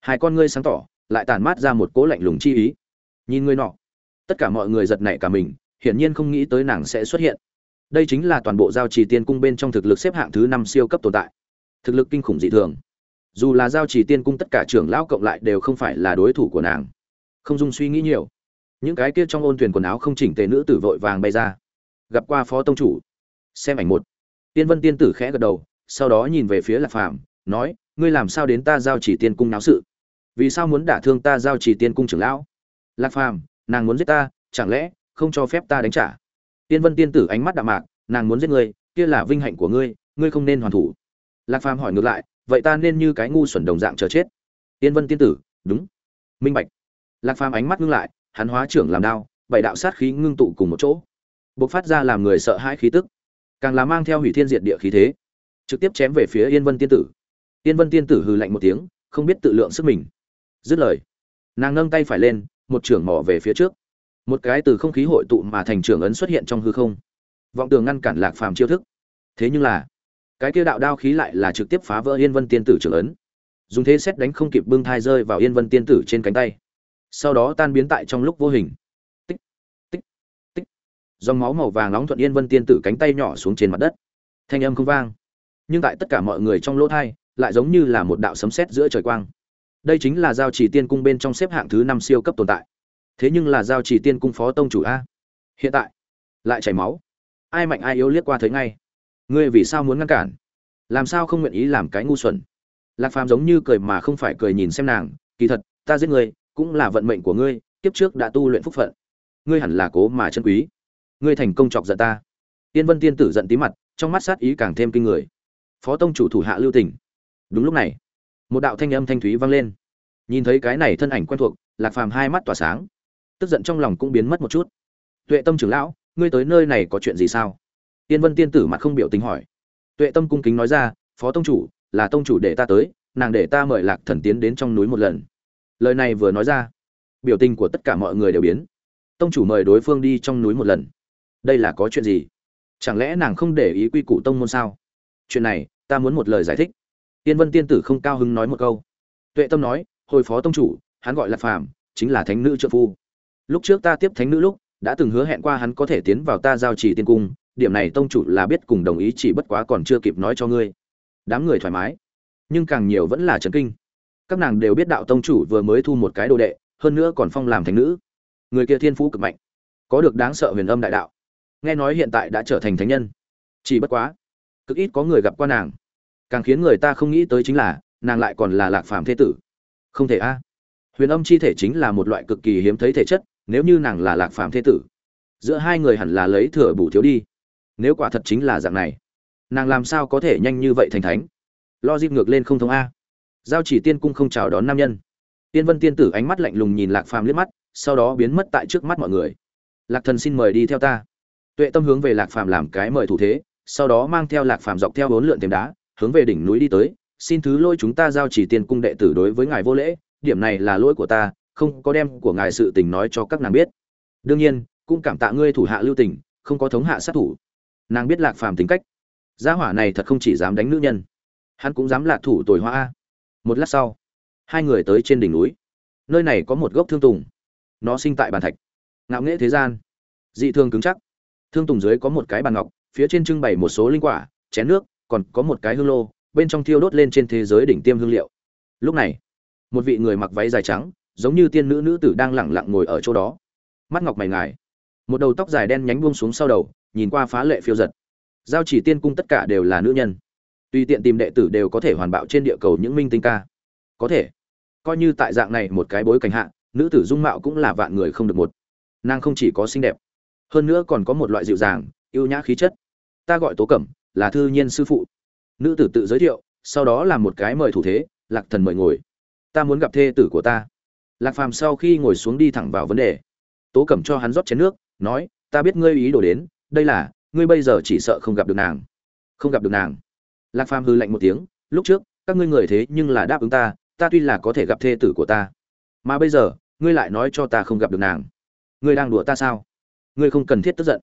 Hai con ngươi sáng tỏ, lại tản mát ra một cố lạnh lùng chi ý. Nhìn người nọ, tất cả mọi người giật nảy cả mình, hiển nhiên không nghĩ tới nàng sẽ xuất hiện. Đây chính là toàn bộ giao trì tiên cung bên trong thực lực xếp hạng thứ năm siêu cấp tồn tại thực lực kinh khủng dị thường. Dù là giao trì tiên cung tất cả trưởng lão cộng lại đều không phải là đối thủ của nàng. Không dung suy nghĩ nhiều. Những cái kia trong ôn thuyền quần áo không chỉnh tề nữ tử vội vàng bay ra. Gặp qua phó tông chủ. Xem ảnh một. Tiên vân tiên tử khẽ gật đầu, sau đó nhìn về phía lạc phàm, nói, ngươi làm sao đến ta giao chỉ tiên cung náo sự? Vì sao muốn đả thương ta giao chỉ tiên cung trưởng lão? Lạc phàm, nàng muốn giết ta, chẳng lẽ không cho phép ta đánh trả? Tiên vân tiên tử ánh mắt đạm mạc, nàng muốn giết ngươi, kia là vinh hạnh của ngươi ngươi không nên hoàn thủ lạc phàm hỏi ngược lại, vậy ta nên như cái ngu xuẩn đồng dạng chờ chết? Tiên vân tiên tử, đúng. Minh bạch. Lạc phàm ánh mắt ngưng lại, hắn hóa trưởng làm đao, bảy đạo sát khí ngưng tụ cùng một chỗ, bộc phát ra làm người sợ hãi khí tức, càng là mang theo hủy thiên diệt địa khí thế, trực tiếp chém về phía yên vân tiên tử. Yên vân tiên tử hừ lạnh một tiếng, không biết tự lượng sức mình. Dứt lời, nàng nâng tay phải lên, một trưởng mỏ về phía trước. Một cái từ không khí hội tụ mà thành trưởng ấn xuất hiện trong hư không. Vọng tường ngăn cản lạc phàm chiêu thức. Thế nhưng là cái kia đạo đao khí lại là trực tiếp phá vỡ yên vân tiên tử trưởng ấn. Dùng thế xét đánh không kịp bưng thai rơi vào yên vân tiên tử trên cánh tay. Sau đó tan biến tại trong lúc vô hình. Tích tích tích. Dòng máu màu vàng nóng thuận yên vân tiên tử cánh tay nhỏ xuống trên mặt đất. Thanh âm không vang. Nhưng tại tất cả mọi người trong lỗ thai, lại giống như là một đạo sấm sét giữa trời quang. Đây chính là giao chỉ tiên cung bên trong xếp hạng thứ năm siêu cấp tồn tại. Thế nhưng là giao chỉ tiên cung phó tông chủ a. Hiện tại, lại chảy máu. Ai mạnh ai yếu liếc qua thấy ngay ngươi vì sao muốn ngăn cản? Làm sao không nguyện ý làm cái ngu xuẩn? Lạc phàm giống như cười mà không phải cười nhìn xem nàng, kỳ thật, ta giết ngươi, cũng là vận mệnh của ngươi, kiếp trước đã tu luyện phúc phận. Ngươi hẳn là cố mà chân quý. Ngươi thành công chọc giận ta. Tiên vân tiên tử giận tí mặt, trong mắt sát ý càng thêm kinh người. Phó tông chủ thủ hạ lưu tỉnh đúng lúc này, một đạo thanh âm thanh thúy vang lên. Nhìn thấy cái này thân ảnh quen thuộc, lạc phàm hai mắt tỏa sáng. Tức giận trong lòng cũng biến mất một chút. Tuệ tâm trưởng lão, ngươi tới nơi này có chuyện gì sao? Tiên vân tiên tử mặt không biểu tình hỏi. Tuệ tâm cung kính nói ra, phó tông chủ, là tông chủ để ta tới, nàng để ta mời lạc thần tiến đến trong núi một lần. Lời này vừa nói ra, biểu tình của tất cả mọi người đều biến. Tông chủ mời đối phương đi trong núi một lần. Đây là có chuyện gì? Chẳng lẽ nàng không để ý quy củ tông môn sao? Chuyện này, ta muốn một lời giải thích. Tiên vân tiên tử không cao hứng nói một câu. Tuệ tâm nói, hồi phó tông chủ, hắn gọi là phàm, chính là thánh nữ trợ phu. Lúc trước ta tiếp thánh nữ lúc, đã từng hứa hẹn qua hắn có thể tiến vào ta giao chỉ tiên cung điểm này tông chủ là biết cùng đồng ý chỉ bất quá còn chưa kịp nói cho ngươi. Đám người thoải mái, nhưng càng nhiều vẫn là trấn kinh. Các nàng đều biết đạo tông chủ vừa mới thu một cái đồ đệ, hơn nữa còn phong làm thánh nữ. Người kia thiên phú cực mạnh, có được đáng sợ huyền âm đại đạo. Nghe nói hiện tại đã trở thành thánh nhân. Chỉ bất quá, cực ít có người gặp qua nàng. Càng khiến người ta không nghĩ tới chính là, nàng lại còn là lạc phàm thế tử. Không thể a. Huyền âm chi thể chính là một loại cực kỳ hiếm thấy thể chất, nếu như nàng là lạc phàm thế tử, giữa hai người hẳn là lấy thừa bù thiếu đi nếu quả thật chính là dạng này, nàng làm sao có thể nhanh như vậy thành thánh? Lo dịp ngược lên không thông a. Giao chỉ tiên cung không chào đón nam nhân. Tiên vân tiên tử ánh mắt lạnh lùng nhìn lạc phàm liếc mắt, sau đó biến mất tại trước mắt mọi người. Lạc thần xin mời đi theo ta. Tuệ tâm hướng về lạc phàm làm cái mời thủ thế, sau đó mang theo lạc phàm dọc theo bốn lượn tiềm đá, hướng về đỉnh núi đi tới, xin thứ lỗi chúng ta giao chỉ tiên cung đệ tử đối với ngài vô lễ, điểm này là lỗi của ta, không có đem của ngài sự tình nói cho các nàng biết. Đương nhiên, cũng cảm tạ ngươi thủ hạ lưu tình, không có thống hạ sát thủ nàng biết lạc phàm tính cách. Gia hỏa này thật không chỉ dám đánh nữ nhân, hắn cũng dám lạc thủ tồi hoa một lát sau, hai người tới trên đỉnh núi. Nơi này có một gốc thương tùng. Nó sinh tại bàn thạch. Ngạo nghễ thế gian. Dị thương cứng chắc. Thương tùng dưới có một cái bàn ngọc, phía trên trưng bày một số linh quả, chén nước, còn có một cái hương lô, bên trong thiêu đốt lên trên thế giới đỉnh tiêm hương liệu. Lúc này, một vị người mặc váy dài trắng, giống như tiên nữ nữ tử đang lẳng lặng ngồi ở chỗ đó. Mắt ngọc mày ngài. Một đầu tóc dài đen nhánh buông xuống sau đầu nhìn qua phá lệ phiêu giật. Giao chỉ tiên cung tất cả đều là nữ nhân. Tùy tiện tìm đệ tử đều có thể hoàn bạo trên địa cầu những minh tinh ca. Có thể. Coi như tại dạng này một cái bối cảnh hạ, nữ tử dung mạo cũng là vạn người không được một. Nàng không chỉ có xinh đẹp, hơn nữa còn có một loại dịu dàng, yêu nhã khí chất. Ta gọi tố cẩm, là thư nhiên sư phụ. Nữ tử tự giới thiệu, sau đó là một cái mời thủ thế, lạc thần mời ngồi. Ta muốn gặp thê tử của ta. Lạc phàm sau khi ngồi xuống đi thẳng vào vấn đề, tố cẩm cho hắn rót chén nước, nói, ta biết ngươi ý đồ đến đây là, ngươi bây giờ chỉ sợ không gặp được nàng. Không gặp được nàng. Lạc phàm hư lạnh một tiếng, lúc trước, các ngươi người thế nhưng là đáp ứng ta ta tuy là có thể gặp thê tử của ta, mà bây giờ, ngươi lại nói cho ta không gặp được nàng. Ngươi đang đùa ta sao? Ngươi không cần thiết tức giận.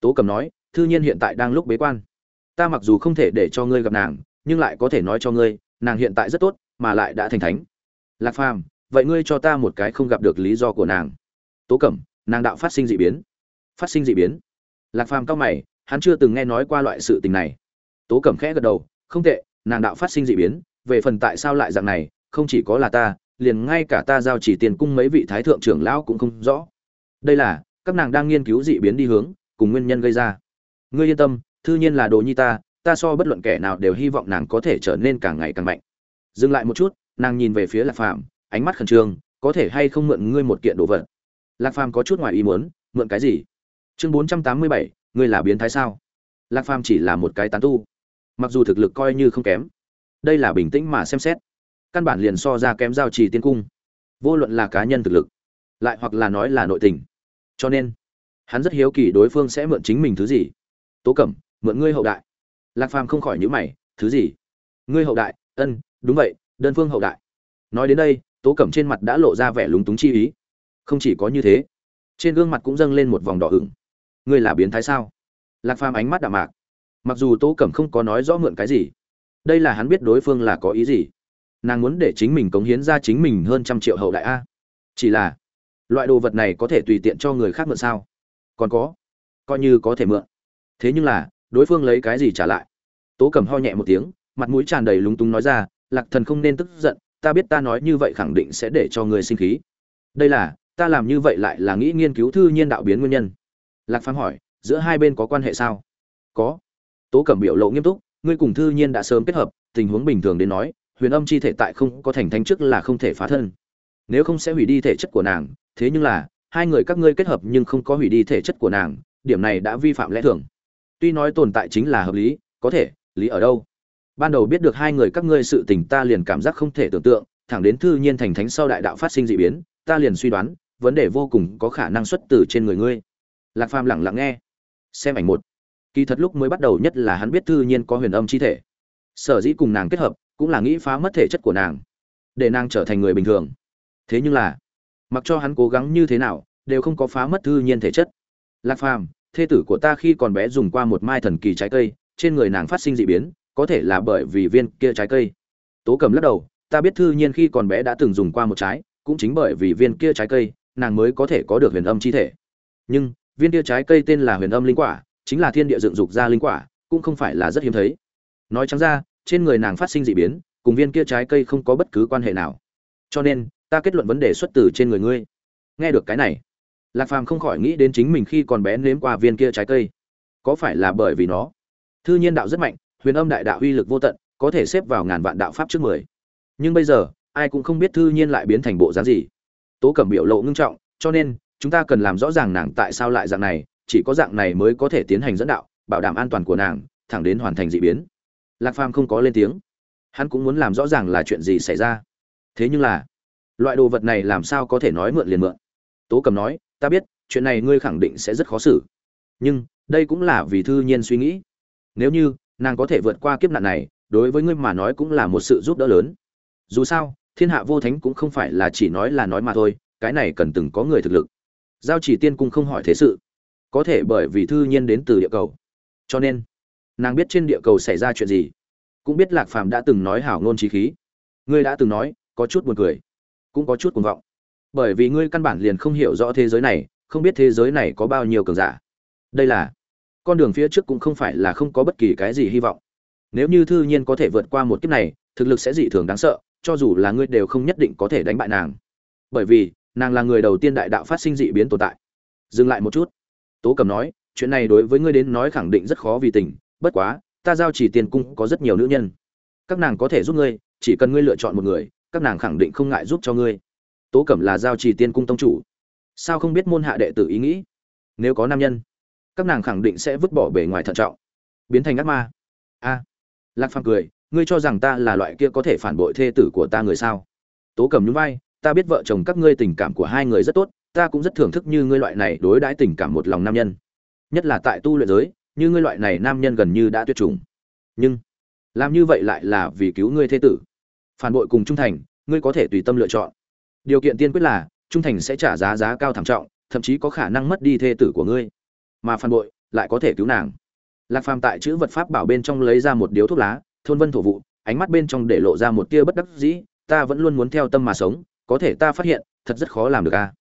Tố cầm nói, thư nhiên hiện tại đang lúc bế quan. Ta mặc dù không thể để cho ngươi gặp nàng, nhưng lại có thể nói cho ngươi, nàng hiện tại rất tốt, mà lại đã thành thánh. Lạc phàm, vậy ngươi cho ta một cái không gặp được lý do của nàng. Tố cẩm nàng đạo phát sinh d ị biến. Phát sinh d ị biến lạc phàm cao mày, hắn chưa từng nghe nói qua loại sự tình này. Tố cẩm khẽ gật đầu, không tệ, nàng đạo phát sinh d ị biến, về phần tại sao lại dạng này, không chỉ có là ta, liền ngay cả ta giao chỉ tiền cung mấy vị thái thượng trưởng lão cũng không rõ. Đây là, các nàng đang nghiên cứu dị biến đi hướng, cùng nguyên nhân gây ra. Ngươi yên tâm, thư nhiên là đồ nhi ta ta so bất luận kẻ nào đều hy vọng nàng có thể trở nên càng ngày càng mạnh. Dừng lại một chút, nàng nhìn về phía lạc phàm, ánh mắt khẩn trương, có thể hay không mượn ngươi một kiện đồ vật? Lạc phàm có chút ngoài ý muốn, mượn cái gì? Chương bốn trăm tám mươi bảy, ngươi là biến thái sao? Lạc phàm chỉ là một cái tán tu. Mặc dù thực lực coi như không kém, đây là bình tĩnh mà xem xét. Căn bản liền so ra kém giao trì tiên cung. Vô luận là cá nhân thực lực, lại hoặc là nói là nội tình. Cho nên, hắn rất hiếu kỳ đối phương sẽ mượn chính mình thứ gì. Tố cẩm, mượn ngươi hậu đại. Lạc phàm không khỏi nhữ mày, thứ gì? Ngươi hậu đại, ân, đúng vậy, đơn phương hậu đại. Nói đến đây, tố cẩm trên mặt đã lộ ra vẻ lúng túng chi ý. Không chỉ có như thế, trên gương mặt cũng dâng lên một vòng đỏ ửng ngươi là biến thái sao? Lạc phàm ánh mắt đạm mạc. Mặc dù tố cẩm không có nói rõ mượn cái gì, đây là hắn biết đối phương là có ý gì. Nàng muốn để chính mình cống hiến ra chính mình hơn trăm triệu hậu đại a. Chỉ là, loại đồ vật này có thể tùy tiện cho người khác mượn sao? Còn có, coi như có thể mượn. Thế nhưng là, đối phương lấy cái gì trả lại? Tố cẩm ho nhẹ một tiếng, mặt mũi tràn đầy lúng túng nói ra, lạc thần không nên tức giận, ta biết ta nói như vậy khẳng định sẽ để cho người sinh khí. Đây là, ta làm như vậy lại là nghĩ nghiên cứu thư nhiên đạo biến nguyên nhân lạc phàm hỏi, giữa hai bên có quan hệ sao? Có. Tố cẩm biểu lộ nghiêm túc, ngươi cùng thư nhiên đã sớm kết hợp, tình huống bình thường đến nói, huyền âm chi thể tại không có thành thánh trước là không thể phá thân. Nếu không sẽ hủy đi thể chất của nàng, thế nhưng là, hai người các ngươi kết hợp nhưng không có hủy đi thể chất của nàng, điểm này đã vi phạm lẽ thường. Tuy nói tồn tại chính là hợp lý, có thể, lý ở đâu? Ban đầu biết được hai người các ngươi sự tình ta liền cảm giác không thể tưởng tượng, thẳng đến thư nhiên thành thánh sau đại đạo phát sinh dị biến, ta liền suy đoán, vấn đề vô cùng có khả năng xuất từ trên người ngươi lạc phàm lẳng lặng nghe. Xem ảnh một. Kỳ thật lúc mới bắt đầu nhất là hắn biết thư nhiên có huyền âm chi thể. Sở dĩ cùng nàng kết hợp, cũng là nghĩ phá mất thể chất của nàng, để nàng trở thành người bình thường. Thế nhưng là, mặc cho hắn cố gắng như thế nào, đều không có phá mất thư nhiên thể chất. Lạc phàm, thê tử của ta khi còn bé dùng qua một mai thần kỳ trái cây, trên người nàng phát sinh dị biến, có thể là bởi vì viên kia trái cây. Tố cầm lắc đầu, ta biết thư nhiên khi còn bé đã từng dùng qua một trái, cũng chính bởi vì viên kia trái cây, nàng mới có thể có được huyền âm chi thể. Nhưng viên tia trái cây tên là huyền âm linh quả, chính là thiên địa dựng dục ra linh quả, cũng không phải là rất hiếm thấy. Nói trắng ra, trên người nàng phát sinh dị biến, cùng viên kia trái cây không có bất cứ quan hệ nào. Cho nên, ta kết luận vấn đề xuất từ trên người ngươi. Nghe được cái này, lạc phàm không khỏi nghĩ đến chính mình khi còn bé nếm qua viên kia trái cây. Có phải là bởi vì nó? Thư nhiên đạo rất mạnh, huyền âm đại đạo uy lực vô tận, có thể xếp vào ngàn vạn đạo pháp trước mười. Nhưng bây giờ, ai cũng không biết thư nhiên lại biến thành bộ dáng gì. Tố cẩm biểu lộ ngưng trọng, cho nên chúng ta cần làm rõ ràng nàng tại sao lại dạng này, chỉ có dạng này mới có thể tiến hành dẫn đạo, bảo đảm an toàn của nàng, thẳng đến hoàn thành dị biến. Lạc phàm không có lên tiếng. Hắn cũng muốn làm rõ ràng là chuyện gì xảy ra. Thế nhưng là, loại đồ vật này làm sao có thể nói mượn liền mượn? Tố cầm nói, ta biết, chuyện này ngươi khẳng định sẽ rất khó xử. Nhưng, đây cũng là vì thư nhiên suy nghĩ. Nếu như, nàng có thể vượt qua kiếp nạn này, đối với ngươi mà nói cũng là một sự giúp đỡ lớn. Dù sao, thiên hạ vô thánh cũng không phải là chỉ nói là nói mà thôi, cái này cần từng có người thực lực giao chỉ tiên cung không hỏi thế sự. Có thể bởi vì thư nhiên đến từ địa cầu. Cho nên, nàng biết trên địa cầu xảy ra chuyện gì. Cũng biết lạc phàm đã từng nói hảo ngôn trí khí. Ngươi đã từng nói, có chút buồn cười, cũng có chút cuồng vọng. Bởi vì ngươi căn bản liền không hiểu rõ thế giới này, không biết thế giới này có bao nhiêu cường giả. Đây là, con đường phía trước cũng không phải là không có bất kỳ cái gì hy vọng. Nếu như thư nhiên có thể vượt qua một kiếp này, thực lực sẽ dị thường đáng sợ, cho dù là ngươi đều không nhất định có thể đánh bại nàng. Bởi vì nàng là người đầu tiên đại đạo phát sinh dị biến tồn tại. Dừng lại một chút. Tố cầm nói, chuyện này đối với ngươi đến nói khẳng định rất khó vì tình, bất quá, ta giao chỉ tiền cung có rất nhiều nữ nhân. Các nàng có thể giúp ngươi, chỉ cần ngươi lựa chọn một người, các nàng khẳng định không ngại giúp cho ngươi. Tố cẩm là giao chỉ tiên cung tông chủ. Sao không biết môn hạ đệ tử ý nghĩ? Nếu có nam nhân, các nàng khẳng định sẽ vứt bỏ bề ngoài thận trọng. Biến thành ác ma. A. Lạc phàm cười, ngươi cho rằng ta là loại kia có thể phản bội thê tử của ta người sao? Tố cẩm nhún vai ta biết vợ chồng các ngươi tình cảm của hai người rất tốt, ta cũng rất thưởng thức như ngươi loại này đối đãi tình cảm một lòng nam nhân. Nhất là tại tu luyện giới, như ngươi loại này nam nhân gần như đã tuyệt chủng. Nhưng, làm như vậy lại là vì cứu ngươi thế tử. Phản bội cùng trung thành, ngươi có thể tùy tâm lựa chọn. Điều kiện tiên quyết là, trung thành sẽ trả giá giá cao thảm trọng, thậm chí có khả năng mất đi thê tử của ngươi. Mà phản bội lại có thể cứu nàng. Lạc phàm tại chữ vật pháp bảo bên trong lấy ra một điếu thuốc lá, thôn vân thổ vụ, ánh mắt bên trong để lộ ra một tia bất đắc dĩ, ta vẫn luôn muốn theo tâm mà sống có thể ta phát hiện, thật rất khó làm được a.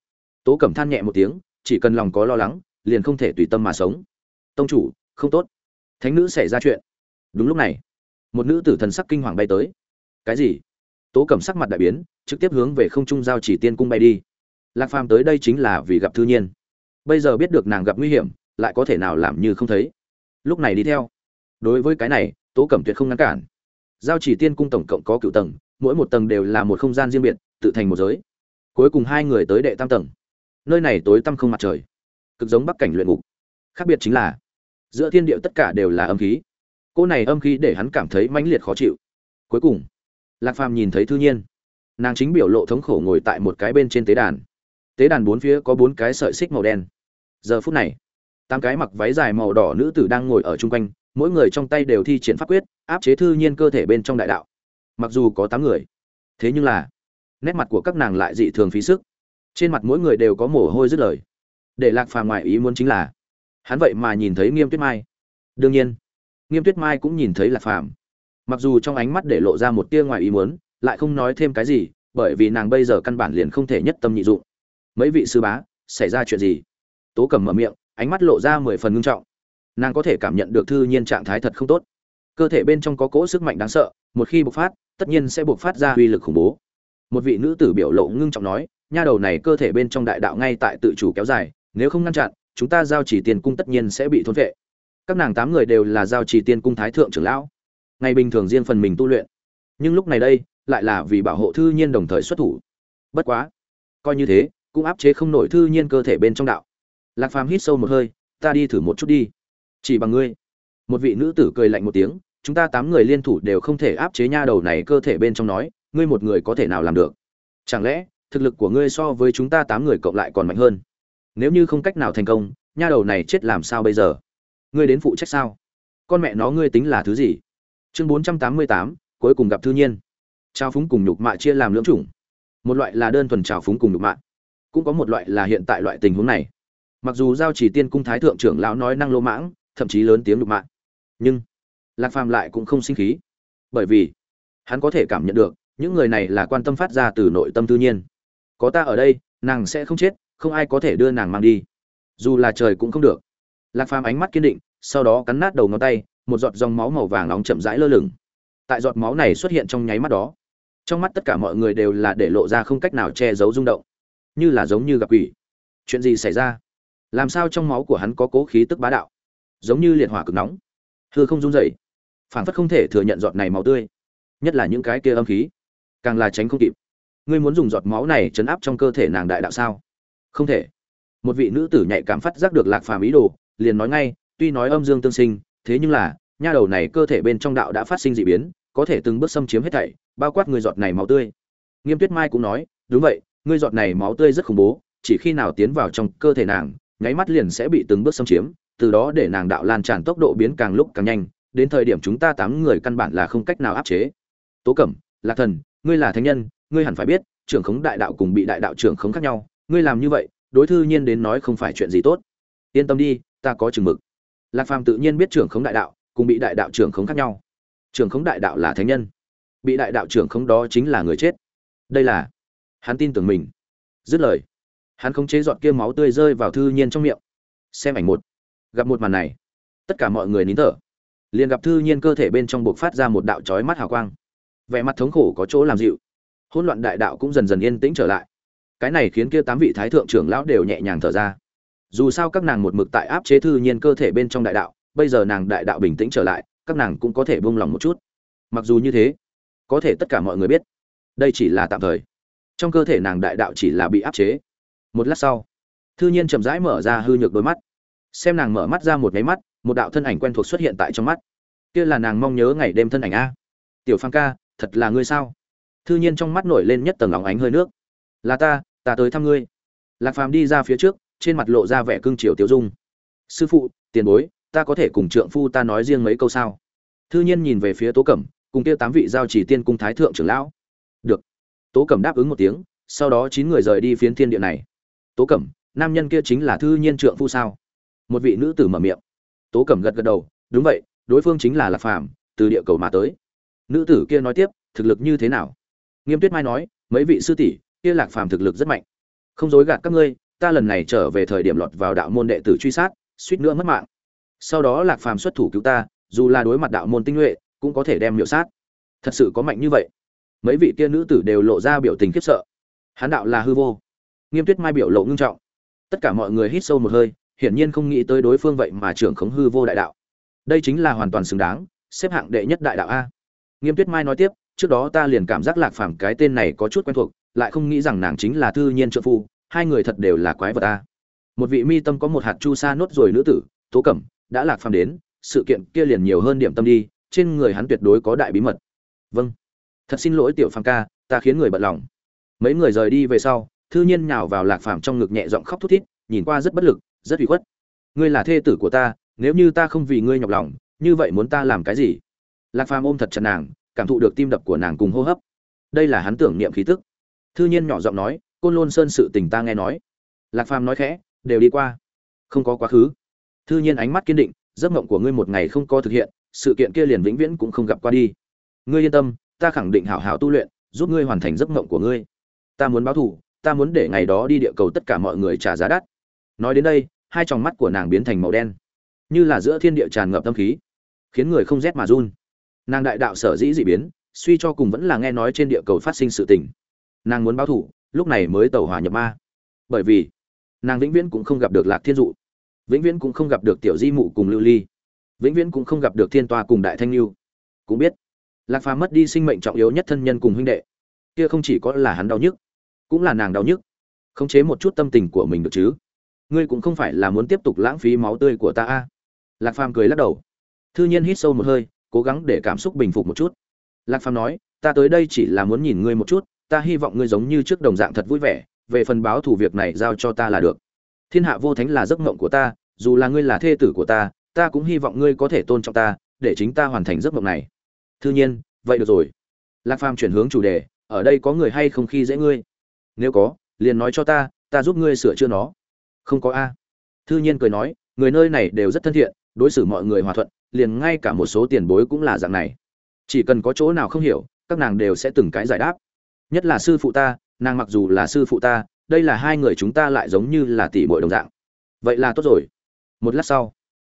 Tố cẩm than nhẹ một tiếng, chỉ cần lòng có lo lắng, liền không thể tùy tâm mà sống. Tông chủ, không tốt. Thánh nữ xảy ra chuyện. Đúng lúc này, một nữ tử thần sắc kinh hoàng bay tới. Cái gì? Tố cẩm sắc mặt đại biến, trực tiếp hướng về không trung giao chỉ tiên cung bay đi. Lạc phàm tới đây chính là vì gặp thư nhiên. Bây giờ biết được nàng gặp nguy hiểm, lại có thể nào làm như không thấy. Lúc này đi theo. Đối với cái này, tố cẩm tuyệt không ngăn cản. Giao chỉ tiên cung tổng cộng có cựu tầng, mỗi một tầng đều là một không gian riêng biệt tự thành một giới. Cuối cùng hai người tới đệ tam tầng. Nơi này tối tăm không mặt trời, cực giống bắc cảnh luyện ngục. Khác biệt chính là, giữa thiên địa tất cả đều là âm khí. Cô này âm khí để hắn cảm thấy mãnh liệt khó chịu. Cuối cùng, lạc phàm nhìn thấy thư nhiên. Nàng chính biểu lộ thống khổ ngồi tại một cái bên trên tế đàn. Tế đàn bốn phía có bốn cái sợi xích màu đen. Giờ phút này, tám cái mặc váy dài màu đỏ nữ tử đang ngồi ở chung quanh, mỗi người trong tay đều thi triển pháp quyết, áp chế thư nhiên cơ thể bên trong đại đạo. Mặc dù có tám người, thế nhưng là nét mặt của các nàng lại dị thường phí sức. Trên mặt mỗi người đều có mồ hôi dứt lời. Để lạc phàm ngoại ý muốn chính là, hắn vậy mà nhìn thấy nghiêm tuyết mai. Đương nhiên, nghiêm tuyết mai cũng nhìn thấy lạc phàm. Mặc dù trong ánh mắt để lộ ra một tia ngoài ý muốn, lại không nói thêm cái gì, bởi vì nàng bây giờ căn bản liền không thể nhất tâm nhị dụng. Mấy vị sư bá, xảy ra chuyện gì? Tố cầm mở miệng, ánh mắt lộ ra mười phần ngưng trọng. Nàng có thể cảm nhận được thư nhiên trạng thái thật không tốt. Cơ thể bên trong có cỗ sức mạnh đáng sợ, một khi bộc phát, tất nhiên sẽ bộc phát ra uy lực khủng bố một vị nữ tử biểu lộ ngưng trọng nói, nha đầu này cơ thể bên trong đại đạo ngay tại tự chủ kéo dài, nếu không ngăn chặn, chúng ta giao chỉ tiền cung tất nhiên sẽ bị thôn vệ. Các nàng tám người đều là giao chỉ tiên cung thái thượng trưởng lão. Ngày bình thường riêng phần mình tu luyện. Nhưng lúc này đây, lại là vì bảo hộ thư nhiên đồng thời xuất thủ. Bất quá, coi như thế, cũng áp chế không nổi thư nhiên cơ thể bên trong đạo. Lạc phàm hít sâu một hơi, ta đi thử một chút đi. Chỉ bằng ngươi. Một vị nữ tử cười lạnh một tiếng, chúng ta tám người liên thủ đều không thể áp chế nha đầu này cơ thể bên trong nói ngươi một người có thể nào làm được? Chẳng lẽ, thực lực của ngươi so với chúng ta tám người cộng lại còn mạnh hơn? Nếu như không cách nào thành công, nha đầu này chết làm sao bây giờ? Ngươi đến phụ trách sao? Con mẹ nó ngươi tính là thứ gì? Chương bốn trăm tám mươi tám, cuối cùng gặp thư nhiên. Trao phúng cùng nhục mạ chia làm lưỡng chủng. Một loại là đơn thuần trào phúng cùng nhục mạ, cũng có một loại là hiện tại loại tình huống này. Mặc dù giao chỉ tiên cung thái thượng trưởng lão nói năng lô mãng, thậm chí lớn tiếng nhục mạ, nhưng lạc phàm lại cũng không sinh khí, bởi vì hắn có thể cảm nhận được những người này là quan tâm phát ra từ nội tâm tự nhiên. Có ta ở đây, nàng sẽ không chết, không ai có thể đưa nàng mang đi. Dù là trời cũng không được. Lạc phàm ánh mắt kiên định, sau đó cắn nát đầu ngón tay, một giọt dòng máu màu vàng nóng chậm rãi lơ lửng. Tại giọt máu này xuất hiện trong nháy mắt đó, trong mắt tất cả mọi người đều là để lộ ra không cách nào che giấu rung động. Như là giống như gặp quỷ. Chuyện gì xảy ra? Làm sao trong máu của hắn có cố khí tức bá đạo? Giống như liệt hỏa cực nóng. Hư không run rẩy. Phảng phất không thể thừa nhận giọt này máu tươi. Nhất là những cái kia âm khí càng là tránh không kịp. Ngươi muốn dùng giọt máu này chấn áp trong cơ thể nàng đại đạo sao? Không thể. Một vị nữ tử nhạy cảm phát giác được lạc phàm ý đồ, liền nói ngay, tuy nói âm dương tương sinh, thế nhưng là, nha đầu này cơ thể bên trong đạo đã phát sinh dị biến, có thể từng bước xâm chiếm hết thảy, bao quát người giọt này máu tươi. Nghiêm tuyết mai cũng nói, đúng vậy, ngươi giọt này máu tươi rất khủng bố, chỉ khi nào tiến vào trong cơ thể nàng, nháy mắt liền sẽ bị từng bước xâm chiếm, từ đó để nàng đạo lan tràn tốc độ biến càng lúc càng nhanh, đến thời điểm chúng ta tám người căn bản là không cách nào áp chế. Tố cẩm, lạc thần ngươi là thánh nhân, ngươi hẳn phải biết, trưởng khống đại đạo cùng bị đại đạo trưởng khống khác nhau, ngươi làm như vậy, đối thư nhiên đến nói không phải chuyện gì tốt. Yên tâm đi, ta có chừng mực. Lạc phàm tự nhiên biết trưởng khống đại đạo cùng bị đại đạo trưởng khống khác nhau. Trưởng khống đại đạo là thánh nhân, bị đại đạo trưởng khống đó chính là người chết. Đây là, hắn tin tưởng mình. Dứt lời, hắn khống chế giọt kia máu tươi rơi vào thư nhiên trong miệng. Xem ảnh một. Gặp một màn này, tất cả mọi người nín thở. Liền gặp thư nhiên cơ thể bên trong buộc phát ra một đạo trói mắt hào quang vẻ mặt thống khổ có chỗ làm dịu. Hỗn loạn đại đạo cũng dần dần yên tĩnh trở lại. Cái này khiến kia tám vị thái thượng trưởng lão đều nhẹ nhàng thở ra. Dù sao các nàng một mực tại áp chế thư nhiên cơ thể bên trong đại đạo, bây giờ nàng đại đạo bình tĩnh trở lại, các nàng cũng có thể buông lòng một chút. Mặc dù như thế, có thể tất cả mọi người biết, đây chỉ là tạm thời. Trong cơ thể nàng đại đạo chỉ là bị áp chế. Một lát sau, thư nhiên chậm rãi mở ra hư nhược đôi mắt. Xem nàng mở mắt ra một nháy mắt, một đạo thân ảnh quen thuộc xuất hiện tại trong mắt. Kia là nàng mong nhớ ngày đêm thân ảnh a. Tiểu phan ca thật là ngươi sao? Thư nhiên trong mắt nổi lên nhất tầng óng ánh hơi nước. Là ta ta tới thăm ngươi. Lạc phàm đi ra phía trước, trên mặt lộ ra vẻ cương triều tiêu dung. Sư phụ, tiền bối, ta có thể cùng trượng phu ta nói riêng mấy câu sao? Thư nhiên nhìn về phía tố cẩm, cùng tiêu tám vị giao chỉ tiên cung thái thượng trưởng lão. Được. Tố cẩm đáp ứng một tiếng, sau đó chín người rời đi phiến thiên địa này. Tố cẩm, nam nhân kia chính là thư nhiên trượng phu sao? Một vị nữ tử mở miệng. Tố cẩm gật gật đầu, đúng vậy, đối phương chính là lạc phàm, từ địa cầu mà tới nữ tử kia nói tiếp, thực lực như thế nào? Nghiêm tuyết mai nói, mấy vị sư tỷ, kia lạc phàm thực lực rất mạnh. Không dối gạt các ngươi, ta lần này trở về thời điểm lọt vào đạo môn đệ tử truy sát, suýt nữa mất mạng. Sau đó lạc phàm xuất thủ cứu ta, dù là đối mặt đạo môn tinh nhuệ, cũng có thể đem miệu sát. Thật sự có mạnh như vậy. Mấy vị kia nữ tử đều lộ ra biểu tình khiếp sợ. Hán đạo là hư vô. Nghiêm tuyết mai biểu lộ ngưng trọng. Tất cả mọi người hít sâu một hơi, hiển nhiên không nghĩ tới đối phương vậy mà trưởng khống hư vô đại đạo. Đây chính là hoàn toàn xứng đáng, xếp hạng đệ nhất đại đạo a nghiêm tuyết mai nói tiếp, trước đó ta liền cảm giác lạc phàm cái tên này có chút quen thuộc, lại không nghĩ rằng nàng chính là thư nhiên trợ phu, hai người thật đều là quái vật ta một vị mi tâm có một hạt chu sa nốt rồi nữ tử, tố cẩm, đã lạc phàm đến, sự kiện kia liền nhiều hơn điểm tâm đi, trên người hắn tuyệt đối có đại bí mật. Vâng. Thật xin lỗi tiểu phàm ca, ta khiến người bận lòng. Mấy người rời đi về sau, thư nhiên nhào vào lạc phàm trong ngực nhẹ giọng khóc thút thít, nhìn qua rất bất lực, rất ủy khuất. Ngươi là thê tử của ta, nếu như ta không vì ngươi nhọc lòng, như vậy muốn ta làm cái gì? Lạc phàm ôm thật chặt nàng, cảm thụ được tim đập của nàng cùng hô hấp. Đây là hắn tưởng niệm khí tức. Thư nhiên nhỏ giọng nói, côn lôn sơn sự tình ta nghe nói. Lạc phàm nói khẽ, đều đi qua. Không có quá khứ. Thư nhiên ánh mắt kiên định, giấc mộng của ngươi một ngày không có thực hiện, sự kiện kia liền vĩnh viễn cũng không gặp qua đi. Ngươi yên tâm, ta khẳng định hảo hảo tu luyện, giúp ngươi hoàn thành giấc mộng của ngươi. Ta muốn báo thù, ta muốn để ngày đó đi địa cầu tất cả mọi người trả giá đắt. Nói đến đây, hai tròng mắt của nàng biến thành màu đen, như là giữa thiên địa tràn ngập tâm khí, khiến người không rét mà run nàng đại đạo sở dĩ dị biến, suy cho cùng vẫn là nghe nói trên địa cầu phát sinh sự tình. Nàng muốn báo thủ lúc này mới tàu hỏa nhập ma. Bởi vì, nàng vĩnh viễn cũng không gặp được lạc thiên dụ. Vĩnh viễn cũng không gặp được tiểu di mụ cùng lưu ly. Vĩnh viễn cũng không gặp được thiên toa cùng đại thanh lưu cũng biết, lạc phàm mất đi sinh mệnh trọng yếu nhất thân nhân cùng huynh đệ. Kia không chỉ có là hắn đau nhức, cũng là nàng đau nhức. Khống chế một chút tâm tình của mình được chứ? Ngươi cũng không phải là muốn tiếp tục lãng phí máu tươi của ta a. Lạc phàm cười lắc đầu. Thư nhiên hít sâu một hơi cố gắng để cảm xúc bình phục một chút. Lạc phàm nói, ta tới đây chỉ là muốn nhìn ngươi một chút, ta hy vọng ngươi giống như trước đồng dạng thật vui vẻ, về phần báo thủ việc này giao cho ta là được. Thiên hạ vô thánh là giấc mộng của ta, dù là ngươi là thê tử của ta ta cũng hy vọng ngươi có thể tôn trọng ta, để chính ta hoàn thành giấc mộng này. Thư nhiên, vậy được rồi. Lạc phàm chuyển hướng chủ đề, ở đây có người hay không khi dễ ngươi? Nếu có, liền nói cho ta ta giúp ngươi sửa chữa nó. Không có a. Thư nhiên cười nói, người nơi này đều rất thân thiện, đối xử mọi người hòa thuận liền ngay cả một số tiền bối cũng là dạng này. Chỉ cần có chỗ nào không hiểu, các nàng đều sẽ từng cái giải đáp. Nhất là sư phụ ta, nàng mặc dù là sư phụ ta, đây là hai người chúng ta lại giống như là tỷ muội đồng dạng. Vậy là tốt rồi. Một lát sau,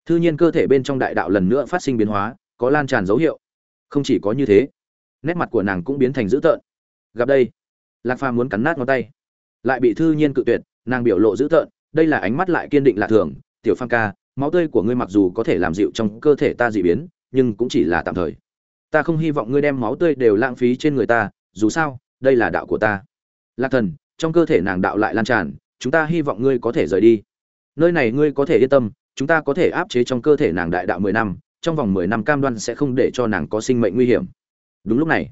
thư nhiên cơ thể bên trong đại đạo lần nữa phát sinh biến hóa, có lan tràn dấu hiệu. Không chỉ có như thế, nét mặt của nàng cũng biến thành dữ tợn. Gặp đây, lạc phàm muốn cắn nát ngón tay. Lại bị thư nhiên cự tuyệt, nàng biểu lộ dữ tợn, đây là ánh mắt lại kiên định lạ thường. Tiểu phan ca máu tươi của ngươi mặc dù có thể làm dịu trong cơ thể ta dị biến, nhưng cũng chỉ là tạm thời. Ta không hy vọng ngươi đem máu tươi đều lãng phí trên người ta, dù sao, đây là đạo của ta. Lạc thần, trong cơ thể nàng đạo lại lan tràn, chúng ta hy vọng ngươi có thể rời đi. Nơi này ngươi có thể yên tâm, chúng ta có thể áp chế trong cơ thể nàng đại đạo mười năm, trong vòng mười năm cam đoan sẽ không để cho nàng có sinh mệnh nguy hiểm. Đúng lúc này,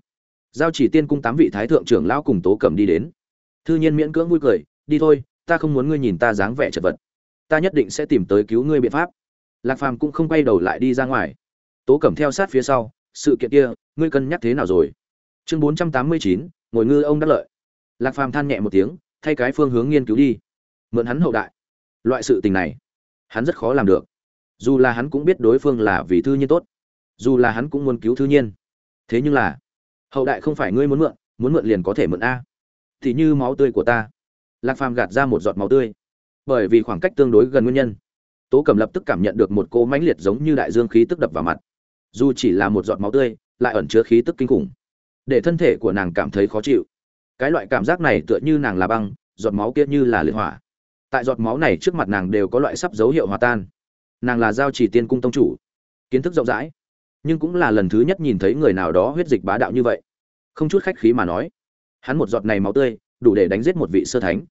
giao chỉ tiên cung tám vị thái thượng trưởng lão cùng tố cẩm đi đến. Thư nhiên miễn cưỡng vui cười, đi thôi, ta không muốn ngươi nhìn ta dáng vẻ chật vật ta nhất định sẽ tìm tới cứu ngươi biện pháp. Lạc phàm cũng không quay đầu lại đi ra ngoài. Tố cẩm theo sát phía sau, sự kiện kia, ngươi cân nhắc thế nào rồi? Chương bốn trăm tám mươi chín, ngồi ngư ông đắc lợi. Lạc phàm than nhẹ một tiếng, thay cái phương hướng nghiên cứu đi. Mượn hắn hậu đại. Loại sự tình này, hắn rất khó làm được. Dù là hắn cũng biết đối phương là vì thư nhiên tốt. Dù là hắn cũng muốn cứu thư nhiên. Thế nhưng là, hậu đại không phải ngươi muốn mượn muốn mượn liền có thể mượn a. Thì như máu tươi của ta. Lạc phàm gạt ra một giọt máu tươi bởi vì khoảng cách tương đối gần nguyên nhân. Tố cầm lập tức cảm nhận được một cô mãnh liệt giống như đại dương khí tức đập vào mặt. Dù chỉ là một giọt máu tươi, lại ẩn chứa khí tức kinh khủng, để thân thể của nàng cảm thấy khó chịu. Cái loại cảm giác này tựa như nàng là băng, giọt máu kia như là liệt hỏa. Tại giọt máu này trước mặt nàng đều có loại sắp dấu hiệu hòa tan. Nàng là giao chỉ tiên cung tông chủ, kiến thức rộng rãi, nhưng cũng là lần thứ nhất nhìn thấy người nào đó huyết dịch bá đạo như vậy. Không chút khách khí mà nói, hắn một giọt này máu tươi, đủ để đánh giết một vị sơ thánh.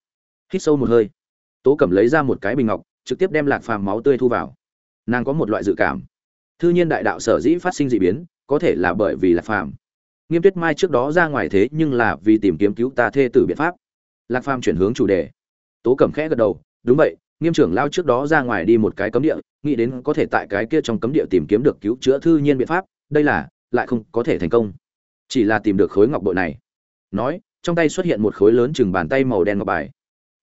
Hít sâu một hơi tố cẩm lấy ra một cái bình ngọc, trực tiếp đem lạc phàm máu tươi thu vào. Nàng có một loại dự cảm. Thư nhiên đại đạo sở dĩ phát sinh d ị biến, có thể là bởi vì lạc phàm. Nghiêm tuyết mai trước đó ra ngoài thế nhưng là vì tìm kiếm cứu ta thê tử biện pháp. Lạc phàm chuyển hướng chủ đề. Tố cẩm khẽ gật đầu, đúng vậy, nghiêm trưởng lao trước đó ra ngoài đi một cái cấm địa, nghĩ đến có thể tại cái kia trong cấm địa tìm kiếm được cứu chữa thư nhiên biện pháp, đây là, lại không có thể thành công. Chỉ là tìm được khối ngọc bội này. Nói, trong tay xuất hiện một khối lớn chừng bàn tay màu đen ngọc bài.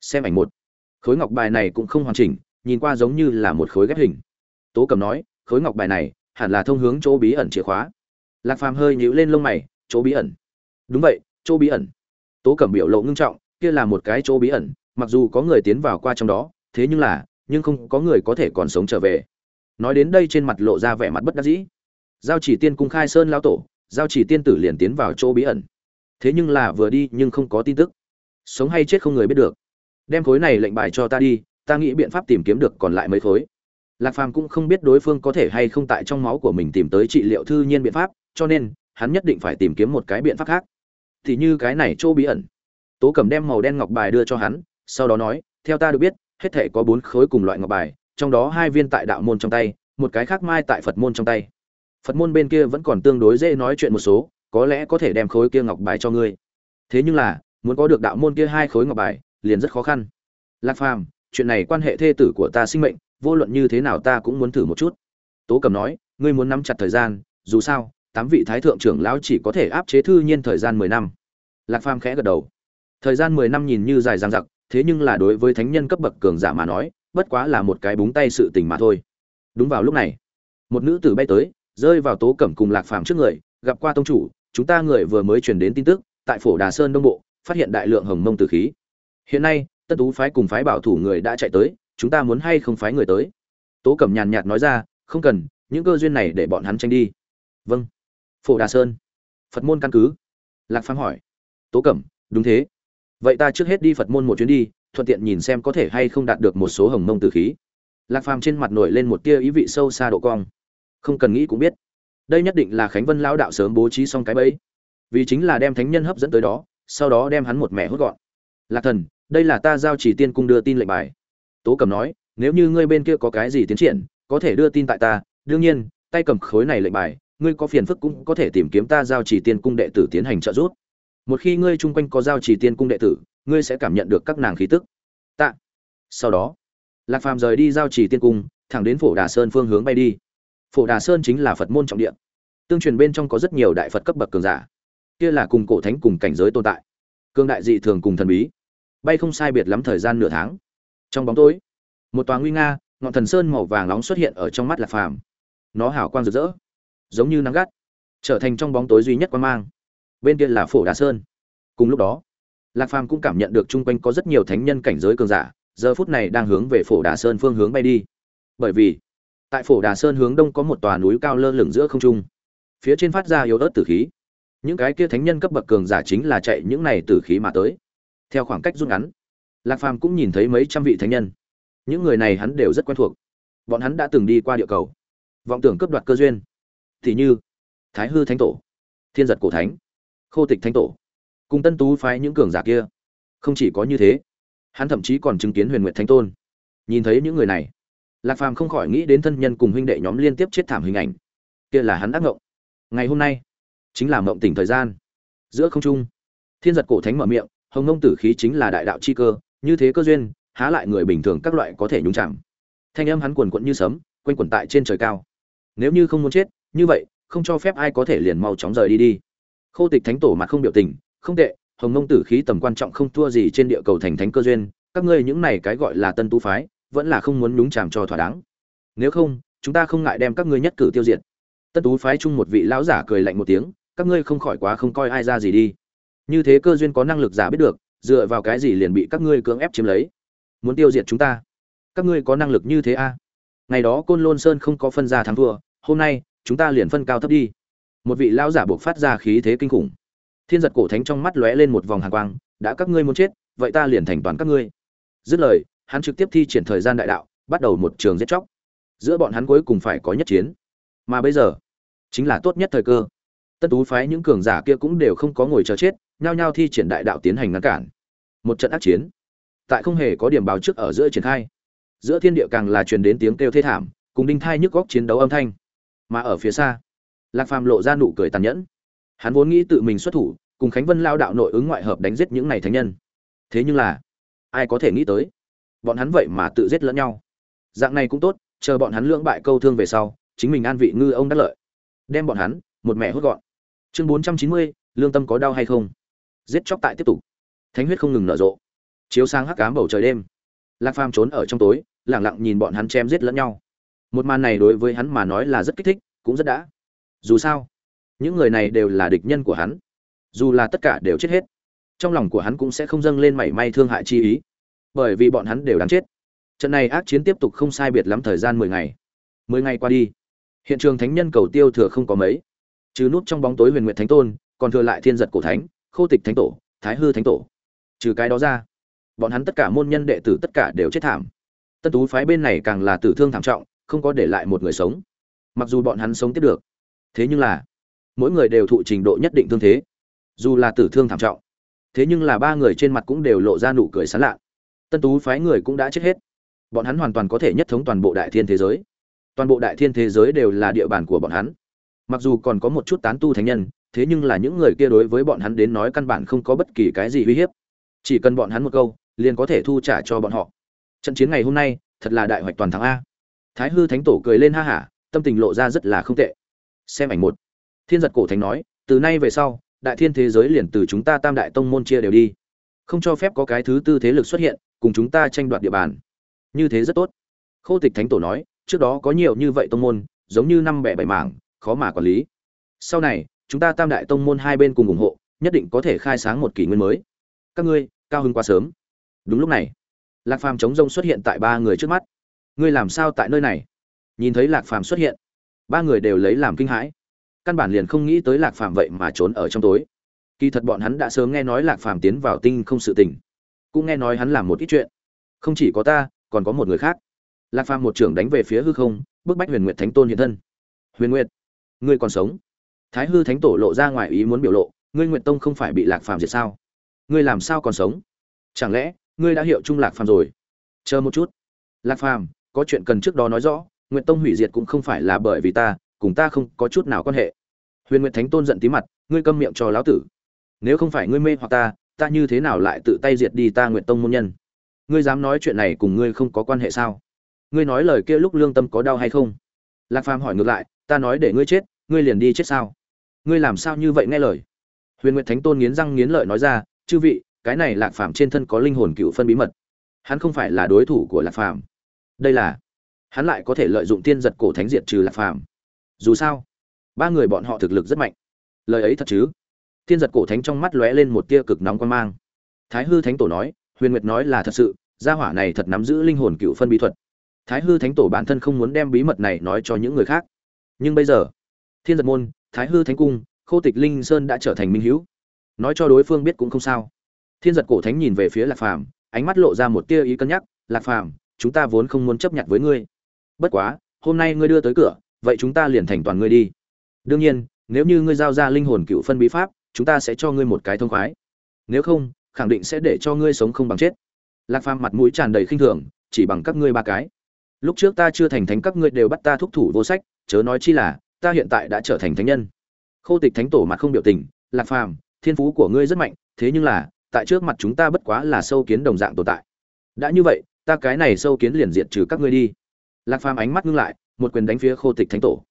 Xem ảnh một khối ngọc bài này cũng không hoàn chỉnh, nhìn qua giống như là một khối ghép hình. Tố cầm nói, khối ngọc bài này hẳn là thông hướng chỗ bí ẩn chìa khóa. Lạc phàm hơi nhíu lên lông mày, chỗ bí ẩn. Đúng vậy, chỗ bí ẩn. Tố cẩm biểu lộ ngưng trọng, kia là một cái chỗ bí ẩn, mặc dù có người tiến vào qua trong đó, thế nhưng là, nhưng không có người có thể còn sống trở về. Nói đến đây trên mặt lộ ra vẻ mặt bất đắc dĩ. Giao chỉ tiên cung khai sơn lao tổ, giao chỉ tiên tử liền tiến vào chỗ bí ẩn. Thế nhưng là vừa đi nhưng không có tin tức. Sống hay chết không người biết được đem khối này lệnh bài cho ta đi, ta nghĩ biện pháp tìm kiếm được còn lại mấy khối. Lạc phàm cũng không biết đối phương có thể hay không tại trong máu của mình tìm tới trị liệu thư nhiên biện pháp, cho nên, hắn nhất định phải tìm kiếm một cái biện pháp khác. Thì như cái này chỗ bí ẩn. Tố cầm đem màu đen ngọc bài đưa cho hắn, sau đó nói, theo ta được biết, hết thể có bốn khối cùng loại ngọc bài, trong đó hai viên tại đạo môn trong tay, một cái khác mai tại phật môn trong tay. Phật môn bên kia vẫn còn tương đối dễ nói chuyện một số, có lẽ có thể đem khối kia ngọc bài cho ngươi. Thế nhưng là, muốn có được đạo môn kia hai khối ngọc bài liền rất khó khăn. Lạc phàm, chuyện này quan hệ thê tử của ta sinh mệnh, vô luận như thế nào ta cũng muốn thử một chút. Tố cầm nói, ngươi muốn nắm chặt thời gian, dù sao, tám vị thái thượng trưởng lão chỉ có thể áp chế thư nhiên thời gian mười năm. Lạc phàm khẽ gật đầu. Thời gian mười năm nhìn như dài dằng dặc, thế nhưng là đối với thánh nhân cấp bậc cường giả mà nói, bất quá là một cái búng tay sự tình mà thôi. Đúng vào lúc này, một nữ tử bay tới, rơi vào tố cẩm cùng lạc phàm trước người, gặp qua tông chủ, chúng ta người vừa mới truyền đến tin tức, tại phổ đà sơn đông bộ, phát hiện đại lượng hồng mông tử khí hiện nay, tân tú phái cùng phái bảo thủ người đã chạy tới, chúng ta muốn hay không phái người tới? Tố cẩm nhàn nhạt nói ra, không cần, những cơ duyên này để bọn hắn tranh đi. Vâng. Phổ đà sơn. Phật môn căn cứ. Lạc phàm hỏi. Tố cẩm, đúng thế. Vậy ta trước hết đi phật môn một chuyến đi, thuận tiện nhìn xem có thể hay không đạt được một số hồng mông từ khí. Lạc phàm trên mặt nổi lên một tia ý vị sâu xa độ cong. Không cần nghĩ cũng biết. Đây nhất định là khánh vân lão đạo sớm bố trí xong cái bẫy. Vì chính là đem thánh nhân hấp dẫn tới đó, sau đó đem hắn một mẹ hút gọn. Lạc thần đây là ta giao chỉ tiên cung đưa tin lệnh bài. Tố cầm nói, nếu như ngươi bên kia có cái gì tiến triển, có thể đưa tin tại ta. Đương nhiên, tay cầm khối này lệnh bài, ngươi có phiền phức cũng có thể tìm kiếm ta giao chỉ tiên cung đệ tử tiến hành trợ giúp. Một khi ngươi chung quanh có giao chỉ tiên cung đệ tử, ngươi sẽ cảm nhận được các nàng khí tức. Tạ. Sau đó, lạc phàm rời đi giao chỉ tiên cung, thẳng đến phổ đà sơn phương hướng bay đi. Phổ đà sơn chính là phật môn trọng địa. Tương truyền bên trong có rất nhiều đại phật cấp bậc cường giả. Kia là cùng cổ thánh cùng cảnh giới tồn tại. Cương đại dị thường cùng thần bí bay không sai biệt lắm thời gian nửa tháng. Trong bóng tối, một tòa nguy nga, ngọn thần sơn màu vàng nóng xuất hiện ở trong mắt lạc phàm. Nó hào quang rực rỡ, giống như nắng gắt, trở thành trong bóng tối duy nhất quan mang. Bên kia là phổ đà sơn. Cùng lúc đó, lạc phàm cũng cảm nhận được chung quanh có rất nhiều thánh nhân cảnh giới cường giả, giờ phút này đang hướng về phổ đà sơn phương hướng bay đi. Bởi vì, tại phổ đà sơn hướng đông có một tòa núi cao lơ lửng giữa không trung. Phía trên phát ra yếu ớt tử khí. Những cái kia thánh nhân cấp bậc cường giả chính là chạy những này tử khí mà tới theo khoảng cách rút ngắn. Lạc phàm cũng nhìn thấy mấy trăm vị thánh nhân. Những người này hắn đều rất quen thuộc. Bọn hắn đã từng đi qua địa cầu. Vọng tưởng cướp đoạt cơ duyên. Thì như, thái hư thánh tổ, thiên giật cổ thánh, khô tịch thánh tổ, cùng tân tú phái những cường giả kia. Không chỉ có như thế, hắn thậm chí còn chứng kiến huyền nguyệt thánh tôn. Nhìn thấy những người này, lạc phàm không khỏi nghĩ đến thân nhân cùng huynh đệ nhóm liên tiếp chết thảm hình ảnh. Kia là hắn ác ngộng. Ngày hôm nay, chính là mộng tỉnh thời gian. Giữa không trung, thiên giật cổ thánh mở miệng hồng ngông tử khí chính là đại đạo chi cơ, như thế cơ duyên, há lại người bình thường các loại có thể nhúng chạm thanh âm hắn quần quận như sấm, quanh quẩn tại trên trời cao. Nếu như không muốn chết, như vậy, không cho phép ai có thể liền mau chóng rời đi đi. Khô tịch thánh tổ mặt không biểu tình, không tệ, hồng ngông tử khí tầm quan trọng không thua gì trên địa cầu thành thánh cơ duyên, các ngươi những này cái gọi là tân tu phái, vẫn là không muốn nhúng chàm cho thỏa đáng. Nếu không, chúng ta không ngại đem các ngươi nhất cử tiêu diệt. Tân tú phái chung một vị lão giả cười lạnh một tiếng, các ngươi không khỏi quá không coi ai ra gì đi như thế cơ duyên có năng lực giả biết được, dựa vào cái gì liền bị các ngươi cưỡng ép chiếm lấy? Muốn tiêu diệt chúng ta? Các ngươi có năng lực như thế a à? ngày đó côn lôn sơn không có phân ra thắng thua, hôm nay, chúng ta liền phân cao thấp đi. Một vị lão giả buộc phát ra khí thế kinh khủng. Thiên giật cổ thánh trong mắt lóe lên một vòng hàng quang, đã các ngươi muốn chết, vậy ta liền thành toàn các ngươi. Dứt lời, hắn trực tiếp thi triển thời gian đại đạo, bắt đầu một trường giết chóc. Giữa bọn hắn cuối cùng phải có nhất chiến. Mà bây giờ, chính là tốt nhất thời cơ. Tân tú phái những cường giả kia cũng đều không có ngồi chờ chết nhao nhao thi triển đại đạo tiến hành ngăn cản. Một trận ác chiến, tại không hề có điểm báo trước ở giữa triển khai. Giữa thiên địa càng là truyền đến tiếng kêu thê thảm, cùng đinh thai nhức góc chiến đấu âm thanh. Mà ở phía xa, lạc phàm lộ ra nụ cười tàn nhẫn. Hắn vốn nghĩ tự mình xuất thủ, cùng khánh vân lao đạo nội ứng ngoại hợp đánh giết những này thánh nhân. Thế nhưng là, ai có thể nghĩ tới, bọn hắn vậy mà tự giết lẫn nhau. Dạng này cũng tốt, chờ bọn hắn lưỡng bại câu thương về sau, chính mình an vị ngư ông đắc lợi. Đem bọn hắn, một mẹ hốt gọn. Chương bốn trăm chín mươi, lương tâm có đau hay không? Giết chóc tại tiếp tục. Thánh huyết không ngừng nở rộ. Chiếu sang hắc cám bầu trời đêm. Lạc phàm trốn ở trong tối, lẳng lặng nhìn bọn hắn chém giết lẫn nhau. Một màn này đối với hắn mà nói là rất kích thích, cũng rất đã. Dù sao, những người này đều là địch nhân của hắn. Dù là tất cả đều chết hết, trong lòng của hắn cũng sẽ không dâng lên mảy may thương hại chi ý. Bởi vì bọn hắn đều đáng chết. Trận này ác chiến tiếp tục không sai biệt lắm thời gian mười ngày. Mười ngày qua đi, hiện trường thánh nhân cầu tiêu thừa không có mấy. Trừ nút trong bóng tối huyền nguyện thánh tôn, còn thừa lại thiên giật cổ thánh khô tịch thánh tổ, thái hư thánh tổ. Trừ cái đó ra, bọn hắn tất cả môn nhân đệ tử tất cả đều chết thảm. Tân tú phái bên này càng là tử thương thảm trọng, không có để lại một người sống. Mặc dù bọn hắn sống tiếp được, thế nhưng là, mỗi người đều thụ trình độ nhất định thương thế. Dù là tử thương thảm trọng, thế nhưng là ba người trên mặt cũng đều lộ ra nụ cười sán lạ. Tân tú phái người cũng đã chết hết. Bọn hắn hoàn toàn có thể nhất thống toàn bộ đại thiên thế giới. Toàn bộ đại thiên thế giới đều là địa bàn của bọn hắn. Mặc dù còn có một chút tán tu thánh nhân thế nhưng là những người kia đối với bọn hắn đến nói căn bản không có bất kỳ cái gì uy hiếp. Chỉ cần bọn hắn một câu, liền có thể thu trả cho bọn họ. Trận chiến ngày hôm nay, thật là đại hoạch toàn thắng a. Thái hư thánh tổ cười lên ha hả, tâm tình lộ ra rất là không tệ. Xem ảnh một. Thiên giật cổ thánh nói, từ nay về sau, đại thiên thế giới liền từ chúng ta tam đại tông môn chia đều đi. Không cho phép có cái thứ tư thế lực xuất hiện, cùng chúng ta tranh đoạt địa bàn. Như thế rất tốt. Khô tịch thánh tổ nói, trước đó có nhiều như vậy tông môn, giống như năm bẻ bảy mảng, khó mà quản lý. Sau này chúng ta tam đại tông môn hai bên cùng ủng hộ, nhất định có thể khai sáng một kỷ nguyên mới. Các ngươi, cao hứng quá sớm. Đúng lúc này, lạc phàm chống rông xuất hiện tại ba người trước mắt. Ngươi làm sao tại nơi này? Nhìn thấy lạc phàm xuất hiện, ba người đều lấy làm kinh hãi. Căn bản liền không nghĩ tới lạc phàm vậy mà trốn ở trong tối. Kỳ thật bọn hắn đã sớm nghe nói lạc phàm tiến vào tinh không sự tình, cũng nghe nói hắn làm một ít chuyện. Không chỉ có ta, còn có một người khác. Lạc phàm một trưởng đánh về phía hư không, bức bách huyền nguyệt thánh tôn hiện thân. Huyền nguyệt, ngươi còn sống? Thái hư thánh tổ lộ ra ngoài ý muốn biểu lộ, ngươi nguyệt tông không phải bị lạc phàm diệt sao? Ngươi làm sao còn sống? Chẳng lẽ, ngươi đã hiệu trung lạc phàm rồi? Chờ một chút. Lạc phàm, có chuyện cần trước đó nói rõ, nguyệt tông hủy diệt cũng không phải là bởi vì ta, cùng ta không có chút nào quan hệ. Huyền nguyệt thánh tôn giận tí mặt, ngươi câm miệng cho lão tử. Nếu không phải ngươi mê hoặc ta ta như thế nào lại tự tay diệt đi ta nguyệt tông môn nhân? Ngươi dám nói chuyện này cùng ngươi không có quan hệ sao? Ngươi nói lời kia lúc lương tâm có đau hay không? Lạc phàm hỏi ngược lại, ta nói để ngươi chết, ngươi liền đi chết sao? Ngươi làm sao như vậy nghe lời? Huyền nguyệt thánh tôn nghiến răng nghiến lợi nói ra, chư vị, cái này lạc phàm trên thân có linh hồn cựu phân bí mật. Hắn không phải là đối thủ của lạc phàm. Đây là, hắn lại có thể lợi dụng tiên giật cổ thánh diệt trừ lạc phàm. Dù sao, ba người bọn họ thực lực rất mạnh. Lời ấy thật chứ? Tiên giật cổ thánh trong mắt lóe lên một tia cực nóng quan mang. Thái hư thánh tổ nói, huyền nguyệt nói là thật sự, gia hỏa này thật nắm giữ linh hồn cựu phân bí thuật. Thái hư thánh tổ bản thân không muốn đem bí mật này nói cho những người khác. Nhưng bây giờ, thiên giật môn thái hư thánh cung, khô tịch linh sơn đã trở thành minh hữu. Nói cho đối phương biết cũng không sao. Thiên giật cổ thánh nhìn về phía lạc phàm, ánh mắt lộ ra một tia ý cân nhắc, lạc phàm, chúng ta vốn không muốn chấp nhận với ngươi. Bất quá, hôm nay ngươi đưa tới cửa, vậy chúng ta liền thành toàn ngươi đi. Đương nhiên, nếu như ngươi giao ra linh hồn cựu phân bí pháp, chúng ta sẽ cho ngươi một cái thông khoái. Nếu không, khẳng định sẽ để cho ngươi sống không bằng chết. Lạc phàm mặt mũi tràn đầy khinh thường, chỉ bằng các ngươi ba cái. Lúc trước ta chưa thành thánh các ngươi đều bắt ta thúc thủ vô sách, chớ nói chi là ta hiện tại đã trở thành thánh nhân. Khô tịch thánh tổ mặt không biểu tình, lạc phàm, thiên phú của ngươi rất mạnh, thế nhưng là, tại trước mặt chúng ta bất quá là sâu kiến đồng dạng tồn tại. Đã như vậy, ta cái này sâu kiến liền diệt trừ các ngươi đi. Lạc phàm ánh mắt ngưng lại, một quyền đánh phía khô tịch thánh tổ.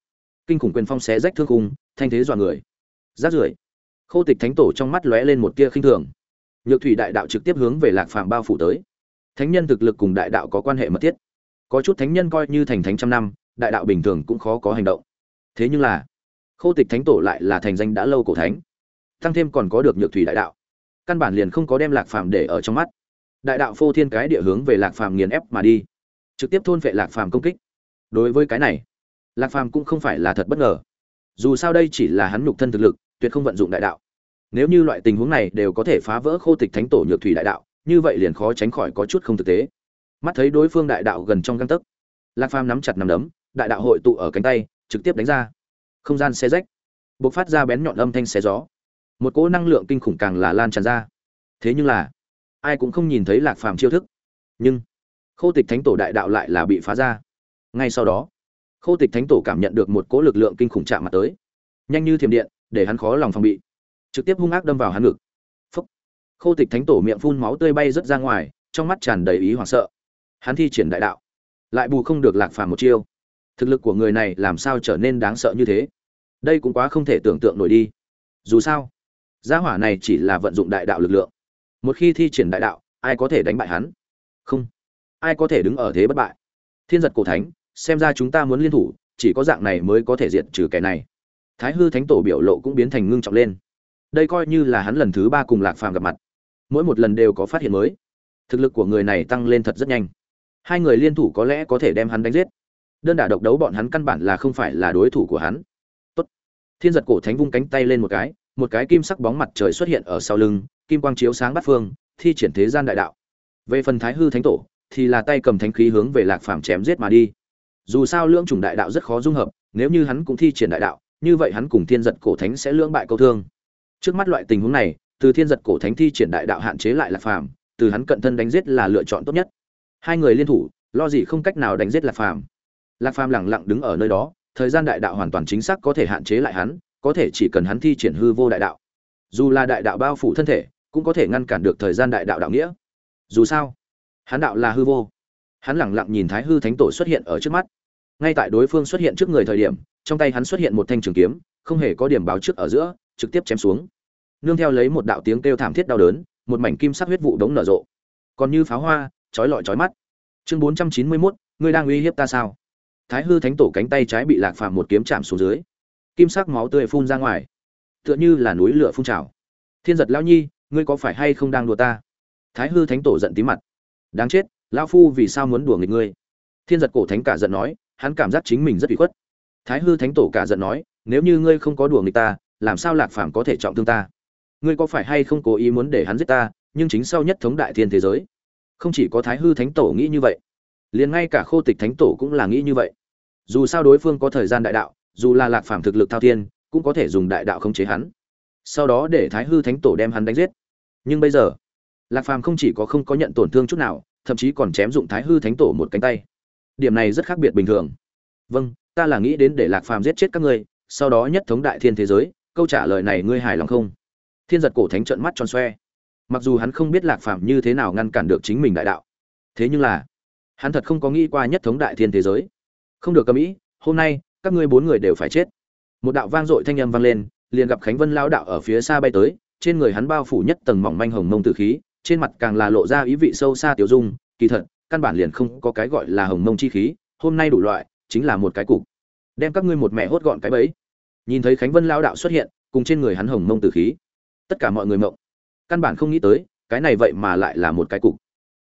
Kinh khủng quyền phong xé rách thương khung, thanh thế dọa người. Rát rưởi. Khô tịch thánh tổ trong mắt lóe lên một tia khinh thường. Nhược thủy đại đạo trực tiếp hướng về lạc phàm bao phủ tới. Thánh nhân thực lực cùng đại đạo có quan hệ mật thiết. Có chút thánh nhân coi như thành thánh trăm năm, đại đạo bình thường cũng khó có hành động thế nhưng là, khô tịch thánh tổ lại là thành danh đã lâu cổ thánh. Tăng thêm còn có được nhược thủy đại đạo. Căn bản liền không có đem lạc phàm để ở trong mắt. Đại đạo phô thiên cái địa hướng về lạc phàm nghiền ép mà đi. Trực tiếp thôn vệ lạc phàm công kích. Đối với cái này, lạc phàm cũng không phải là thật bất ngờ. Dù sao đây chỉ là hắn nhục thân thực lực, tuyệt không vận dụng đại đạo. Nếu như loại tình huống này đều có thể phá vỡ khô tịch thánh tổ nhược thủy đại đạo, như vậy liền khó tránh khỏi có chút không thực tế. Mắt thấy đối phương đại đạo gần trong găng tấc, lạc phàm nắm chặt nắm đấm, đại đạo hội tụ ở cánh tay trực tiếp đánh ra. Không gian xe rách b ộ c phát ra bén nhọn âm thanh xé gió. Một cỗ năng lượng kinh khủng càng là lan tràn ra. Thế nhưng là, ai cũng không nhìn thấy lạc phàm chiêu thức. Nhưng, khô tịch thánh tổ đại đạo lại là bị phá ra. Ngay sau đó, khô tịch thánh tổ cảm nhận được một cỗ lực lượng kinh khủng chạm mặt tới. Nhanh như thiềm điện, để hắn khó lòng phòng bị. Trực tiếp hung ác đâm vào hắn ngực. Phúc. Khô tịch thánh tổ miệng phun máu tươi bay rớt ra ngoài, trong mắt tràn đầy ý hoảng sợ. Hắn thi triển đại đạo, lại bù không được lạc phàm một chiêu thực lực của người này làm sao trở nên đáng sợ như thế? Đây cũng quá không thể tưởng tượng nổi đi. Dù sao, gia hỏa này chỉ là vận dụng đại đạo lực lượng. Một khi thi triển đại đạo, ai có thể đánh bại hắn? Không. Ai có thể đứng ở thế bất bại? Thiên giật cổ thánh, xem ra chúng ta muốn liên thủ, chỉ có dạng này mới có thể diệt trừ kẻ này. Thái hư thánh tổ biểu lộ cũng biến thành ngưng trọng lên. Đây coi như là hắn lần thứ ba cùng lạc phàm gặp mặt. Mỗi một lần đều có phát hiện mới. Thực lực của người này tăng lên thật rất nhanh. Hai người liên thủ có lẽ có thể đem hắn đánh giết đơn đả độc đấu bọn hắn căn bản là không phải là đối thủ của hắn. Tốt. thiên giật cổ thánh vung cánh tay lên một cái một cái kim sắc bóng mặt trời xuất hiện ở sau lưng, kim quang chiếu sáng bắt phương, thi triển thế gian đại đạo. Về phần thái hư thánh tổ, thì là tay cầm thánh khí hướng về lạc phàm chém giết mà đi. Dù sao lưỡng chủng đại đạo rất khó dung hợp, nếu như hắn cũng thi triển đại đạo, như vậy hắn cùng thiên giật cổ thánh sẽ lưỡng bại câu thương. Trước mắt loại tình huống này, từ thiên giật cổ thánh thi triển đại đạo hạn chế lại lạc phàm, từ hắn cận thân đánh giết là lựa chọn tốt nhất. Hai người liên thủ, lo gì không cách nào đánh giết lạc phàm lạc phàm lẳng lặng đứng ở nơi đó thời gian đại đạo hoàn toàn chính xác có thể hạn chế lại hắn có thể chỉ cần hắn thi triển hư vô đại đạo. Dù là đại đạo bao phủ thân thể cũng có thể ngăn cản được thời gian đại đạo đạo nghĩa. Dù sao hắn đạo là hư vô. Hắn lẳng lặng nhìn thái hư thánh tổ xuất hiện ở trước mắt. Ngay tại đối phương xuất hiện trước người thời điểm trong tay hắn xuất hiện một thanh trường kiếm không hề có điểm báo trước ở giữa trực tiếp chém xuống. Nương theo lấy một đạo tiếng kêu thảm thiết đau đớn một mảnh kim sắc huyết vụ đống nở rộ. Còn như pháo hoa chói lọi chói mắt. Chương bốn trăm chín mươi 491, ngươi đang uy hiếp ta sao? Thái hư thánh tổ cánh tay trái bị lạc phàm một kiếm chạm xuống dưới. Kim sắc máu tươi phun ra ngoài. Tựa như là núi lửa phun trào. Thiên giật lão nhi, ngươi có phải hay không đang đùa ta? Thái hư thánh tổ giận tí mặt. Đáng chết, lão phu vì sao muốn đùa nghịch ngươi? Thiên giật cổ thánh cả giận nói, hắn cảm giác chính mình rất bị khuất. Thái hư thánh tổ cả giận nói, nếu như ngươi không có đùa nghịch ta, làm sao lạc phàm có thể trọng thương ta? Ngươi có phải hay không cố ý muốn để hắn giết ta, nhưng chính sau nhất thống đại thiên thế giới? Không chỉ có thái hư thánh tổ nghĩ như vậy liền ngay cả khô tịch thánh tổ cũng là nghĩ như vậy. Dù sao đối phương có thời gian đại đạo, dù là lạc phàm thực lực thao thiên, cũng có thể dùng đại đạo khống chế hắn. Sau đó để thái hư thánh tổ đem hắn đánh giết. Nhưng bây giờ, lạc phàm không chỉ có không có nhận tổn thương chút nào, thậm chí còn chém dụng thái hư thánh tổ một cánh tay. Điểm này rất khác biệt bình thường. Vâng ta là nghĩ đến để lạc phàm giết chết các ngươi, sau đó nhất thống đại thiên thế giới, câu trả lời này ngươi hài lòng không? Thiên giật cổ thánh trợn mắt tròn xoe. Mặc dù hắn không biết lạc phàm như thế nào ngăn cản được chính mình đại đạo, thế nhưng là hắn thật không có nghĩ qua nhất thống đại thiên thế giới. Không được cầm ý, hôm nay, các ngươi bốn người đều phải chết. Một đạo vang dội thanh âm vang lên, liền gặp khánh vân lao đạo ở phía xa bay tới, trên người hắn bao phủ nhất tầng mỏng manh hồng mông tử khí, trên mặt càng là lộ ra ý vị sâu xa tiểu dung, kỳ thật, căn bản liền không có cái gọi là hồng mông chi khí, hôm nay đủ loại, chính là một cái cục. Đem các ngươi một mẹ hốt gọn cái bẫy. Nhìn thấy khánh vân lao đạo xuất hiện, cùng trên người hắn hồng mông tử khí, tất cả mọi người mộng. Căn bản không nghĩ tới, cái này vậy mà lại là một cái cục.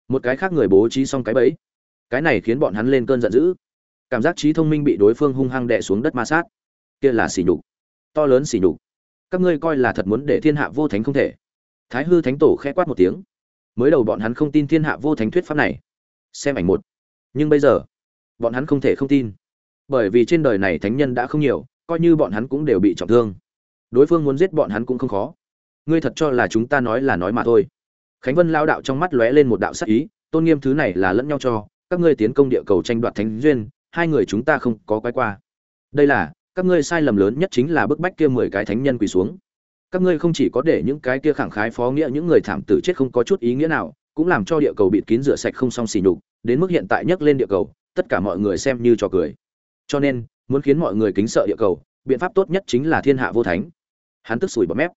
Một cái khác người bố trí xong cái bẫy cái này khiến bọn hắn lên cơn giận dữ. Cảm giác trí thông minh bị đối phương hung hăng đè xuống đất ma sát. Kia là xỉ nhục. To lớn xỉ nhục. Các ngươi coi là thật muốn để thiên hạ vô thánh không thể. Thái hư thánh tổ khẽ quát một tiếng. Mới đầu bọn hắn không tin thiên hạ vô thánh thuyết pháp này. Xem ảnh một. Nhưng bây giờ, bọn hắn không thể không tin. Bởi vì trên đời này thánh nhân đã không nhiều, coi như bọn hắn cũng đều bị trọng thương. Đối phương muốn giết bọn hắn cũng không khó. Ngươi thật cho là chúng ta nói là nói mà thôi. Khánh vân lao đạo trong mắt lóe lên một đạo sắc ý, tôn nghiêm thứ này là lẫn nhau cho các ngươi tiến công địa cầu tranh đoạt thánh duyên, hai người chúng ta không có quái qua. Đây là, các ngươi sai lầm lớn nhất chính là bức bách kia mười cái thánh nhân quỳ xuống. Các ngươi không chỉ có để những cái kia khẳng khái phó nghĩa những người thảm tử chết không có chút ý nghĩa nào, cũng làm cho địa cầu bịt kín rửa sạch không xong xỉ nhục, đến mức hiện tại nhấc lên địa cầu, tất cả mọi người xem như trò cười. Cho nên, muốn khiến mọi người kính sợ địa cầu, biện pháp tốt nhất chính là thiên hạ vô thánh. Hắn tức sủi bọt mép.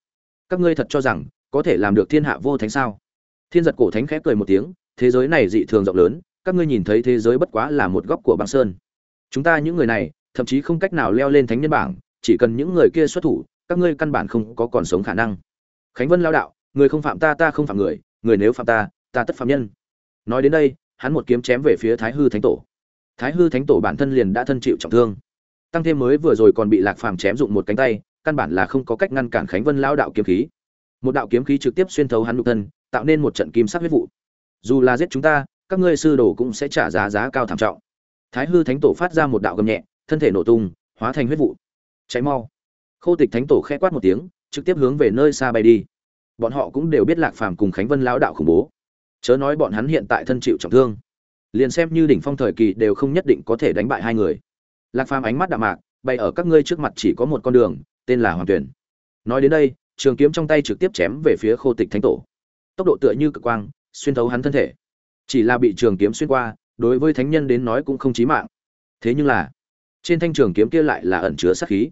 Các ngươi thật cho rằng, có thể làm được thiên hạ vô thánh sao? Thiên giật cổ thánh khép cười một tiếng, thế giới này dị thường rộng lớn các ngươi nhìn thấy thế giới bất quá là một góc của băng sơn. Chúng ta những người này, thậm chí không cách nào leo lên thánh nhân bảng, chỉ cần những người kia xuất thủ, các ngươi căn bản không có còn sống khả năng. Khánh vân lao đạo, người không phạm ta ta không phạm người người nếu phạm ta ta tất phạm nhân. Nói đến đây, hắn một kiếm chém về phía thái hư thánh tổ. Thái hư thánh tổ bản thân liền đã thân chịu trọng thương. Tăng thêm mới vừa rồi còn bị lạc phàm chém dụng một cánh tay, căn bản là không có cách ngăn cản khánh vân lao đạo kiếm khí. Một đạo kiếm khí trực tiếp xuyên thấu hắn nhục thân, tạo nên một trận kim sắc huyết vụ. Dù là giết chúng ta các ngươi sư đồ cũng sẽ trả giá giá cao thảm trọng. Thái hư thánh tổ phát ra một đạo gầm nhẹ, thân thể nổ tung, hóa thành huyết vụ. Cháy mau. Khô tịch thánh tổ khẽ quát một tiếng, trực tiếp hướng về nơi xa bay đi. Bọn họ cũng đều biết lạc phàm cùng khánh vân lão đạo khủng bố. Chớ nói bọn hắn hiện tại thân chịu trọng thương. Liền xem như đỉnh phong thời kỳ đều không nhất định có thể đánh bại hai người. Lạc phàm ánh mắt đạm mạc bay ở các ngươi trước mặt chỉ có một con đường, tên là hoàng tuyển. Nói đến đây, trường kiếm trong tay trực tiếp chém về phía khô tịch thánh tổ. Tốc độ tựa như cực quang, xuyên thấu hắn thân thể chỉ là bị trường kiếm xuyên qua, đối với thánh nhân đến nói cũng không chí mạng. Thế nhưng là, trên thanh trường kiếm kia lại là ẩn chứa sát khí.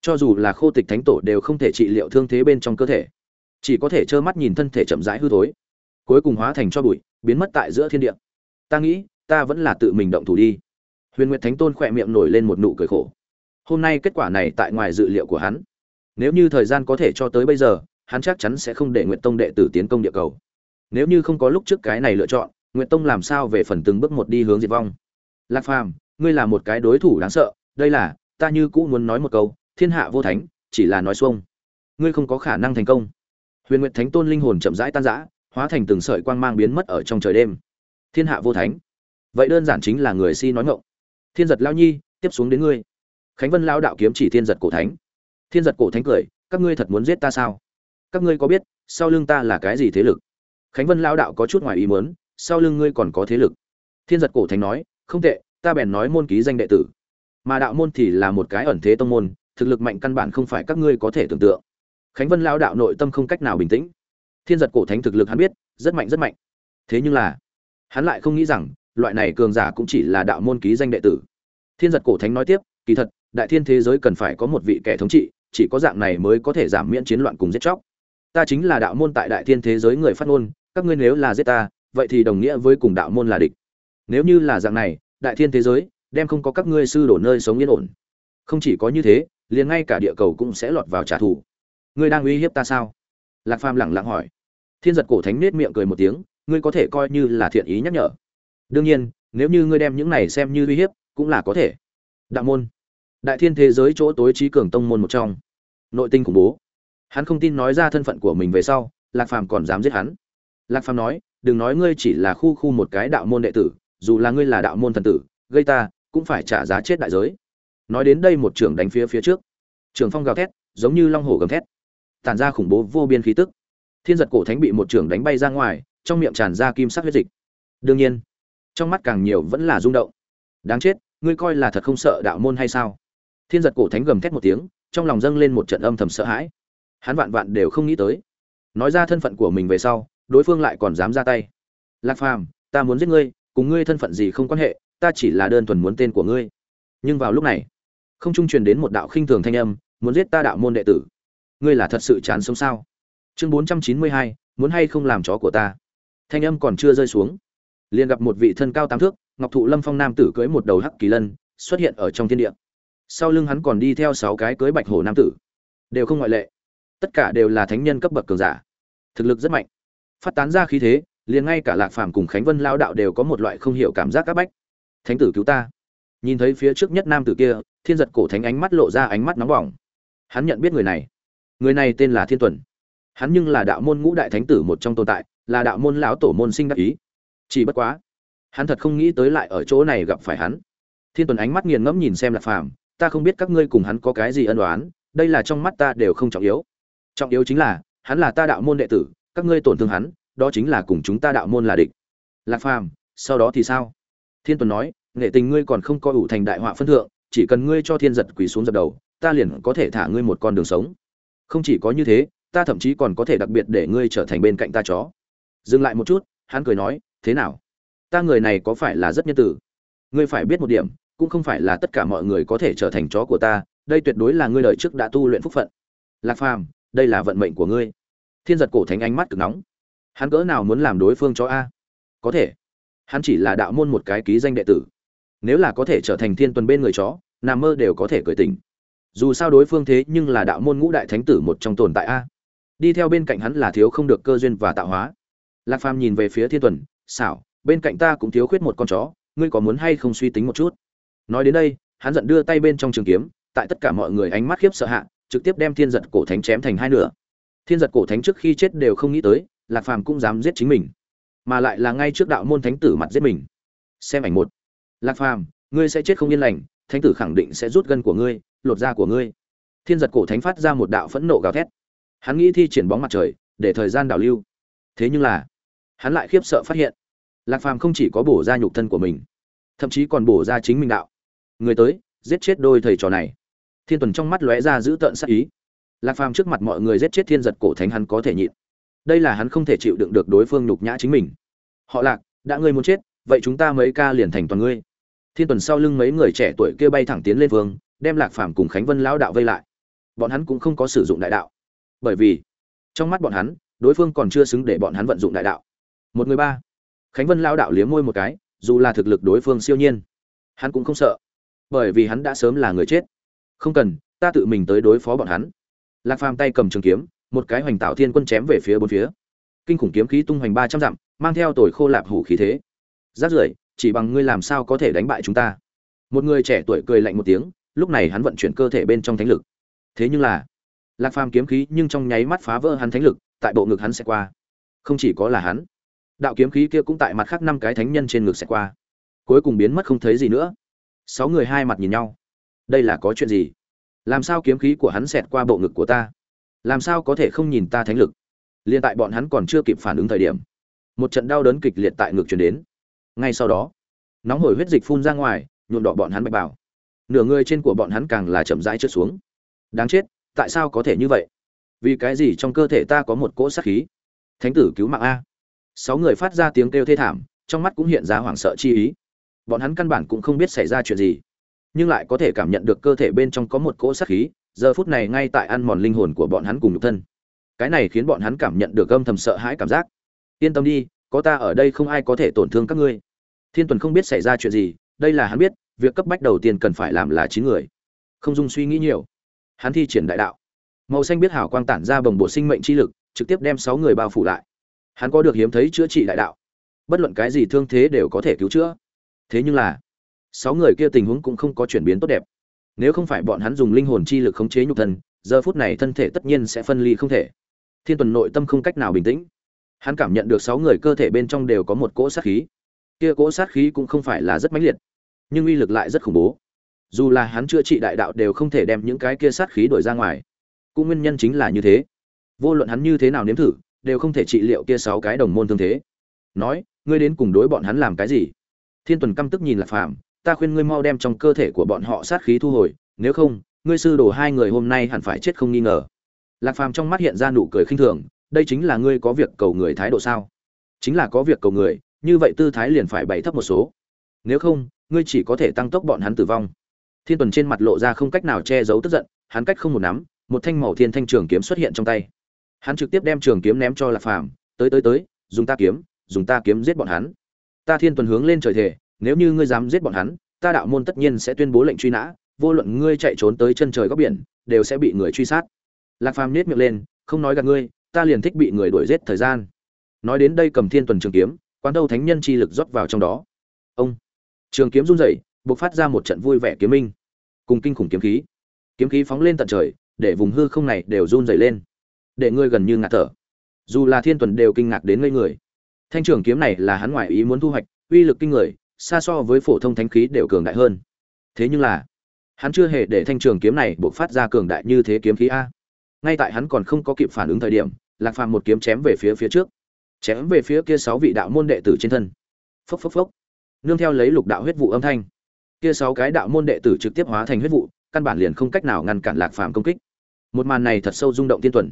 Cho dù là khô tịch thánh tổ đều không thể trị liệu thương thế bên trong cơ thể. Chỉ có thể trơ mắt nhìn thân thể chậm rãi hư thối. Cuối cùng hóa thành cho bụi, biến mất tại giữa thiên địa. Ta nghĩ, ta vẫn là tự mình động thủ đi. Huyền nguyệt thánh tôn khỏe miệng nổi lên một nụ cười khổ. Hôm nay kết quả này tại ngoài dự liệu của hắn. Nếu như thời gian có thể cho tới bây giờ, hắn chắc chắn sẽ không để nguyệt tông đệ tử tiến công địa cầu. Nếu như không có lúc trước cái này lựa chọn nguyệt tông làm sao về phần từng bước một đi hướng diệt vong? Lạc phàm, ngươi là một cái đối thủ đáng sợ, đây là, ta như cũ muốn nói một câu, thiên hạ vô thánh, chỉ là nói xuông. Ngươi không có khả năng thành công. Huyền nguyệt thánh tôn linh hồn chậm rãi tan rã, hóa thành từng sợi quang mang biến mất ở trong trời đêm. Thiên hạ vô thánh. Vậy đơn giản chính là người si nói ngọng. thiên giật lao nhi, tiếp xuống đến ngươi. Khánh vân Lão đạo kiếm chỉ thiên giật cổ thánh. Thiên giật cổ thánh cười, các ngươi thật muốn giết ta sao? Các ngươi có biết, sau lưng ta là cái gì thế lực? Khánh vân Lão đạo có chút ngoài ý muốn sau lưng ngươi còn có thế lực. Thiên giật cổ thánh nói, không tệ, ta bèn nói môn ký danh đệ tử. Mà đạo môn thì là một cái ẩn thế tông môn, thực lực mạnh căn bản không phải các ngươi có thể tưởng tượng. Khánh vân lao đạo nội tâm không cách nào bình tĩnh. Thiên giật cổ thánh thực lực hắn biết, rất mạnh rất mạnh. Thế nhưng là, hắn lại không nghĩ rằng, loại này cường giả cũng chỉ là đạo môn ký danh đệ tử. Thiên giật cổ thánh nói tiếp, kỳ thật, đại thiên thế giới cần phải có một vị kẻ thống trị, chỉ có dạng này mới có thể giảm miễn chiến loạn cùng giết chóc. Ta chính là đạo môn tại đại thiên thế giới người phát ngôn, các ngươi nếu là giết ta vậy thì đồng nghĩa với cùng đạo môn là địch. Nếu như là dạng này, đại thiên thế giới, đem không có các ngươi sư đổ nơi sống yên ổn. Không chỉ có như thế, liền ngay cả địa cầu cũng sẽ lọt vào trả thù. Ngươi đang uy hiếp ta sao? Lạc phàm lẳng lặng hỏi. Thiên giật cổ thánh nết miệng cười một tiếng, ngươi có thể coi như là thiện ý nhắc nhở. Đương nhiên, nếu như ngươi đem những này xem như uy hiếp, cũng là có thể. Đạo môn. Đại thiên thế giới chỗ tối trí cường tông môn một trong. Nội tinh khủng bố. Hắn không tin nói ra thân phận của mình về sau, lạc phàm còn dám giết hắn. Lạc phàm nói đừng nói ngươi chỉ là khu khu một cái đạo môn đệ tử, dù là ngươi là đạo môn thần tử, gây ta cũng phải trả giá chết đại giới. Nói đến đây một trưởng đánh phía phía trước. Trưởng phong gào thét, giống như long hổ gầm thét. Tản ra khủng bố vô biên khí tức. Thiên giật cổ thánh bị một trưởng đánh bay ra ngoài, trong miệng tràn ra kim sắc huyết dịch. Đương nhiên, trong mắt càng nhiều vẫn là rung động. Đáng chết, ngươi coi là thật không sợ đạo môn hay sao? Thiên giật cổ thánh gầm thét một tiếng, trong lòng dâng lên một trận âm thầm sợ hãi. Hắn vạn vạn đều không nghĩ tới. Nói ra thân phận của mình về sau đối phương lại còn dám ra tay. Lạc phàm, ta muốn giết ngươi, cùng ngươi thân phận gì không quan hệ, ta chỉ là đơn thuần muốn tên của ngươi. Nhưng vào lúc này, không trung truyền đến một đạo khinh thường thanh âm, muốn giết ta đạo môn đệ tử. Ngươi là thật sự chán sống sao? Chương bốn trăm chín mươi hai, muốn hay không làm chó của ta? Thanh âm còn chưa rơi xuống, liền gặp một vị thân cao tám thước, ngọc thụ lâm phong nam tử cưới một đầu hắc kỳ lân, xuất hiện ở trong thiên địa. Sau lưng hắn còn đi theo sáu cái cưới bạch hổ nam tử. Đều không ngoại lệ. Tất cả đều là thánh nhân cấp bậc cường giả. Thực lực rất mạnh phát tán ra khí thế, liền ngay cả lạc phàm cùng khánh vân lao đạo đều có một loại không hiểu cảm giác áp bách. Thánh tử cứu ta. Nhìn thấy phía trước nhất nam tử kia, thiên giật cổ thánh ánh mắt lộ ra ánh mắt nóng bỏng. Hắn nhận biết người này. Người này tên là thiên tuần. Hắn nhưng là đạo môn ngũ đại thánh tử một trong tồn tại, là đạo môn lão tổ môn sinh đắc ý. Chỉ bất quá, hắn thật không nghĩ tới lại ở chỗ này gặp phải hắn. Thiên tuần ánh mắt nghiền ngẫm nhìn xem lạc phàm, ta không biết các ngươi cùng hắn có cái gì ân đoán đây là trong mắt ta đều không trọng yếu. Trọng yếu chính là, hắn là ta đạo môn đệ tử các ngươi tổn thương hắn, đó chính là cùng chúng ta đạo môn là địch. Lạc phàm, sau đó thì sao? Thiên tuần nói, nghệ tình ngươi còn không coi ủ thành đại họa phân thượng, chỉ cần ngươi cho thiên giật quỳ xuống dập đầu, ta liền có thể thả ngươi một con đường sống. Không chỉ có như thế, ta thậm chí còn có thể đặc biệt để ngươi trở thành bên cạnh ta chó. Dừng lại một chút, hắn cười nói, thế nào? Ta người này có phải là rất nhân tử? Ngươi phải biết một điểm, cũng không phải là tất cả mọi người có thể trở thành chó của ta, đây tuyệt đối là ngươi đời trước đã tu luyện phúc phận. Lạc phàm, đây là vận mệnh của ngươi thiên giật cổ thánh ánh mắt cực nóng. Hắn cỡ nào muốn làm đối phương chó a? Có thể. Hắn chỉ là đạo môn một cái ký danh đệ tử. Nếu là có thể trở thành thiên tuần bên người chó nằm mơ đều có thể cởi tình dù sao đối phương thế nhưng là đạo môn ngũ đại thánh tử một trong tồn tại a. Đi theo bên cạnh hắn là thiếu không được cơ duyên và tạo hóa. Lạc phàm nhìn về phía thiên tuần, xảo, bên cạnh ta cũng thiếu khuyết một con chó, ngươi có muốn hay không suy tính một chút? Nói đến đây, hắn giận đưa tay bên trong trường kiếm, tại tất cả mọi người ánh mắt khiếp sợ hạ, trực tiếp đem thiên giật cổ thánh chém thành hai nửa thiên giật cổ thánh trước khi chết đều không nghĩ tới, lạc phàm cũng dám giết chính mình, mà lại là ngay trước đạo môn thánh tử mặt giết mình. Xem ảnh một. Lạc phàm, ngươi sẽ chết không yên lành, thánh tử khẳng định sẽ rút gân của ngươi, lột da của ngươi. Thiên giật cổ thánh phát ra một đạo phẫn nộ gào thét. Hắn nghĩ thi triển bóng mặt trời, để thời gian đảo lưu. Thế nhưng là, hắn lại khiếp sợ phát hiện, lạc phàm không chỉ có bổ ra nhục thân của mình, thậm chí còn bổ ra chính mình đạo. Người tới, giết chết đôi thầy trò này. Thiên tuần trong mắt lóe ra giữ tợn sắc ý lạc phàm trước mặt mọi người giết chết thiên giật cổ thánh hắn có thể nhịn. Đây là hắn không thể chịu đựng được đối phương nhục nhã chính mình. Họ lạc, đã ngươi muốn chết, vậy chúng ta mấy ca liền thành toàn ngươi. Thiên tuần sau lưng mấy người trẻ tuổi kia bay thẳng tiến lên vương, đem lạc phàm cùng khánh vân lão đạo vây lại. Bọn hắn cũng không có sử dụng đại đạo. Bởi vì, trong mắt bọn hắn, đối phương còn chưa xứng để bọn hắn vận dụng đại đạo. Một người ba. Khánh vân lão đạo liếm môi một cái, dù là thực lực đối phương siêu nhiên, hắn cũng không sợ. Bởi vì hắn đã sớm là người chết. Không cần, ta tự mình tới đối phó bọn hắn lạc phàm tay cầm trường kiếm, một cái hoành tạo thiên quân chém về phía bốn phía. Kinh khủng kiếm khí tung hoành ba trăm dặm, mang theo tồi khô lạp hủ khí thế. Rát rưởi, chỉ bằng ngươi làm sao có thể đánh bại chúng ta? Một người trẻ tuổi cười lạnh một tiếng, lúc này hắn vận chuyển cơ thể bên trong thánh lực. Thế nhưng là, lạc phàm kiếm khí nhưng trong nháy mắt phá vỡ hắn thánh lực, tại bộ ngực hắn sẽ qua. Không chỉ có là hắn, đạo kiếm khí kia cũng tại mặt khác năm cái thánh nhân trên ngực sẽ qua. Cuối cùng biến mất không thấy gì nữa. Sáu người hai mặt nhìn nhau. Đây là có chuyện gì? Làm sao kiếm khí của hắn xẹt qua bộ ngực của ta? Làm sao có thể không nhìn ta thánh lực? Liên tại bọn hắn còn chưa kịp phản ứng thời điểm, một trận đau đớn kịch liệt tại ngực chuyển đến. Ngay sau đó, nóng hổi huyết dịch phun ra ngoài, nhuộm đỏ bọn hắn bạch bảo nửa người trên của bọn hắn càng là chậm rãi trượt xuống. Đáng chết, tại sao có thể như vậy? Vì cái gì trong cơ thể ta có một cỗ sát khí? Thánh tử cứu mạng a. Sáu người phát ra tiếng kêu thê thảm, trong mắt cũng hiện ra hoảng sợ chi ý. Bọn hắn căn bản cũng không biết xảy ra chuyện gì nhưng lại có thể cảm nhận được cơ thể bên trong có một cỗ sát khí, giờ phút này ngay tại ăn mòn linh hồn của bọn hắn cùng nhục thân. Cái này khiến bọn hắn cảm nhận được âm thầm sợ hãi cảm giác. Yên tâm đi, có ta ở đây không ai có thể tổn thương các ngươi. Thiên tuần không biết xảy ra chuyện gì, đây là hắn biết, việc cấp bách đầu tiên cần phải làm là chín người. Không dung suy nghĩ nhiều. Hắn thi triển đại đạo. Màu xanh biết hào quang tản ra bồng bộ sinh mệnh chi lực, trực tiếp đem sáu người bao phủ lại. Hắn có được hiếm thấy chữa trị đại đạo. Bất luận cái gì thương thế đều có thể cứu chữa. Thế nhưng là sáu người kia tình huống cũng không có chuyển biến tốt đẹp. Nếu không phải bọn hắn dùng linh hồn chi lực khống chế nhục thân, giờ phút này thân thể tất nhiên sẽ phân ly không thể. Thiên tuần nội tâm không cách nào bình tĩnh. Hắn cảm nhận được sáu người cơ thể bên trong đều có một cỗ sát khí. Kia cỗ sát khí cũng không phải là rất mãnh liệt, nhưng uy lực lại rất khủng bố. Dù là hắn chữa trị đại đạo đều không thể đem những cái kia sát khí đổi ra ngoài. Cũng nguyên nhân chính là như thế. Vô luận hắn như thế nào nếm thử, đều không thể trị liệu kia sáu cái đồng môn thương thế. Nói, ngươi đến cùng đối bọn hắn làm cái gì? Thiên tuần căm tức nhìn lạc phàm ta khuyên ngươi mau đem trong cơ thể của bọn họ sát khí thu hồi, nếu không, ngươi sư đồ hai người hôm nay hẳn phải chết không nghi ngờ. Lạc phàm trong mắt hiện ra nụ cười khinh thường, đây chính là ngươi có việc cầu người thái độ sao? Chính là có việc cầu người, như vậy tư thái liền phải bày thấp một số. Nếu không, ngươi chỉ có thể tăng tốc bọn hắn tử vong. Thiên tuần trên mặt lộ ra không cách nào che giấu tức giận, hắn cách không một nắm, một thanh màu thiên thanh trường kiếm xuất hiện trong tay. Hắn trực tiếp đem trường kiếm ném cho lạc phàm, tới tới tới, dùng ta kiếm, dùng ta kiếm giết bọn hắn. Ta thiên tuần hướng lên trời thể nếu như ngươi dám giết bọn hắn, ta đạo môn tất nhiên sẽ tuyên bố lệnh truy nã, vô luận ngươi chạy trốn tới chân trời góc biển, đều sẽ bị người truy sát. Lạc phàm nết miệng lên, không nói gặp ngươi, ta liền thích bị người đuổi giết thời gian. Nói đến đây cầm thiên tuần trường kiếm, quán đâu thánh nhân chi lực rót vào trong đó. Ông. Trường kiếm run rẩy, bộc phát ra một trận vui vẻ kiếm minh. Cùng kinh khủng kiếm khí. Kiếm khí phóng lên tận trời, để vùng hư không này đều run rẩy lên. Để ngươi gần như ngạt thở. Dù là thiên tuần đều kinh ngạc đến ngây người. Thanh trường kiếm này là hắn ngoại ý muốn thu hoạch, uy lực kinh người xa so với phổ thông thánh khí đều cường đại hơn. Thế nhưng là, hắn chưa hề để thanh trường kiếm này buộc phát ra cường đại như thế kiếm khí a. Ngay tại hắn còn không có kịp phản ứng thời điểm, lạc phàm một kiếm chém về phía phía trước. Chém về phía kia sáu vị đạo môn đệ tử trên thân. Phốc phốc phốc. Nương theo lấy lục đạo huyết vụ âm thanh. Kia sáu cái đạo môn đệ tử trực tiếp hóa thành huyết vụ, căn bản liền không cách nào ngăn cản lạc phàm công kích. Một màn này thật sâu rung động tiên tuần.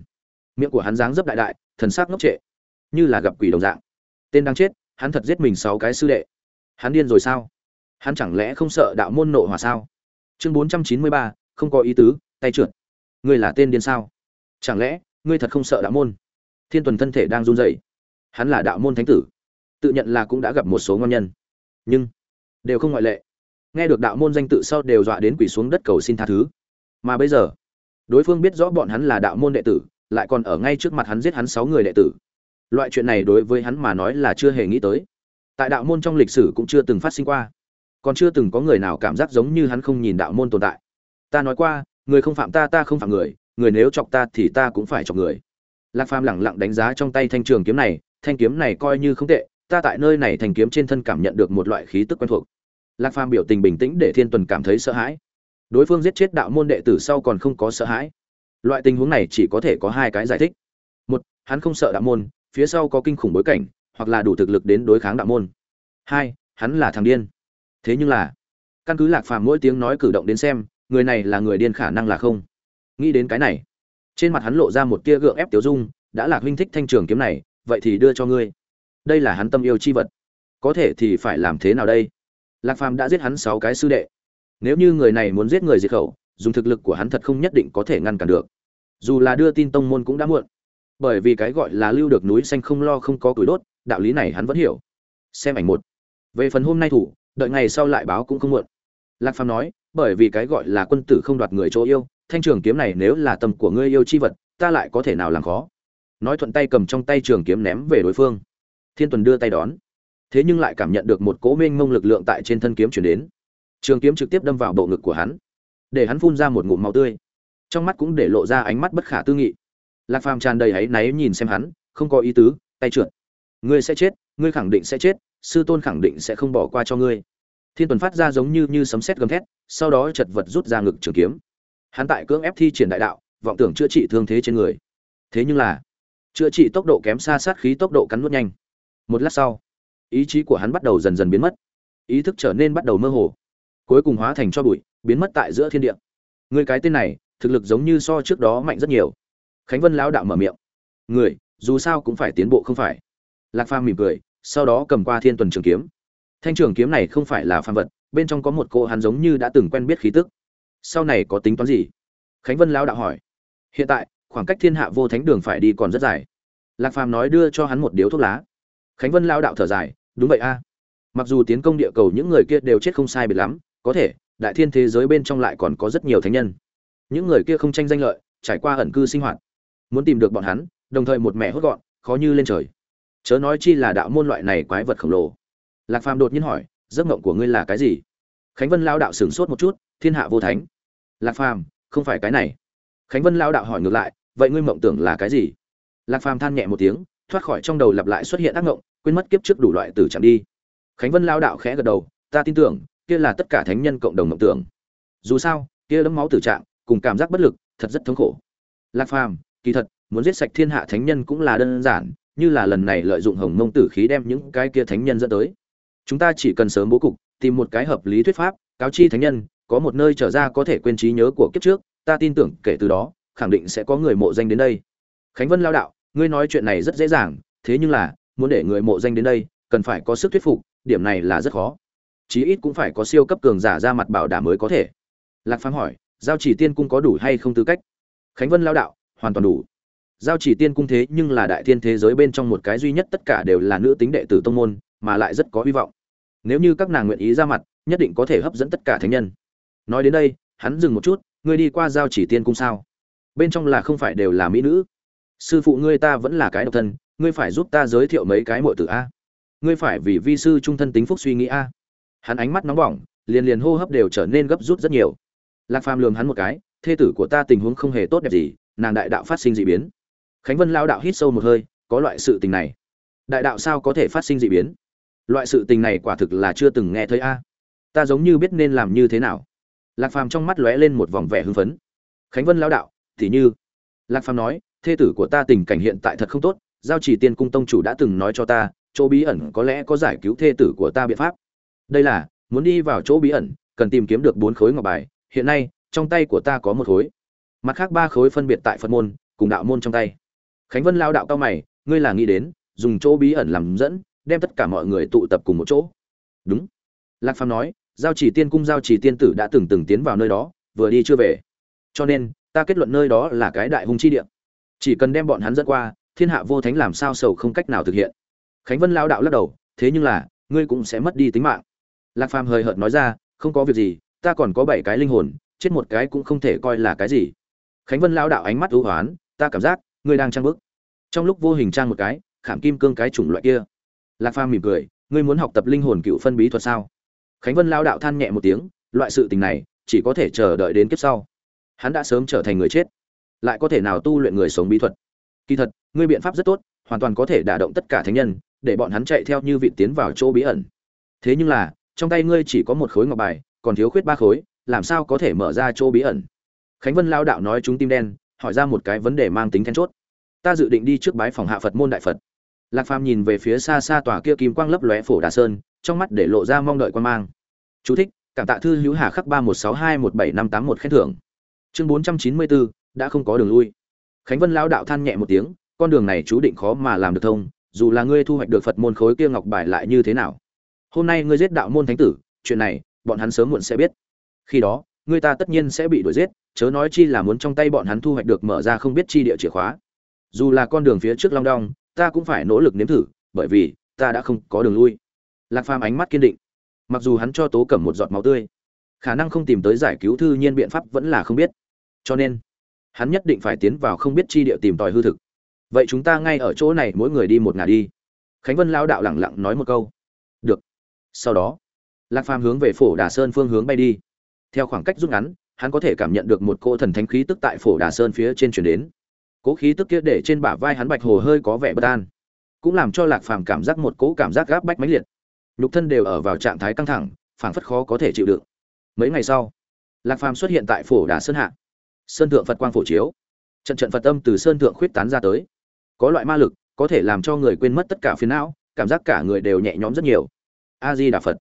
Miệng của hắn dáng dấp đại đại, thần sắc ngốc trệ, như là gặp quỷ đồng dạng. Tên đang chết, hắn thật giết mình sáu cái sư đệ hắn điên rồi sao? Hắn chẳng lẽ không sợ đạo môn nộ hỏa sao? Chương bốn trăm chín mươi ba, không có ý tứ, tay trượt. Ngươi là tên điên sao? Chẳng lẽ, ngươi thật không sợ đạo môn? Thiên tuần thân thể đang run rẩy. Hắn là đạo môn thánh tử. Tự nhận là cũng đã gặp một số ngon nhân. Nhưng, đều không ngoại lệ. Nghe được đạo môn danh tự sau đều dọa đến quỳ xuống đất cầu xin tha thứ. Mà bây giờ, đối phương biết rõ bọn hắn là đạo môn đệ tử, lại còn ở ngay trước mặt hắn giết hắn sáu người đệ tử. Loại chuyện này đối với hắn mà nói là chưa hề nghĩ tới tại đạo môn trong lịch sử cũng chưa từng phát sinh qua. Còn chưa từng có người nào cảm giác giống như hắn không nhìn đạo môn tồn tại. Ta nói qua, người không phạm ta ta không phạm người. Người nếu chọc ta thì ta cũng phải chọc người. Lạc phàm lẳng lặng đánh giá trong tay thanh trường kiếm này. Thanh kiếm này coi như không tệ. Ta tại nơi này thanh kiếm trên thân cảm nhận được một loại khí tức quen thuộc. Lạc phàm biểu tình bình tĩnh để thiên tuần cảm thấy sợ hãi. Đối phương giết chết đạo môn đệ tử sau còn không có sợ hãi. Loại tình huống này chỉ có thể có hai cái giải thích. Một, hắn không sợ đạo môn, phía sau có kinh khủng bối cảnh hoặc là đủ thực lực đến đối kháng đạo môn. Hai, hắn là thằng điên. Thế nhưng là, căn cứ lạc phàm mỗi tiếng nói cử động đến xem, người này là người điên khả năng là không. Nghĩ đến cái này, trên mặt hắn lộ ra một tia gượng ép tiểu dung, đã lạc huynh thích thanh trường kiếm này, vậy thì đưa cho ngươi. Đây là hắn tâm yêu chi vật. Có thể thì phải làm thế nào đây? Lạc phàm đã giết hắn sáu cái sư đệ. Nếu như người này muốn giết người diệt khẩu, dùng thực lực của hắn thật không nhất định có thể ngăn cản được. Dù là đưa tin tông môn cũng đã muộn. Bởi vì cái gọi là lưu được núi xanh không lo không có củi đốt đạo lý này hắn vẫn hiểu. Xem ảnh một. Về phần hôm nay thủ, đợi ngày sau lại báo cũng không muộn. Lạc phàm nói, bởi vì cái gọi là quân tử không đoạt người chỗ yêu, thanh trường kiếm này nếu là tâm của ngươi yêu chi vật, ta lại có thể nào làm khó? Nói thuận tay cầm trong tay trường kiếm ném về đối phương. Thiên tuần đưa tay đón. Thế nhưng lại cảm nhận được một cỗ mênh mông lực lượng tại trên thân kiếm chuyển đến. Trường kiếm trực tiếp đâm vào bộ ngực của hắn, để hắn phun ra một ngụm máu tươi. Trong mắt cũng để lộ ra ánh mắt bất khả tư nghị. Lạc phàm tràn đầy áy náy nhìn xem hắn, không có ý tứ, tay trượt ngươi sẽ chết, ngươi khẳng định sẽ chết, sư tôn khẳng định sẽ không bỏ qua cho ngươi. Thiên tuần phát ra giống như như sấm sét gầm thét, sau đó chật vật rút ra ngực trường kiếm. Hắn tại cưỡng ép thi triển đại đạo, vọng tưởng chữa trị thương thế trên người. Thế nhưng là, chữa trị tốc độ kém xa sát khí tốc độ cắn nuốt nhanh. Một lát sau, ý chí của hắn bắt đầu dần dần biến mất. Ý thức trở nên bắt đầu mơ hồ. Cuối cùng hóa thành cho bụi, biến mất tại giữa thiên địa. Người cái tên này, thực lực giống như so trước đó mạnh rất nhiều. Khánh vân lão đạo mở miệng. Người, dù sao cũng phải tiến bộ không phải lạc phàm mỉm cười, sau đó cầm qua thiên tuần trường kiếm. Thanh trường kiếm này không phải là phàm vật, bên trong có một cô hắn giống như đã từng quen biết khí tức. Sau này có tính toán gì? Khánh vân lão đạo hỏi. Hiện tại, khoảng cách thiên hạ vô thánh đường phải đi còn rất dài. Lạc phàm nói đưa cho hắn một điếu thuốc lá. Khánh vân lão đạo thở dài, đúng vậy a. Mặc dù tiến công địa cầu những người kia đều chết không sai biệt lắm, có thể, đại thiên thế giới bên trong lại còn có rất nhiều thánh nhân. Những người kia không tranh danh lợi, trải qua ẩn cư sinh hoạt. Muốn tìm được bọn hắn, đồng thời một mẹ hốt gọn, khó như lên trời chớ nói chi là đạo môn loại này quái vật khổng lồ. Lạc phàm đột nhiên hỏi, giấc mộng của ngươi là cái gì? Khánh vân lao đạo sửng sốt một chút, thiên hạ vô thánh. Lạc phàm, không phải cái này. Khánh vân lao đạo hỏi ngược lại, vậy ngươi mộng tưởng là cái gì? Lạc phàm than nhẹ một tiếng, thoát khỏi trong đầu lặp lại xuất hiện ác mộng, quên mất kiếp trước đủ loại từ chẳng đi. Khánh vân lao đạo khẽ gật đầu, ta tin tưởng, kia là tất cả thánh nhân cộng đồng mộng tưởng. Dù sao, kia đấm máu tử trạng, cùng cảm giác bất lực, thật rất thống khổ. Lạc phàm, kỳ thật, muốn giết sạch thiên hạ thánh nhân cũng là đơn giản như là lần này lợi dụng hồng mông tử khí đem những cái kia thánh nhân dẫn tới. Chúng ta chỉ cần sớm bố cục, tìm một cái hợp lý thuyết pháp, cáo chi thánh nhân, có một nơi trở ra có thể quên trí nhớ của kiếp trước, ta tin tưởng kể từ đó, khẳng định sẽ có người mộ danh đến đây. Khánh vân lao đạo, ngươi nói chuyện này rất dễ dàng, thế nhưng là, muốn để người mộ danh đến đây, cần phải có sức thuyết phục, điểm này là rất khó. Chí ít cũng phải có siêu cấp cường giả ra mặt bảo đảm mới có thể. Lạc phàm hỏi, giao chỉ tiên cung có đủ hay không tư cách? Khánh vân lao đạo, hoàn toàn đủ giao chỉ tiên cung thế nhưng là đại thiên thế giới bên trong một cái duy nhất, tất cả đều là nữ tính đệ tử tông môn, mà lại rất có hy vọng. Nếu như các nàng nguyện ý ra mặt, nhất định có thể hấp dẫn tất cả thánh nhân. Nói đến đây, hắn dừng một chút, ngươi đi qua giao chỉ tiên cung sao? Bên trong là không phải đều là mỹ nữ. Sư phụ ngươi ta vẫn là cái độc thân, ngươi phải giúp ta giới thiệu mấy cái muội tử a. Ngươi phải vì vi sư trung thân tính phúc suy nghĩ a. Hắn ánh mắt nóng bỏng, liền liền hô hấp đều trở nên gấp rút rất nhiều. Lạc phàm lường hắn một cái, thê tử của ta tình huống không hề tốt đẹp gì, nàng đại đạo phát sinh dị biến khánh vân lao đạo hít sâu một hơi, có loại sự tình này. Đại đạo sao có thể phát sinh dị biến? Loại sự tình này quả thực là chưa từng nghe thấy a. À? Ta giống như biết nên làm như thế nào. Lạc phàm trong mắt lóe lên một vòng vẻ hưng phấn. Khánh vân lao đạo, thì như. Lạc phàm nói, thê tử của ta tình cảnh hiện tại thật không tốt, giao chỉ tiên cung tông chủ đã từng nói cho ta, chỗ bí ẩn có lẽ có giải cứu thê tử của ta biện pháp. Đây là, muốn đi vào chỗ bí ẩn, cần tìm kiếm được bốn khối ngọc bài, hiện nay, trong tay của ta có một khối. Mặt khác ba khối phân biệt tại phật môn, cùng đạo môn trong tay khánh vân lao đạo cao mày, ngươi là nghĩ đến, dùng chỗ bí ẩn làm dẫn, đem tất cả mọi người tụ tập cùng một chỗ. Đúng. Lạc phàm nói, giao chỉ tiên cung, giao chỉ tiên tử đã từng từng tiến vào nơi đó, vừa đi chưa về. Cho nên, ta kết luận nơi đó là cái đại hung chi địa. Chỉ cần đem bọn hắn dẫn qua, thiên hạ vô thánh làm sao sầu không cách nào thực hiện. Khánh vân lao đạo lắc đầu, thế nhưng là, ngươi cũng sẽ mất đi tính mạng. Lạc phàm hời hợt nói ra, không có việc gì, ta còn có bảy cái linh hồn, chết một cái cũng không thể coi là cái gì. Khánh vân lao đạo ánh mắt ưu hoán, ta cảm giác ngươi đang trang bức. Trong lúc vô hình trang một cái, khảm kim cương cái chủng loại kia. Lạc phàm mỉm cười, ngươi muốn học tập linh hồn cựu phân bí thuật sao? Khánh vân lao đạo than nhẹ một tiếng, loại sự tình này, chỉ có thể chờ đợi đến kiếp sau. Hắn đã sớm trở thành người chết, lại có thể nào tu luyện người sống bí thuật? Kỳ thật, ngươi biện pháp rất tốt, hoàn toàn có thể đả động tất cả thánh nhân, để bọn hắn chạy theo như vị tiến vào chỗ bí ẩn. Thế nhưng là, trong tay ngươi chỉ có một khối ngọc bài, còn thiếu khuyết ba khối, làm sao có thể mở ra chỗ bí ẩn? Khánh vân lao đạo nói chúng tim đen hỏi ra một cái vấn đề mang tính then chốt. Ta dự định đi trước bái phòng hạ phật môn đại phật. Lạc phàm nhìn về phía xa xa tòa kia kim quang lấp lóe phổ đà sơn, trong mắt để lộ ra mong đợi quan mang. Chú thích, cảm tạ thư hữu hà khắc ba một sáu hai một bảy năm tám một khen thưởng. Chương bốn trăm chín mươi bốn, đã không có đường lui. Khánh vân lão đạo than nhẹ một tiếng, con đường này chú định khó mà làm được thông, dù là ngươi thu hoạch được phật môn khối kia ngọc bài lại như thế nào. Hôm nay ngươi giết đạo môn thánh tử, chuyện này, bọn hắn sớm muộn sẽ biết. Khi đó, ngươi ta tất nhiên sẽ bị đuổi giết chớ nói chi là muốn trong tay bọn hắn thu hoạch được mở ra không biết chi địa chìa khóa. Dù là con đường phía trước long đong, ta cũng phải nỗ lực nếm thử, bởi vì ta đã không có đường lui. Lạc phàm ánh mắt kiên định. Mặc dù hắn cho tố cẩm một giọt máu tươi, khả năng không tìm tới giải cứu thư nhiên biện pháp vẫn là không biết. Cho nên, hắn nhất định phải tiến vào không biết chi địa tìm tòi hư thực. Vậy chúng ta ngay ở chỗ này, mỗi người đi một ngả đi. Khánh vân lao đạo lẳng lặng nói một câu. Được. Sau đó, lạc phàm hướng về phổ đà sơn phương hướng bay đi. Theo khoảng cách rút ngắn hắn có thể cảm nhận được một cô thần thánh khí tức tại phổ đà sơn phía trên chuyển đến. Cố khí tức kia để trên bả vai hắn bạch hồ hơi có vẻ bất an, cũng làm cho lạc phàm cảm giác một cỗ cảm giác gáp bách mãnh liệt. Nhục thân đều ở vào trạng thái căng thẳng, phảng phất khó có thể chịu đựng. Mấy ngày sau, lạc phàm xuất hiện tại phổ đà sơn hạ. Sơn thượng phật quang phổ chiếu. Trận trận phật âm từ sơn thượng khuyết tán ra tới. Có loại ma lực, có thể làm cho người quên mất tất cả phiến não, cảm giác cả người đều nhẹ nhõm rất nhiều. A di đà phật.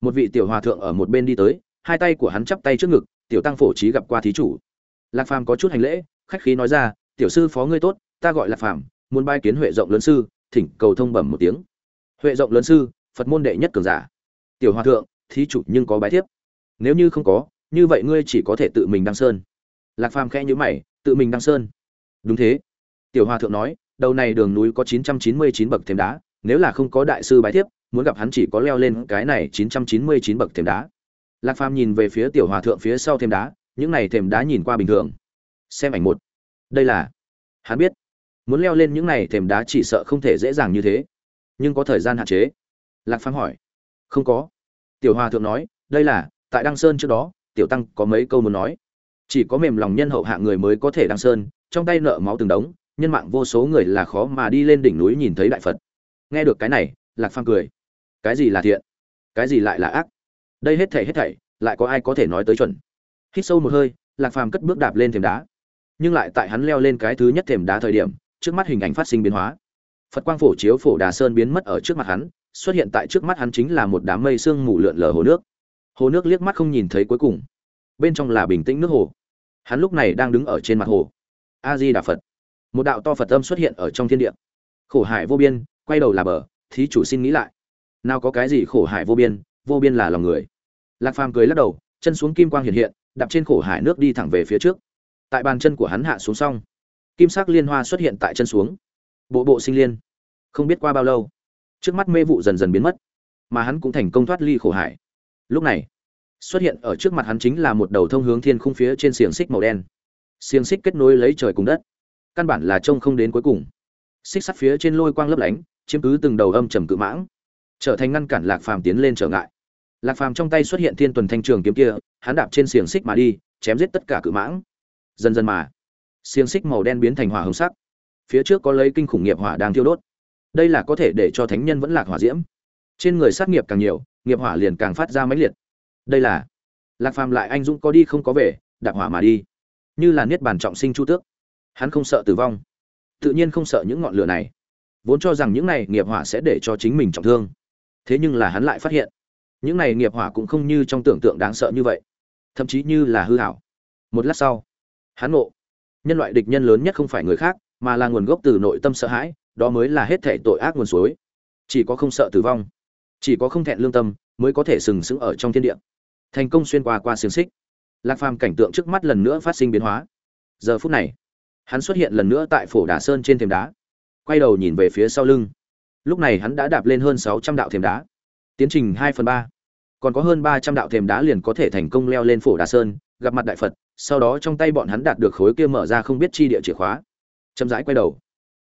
Một vị tiểu hòa thượng ở một bên đi tới, hai tay của hắn chắp tay trước ngực tiểu tăng phổ trí gặp qua thí chủ. Lạc phàm có chút hành lễ, khách khí nói ra, tiểu sư phó ngươi tốt, ta gọi lạc phàm, muốn bai kiến huệ rộng lớn sư, thỉnh cầu thông bẩm một tiếng. Huệ rộng lớn sư, phật môn đệ nhất cường giả. Tiểu hòa thượng, thí chủ nhưng có bái thiếp. Nếu như không có, như vậy ngươi chỉ có thể tự mình đăng sơn. Lạc phàm khẽ nhữ mày, tự mình đăng sơn? Đúng thế. Tiểu hòa thượng nói, đầu này đường núi có chín trăm chín mươi chín bậc thềm đá, nếu là không có đại sư bái thiếp, muốn gặp hắn chỉ có leo lên cái này chín trăm chín mươi chín bậc thềm đá lạc phàm nhìn về phía tiểu hòa thượng phía sau thềm đá, những này thềm đá nhìn qua bình thường. Xem ảnh một. Đây là, hắn biết, muốn leo lên những này thềm đá chỉ sợ không thể dễ dàng như thế. Nhưng có thời gian hạn chế. Lạc phàm hỏi. Không có. Tiểu hòa thượng nói, đây là, tại đăng sơn trước đó, tiểu tăng có mấy câu muốn nói. Chỉ có mềm lòng nhân hậu hạ người mới có thể đăng sơn, trong tay nợ máu từng đống, nhân mạng vô số người là khó mà đi lên đỉnh núi nhìn thấy đại phật. Nghe được cái này, lạc phàm cười. Cái gì là thiện? Cái gì lại là ác? Đây hết thảy hết thảy, lại có ai có thể nói tới chuẩn. Hít sâu một hơi, lạc phàm cất bước đạp lên thềm đá. Nhưng lại tại hắn leo lên cái thứ nhất thềm đá thời điểm, trước mắt hình ảnh phát sinh biến hóa. Phật quang phổ chiếu phổ đà sơn biến mất ở trước mặt hắn, xuất hiện tại trước mắt hắn chính là một đám mây sương mù lượn lờ hồ nước. Hồ nước liếc mắt không nhìn thấy cuối cùng. Bên trong là bình tĩnh nước hồ. Hắn lúc này đang đứng ở trên mặt hồ. A di đà phật. Một đạo to phật âm xuất hiện ở trong thiên địa. Khổ hải vô biên, quay đầu là bờ, thí chủ xin nghĩ lại. Nào có cái gì khổ hải vô biên? Vô biên là lòng người. Lạc phàm cười lắc đầu, chân xuống kim quang hiện hiện, đạp trên khổ hải nước đi thẳng về phía trước. Tại bàn chân của hắn hạ xuống xong, kim sắc liên hoa xuất hiện tại chân xuống. Bộ bộ sinh liên. Không biết qua bao lâu, trước mắt mê vụ dần dần biến mất, mà hắn cũng thành công thoát ly khổ hải. Lúc này, xuất hiện ở trước mặt hắn chính là một đầu thông hướng thiên khung phía trên xiềng xích màu đen. Xiềng xích kết nối lấy trời cùng đất. Căn bản là trông không đến cuối cùng. Xích sắt phía trên lôi quang lấp lánh, chiếm cứ từng đầu âm trầm cự mãng trở thành ngăn cản lạc phàm tiến lên trở ngại. Lạc phàm trong tay xuất hiện thiên tuần thanh trường kiếm kia, hắn đạp trên xiềng xích mà đi, chém giết tất cả cự mãng. Dần dần mà, xiềng xích màu đen biến thành hỏa hồng sắc. Phía trước có lấy kinh khủng nghiệp hỏa đang thiêu đốt. Đây là có thể để cho thánh nhân vẫn lạc hỏa diễm. Trên người sát nghiệp càng nhiều, nghiệp hỏa liền càng phát ra mãnh liệt. Đây là, lạc phàm lại anh dũng có đi không có về, đạp hỏa mà đi. Như là niết bàn trọng sinh chu tước. Hắn không sợ tử vong. Tự nhiên không sợ những ngọn lửa này. Vốn cho rằng những này nghiệp hỏa sẽ để cho chính mình trọng thương thế nhưng là hắn lại phát hiện. Những này nghiệp hỏa cũng không như trong tưởng tượng đáng sợ như vậy. Thậm chí như là hư hảo. Một lát sau, hắn ngộ. Nhân loại địch nhân lớn nhất không phải người khác, mà là nguồn gốc từ nội tâm sợ hãi, đó mới là hết thể tội ác nguồn suối. Chỉ có không sợ tử vong, chỉ có không thẹn lương tâm, mới có thể sừng sững ở trong thiên địa. Thành công xuyên qua qua xiềng xích. Lạc phàm cảnh tượng trước mắt lần nữa phát sinh biến hóa. Giờ phút này, hắn xuất hiện lần nữa tại phổ đà sơn trên thềm đá. Quay đầu nhìn về phía sau lưng lúc này hắn đã đạp lên hơn sáu trăm đạo thềm đá. Tiến trình hai phần ba. Còn có hơn ba trăm đạo thềm đá liền có thể thành công leo lên phổ đà sơn gặp mặt đại phật sau đó trong tay bọn hắn đạt được khối kia mở ra không biết chi địa chìa khóa. Chậm rãi quay đầu.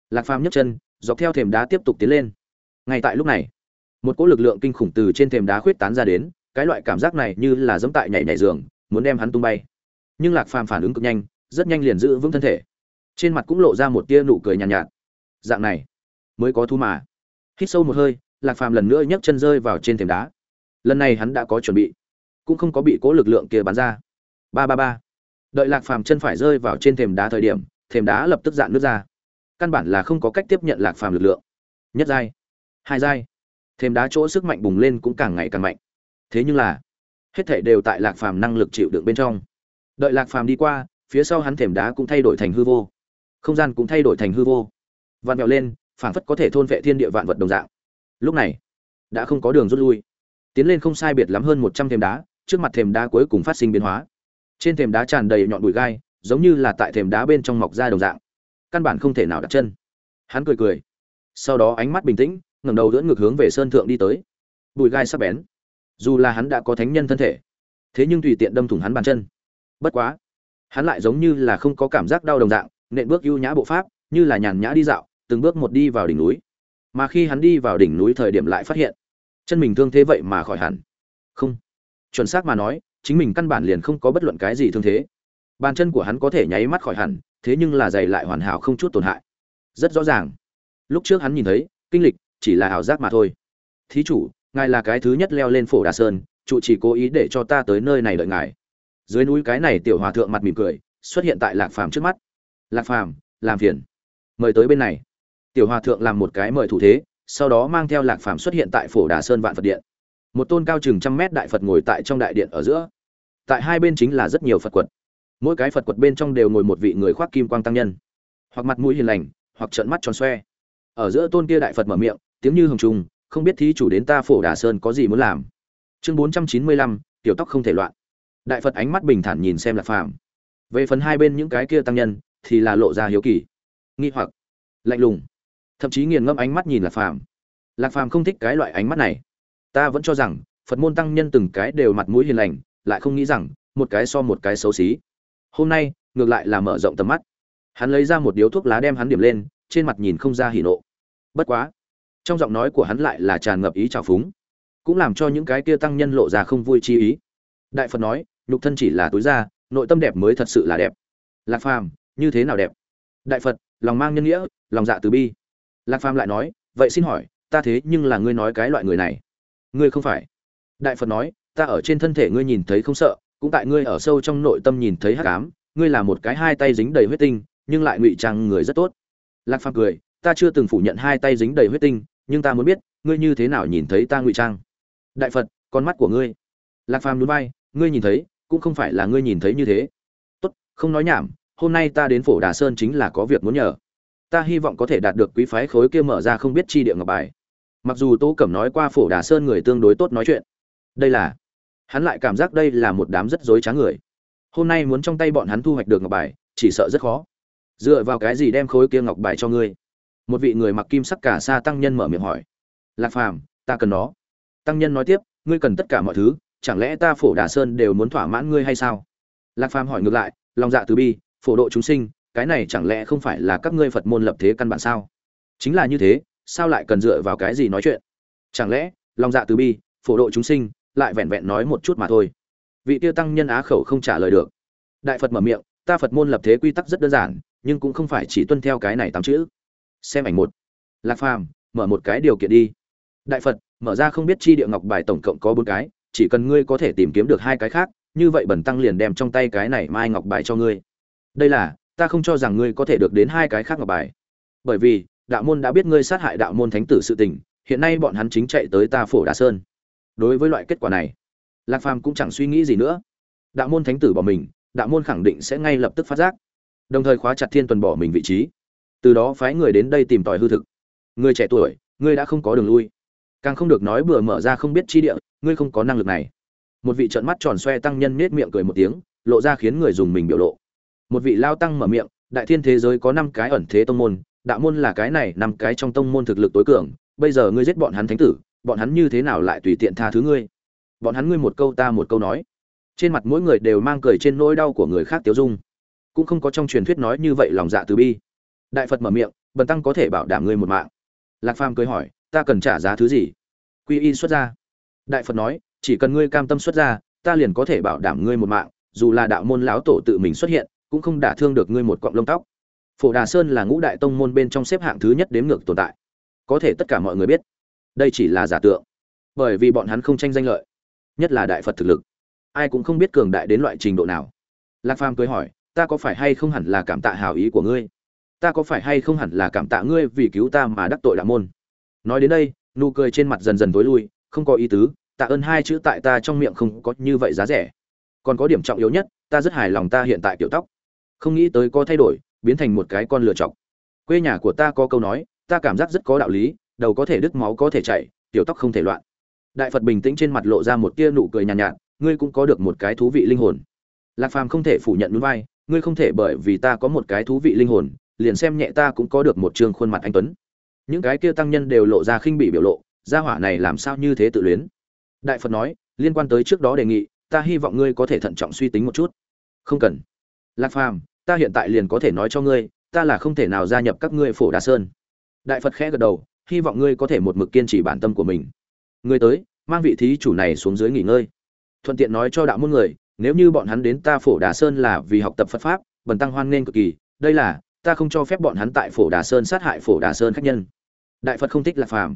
Lạc phàm nhấc chân dọc theo thềm đá tiếp tục tiến lên. Ngay tại lúc này một cỗ lực lượng kinh khủng từ trên thềm đá khuyết tán ra đến cái loại cảm giác này như là dẫm tại nhảy nhảy giường muốn đem hắn tung bay. Nhưng lạc phàm phản ứng cực nhanh rất nhanh liền giữ vững thân thể. Trên mặt cũng lộ ra một tia nụ cười nhàn nhạt, nhạt. Dạng này mới có thu mà hít sâu một hơi, lạc phàm lần nữa nhấc chân rơi vào trên thềm đá. Lần này hắn đã có chuẩn bị, cũng không có bị cố lực lượng kia bắn ra. Ba ba ba. Đợi lạc phàm chân phải rơi vào trên thềm đá thời điểm, thềm đá lập tức dạn nước ra. Căn bản là không có cách tiếp nhận lạc phàm lực lượng. Nhất giai, hai giai. Thềm đá chỗ sức mạnh bùng lên cũng càng ngày càng mạnh. Thế nhưng là, hết thảy đều tại lạc phàm năng lực chịu đựng bên trong. Đợi lạc phàm đi qua, phía sau hắn thềm đá cũng thay đổi thành hư vô. Không gian cũng thay đổi thành hư vô. Vặn vẹo lên phảng phất có thể thôn vệ thiên địa vạn vật đồng dạng. Lúc này, đã không có đường rút lui. Tiến lên không sai biệt lắm hơn một trăm thềm đá, trước mặt thềm đá cuối cùng phát sinh biến hóa. Trên thềm đá tràn đầy nhọn bụi gai, giống như là tại thềm đá bên trong mọc ra đồng dạng. Căn bản không thể nào đặt chân. Hắn cười cười. Sau đó ánh mắt bình tĩnh, ngẩng đầu dẫn ngược hướng về sơn thượng đi tới. Bụi gai sắc bén. Dù là hắn đã có thánh nhân thân thể, thế nhưng tùy tiện đâm thủng hắn bàn chân. Bất quá, hắn lại giống như là không có cảm giác đau đồng dạng, nện bước ưu nhã bộ pháp, như là nhàn nhã đi dạo từng bước một đi vào đỉnh núi. Mà khi hắn đi vào đỉnh núi thời điểm lại phát hiện, chân mình thương thế vậy mà khỏi hẳn. Không. Chuẩn xác mà nói, chính mình căn bản liền không có bất luận cái gì thương thế. Bàn chân của hắn có thể nháy mắt khỏi hẳn, thế nhưng là giày lại hoàn hảo không chút tổn hại. Rất rõ ràng. Lúc trước hắn nhìn thấy, kinh lịch, chỉ là ảo giác mà thôi. Thí chủ, ngài là cái thứ nhất leo lên phổ đà sơn trụ chỉ cố ý để cho ta tới nơi này đợi ngài. Dưới núi cái này tiểu hòa thượng mặt mỉm cười, xuất hiện tại lạc phàm trước mắt. Lạc phàm, làm phiền. Mời tới bên này tiểu hòa thượng làm một cái mời thủ thế, sau đó mang theo lạc phàm xuất hiện tại phổ đà sơn vạn phật điện. Một tôn cao chừng trăm mét đại phật ngồi tại trong đại điện ở giữa. Tại hai bên chính là rất nhiều phật quật. Mỗi cái phật quật bên trong đều ngồi một vị người khoác kim quang tăng nhân. Hoặc mặt mũi hiền lành, hoặc trợn mắt tròn xoe. Ở giữa tôn kia đại phật mở miệng, tiếng như hồng trùng, không biết thí chủ đến ta phổ đà sơn có gì muốn làm. Chương bốn trăm chín mươi lăm, tiểu tóc không thể loạn. Đại phật ánh mắt bình thản nhìn xem lạc phàm. Về phần hai bên những cái kia tăng nhân, thì là lộ ra hiếu kỳ. Nghi hoặc. Lạnh lùng thậm chí nghiền ngẫm ánh mắt nhìn lạc phàm. Lạc phàm không thích cái loại ánh mắt này. Ta vẫn cho rằng, phật môn tăng nhân từng cái đều mặt mũi hiền lành, lại không nghĩ rằng, một cái so một cái xấu xí. Hôm nay, ngược lại là mở rộng tầm mắt. Hắn lấy ra một điếu thuốc lá đem hắn điểm lên, trên mặt nhìn không ra hỉ nộ. Bất quá, trong giọng nói của hắn lại là tràn ngập ý trào phúng. Cũng làm cho những cái kia tăng nhân lộ ra không vui chi ý. Đại phật nói, nhục thân chỉ là túi da, nội tâm đẹp mới thật sự là đẹp. Lạc phàm, như thế nào đẹp? Đại phật, lòng mang nhân nghĩa, lòng dạ từ bi lạc phàm lại nói, vậy xin hỏi, ta thế nhưng là ngươi nói cái loại người này? Ngươi không phải. Đại phật nói, ta ở trên thân thể ngươi nhìn thấy không sợ, cũng tại ngươi ở sâu trong nội tâm nhìn thấy hắc ám, ngươi là một cái hai tay dính đầy huyết tinh, nhưng lại ngụy trang người rất tốt. Lạc phàm cười, ta chưa từng phủ nhận hai tay dính đầy huyết tinh, nhưng ta muốn biết, ngươi như thế nào nhìn thấy ta ngụy trang? Đại phật, con mắt của ngươi. Lạc phàm núi bay ngươi nhìn thấy, cũng không phải là ngươi nhìn thấy như thế. Tốt, không nói nhảm, hôm nay ta đến phổ đà sơn chính là có việc muốn nhờ ta hy vọng có thể đạt được quý phái khối kia mở ra không biết chi địa ngọc bài. Mặc dù tô cẩm nói qua phổ đà sơn người tương đối tốt nói chuyện, đây là, hắn lại cảm giác đây là một đám rất dối trá người. Hôm nay muốn trong tay bọn hắn thu hoạch được ngọc bài, chỉ sợ rất khó. Dựa vào cái gì đem khối kia ngọc bài cho ngươi? Một vị người mặc kim sắc cả sa tăng nhân mở miệng hỏi. Lạc phàm, ta cần nó. Tăng nhân nói tiếp, ngươi cần tất cả mọi thứ, chẳng lẽ ta phổ đà sơn đều muốn thỏa mãn ngươi hay sao? Lạc phàm hỏi ngược lại, lòng dạ từ bi, phổ độ chúng sinh cái này chẳng lẽ không phải là các ngươi phật môn lập thế căn bản sao? Chính là như thế, sao lại cần dựa vào cái gì nói chuyện? Chẳng lẽ lòng dạ từ bi, phổ độ chúng sinh, lại vẹn vẹn nói một chút mà thôi? Vị tiêu tăng nhân á khẩu không trả lời được. Đại phật mở miệng, ta phật môn lập thế quy tắc rất đơn giản, nhưng cũng không phải chỉ tuân theo cái này tám chữ. Xem ảnh một. Lạc phàm, mở một cái điều kiện đi. Đại phật, mở ra không biết chi địa ngọc bài tổng cộng có bốn cái, chỉ cần ngươi có thể tìm kiếm được hai cái khác, như vậy bẩn tăng liền đem trong tay cái này mai ngọc bài cho ngươi. Đây là ta không cho rằng ngươi có thể được đến hai cái khác ngọc bài. Bởi vì, đạo môn đã biết ngươi sát hại đạo môn thánh tử sự tình, hiện nay bọn hắn chính chạy tới ta phổ đà sơn. Đối với loại kết quả này, lạc phàm cũng chẳng suy nghĩ gì nữa. Đạo môn thánh tử bỏ mình, đạo môn khẳng định sẽ ngay lập tức phát giác. Đồng thời khóa chặt thiên tuần bỏ mình vị trí. Từ đó phái người đến đây tìm tòi hư thực. Người trẻ tuổi, ngươi đã không có đường lui. Càng không được nói bừa mở ra không biết chi địa, ngươi không có năng lực này. Một vị trợn mắt tròn xoe tăng nhân nết miệng cười một tiếng, lộ ra khiến người dùng mình biểu lộ một vị lao tăng mở miệng, đại thiên thế giới có năm cái ẩn thế tông môn, đạo môn là cái này, năm cái trong tông môn thực lực tối cường, bây giờ ngươi giết bọn hắn thánh tử, bọn hắn như thế nào lại tùy tiện tha thứ ngươi? Bọn hắn ngươi một câu ta một câu nói. Trên mặt mỗi người đều mang cười trên nỗi đau của người khác tiêu dung. Cũng không có trong truyền thuyết nói như vậy lòng dạ từ bi. Đại phật mở miệng, bần tăng có thể bảo đảm ngươi một mạng. Lạc phàm cười hỏi, ta cần trả giá thứ gì? Quy y xuất ra. Đại phật nói, chỉ cần ngươi cam tâm xuất ra, ta liền có thể bảo đảm ngươi một mạng, dù là đạo môn lão tổ tự mình xuất hiện cũng không đả thương được ngươi một cọng lông tóc. Phổ đà sơn là ngũ đại tông môn bên trong xếp hạng thứ nhất đếm ngược tồn tại. Có thể tất cả mọi người biết, đây chỉ là giả tượng, bởi vì bọn hắn không tranh danh lợi, nhất là đại phật thực lực. Ai cũng không biết cường đại đến loại trình độ nào. Lạc phàm cười hỏi, ta có phải hay không hẳn là cảm tạ hào ý của ngươi? Ta có phải hay không hẳn là cảm tạ ngươi vì cứu ta mà đắc tội đạo môn? Nói đến đây, nụ cười trên mặt dần dần tối lui, không có ý tứ, tạ ơn hai chữ tại ta trong miệng không có như vậy giá rẻ. Còn có điểm trọng yếu nhất, ta rất hài lòng ta hiện tại tiểu tóc không nghĩ tới có thay đổi biến thành một cái con lựa chọc. Quê nhà của ta có câu nói ta cảm giác rất có đạo lý đầu có thể đứt máu có thể chảy tiểu tóc không thể loạn. Đại phật bình tĩnh trên mặt lộ ra một tia nụ cười nhàn nhạt, nhạt ngươi cũng có được một cái thú vị linh hồn. Lạc phàm không thể phủ nhận núi vai ngươi không thể bởi vì ta có một cái thú vị linh hồn liền xem nhẹ ta cũng có được một trường khuôn mặt anh tuấn. Những cái kia tăng nhân đều lộ ra khinh bị biểu lộ gia hỏa này làm sao như thế tự luyến? Đại phật nói liên quan tới trước đó đề nghị ta hy vọng ngươi có thể thận trọng suy tính một chút. Không cần. Lạc phàm ta hiện tại liền có thể nói cho ngươi, ta là không thể nào gia nhập các ngươi phổ đà sơn. Đại phật khẽ gật đầu, hy vọng ngươi có thể một mực kiên trì bản tâm của mình. Ngươi tới, mang vị thí chủ này xuống dưới nghỉ ngơi. Thuận tiện nói cho đạo môn người, nếu như bọn hắn đến ta phổ đà sơn là vì học tập phật pháp, bần tăng hoan nghênh cực kỳ, đây là, ta không cho phép bọn hắn tại phổ đà sơn sát hại phổ đà sơn khách nhân. Đại phật không thích lạc phàm.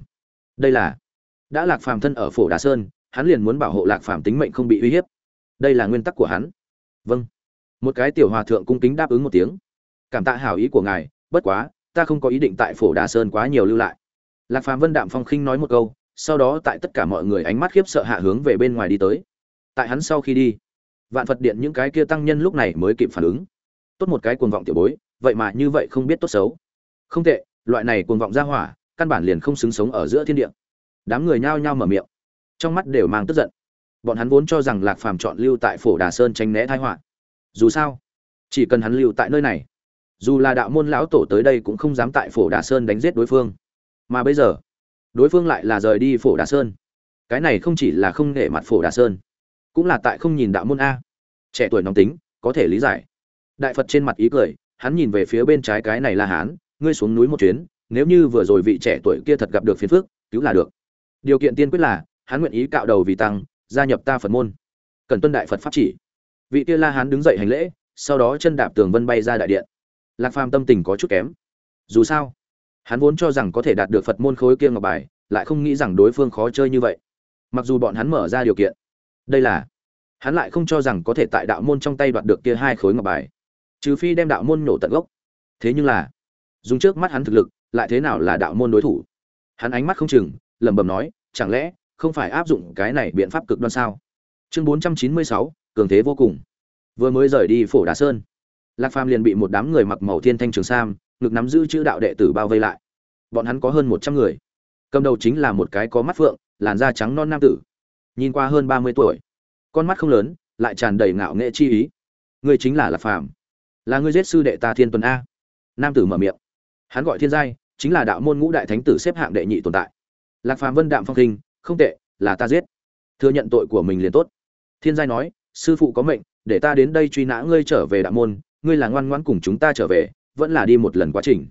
Đây là, đã lạc phàm thân ở phổ đà sơn, hắn liền muốn bảo hộ lạc phàm tính mệnh không bị uy hiếp. Đây là nguyên tắc của hắn. Vâng một cái tiểu hòa thượng cung kính đáp ứng một tiếng. Cảm tạ hảo ý của ngài, bất quá, ta không có ý định tại phổ đà sơn quá nhiều lưu lại. Lạc phàm vân đạm phong khinh nói một câu, sau đó tại tất cả mọi người ánh mắt khiếp sợ hạ hướng về bên ngoài đi tới. Tại hắn sau khi đi, vạn phật điện những cái kia tăng nhân lúc này mới kịp phản ứng. Tốt một cái cuồng vọng tiểu bối, vậy mà như vậy không biết tốt xấu. Không tệ, loại này cuồng vọng ra hỏa, căn bản liền không xứng sống ở giữa thiên địa. Đám người nhao nhao mở miệng, trong mắt đều mang tức giận. Bọn hắn vốn cho rằng lạc phàm chọn lưu tại phổ đà sơn tránh né thái họa dù sao, chỉ cần hắn lưu tại nơi này, dù là đạo môn lão tổ tới đây cũng không dám tại phổ đà sơn đánh giết đối phương. Mà bây giờ, đối phương lại là rời đi phổ đà sơn. Cái này không chỉ là không nể mặt phổ đà sơn, cũng là tại không nhìn đạo môn a. Trẻ tuổi nóng tính, có thể lý giải. Đại phật trên mặt ý cười, hắn nhìn về phía bên trái cái này là hán, ngươi xuống núi một chuyến, nếu như vừa rồi vị trẻ tuổi kia thật gặp được phiền phước cứu là được. Điều kiện tiên quyết là, hắn nguyện ý cạo đầu vì tăng, gia nhập ta phật môn. Cần tuân đại phật pháp chỉ vị kia la hán đứng dậy hành lễ, sau đó chân đạp tường vân bay ra đại điện. Lạc phàm tâm tình có chút kém. Dù sao, hắn vốn cho rằng có thể đạt được phật môn khối kia ngọc bài, lại không nghĩ rằng đối phương khó chơi như vậy. Mặc dù bọn hắn mở ra điều kiện, đây là, hắn lại không cho rằng có thể tại đạo môn trong tay đoạt được kia hai khối ngọc bài. Trừ phi đem đạo môn nổ tận gốc. Thế nhưng là, dùng trước mắt hắn thực lực, lại thế nào là đạo môn đối thủ? Hắn ánh mắt không chừng, lẩm bẩm nói, chẳng lẽ không phải áp dụng cái này biện pháp cực đoan sao? Chương bốn trăm chín mươi sáu cường thế vô cùng. Vừa mới rời đi phổ đà sơn, lạc phàm liền bị một đám người mặc màu thiên thanh trường sam, ngực nắm giữ chữ đạo đệ tử bao vây lại. Bọn hắn có hơn một trăm người. Cầm đầu chính là một cái có mắt phượng, làn da trắng non nam tử. Nhìn qua hơn ba mươi tuổi, con mắt không lớn, lại tràn đầy ngạo nghệ chi ý. Ngươi chính là lạc phàm. Là ngươi giết sư đệ ta thiên tuần a. Nam tử mở miệng. Hắn gọi thiên giai, chính là đạo môn ngũ đại thánh tử xếp hạng đệ nhị tồn tại. Lạc phàm vân đạm phong hình không tệ, là ta giết. Thừa nhận tội của mình liền tốt. Thiên giai nói sư phụ có mệnh, để ta đến đây truy nã ngươi trở về đạo môn, ngươi là ngoan ngoãn cùng chúng ta trở về, vẫn là đi một lần quá trình.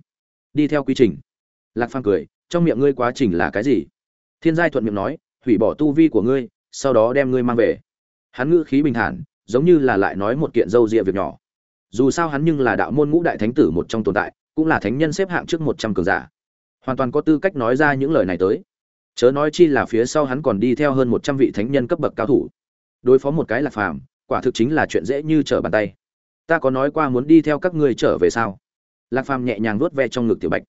Đi theo quy trình. Lạc phàm cười, trong miệng ngươi quá trình là cái gì? Thiên giai thuận miệng nói, hủy bỏ tu vi của ngươi, sau đó đem ngươi mang về. Hắn ngữ khí bình thản, giống như là lại nói một kiện dâu rịa việc nhỏ. Dù sao hắn nhưng là đạo môn ngũ đại thánh tử một trong tồn tại, cũng là thánh nhân xếp hạng trước một trăm cường giả. Hoàn toàn có tư cách nói ra những lời này tới. Chớ nói chi là phía sau hắn còn đi theo hơn một trăm vị thánh nhân cấp bậc cao thủ đối phó một cái là phàm, quả thực chính là chuyện dễ như trở bàn tay. Ta có nói qua muốn đi theo các ngươi trở về sao? Lạc phàm nhẹ nhàng vuốt ve trong ngực tiểu bạch.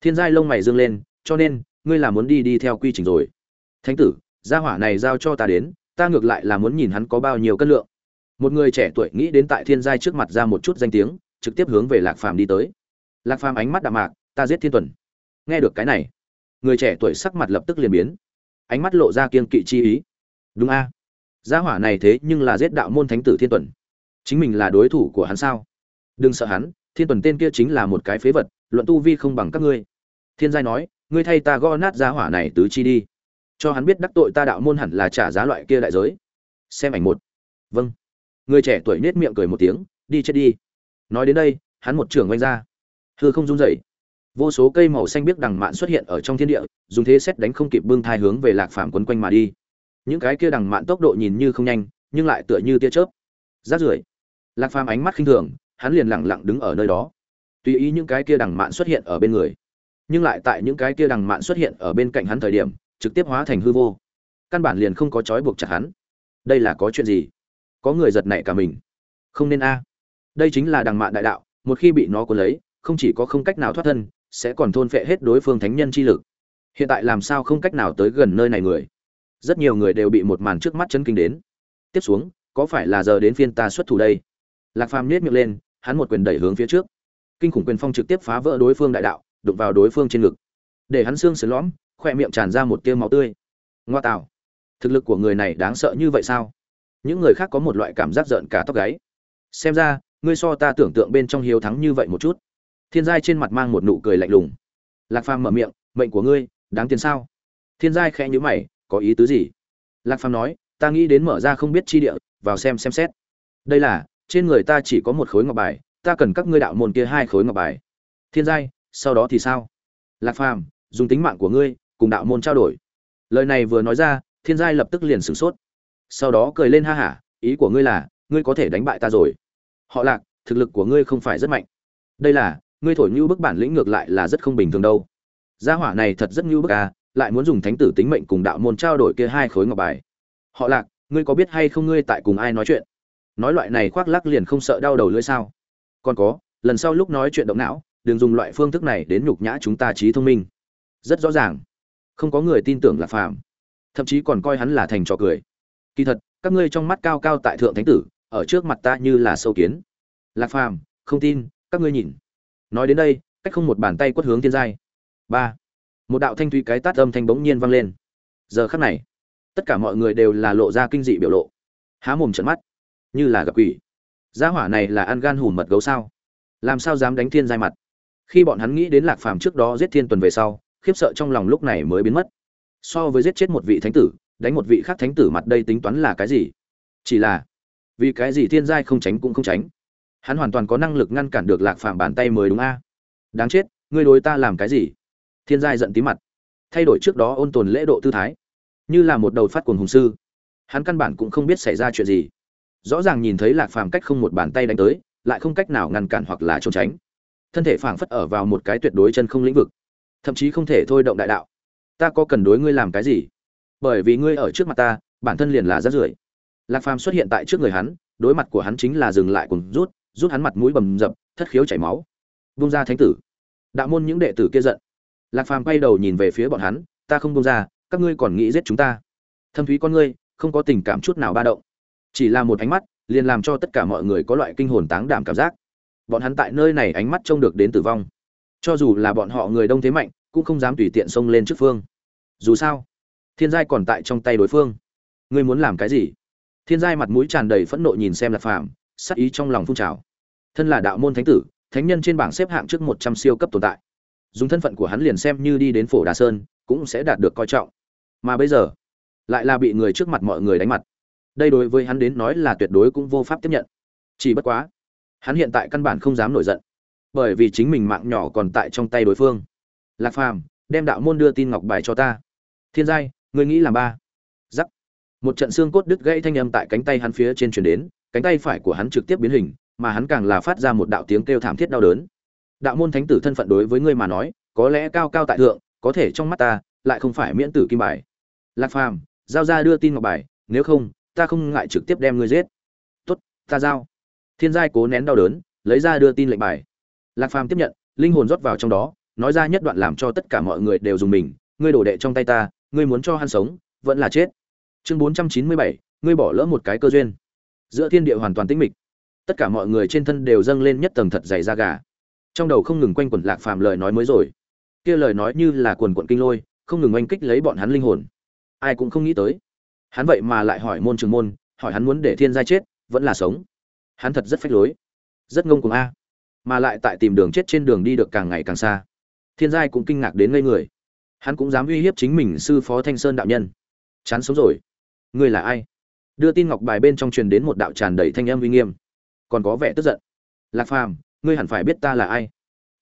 Thiên giai lông mày dương lên, cho nên, ngươi là muốn đi đi theo quy trình rồi. Thánh tử, gia hỏa này giao cho ta đến, ta ngược lại là muốn nhìn hắn có bao nhiêu cân lượng. Một người trẻ tuổi nghĩ đến tại thiên giai trước mặt ra một chút danh tiếng, trực tiếp hướng về lạc phàm đi tới. Lạc phàm ánh mắt đạm mạc, ta giết thiên tuần. Nghe được cái này, người trẻ tuổi sắc mặt lập tức liền biến. Ánh mắt lộ ra kiên kỵ chi ý. Đúng a gia hỏa này thế nhưng là giết đạo môn thánh tử thiên tuần. Chính mình là đối thủ của hắn sao? Đừng sợ hắn, thiên tuần tên kia chính là một cái phế vật, luận tu vi không bằng các ngươi. Thiên giai nói, ngươi thay ta gõ nát gia hỏa này tứ chi đi. Cho hắn biết đắc tội ta đạo môn hẳn là trả giá loại kia đại giới. Xem ảnh một. Vâng. Người trẻ tuổi nết miệng cười một tiếng, đi chết đi. Nói đến đây, hắn một trường oanh ra. Hư không run rẩy. Vô số cây màu xanh biếc đằng mạn xuất hiện ở trong thiên địa, dùng thế xét đánh không kịp bưng thai hướng về lạc phàm quấn quanh mà đi những cái kia đằng mạn tốc độ nhìn như không nhanh, nhưng lại tựa như tia chớp. Rát rưởi. Lạc phàm ánh mắt khinh thường, hắn liền lặng lặng đứng ở nơi đó. Tùy ý những cái kia đằng mạn xuất hiện ở bên người, nhưng lại tại những cái kia đằng mạn xuất hiện ở bên cạnh hắn thời điểm, trực tiếp hóa thành hư vô. Căn bản liền không có trói buộc chặt hắn. Đây là có chuyện gì? Có người giật nảy cả mình. Không nên a. Đây chính là đằng mạn đại đạo, một khi bị nó cuốn lấy, không chỉ có không cách nào thoát thân, sẽ còn thôn phệ hết đối phương thánh nhân chi lực. Hiện tại làm sao không cách nào tới gần nơi này người? Rất nhiều người đều bị một màn trước mắt chân kinh đến. Tiếp xuống, có phải là giờ đến phiên ta xuất thủ đây? Lạc phàm nết miệng lên, hắn một quyền đẩy hướng phía trước. Kinh khủng quyền phong trực tiếp phá vỡ đối phương đại đạo, đụng vào đối phương trên ngực. Để hắn xương sườn lõm, khoe miệng tràn ra một tia máu tươi. Ngoa tạo. Thực lực của người này đáng sợ như vậy sao? Những người khác có một loại cảm giác giận cả tóc gáy. Xem ra, ngươi so ta tưởng tượng bên trong hiếu thắng như vậy một chút. Thiên giai trên mặt mang một nụ cười lạnh lùng. Lạc phàm mở miệng, mệnh của ngươi, đáng tiền sao? Thiên giai khẽ nhíu mày có ý tứ gì? Lạc phàm nói, ta nghĩ đến mở ra không biết chi địa, vào xem xem xét. Đây là, trên người ta chỉ có một khối ngọc bài, ta cần các ngươi đạo môn kia hai khối ngọc bài. Thiên giai, sau đó thì sao? Lạc phàm, dùng tính mạng của ngươi, cùng đạo môn trao đổi. Lời này vừa nói ra, thiên giai lập tức liền sửng sốt. Sau đó cười lên ha hả, ý của ngươi là, ngươi có thể đánh bại ta rồi. Họ lạc, thực lực của ngươi không phải rất mạnh. Đây là, ngươi thổi như bức bản lĩnh ngược lại là rất không bình thường đâu. Gia hỏa này thật rất như bức à lại muốn dùng thánh tử tính mệnh cùng đạo môn trao đổi kia hai khối ngọc bài. Họ lạc, ngươi có biết hay không ngươi tại cùng ai nói chuyện? Nói loại này khoác lắc liền không sợ đau đầu lưỡi sao? Còn có, lần sau lúc nói chuyện động não, đừng dùng loại phương thức này đến nhục nhã chúng ta trí thông minh. Rất rõ ràng. Không có người tin tưởng là phàm. Thậm chí còn coi hắn là thành trò cười. Kỳ thật, các ngươi trong mắt cao cao tại thượng thánh tử, ở trước mặt ta như là sâu kiến. Lạc phàm, không tin, các ngươi nhìn. Nói đến đây, cách không một bàn tay quất hướng thiên giai. Ba một đạo thanh thủy cái tát âm thanh bỗng nhiên vang lên. Giờ khắc này, tất cả mọi người đều là lộ ra kinh dị biểu lộ. Há mồm trận mắt. Như là gặp quỷ. Gia hỏa này là ăn gan hùm mật gấu sao? Làm sao dám đánh thiên giai mặt? Khi bọn hắn nghĩ đến lạc phàm trước đó giết thiên tuần về sau, khiếp sợ trong lòng lúc này mới biến mất. So với giết chết một vị thánh tử, đánh một vị khác thánh tử mặt đây tính toán là cái gì? Chỉ là, vì cái gì thiên giai không tránh cũng không tránh? Hắn hoàn toàn có năng lực ngăn cản được lạc phàm bàn tay mới đúng a. Đáng chết, ngươi đối ta làm cái gì? Thiên giai giận tí mặt, thay đổi trước đó ôn tồn lễ độ tư thái, như là một đầu phát cuồng hùng sư. Hắn căn bản cũng không biết xảy ra chuyện gì. Rõ ràng nhìn thấy lạc phàm cách không một bàn tay đánh tới, lại không cách nào ngăn cản hoặc là trốn tránh. Thân thể phảng phất ở vào một cái tuyệt đối chân không lĩnh vực, thậm chí không thể thôi động đại đạo. Ta có cần đối ngươi làm cái gì? Bởi vì ngươi ở trước mặt ta, bản thân liền là rát rưởi. Lạc phàm xuất hiện tại trước người hắn, đối mặt của hắn chính là dừng lại cùng rút rút hắn mặt mũi bầm dập, thất khiếu chảy máu. Vung ra thánh tử. Đạo môn những đệ tử kia giận lạc phàm quay đầu nhìn về phía bọn hắn, ta không bông ra, các ngươi còn nghĩ giết chúng ta? Thâm thúy con ngươi, không có tình cảm chút nào ba động. Chỉ là một ánh mắt, liền làm cho tất cả mọi người có loại kinh hồn táng đảm cảm giác. Bọn hắn tại nơi này ánh mắt trông được đến tử vong. Cho dù là bọn họ người đông thế mạnh, cũng không dám tùy tiện xông lên trước phương. Dù sao, thiên giai còn tại trong tay đối phương. Ngươi muốn làm cái gì? Thiên giai mặt mũi tràn đầy phẫn nộ nhìn xem lạc phàm sắc ý trong lòng phun trào. Thân là đạo môn thánh tử, thánh nhân trên bảng xếp hạng trước một trăm siêu cấp tồn tại dùng thân phận của hắn liền xem như đi đến phổ đà sơn, cũng sẽ đạt được coi trọng. Mà bây giờ, lại là bị người trước mặt mọi người đánh mặt. Đây đối với hắn đến nói là tuyệt đối cũng vô pháp tiếp nhận. Chỉ bất quá, hắn hiện tại căn bản không dám nổi giận, bởi vì chính mình mạng nhỏ còn tại trong tay đối phương. Lạc phàm, đem đạo môn đưa tin ngọc bài cho ta. Thiên giai người nghĩ làm ba? Giắc. Một trận xương cốt đứt gãy thanh âm tại cánh tay hắn phía trên chuyển đến, cánh tay phải của hắn trực tiếp biến hình, mà hắn càng là phát ra một đạo tiếng kêu thảm thiết đau đớn đạo môn thánh tử thân phận đối với ngươi mà nói, có lẽ cao cao tại thượng, có thể trong mắt ta, lại không phải miễn tử kim bài. Lạc phàm, giao ra đưa tin ngọc bài, nếu không, ta không ngại trực tiếp đem ngươi giết. Tốt, ta giao. Thiên giai cố nén đau đớn, lấy ra đưa tin lệnh bài. Lạc phàm tiếp nhận, linh hồn rót vào trong đó, nói ra nhất đoạn làm cho tất cả mọi người đều dùng mình. Ngươi đổ đệ trong tay ta, ngươi muốn cho hắn sống, vẫn là chết. Chương bốn trăm chín mươi bảy, ngươi bỏ lỡ một cái cơ duyên. Giữa thiên địa hoàn toàn tĩnh mịch. Tất cả mọi người trên thân đều dâng lên nhất tầng thật dày da gà trong đầu không ngừng quanh quẩn lạc phàm lời nói mới rồi. Kia lời nói như là quần quận kinh lôi, không ngừng oanh kích lấy bọn hắn linh hồn. Ai cũng không nghĩ tới. Hắn vậy mà lại hỏi môn trường môn, hỏi hắn muốn để thiên giai chết, vẫn là sống. Hắn thật rất phách lối. Rất ngông cuồng a. Mà lại tại tìm đường chết trên đường đi được càng ngày càng xa. Thiên giai cũng kinh ngạc đến ngây người. Hắn cũng dám uy hiếp chính mình sư phó thanh sơn đạo nhân. Chán sống rồi. Ngươi là ai? Đưa tin ngọc bài bên trong truyền đến một đạo tràn đầy thanh âm uy nghiêm. Còn có vẻ tức giận. Lạc phàm ngươi hẳn phải biết ta là ai.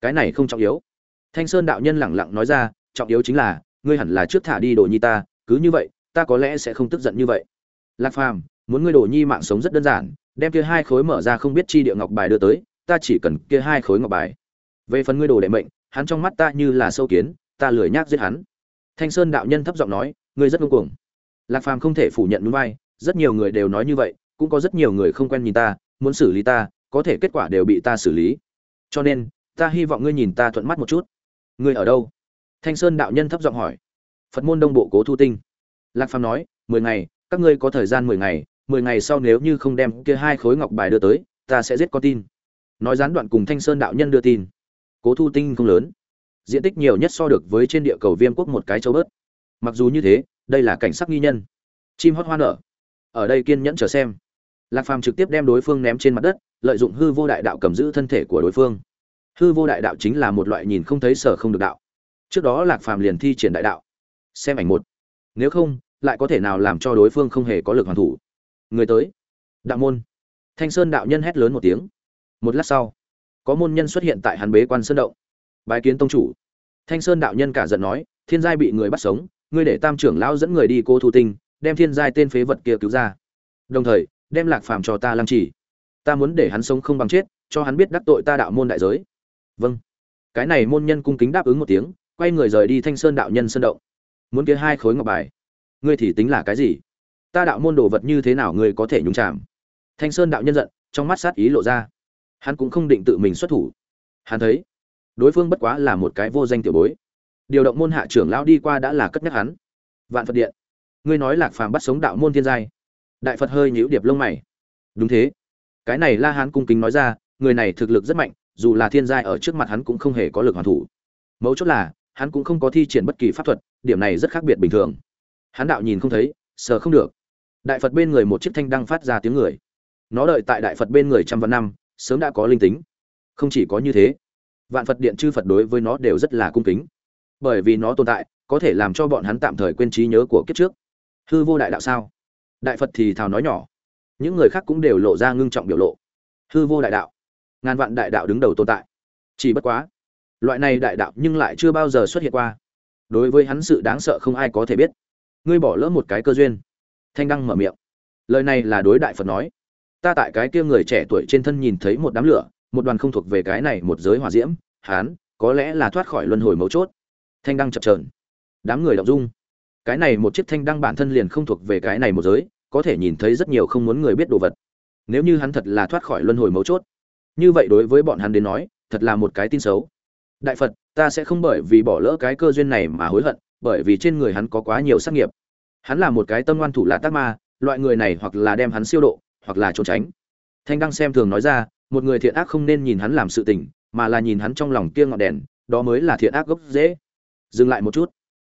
Cái này không trọng yếu. Thanh sơn đạo nhân lẳng lặng nói ra, trọng yếu chính là, ngươi hẳn là trước thả đi đồ nhi ta, cứ như vậy, ta có lẽ sẽ không tức giận như vậy. Lạc phàm, muốn ngươi đồ nhi mạng sống rất đơn giản, đem kia hai khối mở ra không biết chi địa ngọc bài đưa tới, ta chỉ cần kia hai khối ngọc bài. Về phần ngươi đồ đệ mệnh, hắn trong mắt ta như là sâu kiến, ta lười nhác giết hắn. Thanh sơn đạo nhân thấp giọng nói, ngươi rất ngông cuồng. Lạc phàm không thể phủ nhận núi vai rất nhiều người đều nói như vậy, cũng có rất nhiều người không quen nhìn ta, muốn xử lý ta có thể kết quả đều bị ta xử lý. Cho nên, ta hy vọng ngươi nhìn ta thuận mắt một chút. Ngươi ở đâu? Thanh sơn đạo nhân thấp giọng hỏi. Phật môn đông bộ cố thu tinh. Lạc phàm nói, mười ngày, các ngươi có thời gian mười ngày mười ngày sau nếu như không đem kia hai khối ngọc bài đưa tới, ta sẽ giết con tin. Nói gián đoạn cùng thanh sơn đạo nhân đưa tin. Cố thu tinh không lớn. Diện tích nhiều nhất so được với trên địa cầu viêm quốc một cái châu bớt. Mặc dù như thế, đây là cảnh sắc nghi nhân. Chim hót hoa nở. Ở đây kiên nhẫn chờ xem. Lạc phàm trực tiếp đem đối phương ném trên mặt đất lợi dụng hư vô đại đạo cầm giữ thân thể của đối phương. Hư vô đại đạo chính là một loại nhìn không thấy sở không được đạo. Trước đó lạc phàm liền thi triển đại đạo. Xem ảnh một. Nếu không, lại có thể nào làm cho đối phương không hề có lực hoàn thủ? Người tới. Đạo môn. Thanh sơn đạo nhân hét lớn một tiếng. Một lát sau, có môn nhân xuất hiện tại hắn bế quan sơn động. Bái kiến tông chủ. Thanh sơn đạo nhân cả giận nói, thiên giai bị người bắt sống, ngươi để tam trưởng lão dẫn người đi cô thu tinh, đem thiên giai tên phế vật kia cứu ra. Đồng thời, đem lạc phàm cho ta lăng trì ta muốn để hắn sống không bằng chết, cho hắn biết đắc tội ta đạo môn đại giới. Vâng. Cái này môn nhân cung kính đáp ứng một tiếng, quay người rời đi thanh sơn đạo nhân sơn động. Muốn kia hai khối ngọc bài. Ngươi thì tính là cái gì? Ta đạo môn đồ vật như thế nào ngươi có thể nhúng chạm thanh sơn đạo nhân giận, trong mắt sát ý lộ ra. Hắn cũng không định tự mình xuất thủ. Hắn thấy, đối phương bất quá là một cái vô danh tiểu bối. Điều động môn hạ trưởng lão đi qua đã là cất nhắc hắn. Vạn phật điện. Ngươi nói lạc phàm bắt sống đạo môn thiên giai. Đại phật hơi nhíu điệp lông mày. Đúng thế cái này la hán cung kính nói ra, người này thực lực rất mạnh, dù là thiên giai ở trước mặt hắn cũng không hề có lực hoàn thủ. Mấu chốt là, hắn cũng không có thi triển bất kỳ pháp thuật, điểm này rất khác biệt bình thường. Hắn đạo nhìn không thấy, sờ không được. Đại phật bên người một chiếc thanh đăng phát ra tiếng người. Nó đợi tại đại phật bên người trăm vạn năm, sớm đã có linh tính. Không chỉ có như thế, vạn phật điện chư phật đối với nó đều rất là cung kính. Bởi vì nó tồn tại, có thể làm cho bọn hắn tạm thời quên trí nhớ của kiếp trước. Hư vô đại đạo sao? Đại phật thì thào nói nhỏ những người khác cũng đều lộ ra ngưng trọng biểu lộ. Hư vô đại đạo. Ngàn vạn đại đạo đứng đầu tồn tại. Chỉ bất quá, loại này đại đạo nhưng lại chưa bao giờ xuất hiện qua. Đối với hắn sự đáng sợ không ai có thể biết. Ngươi bỏ lỡ một cái cơ duyên. Thanh đăng mở miệng. Lời này là đối đại phật nói. Ta tại cái kia người trẻ tuổi trên thân nhìn thấy một đám lửa, một đoàn không thuộc về cái này một giới hỏa diễm, hán, có lẽ là thoát khỏi luân hồi mấu chốt. Thanh đăng chập trờn đám người đọc dung. Cái này một chiếc thanh đăng bản thân liền không thuộc về cái này một giới có thể nhìn thấy rất nhiều không muốn người biết đồ vật. Nếu như hắn thật là thoát khỏi luân hồi mấu chốt, như vậy đối với bọn hắn đến nói, thật là một cái tin xấu. Đại phật, ta sẽ không bởi vì bỏ lỡ cái cơ duyên này mà hối hận, bởi vì trên người hắn có quá nhiều sát nghiệp. Hắn là một cái tâm ngoan thủ là tác ma, loại người này hoặc là đem hắn siêu độ, hoặc là trốn tránh. Thanh đăng xem thường nói ra, một người thiện ác không nên nhìn hắn làm sự tình, mà là nhìn hắn trong lòng kia ngọn đèn, đó mới là thiện ác gốc dễ dừng lại một chút.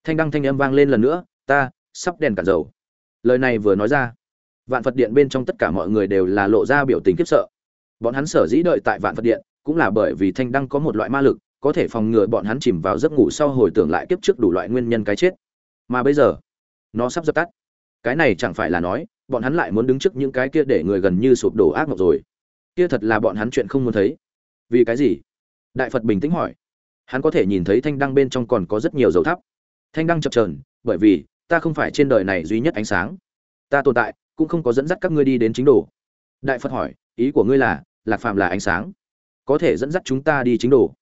Thanh đăng thanh âm vang lên lần nữa, ta, sắp đèn cả dầu lời này vừa nói ra, vạn phật điện bên trong tất cả mọi người đều là lộ ra biểu tình khiếp sợ. Bọn hắn sở dĩ đợi tại vạn phật điện cũng là bởi vì thanh đăng có một loại ma lực, có thể phòng ngừa bọn hắn chìm vào giấc ngủ sau hồi tưởng lại kiếp trước đủ loại nguyên nhân cái chết. Mà bây giờ, nó sắp dập tắt. Cái này chẳng phải là nói, bọn hắn lại muốn đứng trước những cái kia để người gần như sụp đổ ác mộng rồi. Kia thật là bọn hắn chuyện không muốn thấy. Vì cái gì? Đại phật bình tĩnh hỏi. Hắn có thể nhìn thấy thanh đăng bên trong còn có rất nhiều dầu thắp thanh đăng chập trờn bởi vì ta không phải trên đời này duy nhất ánh sáng. Ta tồn tại, cũng không có dẫn dắt các ngươi đi đến chính đồ. Đại phật hỏi, ý của ngươi là, lạc phàm là ánh sáng. Có thể dẫn dắt chúng ta đi chính đồ.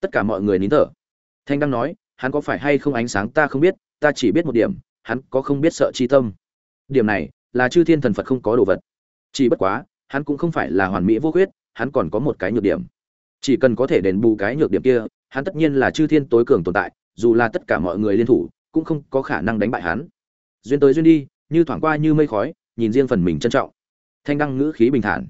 Tất cả mọi người nín thở. Thanh đăng nói, hắn có phải hay không ánh sáng ta không biết, ta chỉ biết một điểm, hắn có không biết sợ chi tâm. Điểm này, là chư thiên thần phật không có đồ vật. Chỉ bất quá, hắn cũng không phải là hoàn mỹ vô khuyết, hắn còn có một cái nhược điểm. Chỉ cần có thể đền bù cái nhược điểm kia, hắn tất nhiên là chư thiên tối cường tồn tại, dù là tất cả mọi người liên thủ cũng không có khả năng đánh bại hắn. Duyên tới duyên đi, như thoảng qua như mây khói, nhìn riêng phần mình trân trọng. Thanh đăng ngữ khí bình thản.